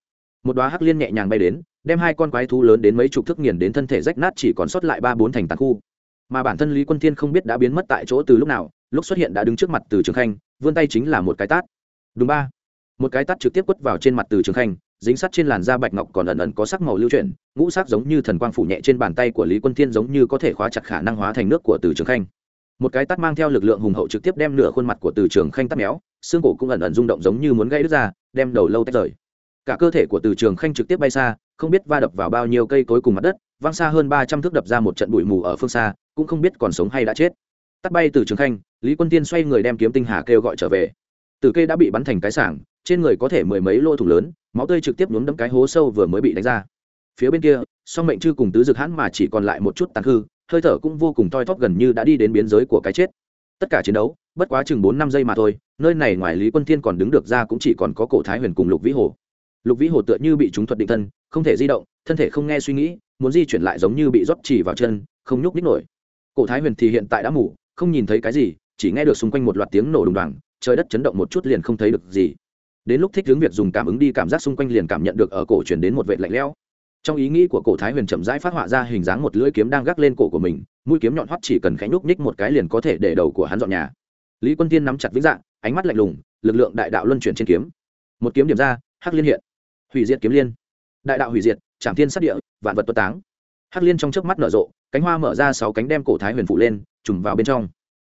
một đoá hắc liên nhẹ nhàng bay đến, đem hai con quái thú lớn đến mấy chục thước nghiền đến thân thể rách nát chỉ còn sót lại ba bốn thành tàn khu. Mà bản thân lý quân thiên không biết đã biến mất tại chỗ từ lúc nào, lúc xuất hiện đã đứng trước mặt từ trường khanh, vươn tay chính là một cái tát. Đúng ba. Một cái tát trực tiếp quất vào trên mặt từ trường khanh, dính sắt trên làn da bạch ngọc còn ẩn ẩn có sắc màu lưu chuyển, ngũ sắc giống như thần quang phủ nhẹ trên bàn tay của lý quân thiên giống như có thể khóa chặt khả năng hóa thành nước của từ trường khanh một cái tát mang theo lực lượng hùng hậu trực tiếp đem nửa khuôn mặt của từ trường khanh tắt méo, xương cổ cũng ẩn ẩn rung động giống như muốn gãy đứt ra, đem đầu lâu tách rời. Cả cơ thể của từ trường khanh trực tiếp bay xa, không biết va đập vào bao nhiêu cây cối cùng mặt đất, văng xa hơn ba trăm thước đập ra một trận bụi mù ở phương xa, cũng không biết còn sống hay đã chết. Tắt bay từ trường khanh, lý quân tiên xoay người đem kiếm tinh hà kêu gọi trở về. Tử kê đã bị bắn thành cái sảng, trên người có thể mười mấy lô thủng lớn, máu tươi trực tiếp nhuốm đấm cái hố sâu vừa mới bị đánh ra. Phía bên kia, song mệnh chư cùng tứ dực hãn mà chỉ còn lại một chút tàn hư hơi thở cũng vô cùng toi thóp gần như đã đi đến biên giới của cái chết. Tất cả chiến đấu, bất quá chừng bốn năm giây mà thôi, nơi này ngoài lý quân thiên còn đứng được ra cũng chỉ còn có cổ thái huyền cùng lục vĩ hồ. Lục vĩ hồ tựa như bị chúng thuật định thân, không thể di động, thân thể không nghe suy nghĩ, muốn di chuyển lại giống như bị rót chỉ vào chân, không nhúc nhích nổi. Cổ thái huyền thì hiện tại đã mủ không nhìn thấy cái gì, chỉ nghe được xung quanh một loạt tiếng nổ đùng đoàng, trời đất chấn động một chút liền không thấy được gì. Đến lúc thích hướng việc dùng cảm ứng đi, cảm giác xung quanh liền cảm nhận được ở cổ chuyển đến một vệt lạnh lẽo trong ý nghĩ của cổ thái huyền chậm rãi phát họa ra hình dáng một lưỡi kiếm đang gác lên cổ của mình, mũi kiếm nhọn hoắt chỉ cần khẽ nhúc nhích một cái liền có thể để đầu của hắn dọn nhà. Lý quân tiên nắm chặt vĩnh dạng, ánh mắt lạnh lùng, lực lượng đại đạo luân chuyển trên kiếm. Một kiếm điểm ra, hắc liên hiện. Hủy diệt kiếm liên. Đại đạo hủy diệt, trảm thiên sát địa, vạn vật tuất táng. Hắc liên trong trước mắt nở rộ, cánh hoa mở ra sáu cánh đem cổ thái huyền phụ lên, trùm vào bên trong.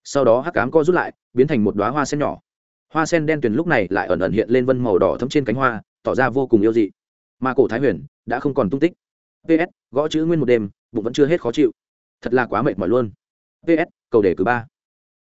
Sau đó hắc cám co rút lại, biến thành một đoá hoa sen nhỏ. Hoa sen đen tuyền lúc này lại ẩn ẩn hiện lên vân màu đỏ thấm trên cánh hoa, tỏ ra vô cùng yêu dị mà cổ thái huyền đã không còn tung tích. Ps gõ chữ nguyên một đêm, bụng vẫn chưa hết khó chịu. Thật là quá mệt mỏi luôn. Ps cầu đề cử ba.